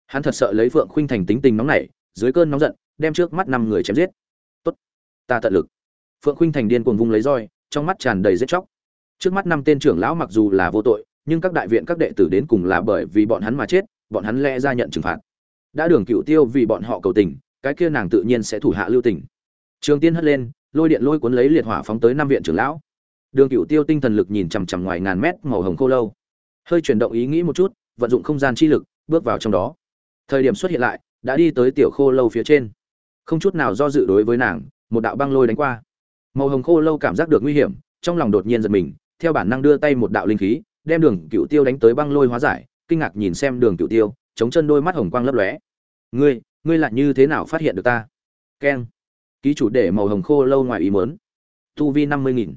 Hắn thật sợ lấy phượng khuynh thành tính tình nóng nảy, dưới cơn nóng giận, đem trước mắt năm người chém giết. Tốt, ta tận lực. Phượng khuynh thành điên cuồng vung lấy roi, trong mắt tràn đầy giết chóc. Trước mắt năm tên trưởng lão mặc dù là vô tội, nhưng các đại viện các đệ tử đến cùng là bởi vì bọn hắn mà chết, bọn hắn lẽ ra nhận trừng phạt. Đã đường cựu tiêu vì bọn họ cầu tình, cái kia nàng tự nhiên sẽ thủ hạ lưu tình. Trường tiên hất lên, lôi điện lôi cuốn lấy liệt hỏa phóng tới năm viện trưởng lão đường cựu tiêu tinh thần lực nhìn chằm chằm ngoài ngàn mét màu hồng khô lâu. Hơi chuyển động ý nghĩ một chút, vận dụng không gian chi lực, bước vào trong đó. Thời điểm xuất hiện lại, đã đi tới tiểu khô lâu phía trên. Không chút nào do dự đối với nàng, một đạo băng lôi đánh qua. Màu hồng khô lâu cảm giác được nguy hiểm, trong lòng đột nhiên giật mình, theo bản năng đưa tay một đạo linh khí, đem đường cựu tiêu đánh tới băng lôi hóa giải, kinh ngạc nhìn xem đường cựu tiêu, chống chân đôi mắt hồng quang lấp lóe. Ngươi ngươi lại như thế nào phát hiện được ta? Keng. Ký chủ để màu hồng khô lâu ngoài ý muốn. Tu vi năm mươi nghìn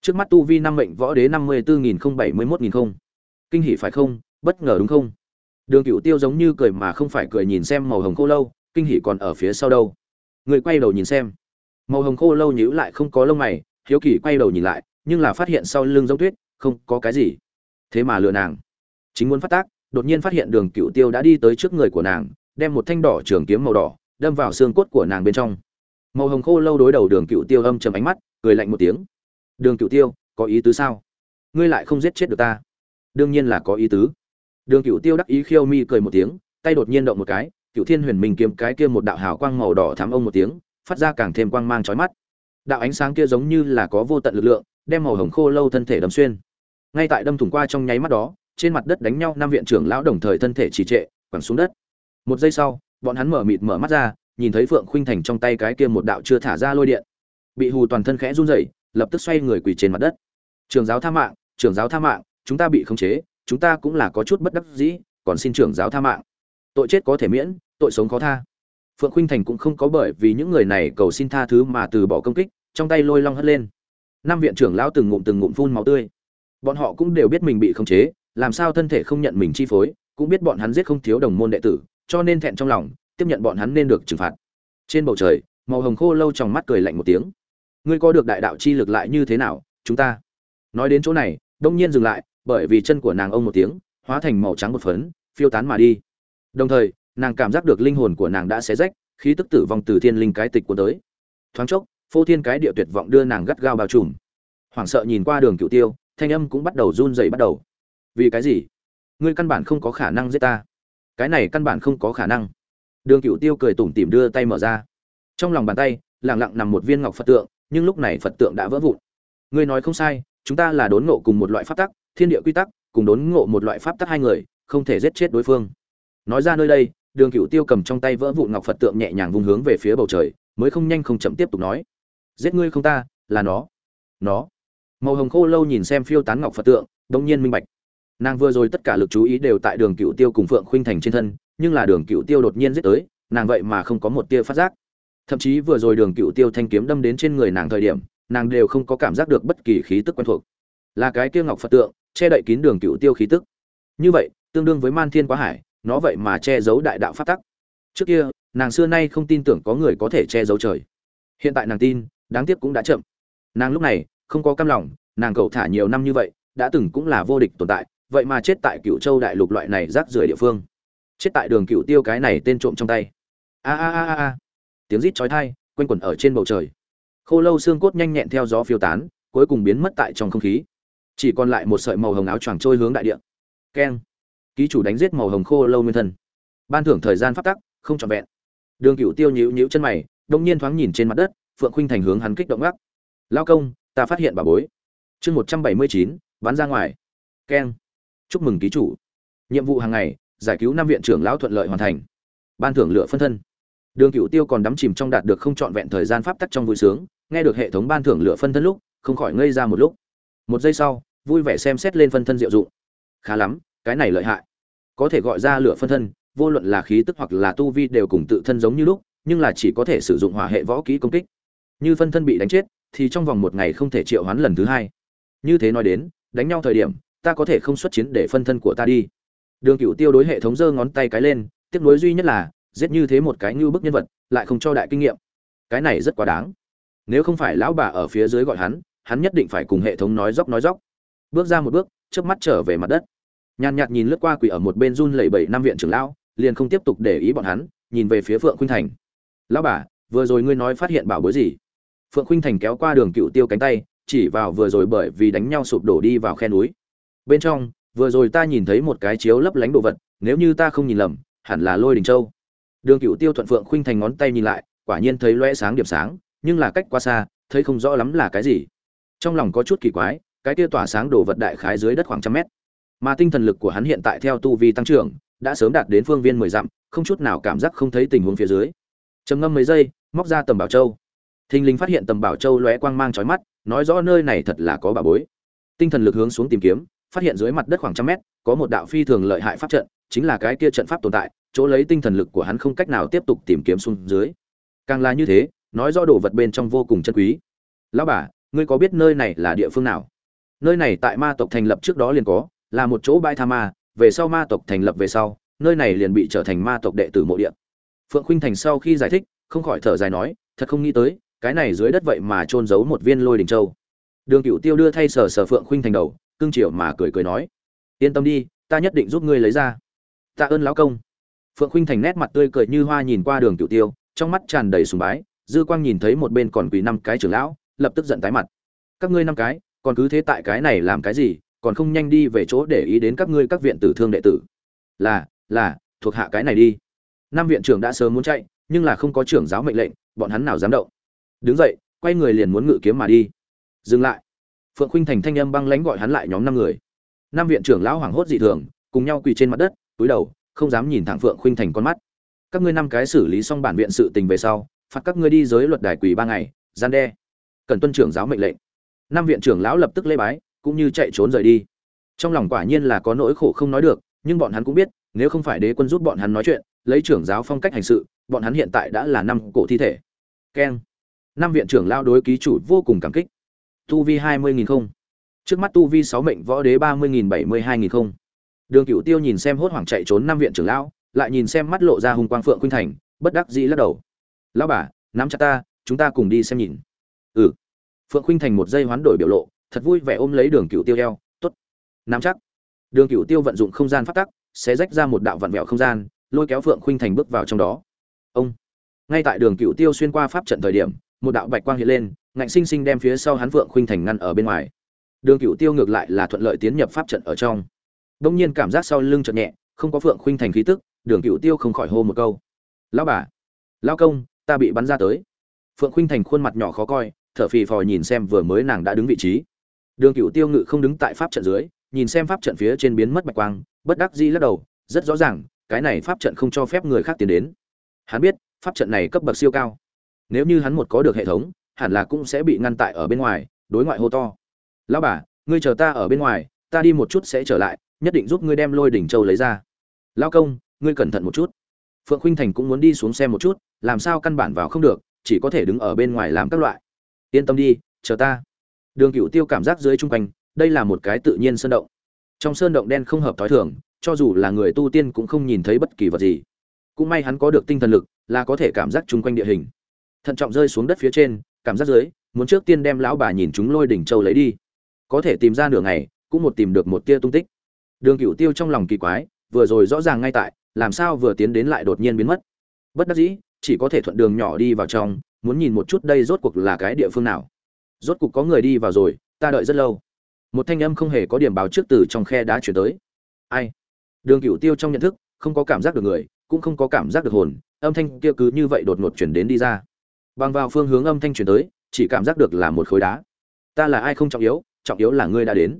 trước mắt tu vi năm mệnh võ đế năm mươi bốn nghìn không bảy mươi mốt nghìn không. Kinh hỷ phải không? Bất ngờ đúng không? Đường cựu tiêu giống như cười mà không phải cười nhìn xem màu hồng khô lâu, kinh hỷ còn ở phía sau đâu. Người quay đầu nhìn xem. Màu hồng khô lâu nhíu lại không có lông mày, hiếu kỳ quay đầu nhìn lại, nhưng là phát hiện sau lưng giống tuyết, không có cái gì. Thế mà lừa nàng. Chính muốn phát tác, đột nhiên phát hiện đường cựu tiêu đã đi tới trước người của nàng, đem một thanh đỏ trường kiếm màu đỏ, đâm vào xương cốt của nàng bên trong. Màu hồng khô lâu đối đầu đường cựu tiêu âm chầm ánh mắt, cười lạnh một tiếng đường cựu tiêu, có ý tứ sao? Ngươi lại không giết chết được ta. Đương nhiên là có ý tứ. Đường cựu tiêu đắc ý khiêu mi cười một tiếng, tay đột nhiên động một cái cựu thiên huyền minh kiếm cái kia một đạo hào quang màu đỏ thắm ông một tiếng, phát ra càng thêm quang mang trói mắt. Đạo ánh sáng kia giống như là có vô tận lực lượng, đem màu hồng khô lâu thân thể đâm xuyên. Ngay tại đâm thủng qua trong nháy mắt đó, trên mặt đất đánh nhau năm viện trưởng lão đồng thời thân thể trì trệ, quẳng xuống đất. Một giây sau, bọn hắn mở mịt mở mắt ra, nhìn thấy phượng khuynh thành trong tay cái kia một đạo chưa thả ra lôi điện. Bị hù toàn thân khẽ run rẩy lập tức xoay người quỳ trên mặt đất. Trường giáo tha mạng, trường giáo tha mạng, chúng ta bị khống chế, chúng ta cũng là có chút bất đắc dĩ, còn xin trưởng giáo tha mạng. Tội chết có thể miễn, tội sống khó tha. Phượng khuynh thành cũng không có bởi vì những người này cầu xin tha thứ mà từ bỏ công kích, trong tay lôi long hất lên. Năm viện trưởng lão từng ngụm từng ngụm phun máu tươi. Bọn họ cũng đều biết mình bị khống chế, làm sao thân thể không nhận mình chi phối, cũng biết bọn hắn giết không thiếu đồng môn đệ tử, cho nên thẹn trong lòng, tiếp nhận bọn hắn nên được trừng phạt. Trên bầu trời, màu hồng khô lâu trong mắt cười lạnh một tiếng ngươi có được đại đạo chi lực lại như thế nào, chúng ta? Nói đến chỗ này, đông nhiên dừng lại, bởi vì chân của nàng ông một tiếng, hóa thành màu trắng một phấn, phiêu tán mà đi. Đồng thời, nàng cảm giác được linh hồn của nàng đã xé rách, khí tức tử vong từ thiên linh cái tịch của tới. Thoáng chốc, phô thiên cái địa tuyệt vọng đưa nàng gắt gao bao trùm. Hoảng sợ nhìn qua đường cựu tiêu, thanh âm cũng bắt đầu run rẩy bắt đầu. Vì cái gì? Ngươi căn bản không có khả năng giết ta. Cái này căn bản không có khả năng. Đường cựu tiêu cười tủm tỉm đưa tay mở ra. Trong lòng bàn tay lẳng lặng nằm một viên ngọc phật tượng nhưng lúc này phật tượng đã vỡ vụn. Ngươi nói không sai, chúng ta là đốn ngộ cùng một loại pháp tắc, thiên địa quy tắc, cùng đốn ngộ một loại pháp tắc hai người, không thể giết chết đối phương. Nói ra nơi đây, đường cựu tiêu cầm trong tay vỡ vụn ngọc phật tượng nhẹ nhàng vung hướng về phía bầu trời, mới không nhanh không chậm tiếp tục nói. Giết ngươi không ta, là nó. Nó. Màu hồng khô lâu nhìn xem phiêu tán ngọc phật tượng, đông nhiên minh bạch. Nàng vừa rồi tất cả lực chú ý đều tại đường cựu tiêu cùng phượng khuynh thành trên thân, nhưng là đường cựu tiêu đột nhiên giết tới, nàng vậy mà không có một tia phát giác thậm chí vừa rồi đường cựu tiêu thanh kiếm đâm đến trên người nàng thời điểm, nàng đều không có cảm giác được bất kỳ khí tức quen thuộc. Là cái kia ngọc phật tượng, che đậy kín đường cựu tiêu khí tức. Như vậy, tương đương với man thiên quá hải, nó vậy mà che giấu đại đạo phát tắc. Trước kia, nàng xưa nay không tin tưởng có người có thể che giấu trời. Hiện tại nàng tin, đáng tiếc cũng đã chậm. Nàng lúc này, không có cam lòng, nàng cầu thả nhiều năm như vậy, đã từng cũng là vô địch tồn tại, vậy mà chết tại cựu châu đại lục loại này rác rưởi địa phương. Chết tại đường cựu tiêu cái này tên trộm trong tay. A a a a tiếng rít chói tai quanh quẩn ở trên bầu trời. Khô lâu xương cốt nhanh nhẹn theo gió phiêu tán, cuối cùng biến mất tại trong không khí. Chỉ còn lại một sợi màu hồng áo choàng trôi hướng đại địa. Keng. Ký chủ đánh giết màu hồng khô lâu nguyên thân ban thưởng thời gian phát tắc, không trọn vẹn. Đường cựu tiêu nhíu nhíu chân mày, đông nhiên thoáng nhìn trên mặt đất, phượng khuynh thành hướng hắn kích động gác lao công, ta phát hiện bà bối. Chương một trăm bảy mươi chín, bắn ra ngoài. Keng. Chúc mừng ký chủ. Nhiệm vụ hàng ngày, giải cứu năm viện trưởng lão thuận lợi hoàn thành. Ban thưởng lựa phân thân đường cựu tiêu còn đắm chìm trong đạt được không trọn vẹn thời gian pháp tắc trong vui sướng, nghe được hệ thống ban thưởng lửa phân thân lúc, không khỏi ngây ra một lúc. Một giây sau, vui vẻ xem xét lên phân thân diệu dụng. Khá lắm, cái này lợi hại. Có thể gọi ra lửa phân thân, vô luận là khí tức hoặc là tu vi đều cùng tự thân giống như lúc, nhưng là chỉ có thể sử dụng hỏa hệ võ kỹ công kích. Như phân thân bị đánh chết, thì trong vòng một ngày không thể triệu hoán lần thứ hai. Như thế nói đến, đánh nhau thời điểm, ta có thể không xuất chiến để phân thân của ta đi. Đường cựu tiêu đối hệ thống giơ ngón tay cái lên, tiếc nuối duy nhất là giết như thế một cái như bức nhân vật, lại không cho đại kinh nghiệm. Cái này rất quá đáng. Nếu không phải lão bà ở phía dưới gọi hắn hắn nhất định phải cùng hệ thống nói dốc nói dốc. Bước ra một bước trước mắt trở về mặt đất. Nhàn nhạt nhìn lướt qua quỷ ở một bên run lẩy bẩy năm viện trưởng lão, liền không tiếp tục để ý bọn hắn, nhìn về phía phượng khuynh thành. Lão bà, vừa rồi ngươi nói phát hiện bảo bối gì? Phượng khuynh thành kéo qua đường cựu tiêu cánh tay, chỉ vào vừa rồi bởi vì đánh nhau sụp đổ đi vào khe núi. Bên trong, vừa rồi ta nhìn thấy một cái chiếu lấp lánh đồ vật, nếu như ta không nhìn lầm, hẳn là lôi đình châu đường cựu tiêu thuận phượng khuynh thành ngón tay nhìn lại, quả nhiên thấy lóe sáng điểm sáng, nhưng là cách quá xa, thấy không rõ lắm là cái gì. Trong lòng có chút kỳ quái, cái kia tỏa sáng đồ vật đại khái dưới đất khoảng trăm mét. Mà tinh thần lực của hắn hiện tại theo tu vi tăng trưởng, đã sớm đạt đến phương viên mười dặm, không chút nào cảm giác không thấy tình huống phía dưới. Trầm ngâm mấy giây, móc ra tầm bảo châu. Thinh linh phát hiện tầm bảo châu lóe quang mang trói mắt, nói rõ nơi này thật là có bà bối. Tinh thần lực hướng xuống tìm kiếm, phát hiện dưới mặt đất khoảng trăm mét, có một đạo phi thường lợi hại pháp trận chính là cái kia trận pháp tồn tại, chỗ lấy tinh thần lực của hắn không cách nào tiếp tục tìm kiếm xuống dưới. Càng là như thế, nói rõ đồ vật bên trong vô cùng chân quý. Lão bà, ngươi có biết nơi này là địa phương nào? Nơi này tại ma tộc thành lập trước đó liền có, là một chỗ bãi tha ma, về sau ma tộc thành lập về sau, nơi này liền bị trở thành ma tộc đệ tử mộ địa. Phượng khuynh thành sau khi giải thích, không khỏi thở dài nói, thật không nghĩ tới, cái này dưới đất vậy mà trôn giấu một viên lôi đình châu. Đường cựu tiêu đưa thay sở sở phượng khuynh thành đầu cương triều mà cười cười nói, yên tâm đi, ta nhất định giúp ngươi lấy ra tạ ơn lão công. Phượng khinh thành nét mặt tươi cười như hoa nhìn qua đường cựu tiêu, trong mắt tràn đầy sùng bái, dư quang nhìn thấy một bên còn quỳ năm cái trưởng lão, lập tức giận tái mặt. Các ngươi năm cái, còn cứ thế tại cái này làm cái gì, còn không nhanh đi về chỗ để ý đến các ngươi các viện tử thương đệ tử. Là là, thuộc hạ cái này đi. Năm viện trưởng đã sớm muốn chạy, nhưng là không có trưởng giáo mệnh lệnh, bọn hắn nào dám động. Đứng dậy, quay người liền muốn ngự kiếm mà đi. Dừng lại. Phượng khinh thành thanh âm băng lãnh gọi hắn lại nhóm năm người. Năm viện trưởng lão hoảng hốt dị thường, cùng nhau quỳ trên mặt đất túi đầu, không dám nhìn thẳng phượng khuynh thành con mắt. Các ngươi năm cái xử lý xong bản viện sự tình về sau, phạt các ngươi đi giới luật đài quỳ ba ngày, gian đe. Cần tuân trưởng giáo mệnh lệnh. Năm viện trưởng lão lập tức lễ bái, cũng như chạy trốn rời đi. Trong lòng quả nhiên là có nỗi khổ không nói được, nhưng bọn hắn cũng biết, nếu không phải đế quân giúp bọn hắn nói chuyện, lấy trưởng giáo phong cách hành sự, bọn hắn hiện tại đã là năm cổ thi thể. Keng. Năm viện trưởng lao đối ký chủ vô cùng cảm kích. Tu vi hai mươi nghìn không. Trước mắt tu vi sáu mệnh, võ đế ba mươi nghìn bảy mươi hai nghìn không đường cửu tiêu nhìn xem hốt hoảng chạy trốn năm viện trưởng lão, lại nhìn xem mắt lộ ra hùng quang phượng khuynh thành, bất đắc dĩ lắc đầu. Lão bà, nắm chặt ta, chúng ta cùng đi xem nhìn. Ừ. Phượng khuynh thành một giây hoán đổi biểu lộ, thật vui vẻ ôm lấy đường cửu tiêu eo, tốt, nắm chắc. Đường cửu tiêu vận dụng không gian phát tắc, sẽ rách ra một đạo vặn vẹo không gian, lôi kéo phượng khuynh thành bước vào trong đó. Ông. Ngay tại đường cửu tiêu xuyên qua pháp trận thời điểm, một đạo bạch quang hiện lên, ngạnh sinh sinh đem phía sau hắn phượng khuynh thành ngăn ở bên ngoài. Đường cửu tiêu ngược lại là thuận lợi tiến nhập pháp trận ở trong đông nhiên cảm giác sau lưng chợt nhẹ, không có phượng khuynh thành khí tức, đường cựu tiêu không khỏi hô một câu. Lão bà, lão công, ta bị bắn ra tới. Phượng khuynh thành khuôn mặt nhỏ khó coi, thở phì phò nhìn xem vừa mới nàng đã đứng vị trí. Đường cựu tiêu ngự không đứng tại pháp trận dưới, nhìn xem pháp trận phía trên biến mất bạch quang, bất đắc dĩ lắc đầu, rất rõ ràng, cái này pháp trận không cho phép người khác tiến đến. Hắn biết, pháp trận này cấp bậc siêu cao. Nếu như hắn một có được hệ thống, hẳn là cũng sẽ bị ngăn tại ở bên ngoài, đối ngoại hô to. Lão bà, ngươi chờ ta ở bên ngoài, ta đi một chút sẽ trở lại nhất định giúp ngươi đem lôi đỉnh châu lấy ra. Lao công, ngươi cẩn thận một chút. Phượng khuynh thành cũng muốn đi xuống xem một chút, làm sao căn bản vào không được, chỉ có thể đứng ở bên ngoài làm các loại. Yên tâm đi, chờ ta. Đường cựu tiêu cảm giác dưới chung quanh, đây là một cái tự nhiên sơn động. Trong sơn động đen không hợp tối thường, cho dù là người tu tiên cũng không nhìn thấy bất kỳ vật gì. Cũng may hắn có được tinh thần lực, là có thể cảm giác chung quanh địa hình. Thận trọng rơi xuống đất phía trên, cảm giác dưới, muốn trước tiên đem lão bà nhìn chúng lôi đỉnh châu lấy đi. Có thể tìm ra nửa ngày, cũng một tìm được một tia tung tích đường Cửu tiêu trong lòng kỳ quái, vừa rồi rõ ràng ngay tại, làm sao vừa tiến đến lại đột nhiên biến mất? Bất đắc dĩ, chỉ có thể thuận đường nhỏ đi vào trong, muốn nhìn một chút đây rốt cuộc là cái địa phương nào. Rốt cuộc có người đi vào rồi, ta đợi rất lâu. Một thanh âm không hề có điểm báo trước từ trong khe đá chuyển tới. Ai? Đường Cửu tiêu trong nhận thức, không có cảm giác được người, cũng không có cảm giác được hồn, âm thanh kia cứ như vậy đột ngột chuyển đến đi ra. Bằng vào phương hướng âm thanh chuyển tới, chỉ cảm giác được là một khối đá. Ta là ai không trọng yếu trọng yếu là ngươi đã đến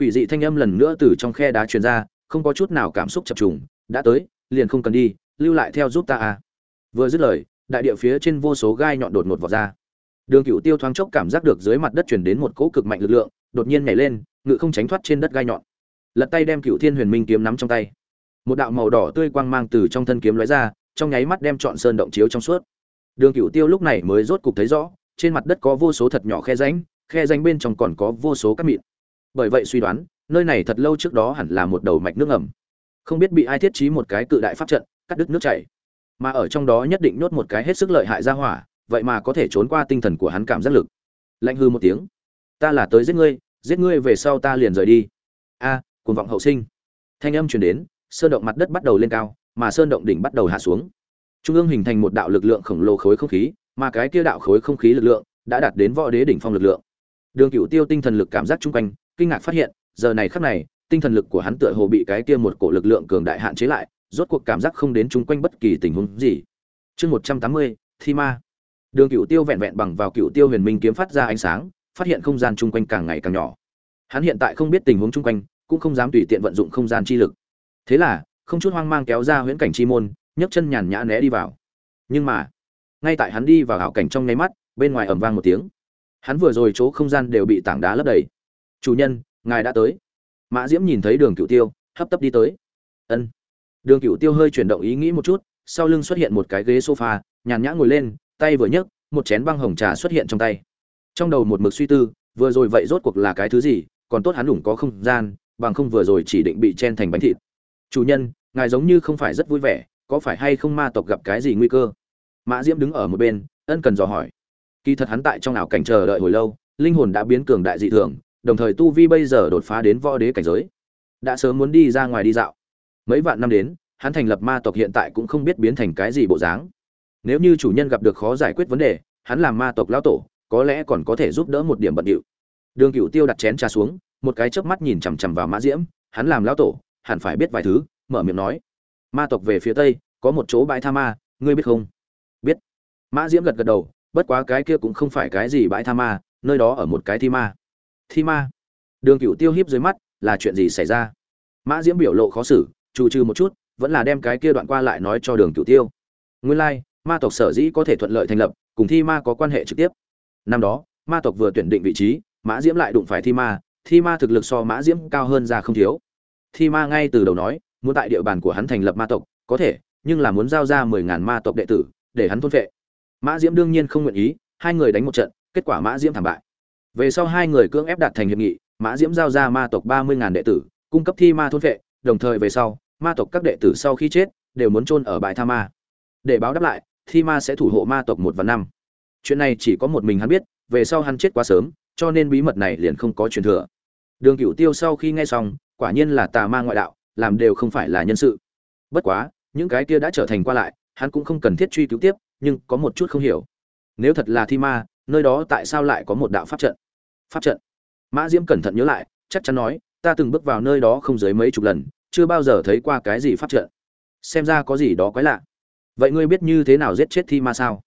quỷ dị thanh âm lần nữa từ trong khe đá truyền ra, không có chút nào cảm xúc chập trùng, đã tới, liền không cần đi, lưu lại theo giúp ta à. Vừa dứt lời, đại địa phía trên vô số gai nhọn đột ngột vọt ra. Đường cựu tiêu thoáng chốc cảm giác được dưới mặt đất chuyển đến một cỗ cực mạnh lực lượng, đột nhiên nhảy lên, ngự không tránh thoát trên đất gai nhọn. Lật tay đem cựu thiên huyền minh kiếm nắm trong tay. Một đạo màu đỏ tươi quang mang từ trong thân kiếm lóe ra, trong nháy mắt đem trọn sơn động chiếu trong suốt. Đường cựu tiêu lúc này mới rốt cục thấy rõ, trên mặt đất có vô số thật nhỏ khe ránh khe ránh bên trong còn có vô số các mịn bởi vậy suy đoán nơi này thật lâu trước đó hẳn là một đầu mạch nước ngầm. Không biết bị ai thiết trí một cái cự đại pháp trận cắt đứt nước chảy. Mà ở trong đó nhất định nhốt một cái hết sức lợi hại ra hỏa vậy mà có thể trốn qua tinh thần của hắn cảm giác lực. Lạnh hư một tiếng. Ta là tới giết ngươi giết ngươi về sau ta liền rời đi. A à, cuồng vọng hậu sinh. Thanh âm truyền đến sơn động mặt đất bắt đầu lên cao mà sơn động đỉnh bắt đầu hạ xuống. Trung ương hình thành một đạo lực lượng khổng lồ khối không khí mà cái kia đạo khối không khí lực lượng đã đạt đến võ đế đỉnh phong lực lượng. Đường cựu tiêu tinh thần lực cảm giác chung quanh kinh ngạc phát hiện, giờ này khắc này, tinh thần lực của hắn tựa hồ bị cái kia một cổ lực lượng cường đại hạn chế lại, rốt cuộc cảm giác không đến chung quanh bất kỳ tình huống gì. Chương một trăm tám mươi, thi ma. Đường cựu tiêu vẹn vẹn bằng vào cựu tiêu huyền minh kiếm phát ra ánh sáng, phát hiện không gian chung quanh càng ngày càng nhỏ. Hắn hiện tại không biết tình huống chung quanh, cũng không dám tùy tiện vận dụng không gian chi lực. Thế là, không chút hoang mang kéo ra huyễn cảnh chi môn, nhấc chân nhàn nhã né đi vào. Nhưng mà, ngay tại hắn đi vào hảo cảnh trong nháy mắt, bên ngoài ầm vang một tiếng. Hắn vừa rồi chỗ không gian đều bị tảng đá lấp đầy chủ nhân, ngài đã tới. Mã diễm nhìn thấy đường cựu tiêu, hấp tấp đi tới. Ân. Đường cựu tiêu hơi chuyển động ý nghĩ một chút, sau lưng xuất hiện một cái ghế sofa, nhàn nhã ngồi lên, tay vừa nhấc, một chén băng hồng trà xuất hiện trong tay. Trong đầu một mực suy tư, vừa rồi vậy rốt cuộc là cái thứ gì, còn tốt hắn đủng có không gian, bằng không vừa rồi chỉ định bị chen thành bánh thịt. Chủ nhân, ngài giống như không phải rất vui vẻ, có phải hay không ma tộc gặp cái gì nguy cơ? Mã diễm đứng ở một bên, ân cần dò hỏi. Kỳ thật hắn tại trong ảo cảnh chờ đợi hồi lâu, linh hồn đã biến cường đại dị thường đồng thời tu vi bây giờ đột phá đến võ đế cảnh giới. Đã sớm muốn đi ra ngoài đi dạo. Mấy vạn năm đến, hắn thành lập ma tộc hiện tại cũng không biết biến thành cái gì bộ dáng. Nếu như chủ nhân gặp được khó giải quyết vấn đề, hắn làm ma tộc lão tổ, có lẽ còn có thể giúp đỡ một điểm bận điệu. Đường cựu tiêu đặt chén trà xuống, một cái chớp mắt nhìn chằm chằm vào mã diễm, hắn làm lão tổ, hẳn phải biết vài thứ, mở miệng nói. Ma tộc về phía tây, có một chỗ bãi tha ma, ngươi biết không? Biết. Mã diễm gật gật đầu, bất quá cái kia cũng không phải cái gì bãi tha ma, nơi đó ở một cái thi ma thi ma. Đường cựu tiêu hiếp dưới mắt, là chuyện gì xảy ra? Mã diễm biểu lộ khó xử, trù trừ một chút, vẫn là đem cái kia đoạn qua lại nói cho đường cựu tiêu. Nguyên lai, ma tộc sở dĩ có thể thuận lợi thành lập, cùng thi ma có quan hệ trực tiếp. Năm đó, ma tộc vừa tuyển định vị trí, mã diễm lại đụng phải thi ma thi ma thực lực so mã diễm cao hơn ra không thiếu. Thi ma ngay từ đầu nói, muốn tại địa bàn của hắn thành lập ma tộc, có thể, nhưng là muốn giao ra mười ngàn ma tộc đệ tử, để hắn thôn vệ mã diễm đương nhiên không nguyện ý, hai người đánh một trận, kết quả mã diễm thảm bại về sau hai người cưỡng ép đạt thành hiệp nghị, mã diễm giao ra ma tộc ba mươi ngàn đệ tử, cung cấp thi ma thôn vệ, đồng thời về sau, ma tộc các đệ tử sau khi chết, đều muốn chôn ở bãi tha ma. Để báo đáp lại, thi ma sẽ thủ hộ ma tộc một và năm. Chuyện này chỉ có một mình hắn biết, về sau hắn chết quá sớm, cho nên bí mật này liền không có truyền thừa. Đường cửu tiêu sau khi nghe xong, quả nhiên là tà ma ngoại đạo, làm đều không phải là nhân sự. Bất quá, những cái kia đã trở thành qua lại, hắn cũng không cần thiết truy cứu tiếp, nhưng có một chút không hiểu. Nếu thật là thi ma nơi đó tại sao lại có một đạo pháp trận? Pháp trận? Mã diễm cẩn thận nhớ lại, chắc chắn nói, ta từng bước vào nơi đó không dưới mấy chục lần, chưa bao giờ thấy qua cái gì pháp trận. Xem ra có gì đó quái lạ. Vậy ngươi biết như thế nào giết chết thi ma sao?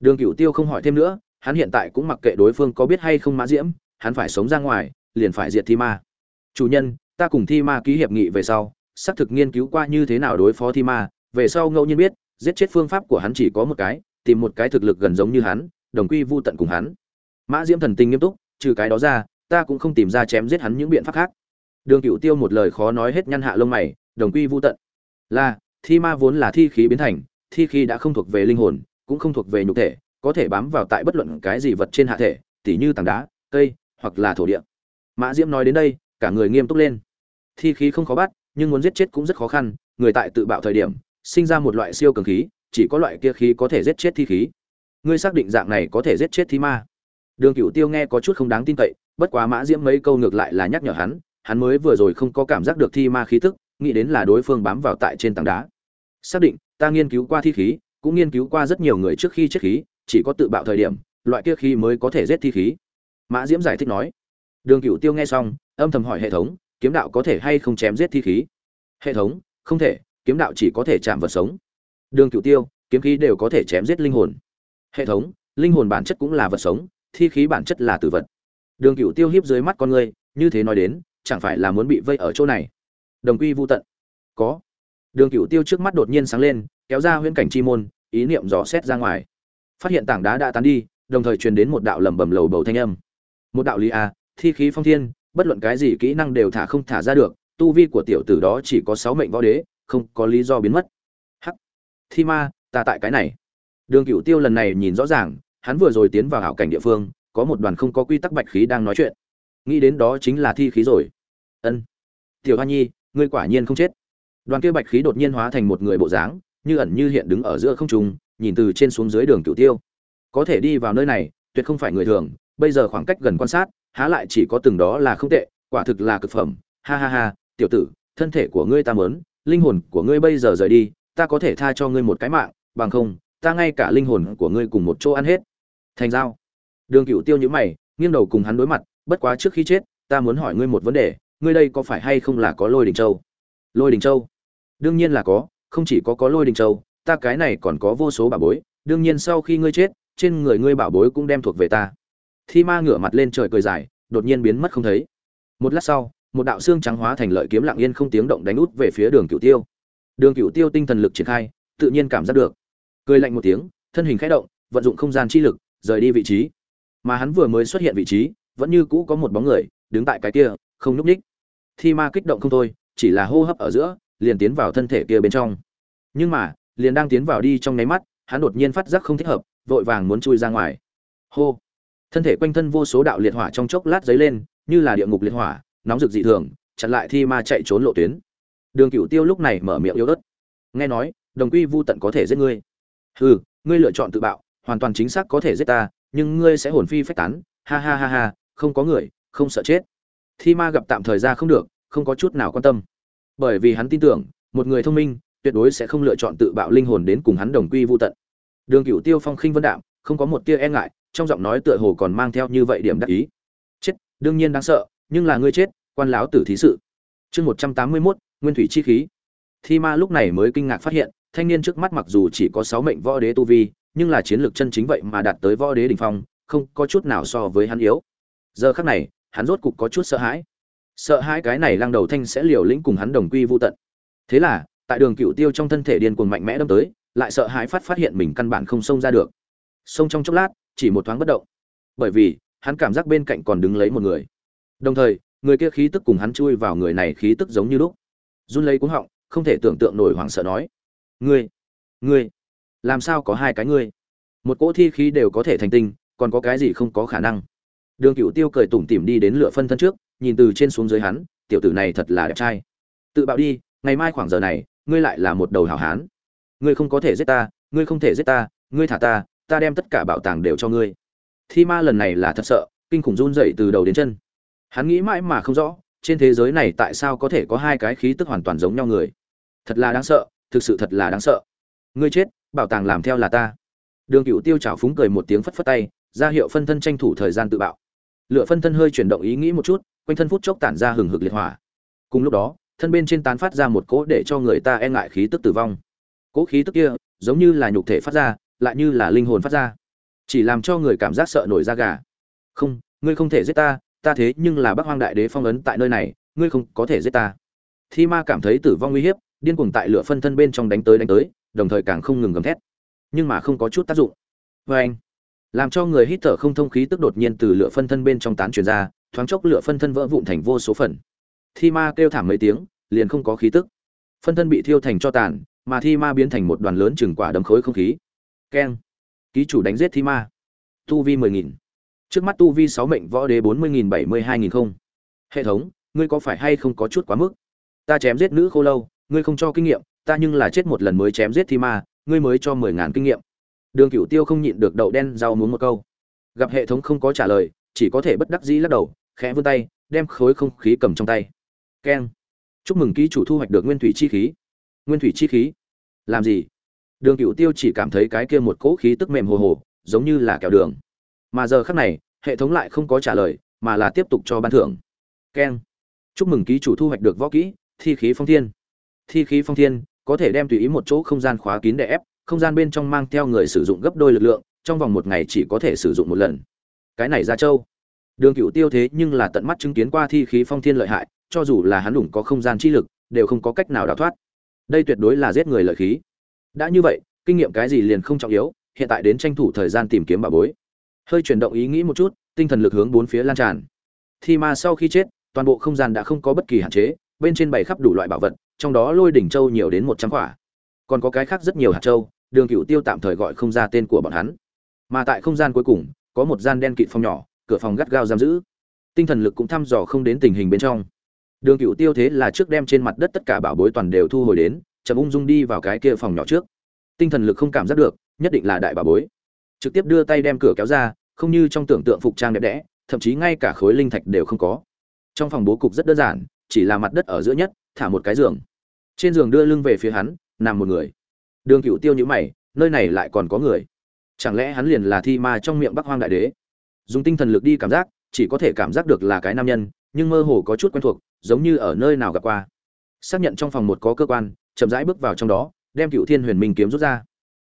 Đường cửu tiêu không hỏi thêm nữa, hắn hiện tại cũng mặc kệ đối phương có biết hay không mã diễm, hắn phải sống ra ngoài, liền phải diệt thi ma. Chủ nhân, ta cùng thi ma ký hiệp nghị về sau, xác thực nghiên cứu qua như thế nào đối phó thi ma, về sau ngẫu nhiên biết, giết chết phương pháp của hắn chỉ có một cái, tìm một cái thực lực gần giống như hắn đồng quy vu tận cùng hắn. Mã diễm thần tình nghiêm túc, trừ cái đó ra, ta cũng không tìm ra chém giết hắn những biện pháp khác. Đường cựu tiêu một lời khó nói hết nhăn hạ lông mày, đồng quy vu tận. Là, thi ma vốn là thi khí biến thành, thi khí đã không thuộc về linh hồn, cũng không thuộc về nhục thể, có thể bám vào tại bất luận cái gì vật trên hạ thể, tỉ như tảng đá, cây, hoặc là thổ địa. Mã diễm nói đến đây, cả người nghiêm túc lên. Thi khí không khó bắt, nhưng muốn giết chết cũng rất khó khăn, người tại tự bạo thời điểm, sinh ra một loại siêu cường khí, chỉ có loại kia khí có thể giết chết thi khí ngươi xác định dạng này có thể giết chết thi ma. Đường cựu tiêu nghe có chút không đáng tin cậy, bất quá mã diễm mấy câu ngược lại là nhắc nhở hắn hắn mới vừa rồi không có cảm giác được thi ma khí tức, nghĩ đến là đối phương bám vào tại trên tảng đá. Xác định, ta nghiên cứu qua thi khí, cũng nghiên cứu qua rất nhiều người trước khi chết khí, chỉ có tự bạo thời điểm, loại kia khí mới có thể giết thi khí. Mã diễm giải thích nói. Đường cựu tiêu nghe xong, âm thầm hỏi hệ thống, kiếm đạo có thể hay không chém giết thi khí? Hệ thống, không thể, kiếm đạo chỉ có thể chạm vật sống. Đường cựu tiêu, kiếm khí đều có thể chém giết linh hồn hệ thống, linh hồn bản chất cũng là vật sống, thi khí bản chất là tử vật. Đường cựu tiêu hiếp dưới mắt con người như thế nói đến, chẳng phải là muốn bị vây ở chỗ này? Đồng quy vô tận. Có. Đường cựu tiêu trước mắt đột nhiên sáng lên, kéo ra huyễn cảnh chi môn, ý niệm dò xét ra ngoài. Phát hiện tảng đá đã tán đi, đồng thời truyền đến một đạo lầm bầm lầu bầu thanh âm. Một đạo lý a, thi khí phong thiên, bất luận cái gì kỹ năng đều thả không thả ra được, tu vi của tiểu tử đó chỉ có sáu mệnh võ đế, không có lý do biến mất. Hắc. Thi ma, ta tại cái này đường Cửu tiêu lần này nhìn rõ ràng hắn vừa rồi tiến vào hảo cảnh địa phương có một đoàn không có quy tắc bạch khí đang nói chuyện. Nghĩ đến đó chính là thi khí rồi. Ân. Tiểu hoa nhi ngươi quả nhiên không chết. Đoàn kia bạch khí đột nhiên hóa thành một người bộ dáng như ẩn như hiện đứng ở giữa không trung nhìn từ trên xuống dưới đường Cửu tiêu. Có thể đi vào nơi này tuyệt không phải người thường bây giờ khoảng cách gần quan sát há lại chỉ có từng đó là không tệ quả thực là cực phẩm. Ha ha ha tiểu tử thân thể của ngươi ta muốn, linh hồn của ngươi bây giờ rời đi ta có thể tha cho ngươi một cái mạng bằng không ta ngay cả linh hồn của ngươi cùng một chỗ ăn hết. Thành giao. Đường cựu tiêu nhữ mày, nghiêng đầu cùng hắn đối mặt, bất quá trước khi chết, ta muốn hỏi ngươi một vấn đề, ngươi đây có phải hay không là có lôi đình châu? Lôi đình châu? Đương nhiên là có, không chỉ có có lôi đình châu, ta cái này còn có vô số bảo bối, đương nhiên sau khi ngươi chết, trên người ngươi bảo bối cũng đem thuộc về ta. Thi ma ngửa mặt lên trời cười dài, đột nhiên biến mất không thấy. Một lát sau, một đạo xương trắng hóa thành lợi kiếm lặng yên không tiếng động đánh út về phía đường cửu tiêu. Đường cửu tiêu tinh thần lực triển khai, tự nhiên cảm giác được cười lạnh một tiếng, thân hình khẽ động, vận dụng không gian chi lực, rời đi vị trí. Mà hắn vừa mới xuất hiện vị trí, vẫn như cũ có một bóng người, đứng tại cái kia, không núp ních. Thi ma kích động không thôi, chỉ là hô hấp ở giữa, liền tiến vào thân thể kia bên trong. Nhưng mà, liền đang tiến vào đi trong nháy mắt, hắn đột nhiên phát giác không thích hợp, vội vàng muốn chui ra ngoài. Hô! Thân thể quanh thân vô số đạo liệt hỏa trong chốc lát dấy lên, như là địa ngục liệt hỏa, nóng rực dị thường, chặn lại thi ma chạy trốn lộ tuyến. Đường cửu tiêu lúc này mở miệng yếu ớt. Nghe nói, đồng quy vu tận có thể giết ngươi hừ, ngươi lựa chọn tự bạo, hoàn toàn chính xác có thể giết ta, nhưng ngươi sẽ hồn phi phách tán. Ha ha ha ha, không có người, không sợ chết. Thi ma gặp tạm thời ra không được, không có chút nào quan tâm. Bởi vì hắn tin tưởng, một người thông minh, tuyệt đối sẽ không lựa chọn tự bạo linh hồn đến cùng hắn đồng quy vu tận. Đường cửu tiêu phong khinh vân đạm, không có một tia e ngại, trong giọng nói tựa hồ còn mang theo như vậy điểm đắc ý. Chết, đương nhiên đáng sợ, nhưng là ngươi chết, quan láo tử thí sự. Chương một trăm tám mươi mốt, nguyên thủy chi khí. Thi ma lúc này mới kinh ngạc phát hiện thanh niên trước mắt mặc dù chỉ có sáu mệnh võ đế tu vi, nhưng là chiến lược chân chính vậy mà đạt tới võ đế đỉnh phong, không có chút nào so với hắn yếu. Giờ khắc này, hắn rốt cục có chút sợ hãi. Sợ hãi cái này lăng đầu thanh sẽ liều lĩnh cùng hắn đồng quy vu tận. Thế là, tại đường cựu tiêu trong thân thể điên cuồng mạnh mẽ đâm tới, lại sợ hãi phát phát hiện mình căn bản không xông ra được. Xông trong chốc lát, chỉ một thoáng bất động. Bởi vì, hắn cảm giác bên cạnh còn đứng lấy một người. Đồng thời, người kia khí tức cùng hắn chui vào người này khí tức giống như lúc. Run lấy cuống họng, không thể tưởng tượng nổi hoảng sợ nói ngươi ngươi, làm sao có hai cái ngươi? Một cỗ thi khí đều có thể thành tinh, còn có cái gì không có khả năng? Đường cựu tiêu cười tủm tỉm đi đến lửa phân thân trước, nhìn từ trên xuống dưới hắn, tiểu tử này thật là đẹp trai. Tự bạo đi, ngày mai khoảng giờ này, ngươi lại là một đầu hảo hán. Ngươi không có thể giết ta, ngươi không thể giết ta, ngươi thả ta ta đem tất cả bảo tàng đều cho ngươi. Thi ma lần này là thật sợ, kinh khủng run dậy từ đầu đến chân. Hắn nghĩ mãi mà không rõ, trên thế giới này tại sao có thể có hai cái khí tức hoàn toàn giống nhau người. Thật là đáng sợ thực sự thật là đáng sợ. Ngươi chết, bảo tàng làm theo là ta. Đường cựu tiêu chảo phúng cười một tiếng phất phất tay, ra hiệu phân thân tranh thủ thời gian tự bạo. Lựa phân thân hơi chuyển động ý nghĩ một chút, quanh thân phút chốc tản ra hừng hực liệt hỏa. Cùng lúc đó, thân bên trên tán phát ra một cỗ để cho người ta e ngại khí tức tử vong. Cỗ khí tức kia, giống như là nhục thể phát ra, lại như là linh hồn phát ra. Chỉ làm cho người cảm giác sợ nổi da gà. Không, ngươi không thể giết ta ta thế nhưng là bác hoang đại đế phong ấn tại nơi này, ngươi không có thể giết ta. Thi ma cảm thấy tử vong uy hiếp điên cuồng tại lửa phân thân bên trong đánh tới đánh tới, đồng thời càng không ngừng gầm thét. Nhưng mà không có chút tác dụng. Vê anh, làm cho người hít thở không thông khí tức đột nhiên từ lửa phân thân bên trong tán truyền ra, thoáng chốc lửa phân thân vỡ vụn thành vô số phần. Thi ma kêu thảm mấy tiếng, liền không có khí tức. Phân thân bị thiêu thành cho tàn, mà thi ma biến thành một đoàn lớn chừng quả đấm khối không khí. Keng. Ký chủ đánh giết thi ma. Tu vi mười nghìn. Trước mắt tu vi sáu mệnh võ đế bốn mươi nghìn bảy mươi hai nghìn không. Hệ thống, ngươi có phải hay không có chút quá mức? Ta chém giết nữ khô lâu ngươi không cho kinh nghiệm, ta nhưng là chết một lần mới chém giết thi ma, ngươi mới cho mười ngàn kinh nghiệm. Đường cửu tiêu không nhịn được đậu đen rau muốn một câu. Gặp hệ thống không có trả lời, chỉ có thể bất đắc dĩ lắc đầu, khẽ vươn tay, đem khối không khí cầm trong tay. Keng. Chúc mừng ký chủ thu hoạch được nguyên thủy chi khí. Nguyên thủy chi khí? Làm gì? Đường cựu tiêu chỉ cảm thấy cái kia một cỗ khí tức mềm hồ hồ, giống như là kẹo đường. Mà giờ khắc này, hệ thống lại không có trả lời, mà là tiếp tục cho ban thưởng. Keng. Chúc mừng ký chủ thu hoạch được võ kỹ, thi khí phong thiên thi khí phong thiên, có thể đem tùy ý một chỗ không gian khóa kín để ép, không gian bên trong mang theo người sử dụng gấp đôi lực lượng, trong vòng một ngày chỉ có thể sử dụng một lần. Cái này ra châu. Đường cựu tiêu thế nhưng là tận mắt chứng kiến qua thi khí phong thiên lợi hại, cho dù là hắn đủng có không gian chi lực, đều không có cách nào đào thoát. Đây tuyệt đối là giết người lợi khí. Đã như vậy, kinh nghiệm cái gì liền không trọng yếu, hiện tại đến tranh thủ thời gian tìm kiếm bà bối. Hơi chuyển động ý nghĩ một chút, tinh thần lực hướng bốn phía lan tràn. Thi ma sau khi chết, toàn bộ không gian đã không có bất kỳ hạn chế bên trên bày khắp đủ loại bảo vật, trong đó lôi đỉnh châu nhiều đến một trăm quả còn có cái khác rất nhiều hạt châu, đường Cửu tiêu tạm thời gọi không ra tên của bọn hắn. Mà tại không gian cuối cùng, có một gian đen kịt phòng nhỏ, cửa phòng gắt gao giam giữ. Tinh thần lực cũng thăm dò không đến tình hình bên trong. Đường Cửu tiêu thế là trước đem trên mặt đất tất cả bảo bối toàn đều thu hồi đến, chậm ung dung đi vào cái kia phòng nhỏ trước. Tinh thần lực không cảm giác được, nhất định là đại bảo bối. Trực tiếp đưa tay đem cửa kéo ra, không như trong tưởng tượng phục trang đẹp đẽ, thậm chí ngay cả khối linh thạch đều không có. Trong phòng bố cục rất đơn giản chỉ là mặt đất ở giữa nhất, thả một cái giường. Trên giường đưa lưng về phía hắn, nằm một người. Đường cựu tiêu nhữ mày, nơi này lại còn có người. Chẳng lẽ hắn liền là thi ma trong miệng bắc hoang đại đế? Dùng tinh thần lực đi cảm giác, chỉ có thể cảm giác được là cái nam nhân, nhưng mơ hồ có chút quen thuộc, giống như ở nơi nào gặp qua. Xác nhận trong phòng một có cơ quan, chậm rãi bước vào trong đó, đem cựu thiên huyền minh kiếm rút ra.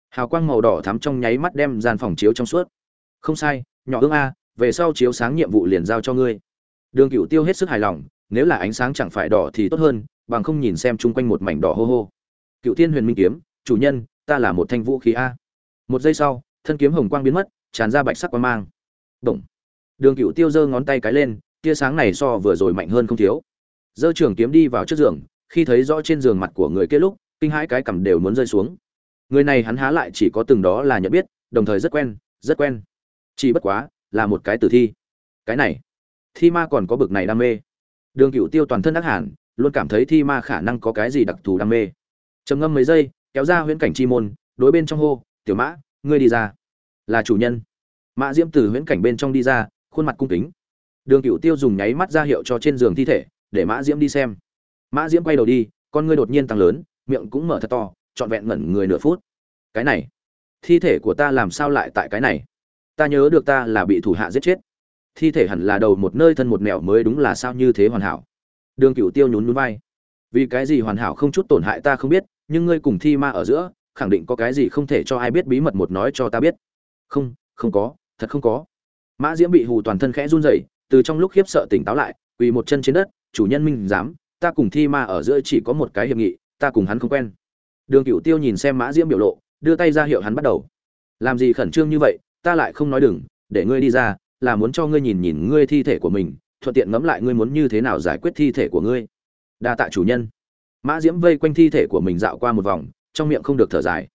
Hào quang màu đỏ thắm trong nháy mắt đem gian phòng chiếu trong suốt. Không sai, nhỏ ương a, về sau chiếu sáng nhiệm vụ liền giao cho ngươi. Đường cựu tiêu hết sức hài lòng nếu là ánh sáng chẳng phải đỏ thì tốt hơn, bằng không nhìn xem chung quanh một mảnh đỏ hô hô. Cựu thiên huyền minh kiếm, chủ nhân, ta là một thanh vũ khí a. Một giây sau, thân kiếm hồng quang biến mất, tràn ra bạch sắc quang mang. Động. đường cựu tiêu giơ ngón tay cái lên, tia sáng này so vừa rồi mạnh hơn không thiếu. Giơ trường kiếm đi vào trước giường, khi thấy rõ trên giường mặt của người kia lúc, kinh hãi cái cằm đều muốn rơi xuống. Người này hắn há lại chỉ có từng đó là nhận biết, đồng thời rất quen rất quen. Chỉ bất quá, là một cái tử thi. Cái này, thi ma còn có bực này đam mê đường cựu tiêu toàn thân đắc hẳn luôn cảm thấy thi ma khả năng có cái gì đặc thù đam mê. Trầm ngâm mấy giây, kéo ra huyễn cảnh chi môn, đối bên trong hô, tiểu mã, ngươi đi ra. Là chủ nhân. Mã diễm từ huyễn cảnh bên trong đi ra, khuôn mặt cung kính. Đường cựu tiêu dùng nháy mắt ra hiệu cho trên giường thi thể, để mã diễm đi xem. Mã diễm quay đầu đi, con ngươi đột nhiên tăng lớn, miệng cũng mở thật to, trọn vẹn ngẩn người nửa phút. Cái này, thi thể của ta làm sao lại tại cái này? Ta nhớ được ta là bị thủ hạ giết chết thi thể hẳn là đầu một nơi thân một mẹo mới đúng là sao như thế hoàn hảo. Đường cựu tiêu nhún nhún vai. Vì cái gì hoàn hảo không chút tổn hại ta không biết, nhưng ngươi cùng thi ma ở giữa, khẳng định có cái gì không thể cho ai biết bí mật một nói cho ta biết. Không không có, thật không có. Mã diễm bị hù toàn thân khẽ run rẩy, từ trong lúc khiếp sợ tỉnh táo lại, quỳ một chân trên đất, chủ nhân minh dám ta cùng thi ma ở giữa chỉ có một cái hiệp nghị, ta cùng hắn không quen. Đường cựu tiêu nhìn xem mã diễm biểu lộ, đưa tay ra hiệu hắn bắt đầu. Làm gì khẩn trương như vậy, ta lại không nói đừng, để ngươi đi ra là muốn cho ngươi nhìn nhìn ngươi thi thể của mình, thuận tiện ngẫm lại ngươi muốn như thế nào giải quyết thi thể của ngươi. Đa tạ chủ nhân. Mã diễm vây quanh thi thể của mình dạo qua một vòng, trong miệng không được thở dài.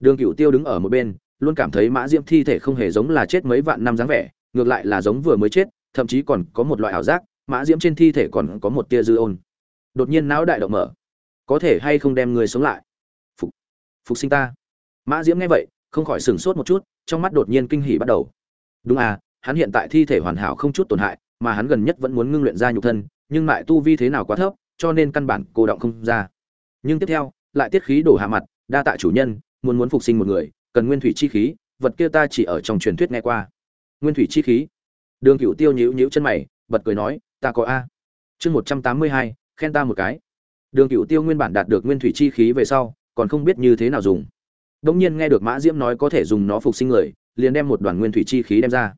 Đường cựu tiêu đứng ở một bên, luôn cảm thấy mã diễm thi thể không hề giống là chết mấy vạn năm dáng vẻ, ngược lại là giống vừa mới chết, thậm chí còn có một loại ảo giác, mã diễm trên thi thể còn có một tia dư ôn. Đột nhiên não đại động mở. Có thể hay không đem người sống lại? Phục phục sinh ta. Mã diễm nghe vậy, không khỏi sửng sốt một chút, trong mắt đột nhiên kinh hỉ bắt đầu. Đúng à hắn hiện tại thi thể hoàn hảo không chút tổn hại, mà hắn gần nhất vẫn muốn ngưng luyện ra nhục thân, nhưng mại tu vi thế nào quá thấp, cho nên căn bản cô động không ra. Nhưng tiếp theo, lại tiết khí đổ hạ mặt, đa tạ chủ nhân, muốn muốn phục sinh một người, cần nguyên thủy chi khí, vật kia ta chỉ ở trong truyền thuyết nghe qua. Nguyên thủy chi khí. Đường Cửu tiêu nhíu nhíu chân mày, bật cười nói, ta có a. Chương một trăm tám mươi hai, khen ta một cái. Đường Cửu tiêu nguyên bản đạt được nguyên thủy chi khí về sau, còn không biết như thế nào dùng. Đống nhiên nghe được mã diễm nói có thể dùng nó phục sinh người, liền đem một đoàn nguyên thủy chi khí đem ra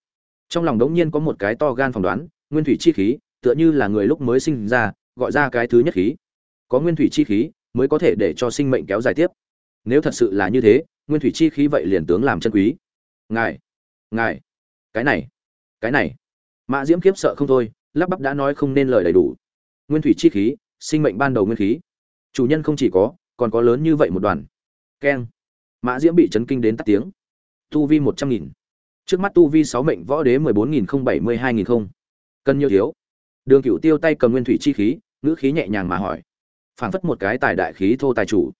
trong lòng đống nhiên có một cái to gan phỏng đoán, nguyên thủy chi khí, tựa như là người lúc mới sinh ra, gọi ra cái thứ nhất khí. Có nguyên thủy chi khí, mới có thể để cho sinh mệnh kéo dài tiếp. Nếu thật sự là như thế, nguyên thủy chi khí vậy liền tướng làm chân quý. Ngài ngài, cái này cái này. Mã diễm kiếp sợ không thôi, lắp bắp đã nói không nên lời đầy đủ. Nguyên thủy chi khí, sinh mệnh ban đầu nguyên khí. Chủ nhân không chỉ có, còn có lớn như vậy một đoàn. Keng. Mã diễm bị chấn kinh đến tắt tiếng. Tu vi một trăm nghìn trước mắt tu vi sáu mệnh võ đế mười bốn nghìn không bảy mươi hai nghìn không. Cần nhiều thiếu. Đường cựu tiêu tay cầm nguyên thủy chi khí, ngữ khí nhẹ nhàng mà hỏi. Phảng phất một cái tài đại khí thô tài chủ.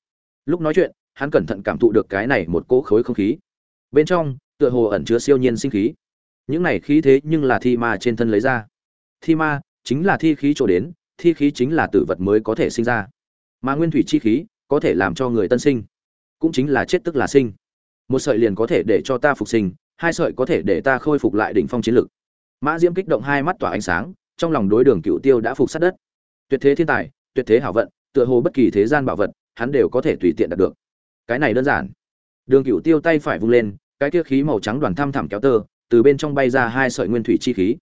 Lúc nói chuyện, hắn cẩn thận cảm thụ được cái này một cỗ khối không khí. Bên trong, tựa hồ ẩn chứa siêu nhiên sinh khí. Những này khí thế nhưng là thi ma trên thân lấy ra. Thi ma chính là thi khí chỗ đến, thi khí chính là tử vật mới có thể sinh ra. Mà nguyên thủy chi khí có thể làm cho người tân sinh, cũng chính là chết tức là sinh. Một sợi liền có thể để cho ta phục sinh hai sợi có thể để ta khôi phục lại đỉnh phong chiến lực. Mã diễm kích động hai mắt tỏa ánh sáng, trong lòng đối đường cựu tiêu đã phục sát đất. Tuyệt thế thiên tài, tuyệt thế hảo vận, tựa hồ bất kỳ thế gian bảo vật, hắn đều có thể tùy tiện đạt được. Cái này đơn giản. Đường cựu tiêu tay phải vung lên, cái kia khí màu trắng đoàn thăm thẳm kéo tơ, từ bên trong bay ra hai sợi nguyên thủy chi khí.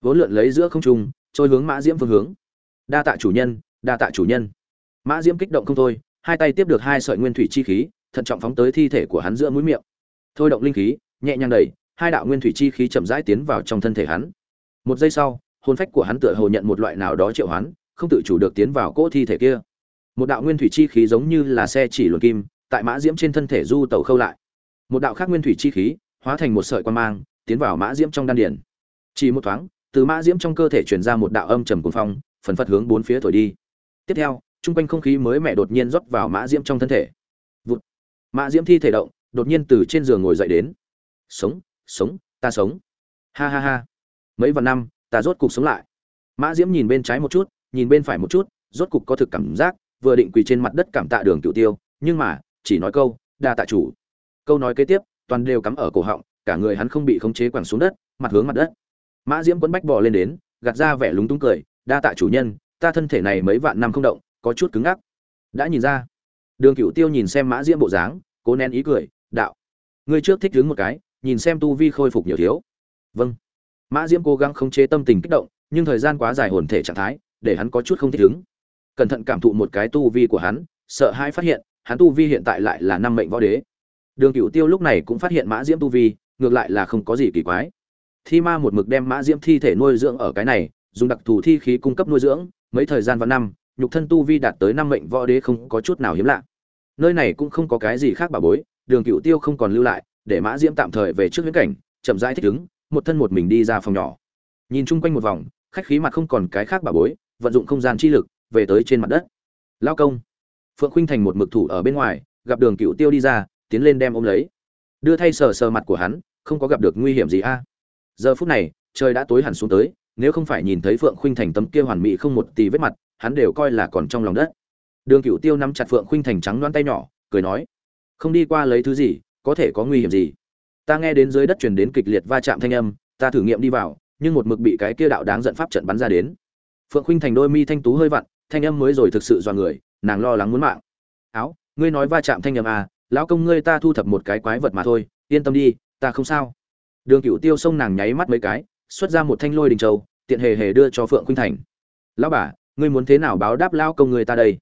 Vốn lượn lấy giữa không trung, trôi hướng mã diễm phương hướng. Đa tạ chủ nhân, đa tạ chủ nhân. Mã diễm kích động không thôi, hai tay tiếp được hai sợi nguyên thủy chi khí, thận trọng phóng tới thi thể của hắn giữa mũi miệng. Thôi động linh khí nhẹ nhàng đẩy, hai đạo nguyên thủy chi khí chậm rãi tiến vào trong thân thể hắn. Một giây sau, hồn phách của hắn tựa hồ nhận một loại nào đó triệu hoán, không tự chủ được tiến vào cỗ thi thể kia. Một đạo nguyên thủy chi khí giống như là xe chỉ luồn kim, tại mã diễm trên thân thể du tẩu khâu lại. Một đạo khác nguyên thủy chi khí, hóa thành một sợi quan mang, tiến vào mã diễm trong đan điền. Chỉ một thoáng, từ mã diễm trong cơ thể truyền ra một đạo âm trầm cuồng phong, phần phật hướng bốn phía thổi đi. Tiếp theo, trung quanh không khí mới mẻ đột nhiên rót vào mã diễm trong thân thể. Vụt. mã diễm thi thể động, đột nhiên từ trên giường ngồi dậy đến sống sống, ta sống. Ha ha ha. Mấy vạn năm, ta rốt cục sống lại. Mã diễm nhìn bên trái một chút, nhìn bên phải một chút, rốt cục có thực cảm giác, vừa định quỳ trên mặt đất cảm tạ đường cựu tiêu, nhưng mà, chỉ nói câu, đa tạ chủ. Câu nói kế tiếp, toàn đều cắm ở cổ họng, cả người hắn không bị khống chế quẳng xuống đất, mặt hướng mặt đất. Mã diễm quấn bách bò lên đến, gạt ra vẻ lúng túng cười, đa tạ chủ nhân, ta thân thể này mấy vạn năm không động, có chút cứng ngắc. Đã nhìn ra, đường cựu tiêu nhìn xem mã diễm bộ dáng, cố nén ý cười, đạo, ngươi trước thích đứng một cái nhìn xem tu vi khôi phục nhiều thiếu. Vâng. Mã diễm cố gắng khống chế tâm tình kích động, nhưng thời gian quá dài hồn thể trạng thái, để hắn có chút không thích ứng. Cẩn thận cảm thụ một cái tu vi của hắn, sợ hai phát hiện, hắn tu vi hiện tại lại là năm mệnh võ đế. Đường cựu tiêu lúc này cũng phát hiện mã diễm tu vi, ngược lại là không có gì kỳ quái. Thi ma một mực đem mã diễm thi thể nuôi dưỡng ở cái này, dùng đặc thù thi khí cung cấp nuôi dưỡng, mấy thời gian và năm, nhục thân tu vi đạt tới năm mệnh võ đế không có chút nào hiếm lạ. Nơi này cũng không có cái gì khác bà bối, đường cựu tiêu không còn lưu lại để mã diễm tạm thời về trước viễn cảnh, chậm rãi thích ứng, một thân một mình đi ra phòng nhỏ. Nhìn chung quanh một vòng, khách khí mặt không còn cái khác bà bối, vận dụng không gian chi lực, về tới trên mặt đất. Lao công. Phượng khinh thành một mực thủ ở bên ngoài, gặp đường cựu tiêu đi ra, tiến lên đem ôm lấy. Đưa thay sờ sờ mặt của hắn, không có gặp được nguy hiểm gì a. Giờ phút này, trời đã tối hẳn xuống tới, nếu không phải nhìn thấy phượng khinh thành tấm kia hoàn mỹ không một tì vết mặt, hắn đều coi là còn trong lòng đất. Đường cựu tiêu nắm chặt phượng khinh thành trắng loan tay nhỏ, cười nói, không đi qua lấy thứ gì có thể có nguy hiểm gì? Ta nghe đến dưới đất truyền đến kịch liệt va chạm thanh âm, ta thử nghiệm đi vào, nhưng một mực bị cái kia đạo đáng giận pháp trận bắn ra đến. Phượng Khinh thành đôi mi thanh tú hơi vặn, thanh âm mới rồi thực sự dọa người, nàng lo lắng muốn mạng. Áo, ngươi nói va chạm thanh âm à lão công ngươi ta thu thập một cái quái vật mà thôi, yên tâm đi, ta không sao. Đường cựu tiêu xông nàng nháy mắt mấy cái, xuất ra một thanh lôi đình châu, tiện hề hề đưa cho phượng Khinh thành. Lão bà, ngươi muốn thế nào báo đáp lao công người ta đây?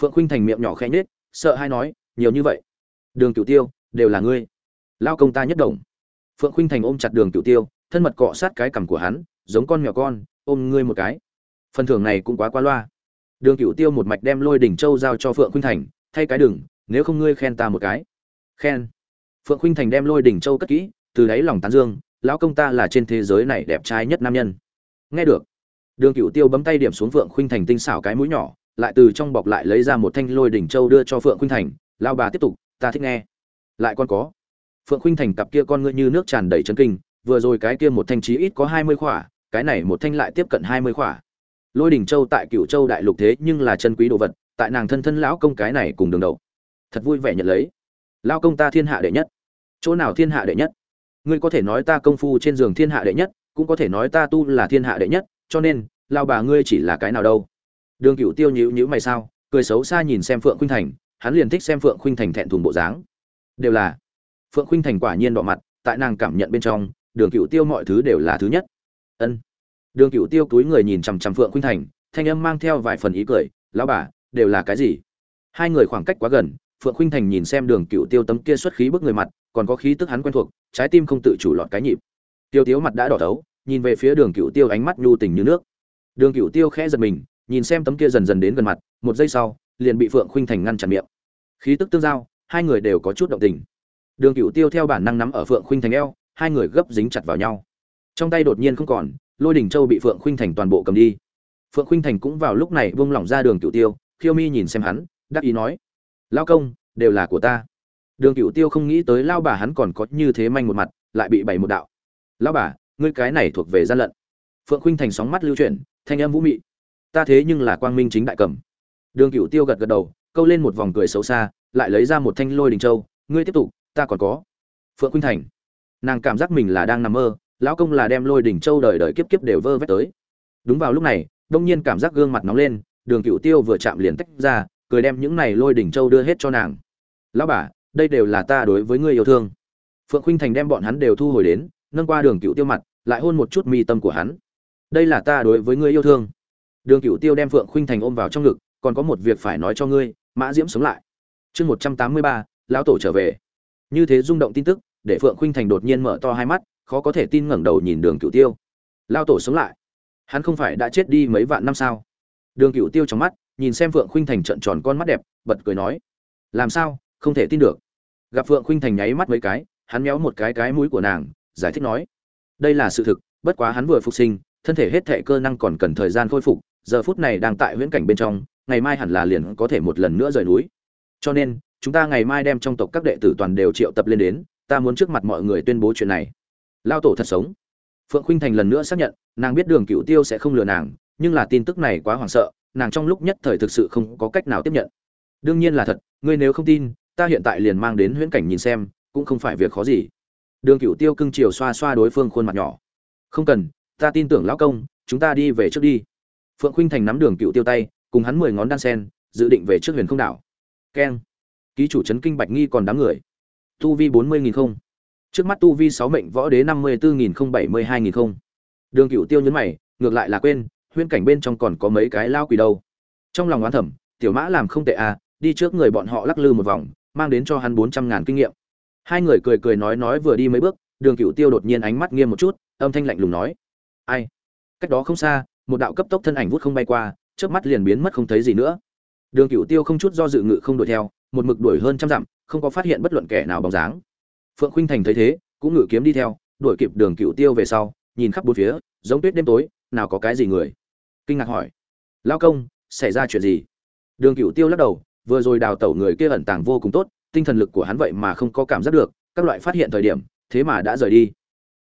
Phượng Khinh thành miệng nhỏ khẽ nhết sợ hay nói, nhiều như vậy. Đường Cửu tiêu đều là ngươi. Lao công ta nhất đồng. Phượng khuynh thành ôm chặt đường cựu tiêu, thân mật cọ sát cái cằm của hắn, giống con mèo con, ôm ngươi một cái. Phần thưởng này cũng quá qua loa. Đường cựu tiêu một mạch đem lôi đỉnh châu giao cho phượng khuynh thành, thay cái đừng nếu không ngươi khen ta một cái. Khen. Phượng khuynh thành đem lôi đỉnh châu cất kỹ, từ đáy lòng tán dương, lão công ta là trên thế giới này đẹp trai nhất nam nhân. Nghe được. Đường cựu tiêu bấm tay điểm xuống phượng khuynh thành tinh xảo cái mũi nhỏ, lại từ trong bọc lại lấy ra một thanh lôi đỉnh châu đưa cho phượng khuynh thành. Lao bà tiếp tục, ta thích nghe lại còn có. Phượng khuynh thành cặp kia con ngươi như nước tràn đầy chấn kinh, vừa rồi cái kia một thanh chí ít có hai mươi khỏa, cái này một thanh lại tiếp cận hai mươi khỏa. Lôi đỉnh châu tại cựu châu đại lục thế nhưng là chân quý đồ vật, tại nàng thân thân lão công cái này cùng đường đầu. Thật vui vẻ nhận lấy. Lao công ta thiên hạ đệ nhất. Chỗ nào thiên hạ đệ nhất? Ngươi có thể nói ta công phu trên giường thiên hạ đệ nhất, cũng có thể nói ta tu là thiên hạ đệ nhất, cho nên lao bà ngươi chỉ là cái nào đâu? Đường cựu tiêu nhữ nhữ mày sao, cười xấu xa nhìn xem phượng khuynh thành, hắn liền thích xem phượng khuynh thành thẹn thùng bộ dáng đều là. Phượng khuynh thành quả nhiên đỏ mặt, tại nàng cảm nhận bên trong, đường cựu tiêu mọi thứ đều là thứ nhất. Ân. Đường cựu tiêu túi người nhìn chằm chằm phượng khuynh thành, thanh âm mang theo vài phần ý cười, lão bà, đều là cái gì? Hai người khoảng cách quá gần, phượng khuynh thành nhìn xem đường cựu tiêu tấm kia xuất khí bức người mặt, còn có khí tức hắn quen thuộc, trái tim không tự chủ lọt cái nhịp. Tiêu tiếu mặt đã đỏ thấu, nhìn về phía đường cựu tiêu ánh mắt nhu tình như nước. Đường cựu tiêu khẽ giật mình, nhìn xem tấm kia dần dần đến gần mặt, một giây sau, liền bị phượng khuynh thành ngăn chặn miệng. Khí tức tương giao hai người đều có chút động tình. Đường cựu tiêu theo bản năng nắm ở phượng khuynh thành eo, hai người gấp dính chặt vào nhau. Trong tay đột nhiên không còn, lôi đỉnh châu bị phượng khuynh thành toàn bộ cầm đi. Phượng khuynh thành cũng vào lúc này buông lỏng ra đường cựu tiêu, khiêu mi nhìn xem hắn, đắc ý nói, lao công, đều là của ta. Đường cựu tiêu không nghĩ tới lao bà hắn còn có như thế manh một mặt, lại bị bày một đạo. Lao bà, ngươi cái này thuộc về gian lận. Phượng khuynh thành sóng mắt lưu chuyển, thanh âm vũ mị, ta thế nhưng là quang minh chính đại cầm. Đường cựu tiêu gật gật đầu, câu lên một vòng cười xấu xa lại lấy ra một thanh lôi đình châu, ngươi tiếp tục, ta còn có. Phượng khuynh thành, nàng cảm giác mình là đang nằm mơ, lão công là đem lôi đỉnh châu đời đời kiếp kiếp đều vơ vét tới. Đúng vào lúc này, đông nhiên cảm giác gương mặt nóng lên, đường cựu tiêu vừa chạm liền tách ra, cười đem những này lôi đỉnh châu đưa hết cho nàng. Lão bà, đây đều là ta đối với ngươi yêu thương. Phượng khuynh thành đem bọn hắn đều thu hồi đến, nâng qua đường cựu tiêu mặt, lại hôn một chút mi tâm của hắn. Đây là ta đối với ngươi yêu thương. Đường cựu tiêu đem phượng khuynh thành ôm vào trong ngực, còn có một việc phải nói cho ngươi, mã diễm sống lại chương một trăm tám mươi ba, lão tổ trở về. Như thế rung động tin tức, để phượng khuynh thành đột nhiên mở to hai mắt, khó có thể tin ngẩng đầu nhìn đường cựu tiêu. Lao tổ sống lại. Hắn không phải đã chết đi mấy vạn năm sao? Đường cựu tiêu trong mắt, nhìn xem phượng khuynh thành trợn tròn con mắt đẹp, bật cười nói, làm sao? Không thể tin được. Gặp phượng khuynh thành nháy mắt mấy cái, hắn méo một cái cái mũi của nàng, giải thích nói, đây là sự thực, bất quá hắn vừa phục sinh, thân thể hết thệ cơ năng còn cần thời gian khôi phục, giờ phút này đang tại huyễn cảnh bên trong, ngày mai hẳn là liền có thể một lần nữa rời núi cho nên, chúng ta ngày mai đem trong tộc các đệ tử toàn đều triệu tập lên đến, ta muốn trước mặt mọi người tuyên bố chuyện này. Lao tổ thật sống. Phượng khuynh thành lần nữa xác nhận, nàng biết đường cựu tiêu sẽ không lừa nàng, nhưng là tin tức này quá hoảng sợ, nàng trong lúc nhất thời thực sự không có cách nào tiếp nhận. Đương nhiên là thật, ngươi nếu không tin, ta hiện tại liền mang đến huyễn cảnh nhìn xem, cũng không phải việc khó gì. Đường cựu tiêu cưng chiều xoa xoa đối phương khuôn mặt nhỏ. Không cần, ta tin tưởng lão công, chúng ta đi về trước đi. Phượng khuynh thành nắm đường cựu tiêu tay, cùng hắn mười ngón đan sen, dự định về trước huyền không đảo keng. Ký chủ trấn kinh bạch nghi còn đám người. Tu vi bốn mươi nghìn không. Trước mắt tu vi sáu mệnh võ đế năm mươi bốn nghìn không bảy mươi hai nghìn không. Đường cựu tiêu nhấn mày, ngược lại là quên huyên cảnh bên trong còn có mấy cái lao quỷ đâu. Trong lòng oán thẩm tiểu mã làm không tệ à đi trước người bọn họ lắc lư một vòng, mang đến cho hắn bốn trăm ngàn kinh nghiệm. Hai người cười cười nói nói vừa đi mấy bước, đường cựu tiêu đột nhiên ánh mắt nghiêm một chút, âm thanh lạnh lùng nói. Ai? Cách đó không xa, một đạo cấp tốc thân ảnh vút không bay qua trước mắt liền biến mất không thấy gì nữa đường cựu tiêu không chút do dự ngự không đuổi theo, một mực đuổi hơn trăm dặm, không có phát hiện bất luận kẻ nào bóng dáng. Phượng khuynh thành thấy thế, cũng ngự kiếm đi theo, đuổi kịp đường cựu tiêu về sau, nhìn khắp bốn phía, giống tuyết đêm tối, nào có cái gì người. Kinh ngạc hỏi, lao công, xảy ra chuyện gì? Đường cựu tiêu lắc đầu, vừa rồi đào tẩu người kia ẩn tàng vô cùng tốt, tinh thần lực của hắn vậy mà không có cảm giác được, các loại phát hiện thời điểm, thế mà đã rời đi.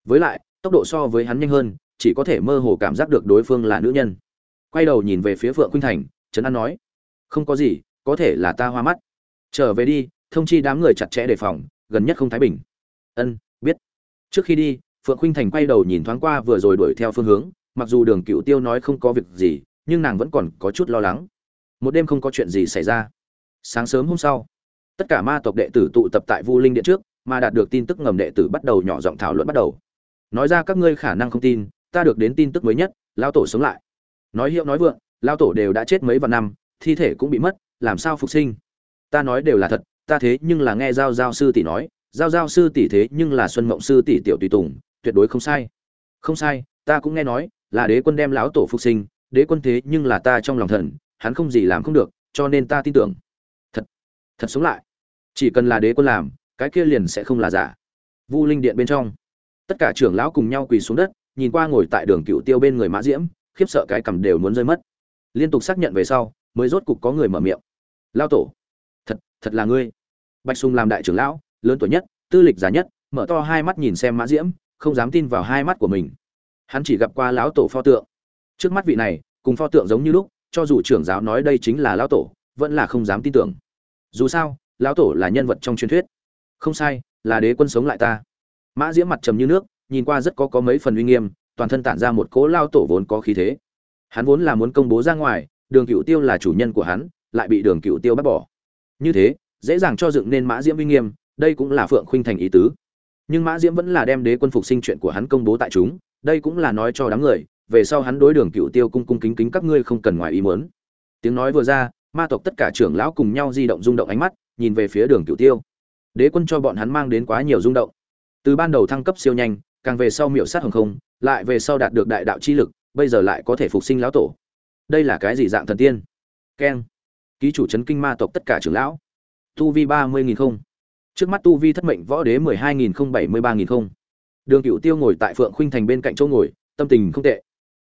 Với lại, tốc độ so với hắn nhanh hơn, chỉ có thể mơ hồ cảm giác được đối phương là nữ nhân. Quay đầu nhìn về phía phượng khuynh thành, trấn an nói không có gì, có thể là ta hoa mắt. Trở về đi, thông chi đám người chặt chẽ đề phòng, gần nhất không thái bình. Ân, biết. Trước khi đi, phượng khinh thành quay đầu nhìn thoáng qua vừa rồi đuổi theo phương hướng, mặc dù đường cựu tiêu nói không có việc gì, nhưng nàng vẫn còn có chút lo lắng. Một đêm không có chuyện gì xảy ra. Sáng sớm hôm sau, tất cả ma tộc đệ tử tụ tập tại vu linh điện trước, mà đạt được tin tức ngầm đệ tử bắt đầu nhỏ giọng thảo luận bắt đầu. Nói ra các ngươi khả năng không tin, ta được đến tin tức mới nhất lao tổ sống lại. Nói hiệu nói vượng lao tổ đều đã chết mấy vạn năm thi thể cũng bị mất, làm sao phục sinh? Ta nói đều là thật, ta thế nhưng là nghe giao giao sư tỷ nói, giao giao sư tỷ thế nhưng là xuân mộng sư tỷ tiểu tùy tùng, tuyệt đối không sai. Không sai, ta cũng nghe nói, là đế quân đem lão tổ phục sinh, đế quân thế nhưng là ta trong lòng thần, hắn không gì làm không được, cho nên ta tin tưởng. Thật thật sống lại. Chỉ cần là đế quân làm, cái kia liền sẽ không là giả. Vu linh điện bên trong, tất cả trưởng lão cùng nhau quỳ xuống đất, nhìn qua ngồi tại đường cựu tiêu bên người mã diễm, khiếp sợ cái cầm đều muốn rơi mất. Liên tục xác nhận về sau mới rốt cục có người mở miệng. Lao tổ, thật thật là ngươi. Bạch sùng làm đại trưởng lão, lớn tuổi nhất, tư lịch già nhất, mở to hai mắt nhìn xem mã diễm, không dám tin vào hai mắt của mình. Hắn chỉ gặp qua lão tổ pho tượng. Trước mắt vị này, cùng pho tượng giống như lúc, cho dù trưởng giáo nói đây chính là lão tổ, vẫn là không dám tin tưởng. Dù sao, lão tổ là nhân vật trong truyền thuyết. Không sai, là đế quân sống lại ta. Mã diễm mặt trầm như nước, nhìn qua rất có có mấy phần uy nghiêm, toàn thân tản ra một cố lao tổ vốn có khí thế. Hắn vốn là muốn công bố ra ngoài đường cựu tiêu là chủ nhân của hắn, lại bị đường cựu tiêu bắt bỏ. Như thế, dễ dàng cho dựng nên mã diễm uy nghiêm, đây cũng là phượng khuynh thành ý tứ. Nhưng mã diễm vẫn là đem đế quân phục sinh chuyện của hắn công bố tại chúng, đây cũng là nói cho đám người, về sau hắn đối đường cựu tiêu cung cung kính kính các ngươi không cần ngoài ý muốn. Tiếng nói vừa ra, ma tộc tất cả trưởng lão cùng nhau di động rung động ánh mắt, nhìn về phía đường cựu tiêu. Đế quân cho bọn hắn mang đến quá nhiều rung động. Từ ban đầu thăng cấp siêu nhanh, càng về sau miểu sát hồng không, lại về sau đạt được đại đạo chi lực, bây giờ lại có thể phục sinh lão tổ đây là cái gì dạng thần tiên? Keng. Ký chủ chấn kinh ma tộc tất cả trưởng lão. Tu vi ba mươi nghìn không. Trước mắt tu vi thất mệnh võ đế mười hai nghìn không, bảy mươi ba nghìn không. Đường cựu tiêu ngồi tại phượng khuynh thành bên cạnh chỗ ngồi, tâm tình không tệ.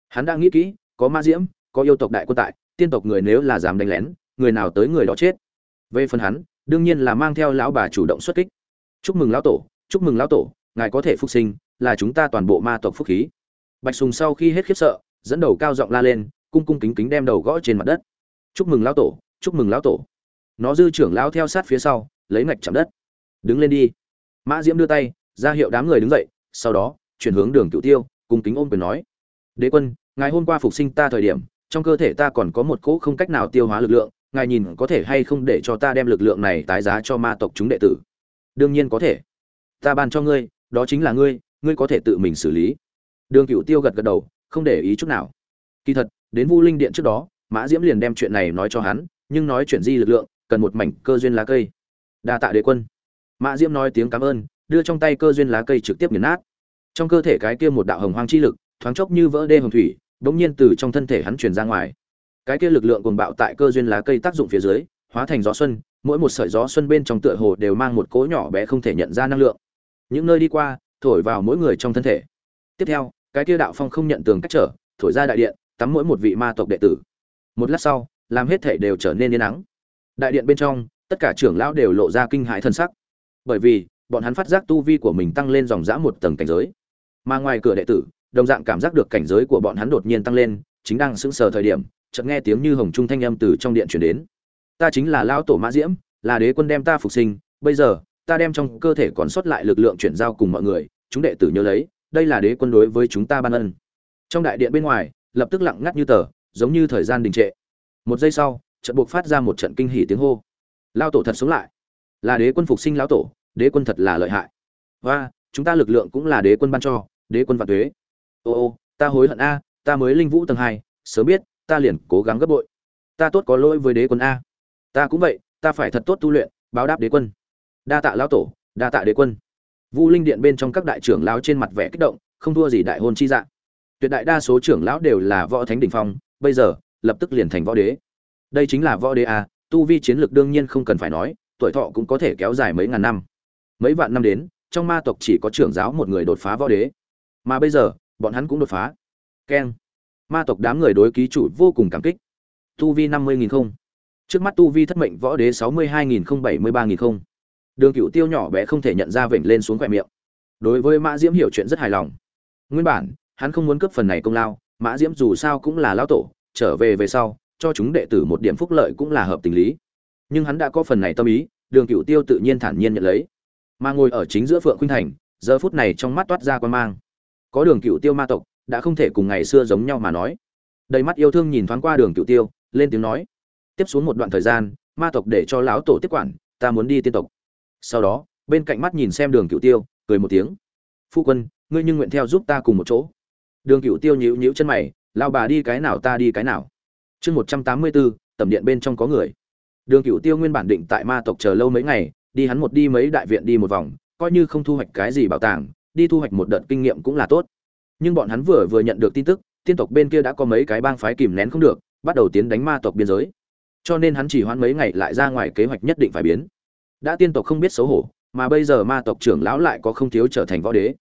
Hắn đang nghĩ kỹ, có ma diễm, có yêu tộc đại quân tại, tiên tộc người nếu là dám đánh lén, người nào tới người đó chết. Về phần hắn, đương nhiên là mang theo lão bà chủ động xuất kích. Chúc mừng lão tổ, chúc mừng lão tổ, ngài có thể phục sinh, là chúng ta toàn bộ ma tộc phúc khí. Bạch sùng sau khi hết khiếp sợ, dẫn đầu cao giọng la lên cung cung kính kính đem đầu gõ trên mặt đất. Chúc mừng lão tổ, chúc mừng lão tổ. Nó dư trưởng lão theo sát phía sau, lấy ngạch chạm đất. Đứng lên đi. Mã diễm đưa tay, ra hiệu đám người đứng dậy, sau đó, chuyển hướng đường cựu tiêu, cung kính ôm quyền nói. Đế quân ngài hôm qua phục sinh ta thời điểm, trong cơ thể ta còn có một cỗ không cách nào tiêu hóa lực lượng, ngài nhìn có thể hay không để cho ta đem lực lượng này tái giá cho ma tộc chúng đệ tử? Đương nhiên có thể. Ta ban cho ngươi, đó chính là ngươi ngươi có thể tự mình xử lý. Đường cựu tiêu gật gật đầu, không để ý chút nào. Kỳ thật đến vu linh điện trước đó, mã diễm liền đem chuyện này nói cho hắn, nhưng nói chuyện di lực lượng, cần một mảnh cơ duyên lá cây. Đa tạ đế quân. Mã diễm nói tiếng cảm ơn, đưa trong tay cơ duyên lá cây trực tiếp nghiền nát. Trong cơ thể cái kia một đạo hồng hoang chi lực, thoáng chốc như vỡ đê hồng thủy, bỗng nhiên từ trong thân thể hắn truyền ra ngoài. Cái kia lực lượng cuồng bạo tại cơ duyên lá cây tác dụng phía dưới, hóa thành gió xuân, mỗi một sợi gió xuân bên trong tựa hồ đều mang một cỗ nhỏ bé không thể nhận ra năng lượng. Những nơi đi qua, thổi vào mỗi người trong thân thể. Tiếp theo, cái kia đạo phong không nhận tường cách trở, thổi ra đại điện tắm mỗi một vị ma tộc đệ tử. Một lát sau, làm hết thể đều trở nên yên nắng đại điện bên trong, tất cả trưởng lão đều lộ ra kinh hãi thân sắc. Bởi vì, bọn hắn phát giác tu vi của mình tăng lên dòng dã một tầng cảnh giới. Mà ngoài cửa đệ tử, đồng dạng cảm giác được cảnh giới của bọn hắn đột nhiên tăng lên, chính đang sững sờ thời điểm, chợt nghe tiếng như hồng trung thanh âm từ trong điện truyền đến. Ta chính là lão tổ mã diễm, là đế quân đem ta phục sinh, bây giờ, ta đem trong cơ thể còn sót lại lực lượng chuyển giao cùng mọi người, chúng đệ tử nhớ lấy, đây là đế quân đối với chúng ta ban ân. Trong đại điện bên ngoài lập tức lặng ngắt như tờ, giống như thời gian đình trệ. Một giây sau, trận buộc phát ra một trận kinh hỉ tiếng hô. Lao tổ thật sống lại. Là đế quân phục sinh lão tổ, đế quân thật là lợi hại. Và chúng ta lực lượng cũng là đế quân ban cho, đế quân vạn tuế. Ô ô, ta hối hận a, ta mới linh vũ tầng hai, sớm biết, ta liền cố gắng gấp bội. Ta tốt có lỗi với đế quân a. Ta cũng vậy, ta phải thật tốt tu luyện, báo đáp đế quân. Đa tạ lão tổ, đa tạ đế quân. Vu linh điện bên trong các đại trưởng lão trên mặt vẻ kích động, không thua gì đại hôn chi dạng tuyệt đại đa số trưởng lão đều là võ thánh đỉnh phong, bây giờ, lập tức liền thành võ đế. Đây chính là võ đế a tu vi chiến lược đương nhiên không cần phải nói, tuổi thọ cũng có thể kéo dài mấy ngàn năm. Mấy vạn năm đến, trong ma tộc chỉ có trưởng giáo một người đột phá võ đế. Mà bây giờ, bọn hắn cũng đột phá. Keng. Ma tộc đám người đối ký chủ vô cùng cảm kích. Tu vi năm mươi nghìn không. Trước mắt tu vi thất mệnh võ đế sáu mươi hai nghìn không bảy mươi ba nghìn không. Đường cựu tiêu nhỏ bé không thể nhận ra vểnh lên xuống khoe miệng. Đối với mã diễm hiểu chuyện rất hài lòng. Nguyên bản hắn không muốn cướp phần này công lao, mã diễm dù sao cũng là lão tổ, trở về về sau, cho chúng đệ tử một điểm phúc lợi cũng là hợp tình lý. Nhưng hắn đã có phần này tâm ý, đường cựu tiêu tự nhiên thản nhiên nhận lấy. Mà ngồi ở chính giữa phượng khuynh thành, giờ phút này trong mắt toát ra quan mang. Có đường cựu tiêu ma tộc, đã không thể cùng ngày xưa giống nhau mà nói. Đầy mắt yêu thương nhìn thoáng qua đường cựu tiêu, lên tiếng nói. Tiếp xuống một đoạn thời gian, ma tộc để cho lão tổ tiếp quản, ta muốn đi tiên tộc. Sau đó, bên cạnh mắt nhìn xem đường cựu tiêu, cười một tiếng. Phu quân, ngươi nhưng nguyện theo giúp ta cùng một chỗ đường Cửu tiêu nhíu nhíu chân mày lao bà đi cái nào ta đi cái nào. Chương một trăm tám mươi bốn tầm điện bên trong có người. Đường Cửu tiêu nguyên bản định tại ma tộc chờ lâu mấy ngày, đi hắn một đi mấy đại viện đi một vòng, coi như không thu hoạch cái gì bảo tàng, đi thu hoạch một đợt kinh nghiệm cũng là tốt. Nhưng bọn hắn vừa vừa nhận được tin tức, tiên tộc bên kia đã có mấy cái bang phái kìm nén không được, bắt đầu tiến đánh ma tộc biên giới. Cho nên hắn chỉ hoãn mấy ngày lại ra ngoài kế hoạch nhất định phải biến. Đã tiên tộc không biết xấu hổ, mà bây giờ ma tộc trưởng lão lại có không thiếu trở thành võ đế.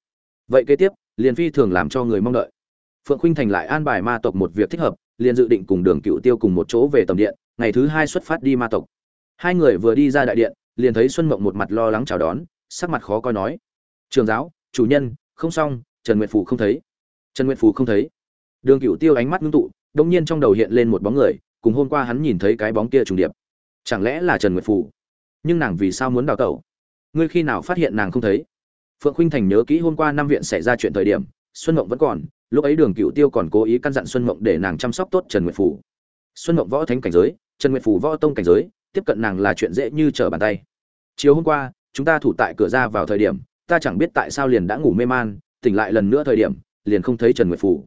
Vậy kế tiếp liền phi thường làm cho người mong đợi. Phượng khuynh thành lại an bài ma tộc một việc thích hợp, liền dự định cùng đường cựu tiêu cùng một chỗ về tầm điện, ngày thứ hai xuất phát đi ma tộc. Hai người vừa đi ra đại điện, liền thấy xuân mộng một mặt lo lắng chào đón, sắc mặt khó coi nói, trường giáo, chủ nhân, không xong, trần nguyệt phủ không thấy. Trần nguyệt phủ không thấy. Đường cựu tiêu ánh mắt ngưng tụ đông nhiên trong đầu hiện lên một bóng người, cùng hôm qua hắn nhìn thấy cái bóng kia trùng điệp. Chẳng lẽ là trần nguyệt phủ nhưng nàng vì sao muốn đào tẩu? Ngươi khi nào phát hiện nàng không thấy? Phượng khuynh thành nhớ kỹ hôm qua năm viện xảy ra chuyện thời điểm, xuân mộng vẫn còn, lúc ấy đường cựu tiêu còn cố ý căn dặn xuân mộng để nàng chăm sóc tốt trần nguyệt phủ xuân mộng võ thánh cảnh giới, trần nguyệt phủ võ tông cảnh giới, tiếp cận nàng là chuyện dễ như trở bàn tay. Chiều hôm qua, chúng ta thủ tại cửa ra vào thời điểm, ta chẳng biết tại sao liền đã ngủ mê man, tỉnh lại lần nữa thời điểm, liền không thấy trần nguyệt phủ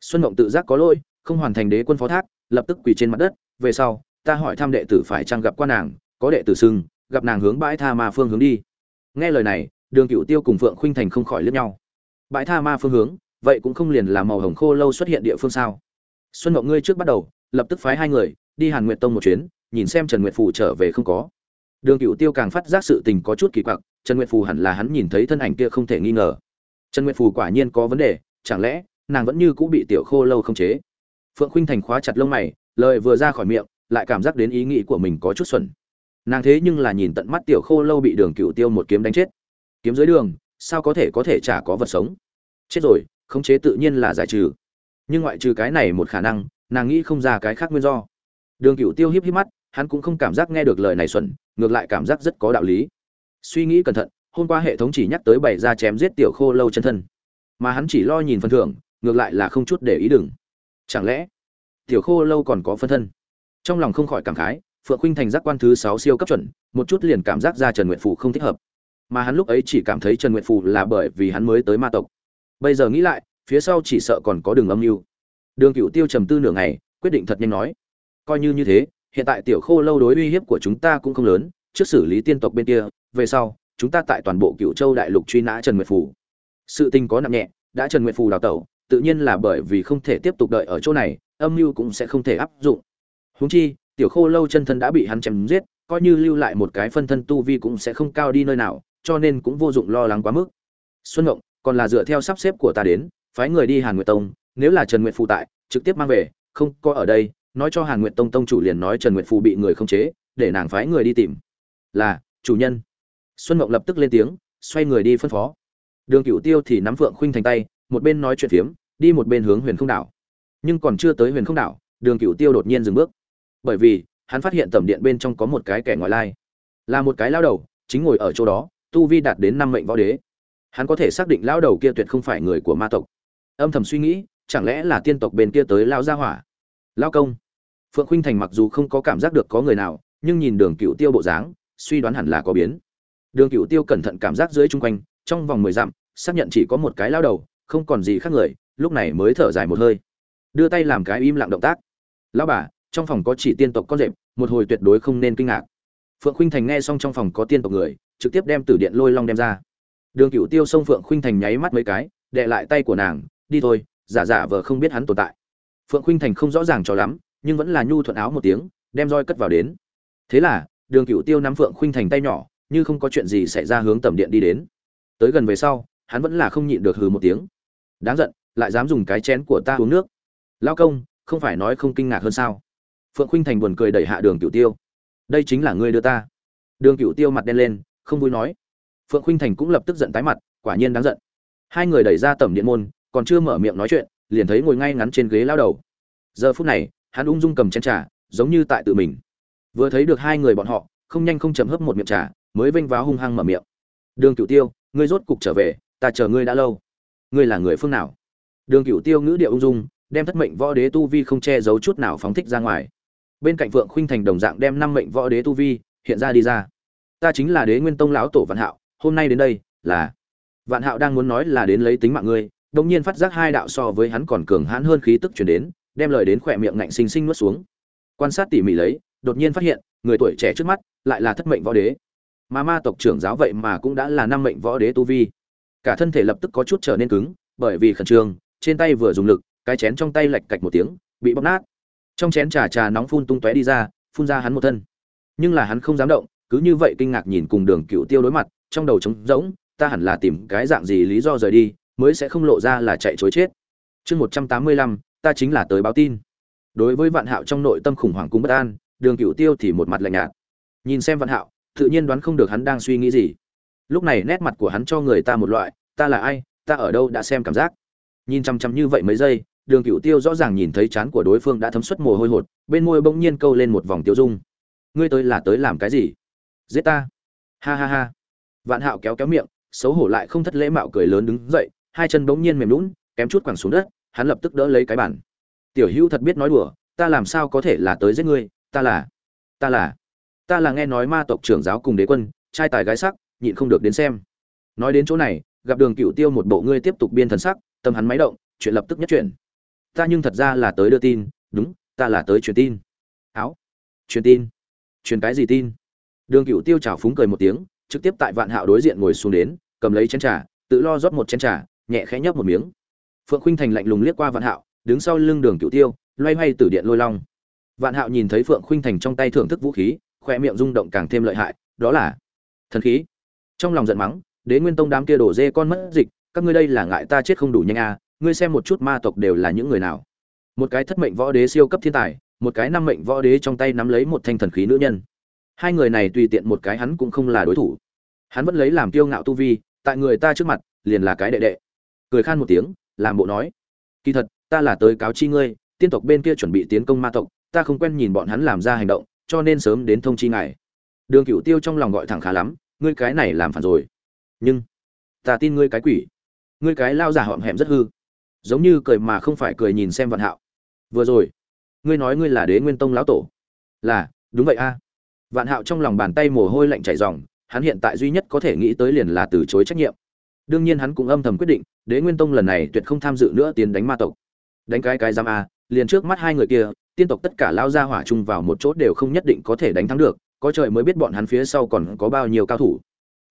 xuân mộng tự giác có lỗi, không hoàn thành đế quân phó thác, lập tức quỳ trên mặt đất, về sau, ta hỏi thăm đệ tử phải chăng gặp qua nàng, có đệ tử xưng, gặp nàng hướng bãi tha ma phương hướng đi. Nghe lời này đường cựu tiêu cùng phượng khuynh thành không khỏi liếc nhau. Bãi tha ma phương hướng, vậy cũng không liền là màu hồng khô lâu xuất hiện địa phương sao? Xuân mộng ngươi trước bắt đầu, lập tức phái hai người, đi hàn nguyệt tông một chuyến, nhìn xem trần nguyệt phù trở về không có. Đường cựu tiêu càng phát giác sự tình có chút kỳ quặc, trần nguyệt phù hẳn là hắn nhìn thấy thân ảnh kia không thể nghi ngờ. Trần nguyệt phù quả nhiên có vấn đề, chẳng lẽ, nàng vẫn như cũng bị tiểu khô lâu không chế? Phượng khuynh thành khóa chặt lông mày, lời vừa ra khỏi miệng, lại cảm giác đến ý nghĩ của mình có chút xuẩn. Nàng thế nhưng là nhìn tận mắt tiểu khô lâu bị đường cựu tiêu một kiếm đánh chết kiếm dưới đường, sao có thể có thể chả có vật sống? Chết rồi, khống chế tự nhiên là giải trừ. Nhưng ngoại trừ cái này một khả năng, nàng nghĩ không ra cái khác nguyên do. Đường cựu tiêu híp híp mắt, hắn cũng không cảm giác nghe được lời này xuẩn, ngược lại cảm giác rất có đạo lý. Suy nghĩ cẩn thận, hôm qua hệ thống chỉ nhắc tới bày ra chém giết tiểu khô lâu chân thân. Mà hắn chỉ lo nhìn phần thưởng, ngược lại là không chút để ý đừng. Chẳng lẽ, tiểu khô lâu còn có phân thân? Trong lòng không khỏi cảm khái, phượng khinh thành giác quan thứ sáu siêu cấp chuẩn, một chút liền cảm giác ra trần nguyện phủ không thích hợp mà hắn lúc ấy chỉ cảm thấy trần Nguyệt phù là bởi vì hắn mới tới ma tộc. Bây giờ nghĩ lại, phía sau chỉ sợ còn có đường âm mưu. Đường cựu tiêu trầm tư nửa ngày, quyết định thật nhanh nói, coi như như thế, hiện tại tiểu khô lâu đối uy hiếp của chúng ta cũng không lớn, trước xử lý tiên tộc bên kia, về sau, chúng ta tại toàn bộ cựu châu đại lục truy nã trần nguyệt phù. Sự tình có nặng nhẹ, đã trần nguyệt phù đào tẩu, tự nhiên là bởi vì không thể tiếp tục đợi ở chỗ này, âm mưu cũng sẽ không thể áp dụng. Huống chi, tiểu khô lâu chân thân đã bị hắn chém giết, coi như lưu lại một cái phân thân tu vi cũng sẽ không cao đi nơi nào cho nên cũng vô dụng lo lắng quá mức. Xuân ngộng còn là dựa theo sắp xếp của ta đến, phái người đi hàn nguyệt tông, nếu là trần nguyệt phù tại, trực tiếp mang về, không có ở đây, nói cho hàn nguyệt tông tông chủ liền nói trần nguyệt phù bị người không chế, để nàng phái người đi tìm. Là, chủ nhân. Xuân ngộng lập tức lên tiếng, xoay người đi phân phó. Đường cựu tiêu thì nắm phượng khuynh thành tay, một bên nói chuyện phiếm, đi một bên hướng huyền không đảo. Nhưng còn chưa tới huyền không đảo, đường cựu tiêu đột nhiên dừng bước. Bởi vì, hắn phát hiện tầm điện bên trong có một cái kẻ ngoại lai. Là một cái lao đầu, chính ngồi ở chỗ đó tu vi đạt đến năm mệnh võ đế. Hắn có thể xác định lao đầu kia tuyệt không phải người của ma tộc. Âm thầm suy nghĩ, chẳng lẽ là tiên tộc bên kia tới lao gia hỏa? Lao công. Phượng khuynh thành mặc dù không có cảm giác được có người nào, nhưng nhìn đường cựu tiêu bộ dáng, suy đoán hẳn là có biến. Đường cựu tiêu cẩn thận cảm giác dưới chung quanh, trong vòng mười dặm, xác nhận chỉ có một cái lao đầu, không còn gì khác người, lúc này mới thở dài một hơi. Đưa tay làm cái im lặng động tác. Lão bà, trong phòng có chỉ tiên tộc con rệp, một hồi tuyệt đối không nên kinh ngạc. Phượng khuynh thành nghe xong trong phòng có tiên tộc người trực tiếp đem tử điện lôi long đem ra. Đường cựu tiêu sông phượng khuynh thành nháy mắt mấy cái, đệ lại tay của nàng, đi thôi, giả giả vờ không biết hắn tồn tại. Phượng khuynh thành không rõ ràng cho lắm, nhưng vẫn là nhu thuận áo một tiếng, đem roi cất vào đến. Thế là, đường cựu tiêu nắm phượng khuynh thành tay nhỏ, như không có chuyện gì xảy ra hướng tầm điện đi đến. Tới gần về sau, hắn vẫn là không nhịn được hừ một tiếng. Đáng giận, lại dám dùng cái chén của ta uống nước. Lao công, không phải nói không kinh ngạc hơn sao? Phượng khuynh thành buồn cười đẩy hạ đường cựu tiêu. Đây chính là ngươi đưa ta. Đường cựu tiêu mặt đen lên không vui nói. Phượng khuynh thành cũng lập tức giận tái mặt, quả nhiên đáng giận. Hai người đẩy ra tầm điện môn, còn chưa mở miệng nói chuyện, liền thấy ngồi ngay ngắn trên ghế lao đầu. Giờ phút này, hắn ung dung cầm chén trà, giống như tại tự mình. Vừa thấy được hai người bọn họ, không nhanh không chậm hấp một miệng trà, mới vênh váo hung hăng mở miệng. Đường Cửu tiêu, ngươi rốt cục trở về, ta chờ ngươi đã lâu. Ngươi là người phương nào? Đường Cửu tiêu ngữ điệu ung dung, đem thất mệnh võ đế tu vi không che giấu chút nào phóng thích ra ngoài. Bên cạnh phượng khuynh thành đồng dạng đem năm mệnh võ đế tu vi hiện ra đi ra ta chính là đế nguyên tông lão tổ vạn hạo, hôm nay đến đây là vạn hạo đang muốn nói là đến lấy tính mạng ngươi, đột nhiên phát giác hai đạo so với hắn còn cường hãn hơn khí tức truyền đến, đem lời đến khỏe miệng ngạnh sinh sinh nuốt xuống. Quan sát tỉ mỉ lấy, đột nhiên phát hiện, người tuổi trẻ trước mắt lại là thất mệnh võ đế. Mà ma tộc trưởng giáo vậy mà cũng đã là năm mệnh võ đế tu vi. Cả thân thể lập tức có chút trở nên cứng, bởi vì khẩn trương, trên tay vừa dùng lực, cái chén trong tay lạch cạch một tiếng, bị bóp nát. Trong chén trà trà nóng phun tung tóe đi ra, phun ra hắn một thân. Nhưng là hắn không dám động cứ như vậy kinh ngạc nhìn cùng đường cựu tiêu đối mặt, trong đầu trống rỗng, ta hẳn là tìm cái dạng gì lý do rời đi, mới sẽ không lộ ra là chạy chối chết. Chương một trăm tám mươi lăm, ta chính là tới báo tin. Đối với vạn hạo trong nội tâm khủng hoảng cung bất an, đường cựu tiêu thì một mặt lạnh nhạt. Nhìn xem vạn hạo, tự nhiên đoán không được hắn đang suy nghĩ gì. Lúc này nét mặt của hắn cho người ta một loại, ta là ai, ta ở đâu đã xem cảm giác. Nhìn chăm chăm như vậy mấy giây, đường cựu tiêu rõ ràng nhìn thấy chán của đối phương đã thấm suất mồ hôi hột, bên môi bỗng nhiên câu lên một vòng tiêu dung. Ngươi tới là tới làm cái gì? Giết ta. Ha ha ha. Vạn hạo kéo kéo miệng, xấu hổ lại không thất lễ mạo cười lớn đứng dậy, hai chân bỗng nhiên mềm lún kém chút quẳng xuống đất, hắn lập tức đỡ lấy cái bản tiểu hữu thật biết nói đùa, ta làm sao có thể là tới giết ngươi, ta là ta là ta là nghe nói ma tộc trưởng giáo cùng đế quân, trai tài gái sắc, nhịn không được đến xem. Nói đến chỗ này, gặp đường cựu tiêu một bộ ngươi tiếp tục biên thần sắc, tâm hắn máy động, chuyện lập tức nhất chuyển. Ta nhưng thật ra là tới đưa tin, đúng, ta là tới truyền tin. Áo, truyền tin. Truyền cái gì tin? Đường cựu tiêu trào phúng cười một tiếng, trực tiếp tại vạn hạo đối diện ngồi xuống đến, cầm lấy chén trà, tự lo rót một chén trà, nhẹ khẽ nhấp một miếng. Phượng khuynh thành lạnh lùng liếc qua vạn hạo, đứng sau lưng đường cựu tiêu, loay hoay từ điện lôi long. Vạn hạo nhìn thấy phượng khuynh thành trong tay thưởng thức vũ khí, khoe miệng rung động càng thêm lợi hại, đó là thần khí. Trong lòng giận mắng, đế nguyên tông đám kia đổ dê con mất dịch, các ngươi đây là ngại ta chết không đủ nhanh à ngươi xem một chút ma tộc đều là những người nào. Một cái thất mệnh võ đế siêu cấp thiên tài, một cái năm mệnh võ đế trong tay nắm lấy một thanh thần khí nữ nhân hai người này tùy tiện một cái hắn cũng không là đối thủ. Hắn vẫn lấy làm kiêu ngạo tu vi, tại người ta trước mặt, liền là cái đệ đệ. Cười khan một tiếng, làm bộ nói, kỳ thật, ta là tới cáo chi ngươi, tiên tộc bên kia chuẩn bị tiến công ma tộc, ta không quen nhìn bọn hắn làm ra hành động, cho nên sớm đến thông chi ngài. Đường cửu tiêu trong lòng gọi thẳng khá lắm, ngươi cái này làm phản rồi. Nhưng, ta tin ngươi cái quỷ. Ngươi cái lao giả họm hẹm rất hư. Giống như cười mà không phải cười nhìn xem vạn hạo. Vừa rồi, ngươi nói ngươi là đế nguyên tông lão tổ. Là, đúng vậy a vạn hạo trong lòng bàn tay mồ hôi lạnh chảy ròng, hắn hiện tại duy nhất có thể nghĩ tới liền là từ chối trách nhiệm. Đương nhiên hắn cũng âm thầm quyết định, đế nguyên tông lần này tuyệt không tham dự nữa tiến đánh ma tộc. Đánh cái cái giám a, liền trước mắt hai người kia, tiên tộc tất cả lao ra hỏa chung vào một chỗ đều không nhất định có thể đánh thắng được, có trời mới biết bọn hắn phía sau còn có bao nhiêu cao thủ.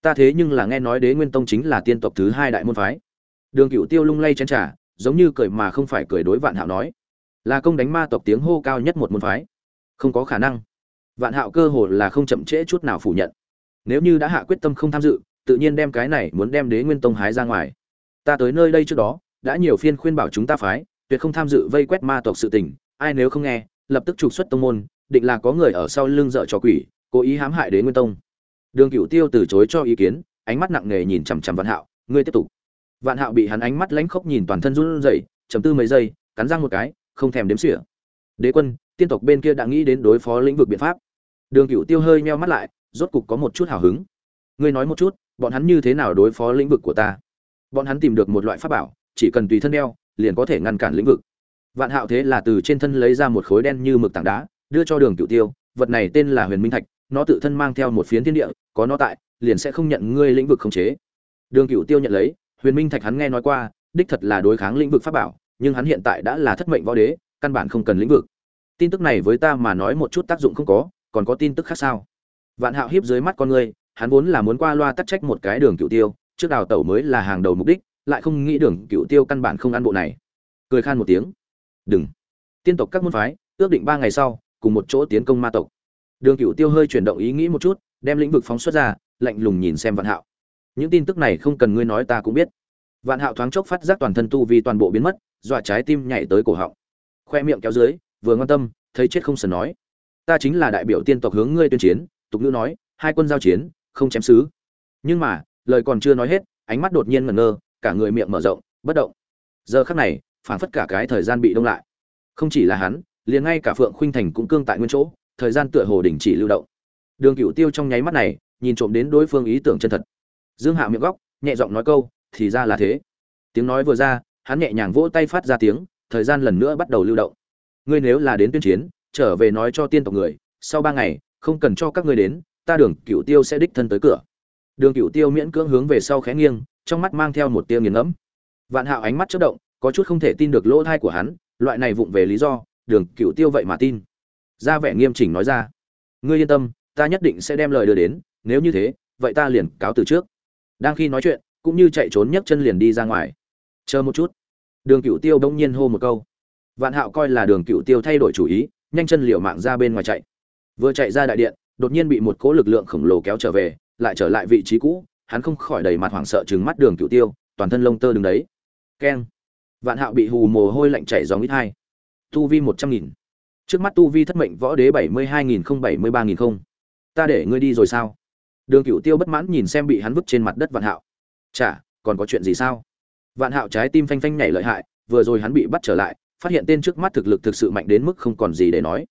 Ta thế nhưng là nghe nói đế nguyên tông chính là tiên tộc thứ hai đại môn phái. Đường cựu tiêu lung lay chén trà, giống như cười mà không phải cười đối vạn hạo nói, là công đánh ma tộc tiếng hô cao nhất một môn phái. Không có khả năng vạn hạo cơ hồ là không chậm trễ chút nào phủ nhận. Nếu như đã hạ quyết tâm không tham dự, tự nhiên đem cái này muốn đem đế nguyên tông hái ra ngoài. Ta tới nơi đây trước đó, đã nhiều phiên khuyên bảo chúng ta phái, tuyệt không tham dự vây quét ma tộc sự tình, ai nếu không nghe, lập tức trục xuất tông môn, định là có người ở sau lưng dợ trò quỷ, cố ý hãm hại đế nguyên tông. Đường cửu tiêu từ chối cho ý kiến, ánh mắt nặng nề nhìn chằm chằm vạn hạo, ngươi tiếp tục. Vạn hạo bị hắn ánh mắt lánh khốc nhìn toàn thân run rẩy chầm tư mấy giây, cắn răng một cái, không thèm đếm xỉa. Đế quân tiên tộc bên kia đã nghĩ đến đối phó lĩnh vực biện pháp. Đường cửu tiêu hơi meo mắt lại, rốt cục có một chút hào hứng. Ngươi nói một chút, bọn hắn như thế nào đối phó lĩnh vực của ta? Bọn hắn tìm được một loại pháp bảo, chỉ cần tùy thân đeo, liền có thể ngăn cản lĩnh vực. Vạn hạo thế là từ trên thân lấy ra một khối đen như mực tảng đá, đưa cho đường cửu tiêu, vật này tên là huyền minh thạch, nó tự thân mang theo một phiến thiên địa, có nó tại, liền sẽ không nhận ngươi lĩnh vực khống chế. Đường cửu tiêu nhận lấy, huyền minh thạch hắn nghe nói qua, đích thật là đối kháng lĩnh vực pháp bảo, nhưng hắn hiện tại đã là thất mệnh võ đế, căn bản không cần lĩnh vực tin tức này với ta mà nói một chút tác dụng không có, còn có tin tức khác sao? Vạn hạo hiếp dưới mắt con ngươi hắn vốn là muốn qua loa tắt trách một cái đường cựu tiêu, trước đào tẩu mới là hàng đầu mục đích, lại không nghĩ đường cựu tiêu căn bản không ăn bộ này. Cười khan một tiếng. Đừng. Tiên tộc các môn phái, ước định ba ngày sau, cùng một chỗ tiến công ma tộc. Đường cựu tiêu hơi chuyển động ý nghĩ một chút, đem lĩnh vực phóng xuất ra, lạnh lùng nhìn xem vạn hạo. Những tin tức này không cần ngươi nói ta cũng biết. Vạn hạo thoáng chốc phát giác toàn thân tu vì toàn bộ biến mất, dọa trái tim nhảy tới cổ họng. Khoe miệng kéo dưới vừa ngoan tâm, thấy chết không sờn nói. Ta chính là đại biểu tiên tộc hướng ngươi tuyên chiến, tục ngữ nói, hai quân giao chiến, không chém xứ. Nhưng mà, lời còn chưa nói hết, ánh mắt đột nhiên ngẩn ngơ, cả người miệng mở rộng, bất động. Giờ khắc này, phảng phất cả cái thời gian bị đông lại. Không chỉ là hắn, liền ngay cả phượng khuynh thành cũng cương tại nguyên chỗ, thời gian tựa hồ đình chỉ lưu động. Đường cựu tiêu trong nháy mắt này, nhìn trộm đến đối phương ý tưởng chân thật. Dương hạ miệng góc, nhẹ giọng nói câu, thì ra là thế. Tiếng nói vừa ra, hắn nhẹ nhàng vỗ tay phát ra tiếng, thời gian lần nữa bắt đầu lưu động ngươi nếu là đến tuyên chiến, trở về nói cho tiên tộc người, sau ba ngày, không cần cho các ngươi đến, ta đường cựu tiêu sẽ đích thân tới cửa. Đường cựu tiêu miễn cưỡng hướng về sau khẽ nghiêng, trong mắt mang theo một tia nghiền ngẫm. Vạn hạo ánh mắt chất động, có chút không thể tin được lỗ thai của hắn, loại này vụng về lý do, đường cựu tiêu vậy mà tin. Ra vẻ nghiêm chỉnh nói ra, ngươi yên tâm, ta nhất định sẽ đem lời đưa đến, nếu như thế, vậy ta liền cáo từ trước. Đang khi nói chuyện, cũng như chạy trốn nhấc chân liền đi ra ngoài. Chờ một chút. Đường cựu tiêu bỗng nhiên hô một câu vạn hạo coi là đường cựu tiêu thay đổi chủ ý, nhanh chân liệu mạng ra bên ngoài chạy. Vừa chạy ra đại điện, đột nhiên bị một cỗ lực lượng khổng lồ kéo trở về, lại trở lại vị trí cũ, hắn không khỏi đầy mặt hoảng sợ chừng mắt đường cựu tiêu, toàn thân lông tơ đứng đấy. Keng. Vạn hạo bị hù mồ hôi lạnh chảy dòng ít hai. Tu vi một trăm nghìn. Trước mắt tu vi thất mệnh võ đế bảy mươi hai nghìn không, bảy mươi ba nghìn không. Ta để ngươi đi rồi sao? Đường cựu tiêu bất mãn nhìn xem bị hắn vứt trên mặt đất vạn hạo. Chả, còn có chuyện gì sao? Vạn hạo trái tim phanh phanh nhảy lợi hại, vừa rồi hắn bị bắt trở lại phát hiện tên trước mắt thực lực thực sự mạnh đến mức không còn gì để nói.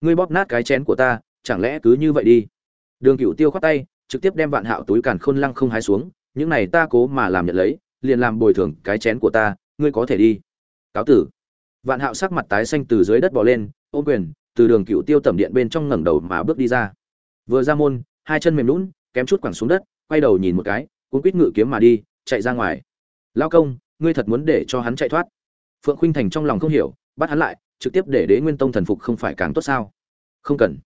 Ngươi bóp nát cái chén của ta, chẳng lẽ cứ như vậy đi? Đường cựu tiêu khoát tay, trực tiếp đem vạn hạo túi càn khôn lăng không hái xuống, những này ta cố mà làm nhận lấy, liền làm bồi thường cái chén của ta, ngươi có thể đi. Cáo tử. Vạn hạo sắc mặt tái xanh từ dưới đất bò lên ô quyền, từ đường cựu tiêu tẩm điện bên trong ngẩng đầu mà bước đi ra. Vừa ra môn, hai chân mềm lún kém chút quẳng xuống đất, quay đầu nhìn một cái, cuốn quýt ngự kiếm mà đi, chạy ra ngoài. Lao công, ngươi thật muốn để cho hắn chạy thoát? Phượng khuynh thành trong lòng không hiểu, bắt hắn lại, trực tiếp để đế nguyên tông thần phục không phải càng tốt sao? Không cần.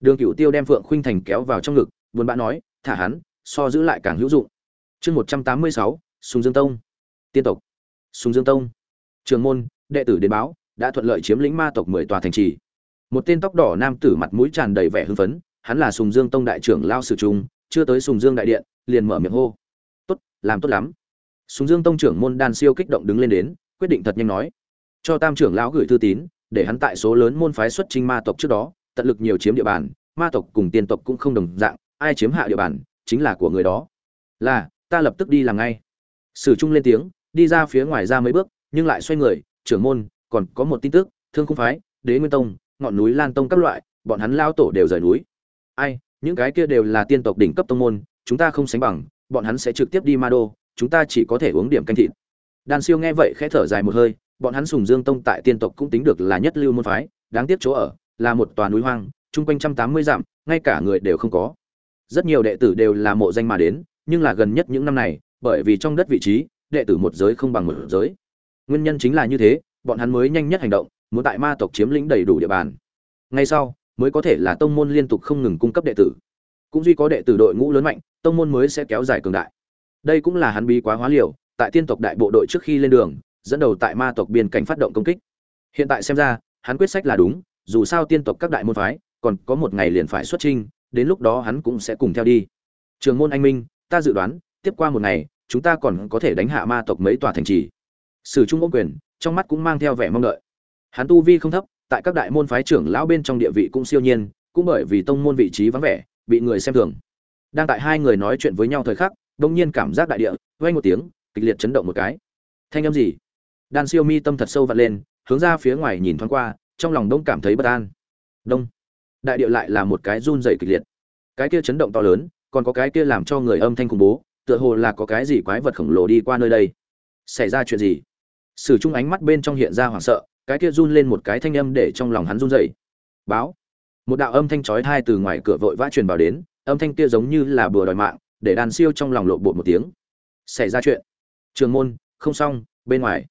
Đường cựu tiêu đem phượng khuynh thành kéo vào trong ngực, buồn bã nói, thả hắn, so giữ lại càng hữu dụng. Chương một trăm tám mươi sáu, sùng dương tông. Tiên tộc. Sùng dương tông. Trường môn, đệ tử đến báo, đã thuận lợi chiếm lĩnh ma tộc mười tòa thành trì. Một tên tóc đỏ nam tử mặt mũi tràn đầy vẻ hưng phấn, hắn là sùng dương tông đại trưởng lao sử trung, chưa tới sùng dương đại điện, liền mở miệng hô. Tốt, làm tốt lắm. Sùng dương tông trưởng môn đan siêu kích động đứng lên đến quyết định thật nhanh nói. Cho tam trưởng lão gửi thư tín, để hắn tại số lớn môn phái xuất trinh ma tộc trước đó, tận lực nhiều chiếm địa bàn, ma tộc cùng tiên tộc cũng không đồng dạng, ai chiếm hạ địa bàn, chính là của người đó. Là, ta lập tức đi làm ngay. Sử trung lên tiếng, đi ra phía ngoài ra mấy bước, nhưng lại xoay người, trưởng môn, còn có một tin tức, thương không phái, đế nguyên tông, ngọn núi lan tông các loại, bọn hắn lao tổ đều rời núi. Ai, những cái kia đều là tiên tộc đỉnh cấp tông môn, chúng ta không sánh bằng, bọn hắn sẽ trực tiếp đi ma đô, chúng ta chỉ có thể uống điểm canh thịt đan siêu nghe vậy khẽ thở dài một hơi, bọn hắn sùng dương tông tại tiên tộc cũng tính được là nhất lưu môn phái, đáng tiếc chỗ ở là một tòa núi hoang, chung quanh trăm tám mươi dặm, ngay cả người đều không có. Rất nhiều đệ tử đều là mộ danh mà đến, nhưng là gần nhất những năm này, bởi vì trong đất vị trí, đệ tử một giới không bằng một giới. Nguyên nhân chính là như thế, bọn hắn mới nhanh nhất hành động, muốn tại ma tộc chiếm lĩnh đầy đủ địa bàn. Ngay sau, mới có thể là tông môn liên tục không ngừng cung cấp đệ tử. Cũng duy có đệ tử đội ngũ lớn mạnh, tông môn mới sẽ kéo dài cường đại. Đây cũng là hắn bí quá hóa liều tại tiên tộc đại bộ đội trước khi lên đường, dẫn đầu tại ma tộc biên cảnh phát động công kích. Hiện tại xem ra, hắn quyết sách là đúng, dù sao tiên tộc các đại môn phái, còn có một ngày liền phải xuất trinh đến lúc đó hắn cũng sẽ cùng theo đi. Trường môn anh minh, ta dự đoán, tiếp qua một ngày, chúng ta còn có thể đánh hạ ma tộc mấy tòa thành trì. Sử trung ôm quyền, trong mắt cũng mang theo vẻ mong đợi. Hắn tu vi không thấp, tại các đại môn phái trưởng lão bên trong địa vị cũng siêu nhiên, cũng bởi vì tông môn vị trí vắng vẻ, bị người xem thường. Đang tại hai người nói chuyện với nhau thời khắc đông nhiên cảm giác đại địa, vang một tiếng kịch liệt chấn động một cái. Thanh âm gì? Đan siêu mi tâm thật sâu vặn lên, hướng ra phía ngoài nhìn thoáng qua, trong lòng đông cảm thấy bất an. Đông. Đại điệu lại là một cái run rẩy kịch liệt. Cái kia chấn động to lớn, còn có cái kia làm cho người âm thanh khủng bố, tựa hồ là có cái gì quái vật khổng lồ đi qua nơi đây. Xảy ra chuyện gì? Sử trung ánh mắt bên trong hiện ra hoảng sợ, cái kia run lên một cái thanh âm để trong lòng hắn run rẩy. Báo. Một đạo âm thanh chói tai từ ngoài cửa vội vã truyền vào đến, âm thanh kia giống như là bừa đòi mạng, để đàn siêu trong lòng lộ bộ một tiếng. Xảy ra chuyện trường môn, không xong, bên ngoài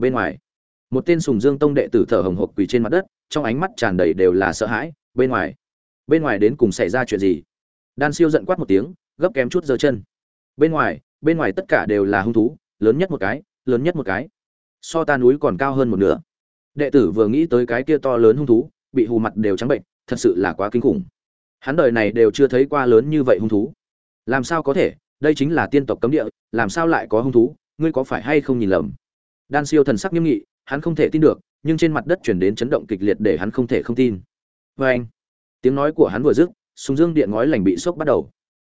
bên ngoài. Một tên sùng dương tông đệ tử thở hồng hộc quỳ trên mặt đất, trong ánh mắt tràn đầy đều là sợ hãi, bên ngoài. Bên ngoài đến cùng xảy ra chuyện gì? Đan siêu giận quát một tiếng, gấp kém chút giơ chân. Bên ngoài bên ngoài tất cả đều là hung thú, lớn nhất một cái, lớn nhất một cái. So ta núi còn cao hơn một nửa. Đệ tử vừa nghĩ tới cái kia to lớn hung thú, bị hù mặt đều trắng bệnh, thật sự là quá kinh khủng. Hắn đời này đều chưa thấy qua lớn như vậy hung thú. Làm sao có thể? Đây chính là tiên tộc cấm địa, làm sao lại có hung thú, ngươi có phải hay không nhìn lầm? Đan siêu thần sắc nghiêm nghị, hắn không thể tin được, nhưng trên mặt đất chuyển đến chấn động kịch liệt để hắn không thể không tin. Vê anh, tiếng nói của hắn vừa dứt, súng dương điện ngói lành bị sốc bắt đầu.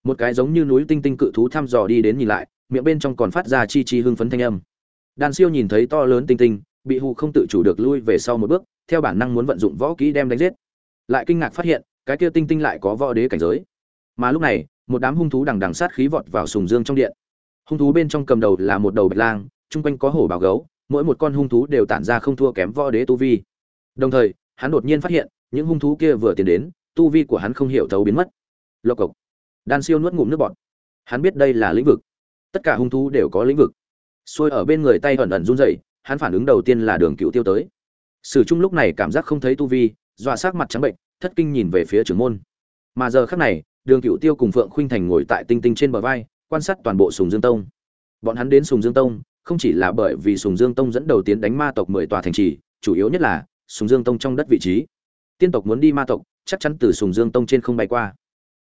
Một cái giống như núi tinh tinh cự thú thăm dò đi đến nhìn lại, miệng bên trong còn phát ra chi chi hưng phấn thanh âm. Đan siêu nhìn thấy to lớn tinh tinh, bị hù không tự chủ được lui về sau một bước, theo bản năng muốn vận dụng võ kỹ đem đánh giết. Lại kinh ngạc phát hiện, cái kia tinh tinh lại có võ đế cảnh giới. Mà lúc này một đám hung thú đằng đằng sát khí vọt vào sùng dương trong điện. Hung thú bên trong cầm đầu là một đầu bạch lang, chung quanh có hổ bào gấu, mỗi một con hung thú đều tản ra không thua kém võ đế tu vi. Đồng thời, hắn đột nhiên phát hiện, những hung thú kia vừa tiến đến, tu vi của hắn không hiểu thấu biến mất. Lộc cộc. Đan siêu nuốt ngụm nước bọt. Hắn biết đây là lĩnh vực. Tất cả hung thú đều có lĩnh vực. Xuôi ở bên người tay ẩn ẩn run rẩy, hắn phản ứng đầu tiên là đường cựu tiêu tới. Sử trung lúc này cảm giác không thấy tu vi, dọa sát mặt trắng bệnh, thất kinh nhìn về phía trưởng môn. Mà giờ khắc này đường cựu tiêu cùng phượng khuynh thành ngồi tại tinh tinh trên bờ vai, quan sát toàn bộ sùng dương tông. Bọn hắn đến sùng dương tông, không chỉ là bởi vì sùng dương tông dẫn đầu tiến đánh ma tộc mười tòa thành trì, chủ yếu nhất là sùng dương tông trong đất vị trí. Tiên tộc muốn đi ma tộc, chắc chắn từ sùng dương tông trên không bay qua.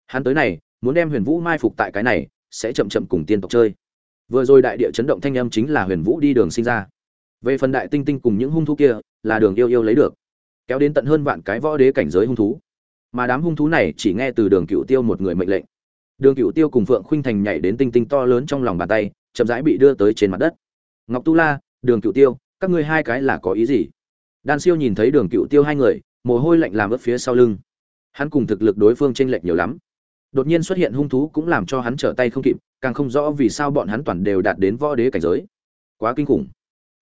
Hắn tới này, muốn đem huyền vũ mai phục tại cái này, sẽ chậm chậm cùng tiên tộc chơi. Vừa rồi đại địa chấn động thanh âm chính là huyền vũ đi đường sinh ra. Về phần đại tinh tinh cùng những hung thú kia, là đường yêu yêu lấy được. Kéo đến tận hơn vạn cái võ đế cảnh giới hung thú mà đám hung thú này chỉ nghe từ đường cựu tiêu một người mệnh lệnh. Đường cựu tiêu cùng phượng khuynh thành nhảy đến tinh tinh to lớn trong lòng bàn tay, chậm rãi bị đưa tới trên mặt đất. Ngọc tu la, đường cựu tiêu, các ngươi hai cái là có ý gì? Đan siêu nhìn thấy đường cựu tiêu hai người, mồ hôi lạnh làm ướt phía sau lưng. Hắn cùng thực lực đối phương t r ê n lệch nhiều lắm. Đột nhiên xuất hiện hung thú cũng làm cho hắn trở tay không kịp, càng không rõ vì sao bọn hắn toàn đều đạt đến võ đế cảnh giới. Quá kinh khủng.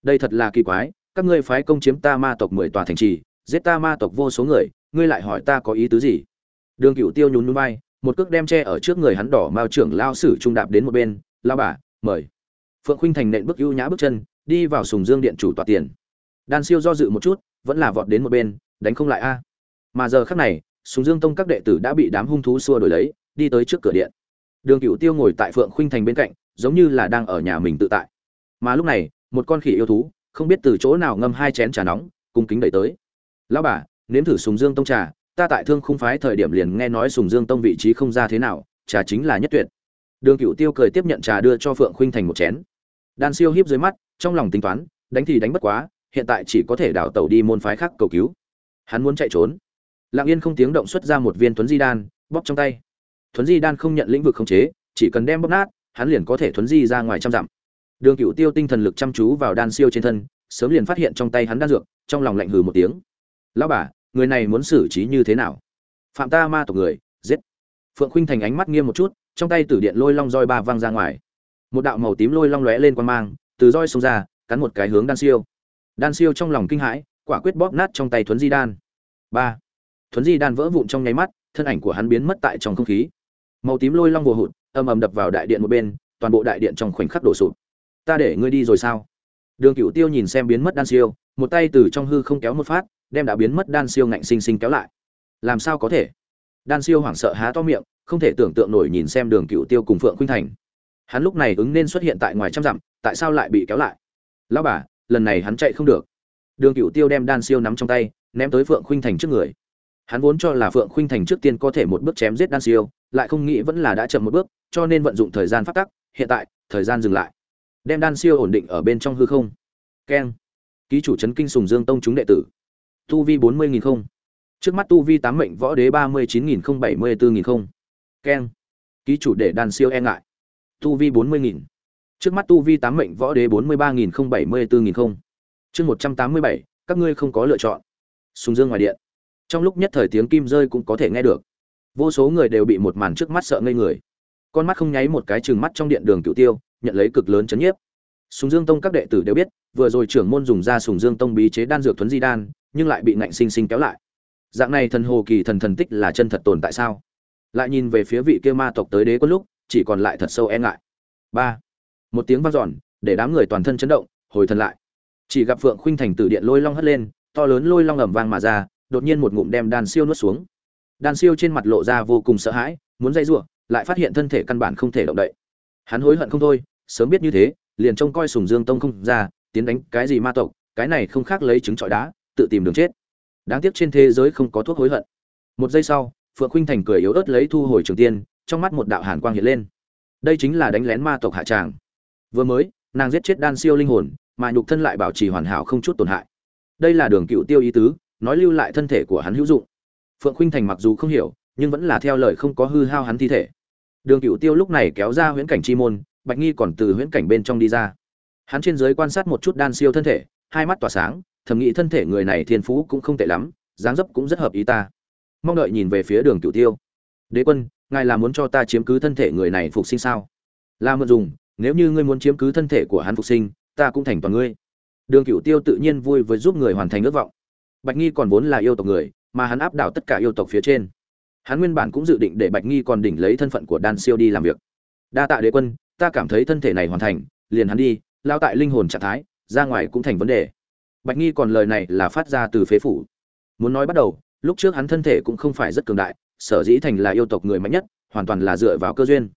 Đây thật là kỳ quái, các ngươi phái công chiếm ta ma tộc mười tòa thành trì, giết ta ma tộc vô số người ngươi lại hỏi ta có ý tứ gì? Đường cựu tiêu nhún núi bay một cước đem tre ở trước người hắn đỏ mao trưởng lao sử trung đạp đến một bên lao bà, mời. Phượng khuynh thành nện bước ưu nhã bước chân, đi vào sùng dương điện chủ tọa tiền. Đan siêu do dự một chút, vẫn là vọt đến một bên, đánh không lại a. Mà giờ khắc này, sùng dương tông các đệ tử đã bị đám hung thú xua đổi lấy, đi tới trước cửa điện. Đường cựu tiêu ngồi tại phượng khuynh thành bên cạnh, giống như là đang ở nhà mình tự tại. Mà lúc này, một con khỉ yêu thú, không biết từ chỗ nào ngâm hai chén trà nóng, cung kính đẩy tới. Lão bà nếm thử sùng dương tông trà, ta tại thương khung phái thời điểm liền nghe nói sùng dương tông vị trí không ra thế nào, trà chính là nhất tuyệt. Đường cựu tiêu cười tiếp nhận trà đưa cho phượng khuynh thành một chén. Đan siêu hiếp dưới mắt, trong lòng tính toán, đánh thì đánh bất quá, hiện tại chỉ có thể đảo tàu đi môn phái khác cầu cứu. Hắn muốn chạy trốn. Lặng yên không tiếng động xuất ra một viên thuấn di đan, bóp trong tay. Thuấn di đan không nhận lĩnh vực khống chế, chỉ cần đem bóp nát, hắn liền có thể thuấn di ra ngoài trăm dặm. Đường cựu tiêu tinh thần lực chăm chú vào đan siêu trên thân, sớm liền phát hiện trong tay hắn đan dược, trong lòng lạnh hừ một tiếng. Lão bà người này muốn xử trí như thế nào? Phạm ta ma tộc người, giết. Phượng khuynh thành ánh mắt nghiêm một chút, trong tay tử điện lôi long roi ba văng ra ngoài. Một đạo màu tím lôi long lóe lên quan mang, từ roi xông ra, cắn một cái hướng đan siêu. Đan siêu trong lòng kinh hãi, quả quyết bóp nát trong tay thuấn di đan. Ba. Thuấn di đan vỡ vụn trong nháy mắt, thân ảnh của hắn biến mất tại trong không khí. Màu tím lôi long vồ hụt, âm ầm đập vào đại điện một bên, toàn bộ đại điện trong khoảnh khắc đổ sụp. Ta để ngươi đi rồi sao? Đường cựu tiêu nhìn xem biến mất đan siêu, một tay từ trong hư không kéo một phát đem đã biến mất đan siêu ngạnh sinh sinh kéo lại. Làm sao có thể? Đan siêu hoảng sợ há to miệng, không thể tưởng tượng nổi nhìn xem đường cựu tiêu cùng phượng khuynh thành. Hắn lúc này ứng nên xuất hiện tại ngoài trăm dặm, tại sao lại bị kéo lại? Lão bà, lần này hắn chạy không được. Đường cựu tiêu đem đan siêu nắm trong tay, ném tới phượng khuynh thành trước người. Hắn vốn cho là phượng khuynh thành trước tiên có thể một bước chém giết đan siêu, lại không nghĩ vẫn là đã chậm một bước, cho nên vận dụng thời gian phát tắc, hiện tại, thời gian dừng lại. Đem đan siêu ổn định ở bên trong hư không. Keng. Ký chủ trấn kinh sùng dương tông chúng đệ tử tu vi bốn mươi nghìn không. Trước mắt tu vi tám mệnh võ đế ba mươi chín nghìn không, bảy mươi bốn nghìn không. Keng. Ký chủ để đan siêu e ngại. Tu vi bốn mươi nghìn. Trước mắt tu vi tám mệnh võ đế bốn mươi ba nghìn không, bảy mươi bốn nghìn không. Chương một trăm tám mươi bảy, các ngươi không có lựa chọn. Sùng dương ngoài điện. Trong lúc nhất thời tiếng kim rơi cũng có thể nghe được. Vô số người đều bị một màn trước mắt sợ ngây người. Con mắt không nháy một cái chừng mắt trong điện đường cựu tiêu, nhận lấy cực lớn chấn nhiếp. Sùng dương tông các đệ tử đều biết, vừa rồi trưởng môn dùng ra sùng dương tông bí chế đan dược thuấn di đan nhưng lại bị ngạnh sinh sinh kéo lại. Dạng này thần hồ kỳ thần thần tích là chân thật tồn tại sao? Lại nhìn về phía vị kia ma tộc tới đế quân lúc, chỉ còn lại thật sâu e ngại. Ba. Một tiếng vang dọn, để đám người toàn thân chấn động, hồi thần lại. Chỉ gặp phượng khuynh thành từ điện lôi long hất lên, to lớn lôi long ầm vang mà ra, đột nhiên một ngụm đem đan siêu nuốt xuống. Đan siêu trên mặt lộ ra vô cùng sợ hãi, muốn dây giụa lại phát hiện thân thể căn bản không thể động đậy. Hắn hối hận không thôi, sớm biết như thế, liền trông coi sùng dương tông không ra, tiến đánh cái gì ma tộc, cái này không khác lấy trứng trọi đá tự tìm đường chết. Đáng tiếc trên thế giới không có thuốc hối hận. Một giây sau, phượng khuynh thành cười yếu ớt lấy thu hồi trường tiên, trong mắt một đạo hàn quang hiện lên. Đây chính là đánh lén ma tộc hạ tràng. Vừa mới, nàng giết chết đan siêu linh hồn, mà nhục thân lại bảo trì hoàn hảo không chút tổn hại. Đây là đường cựu tiêu ý tứ, nói lưu lại thân thể của hắn hữu dụng. Phượng khuynh thành mặc dù không hiểu, nhưng vẫn là theo lời không có hư hao hắn thi thể. Đường cựu tiêu lúc này kéo ra huyễn cảnh chi môn, bạch nghi còn từ huyễn cảnh bên trong đi ra. Hắn trên dưới quan sát một chút đan siêu thân thể hai mắt tỏa sáng, thầm nghĩ thân thể người này thiên phú cũng không tệ lắm, dáng dấp cũng rất hợp ý ta. Mong đợi nhìn về phía đường cửu tiêu. Đế quân, ngài là muốn cho ta chiếm cứ thân thể người này phục sinh sao? Là mượn dùng, nếu như ngươi muốn chiếm cứ thân thể của hắn phục sinh, ta cũng thành toàn ngươi. Đường cửu tiêu tự nhiên vui với giúp người hoàn thành ước vọng. Bạch nghi còn vốn là yêu tộc người, mà hắn áp đảo tất cả yêu tộc phía trên. Hắn nguyên bản cũng dự định để bạch nghi còn đỉnh lấy thân phận của đan siêu đi làm việc. Đa tạ đế quân, ta cảm thấy thân thể này hoàn thành, liền hắn đi, lao tại linh hồn trạng thái ra ngoài cũng thành vấn đề. Bạch nghi còn lời này là phát ra từ phế phủ. Muốn nói bắt đầu, lúc trước hắn thân thể cũng không phải rất cường đại, sở dĩ thành là yêu tộc người mạnh nhất, hoàn toàn là dựa vào cơ duyên.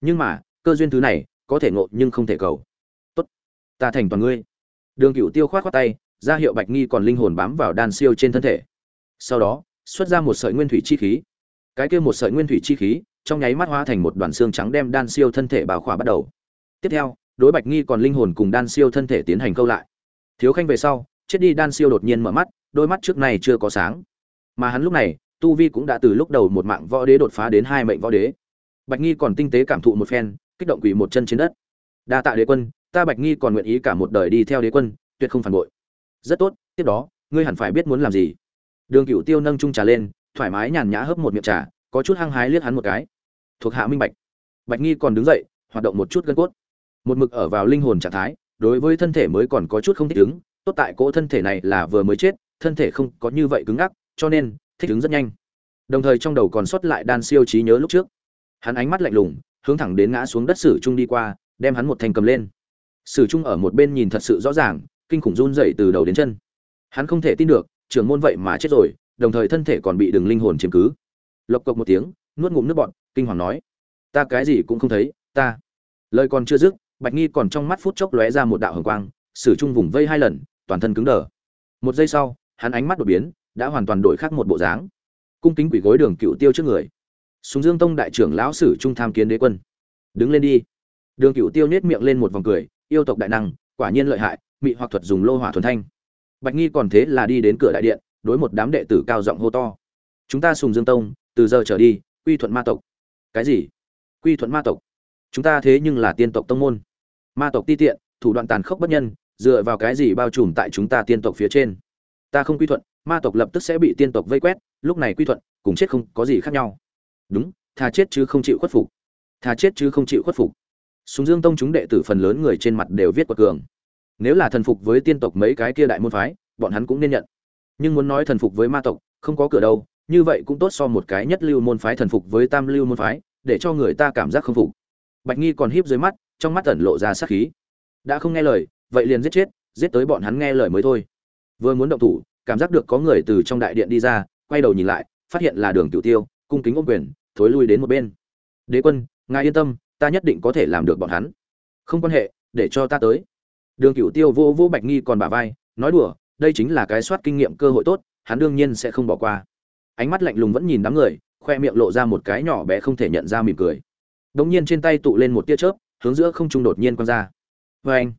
Nhưng mà, cơ duyên thứ này, có thể ngộ nhưng không thể cầu. Tốt, ta thành toàn ngươi. Đường cựu tiêu khoát khoát tay, ra hiệu bạch nghi còn linh hồn bám vào đan siêu trên thân thể. Sau đó, xuất ra một sợi nguyên thủy chi khí. Cái kia một sợi nguyên thủy chi khí, trong nháy mắt hóa thành một đoàn xương trắng đem đan siêu thân thể bao khỏa bắt đầu. Tiếp theo đối bạch nghi còn linh hồn cùng đan siêu thân thể tiến hành câu lại. Thiếu khanh về sau, chết đi đan siêu đột nhiên mở mắt, đôi mắt trước này chưa có sáng. Mà hắn lúc này, tu vi cũng đã từ lúc đầu một mạng võ đế đột phá đến hai mệnh võ đế. Bạch nghi còn tinh tế cảm thụ một phen, kích động quỳ một chân trên đất. Đa tạ đế quân, ta bạch nghi còn nguyện ý cả một đời đi theo đế quân, tuyệt không phản bội. Rất tốt, tiếp đó, ngươi hẳn phải biết muốn làm gì. Đường cựu tiêu nâng trung trà lên, thoải mái nhàn nhã hấp một miệng trà, có chút hăng hái liếc hắn một cái. Thuộc hạ minh bạch. Bạch nghi còn đứng dậy, hoạt động một chút gân cốt một mực ở vào linh hồn trạng thái, đối với thân thể mới còn có chút không thích ứng, tốt tại cỗ thân thể này là vừa mới chết, thân thể không có như vậy cứng ngắc, cho nên, thích ứng rất nhanh. Đồng thời trong đầu còn sót lại đan siêu trí nhớ lúc trước. Hắn ánh mắt lạnh lùng, hướng thẳng đến ngã xuống đất sử trung đi qua, đem hắn một thành cầm lên. Sử trung ở một bên nhìn thật sự rõ ràng, kinh khủng run dậy từ đầu đến chân. Hắn không thể tin được, trưởng môn vậy mà chết rồi, đồng thời thân thể còn bị đường linh hồn chiếm cứ. Lộc cộc một tiếng, nuốt ngụm nước bọn kinh hoàng nói, ta cái gì cũng không thấy, ta. Lời còn chưa dứt bạch nghi còn trong mắt phút chốc lóe ra một đạo hồng quang, sử trung vùng vây hai lần, toàn thân cứng đờ. Một giây sau, hắn ánh mắt đột biến, đã hoàn toàn đổi khác một bộ dáng. Cung kính quỷ gối đường cựu tiêu trước người. Súng dương tông đại trưởng lão sử trung tham kiến đế quân. Đứng lên đi. Đường cựu tiêu nết miệng lên một vòng cười, yêu tộc đại năng, quả nhiên lợi hại, mị hoặc thuật dùng lô hỏa thuần thanh. Bạch nghi còn thế là đi đến cửa đại điện, đối một đám đệ tử cao giọng hô to. Chúng ta sùng dương tông, từ giờ trở đi, quy thuận ma tộc. Cái gì? Quy thuận ma tộc? Chúng ta thế nhưng là tiên tộc tông môn ma tộc ti tiện, thủ đoạn tàn khốc bất nhân, dựa vào cái gì bao trùm tại chúng ta tiên tộc phía trên? Ta không quy thuận, ma tộc lập tức sẽ bị tiên tộc vây quét, lúc này quy thuận, cùng chết không có gì khác nhau. Đúng thà chết chứ không chịu khuất phục. Thà chết chứ không chịu khuất phục. Súng dương tông chúng đệ tử phần lớn người trên mặt đều viết quật cường. Nếu là thần phục với tiên tộc mấy cái kia đại môn phái, bọn hắn cũng nên nhận. Nhưng muốn nói thần phục với ma tộc, không có cửa đâu, như vậy cũng tốt so một cái nhất lưu môn phái thần phục với tam lưu môn phái, để cho người ta cảm giác không phục. Bạch nghi còn híp dưới mắt trong mắt ẩn lộ ra sát khí. Đã không nghe lời, vậy liền giết chết, giết tới bọn hắn nghe lời mới thôi. Vừa muốn động thủ, cảm giác được có người từ trong đại điện đi ra, quay đầu nhìn lại, phát hiện là đường tiểu tiêu, cung kính ôm quyền, thối lui đến một bên. Đế quân, ngài yên tâm, ta nhất định có thể làm được bọn hắn. Không quan hệ, để cho ta tới. Đường cửu tiêu vô vô bạch nghi còn bà vai, nói đùa, đây chính là cái soát kinh nghiệm cơ hội tốt, hắn đương nhiên sẽ không bỏ qua. Ánh mắt lạnh lùng vẫn nhìn đám người, khoe miệng lộ ra một cái nhỏ bé không thể nhận ra mỉm cười. Đống nhiên trên tay tụ lên một tia chớp hướng giữa không trung đột nhiên quăng ra. Vê anh.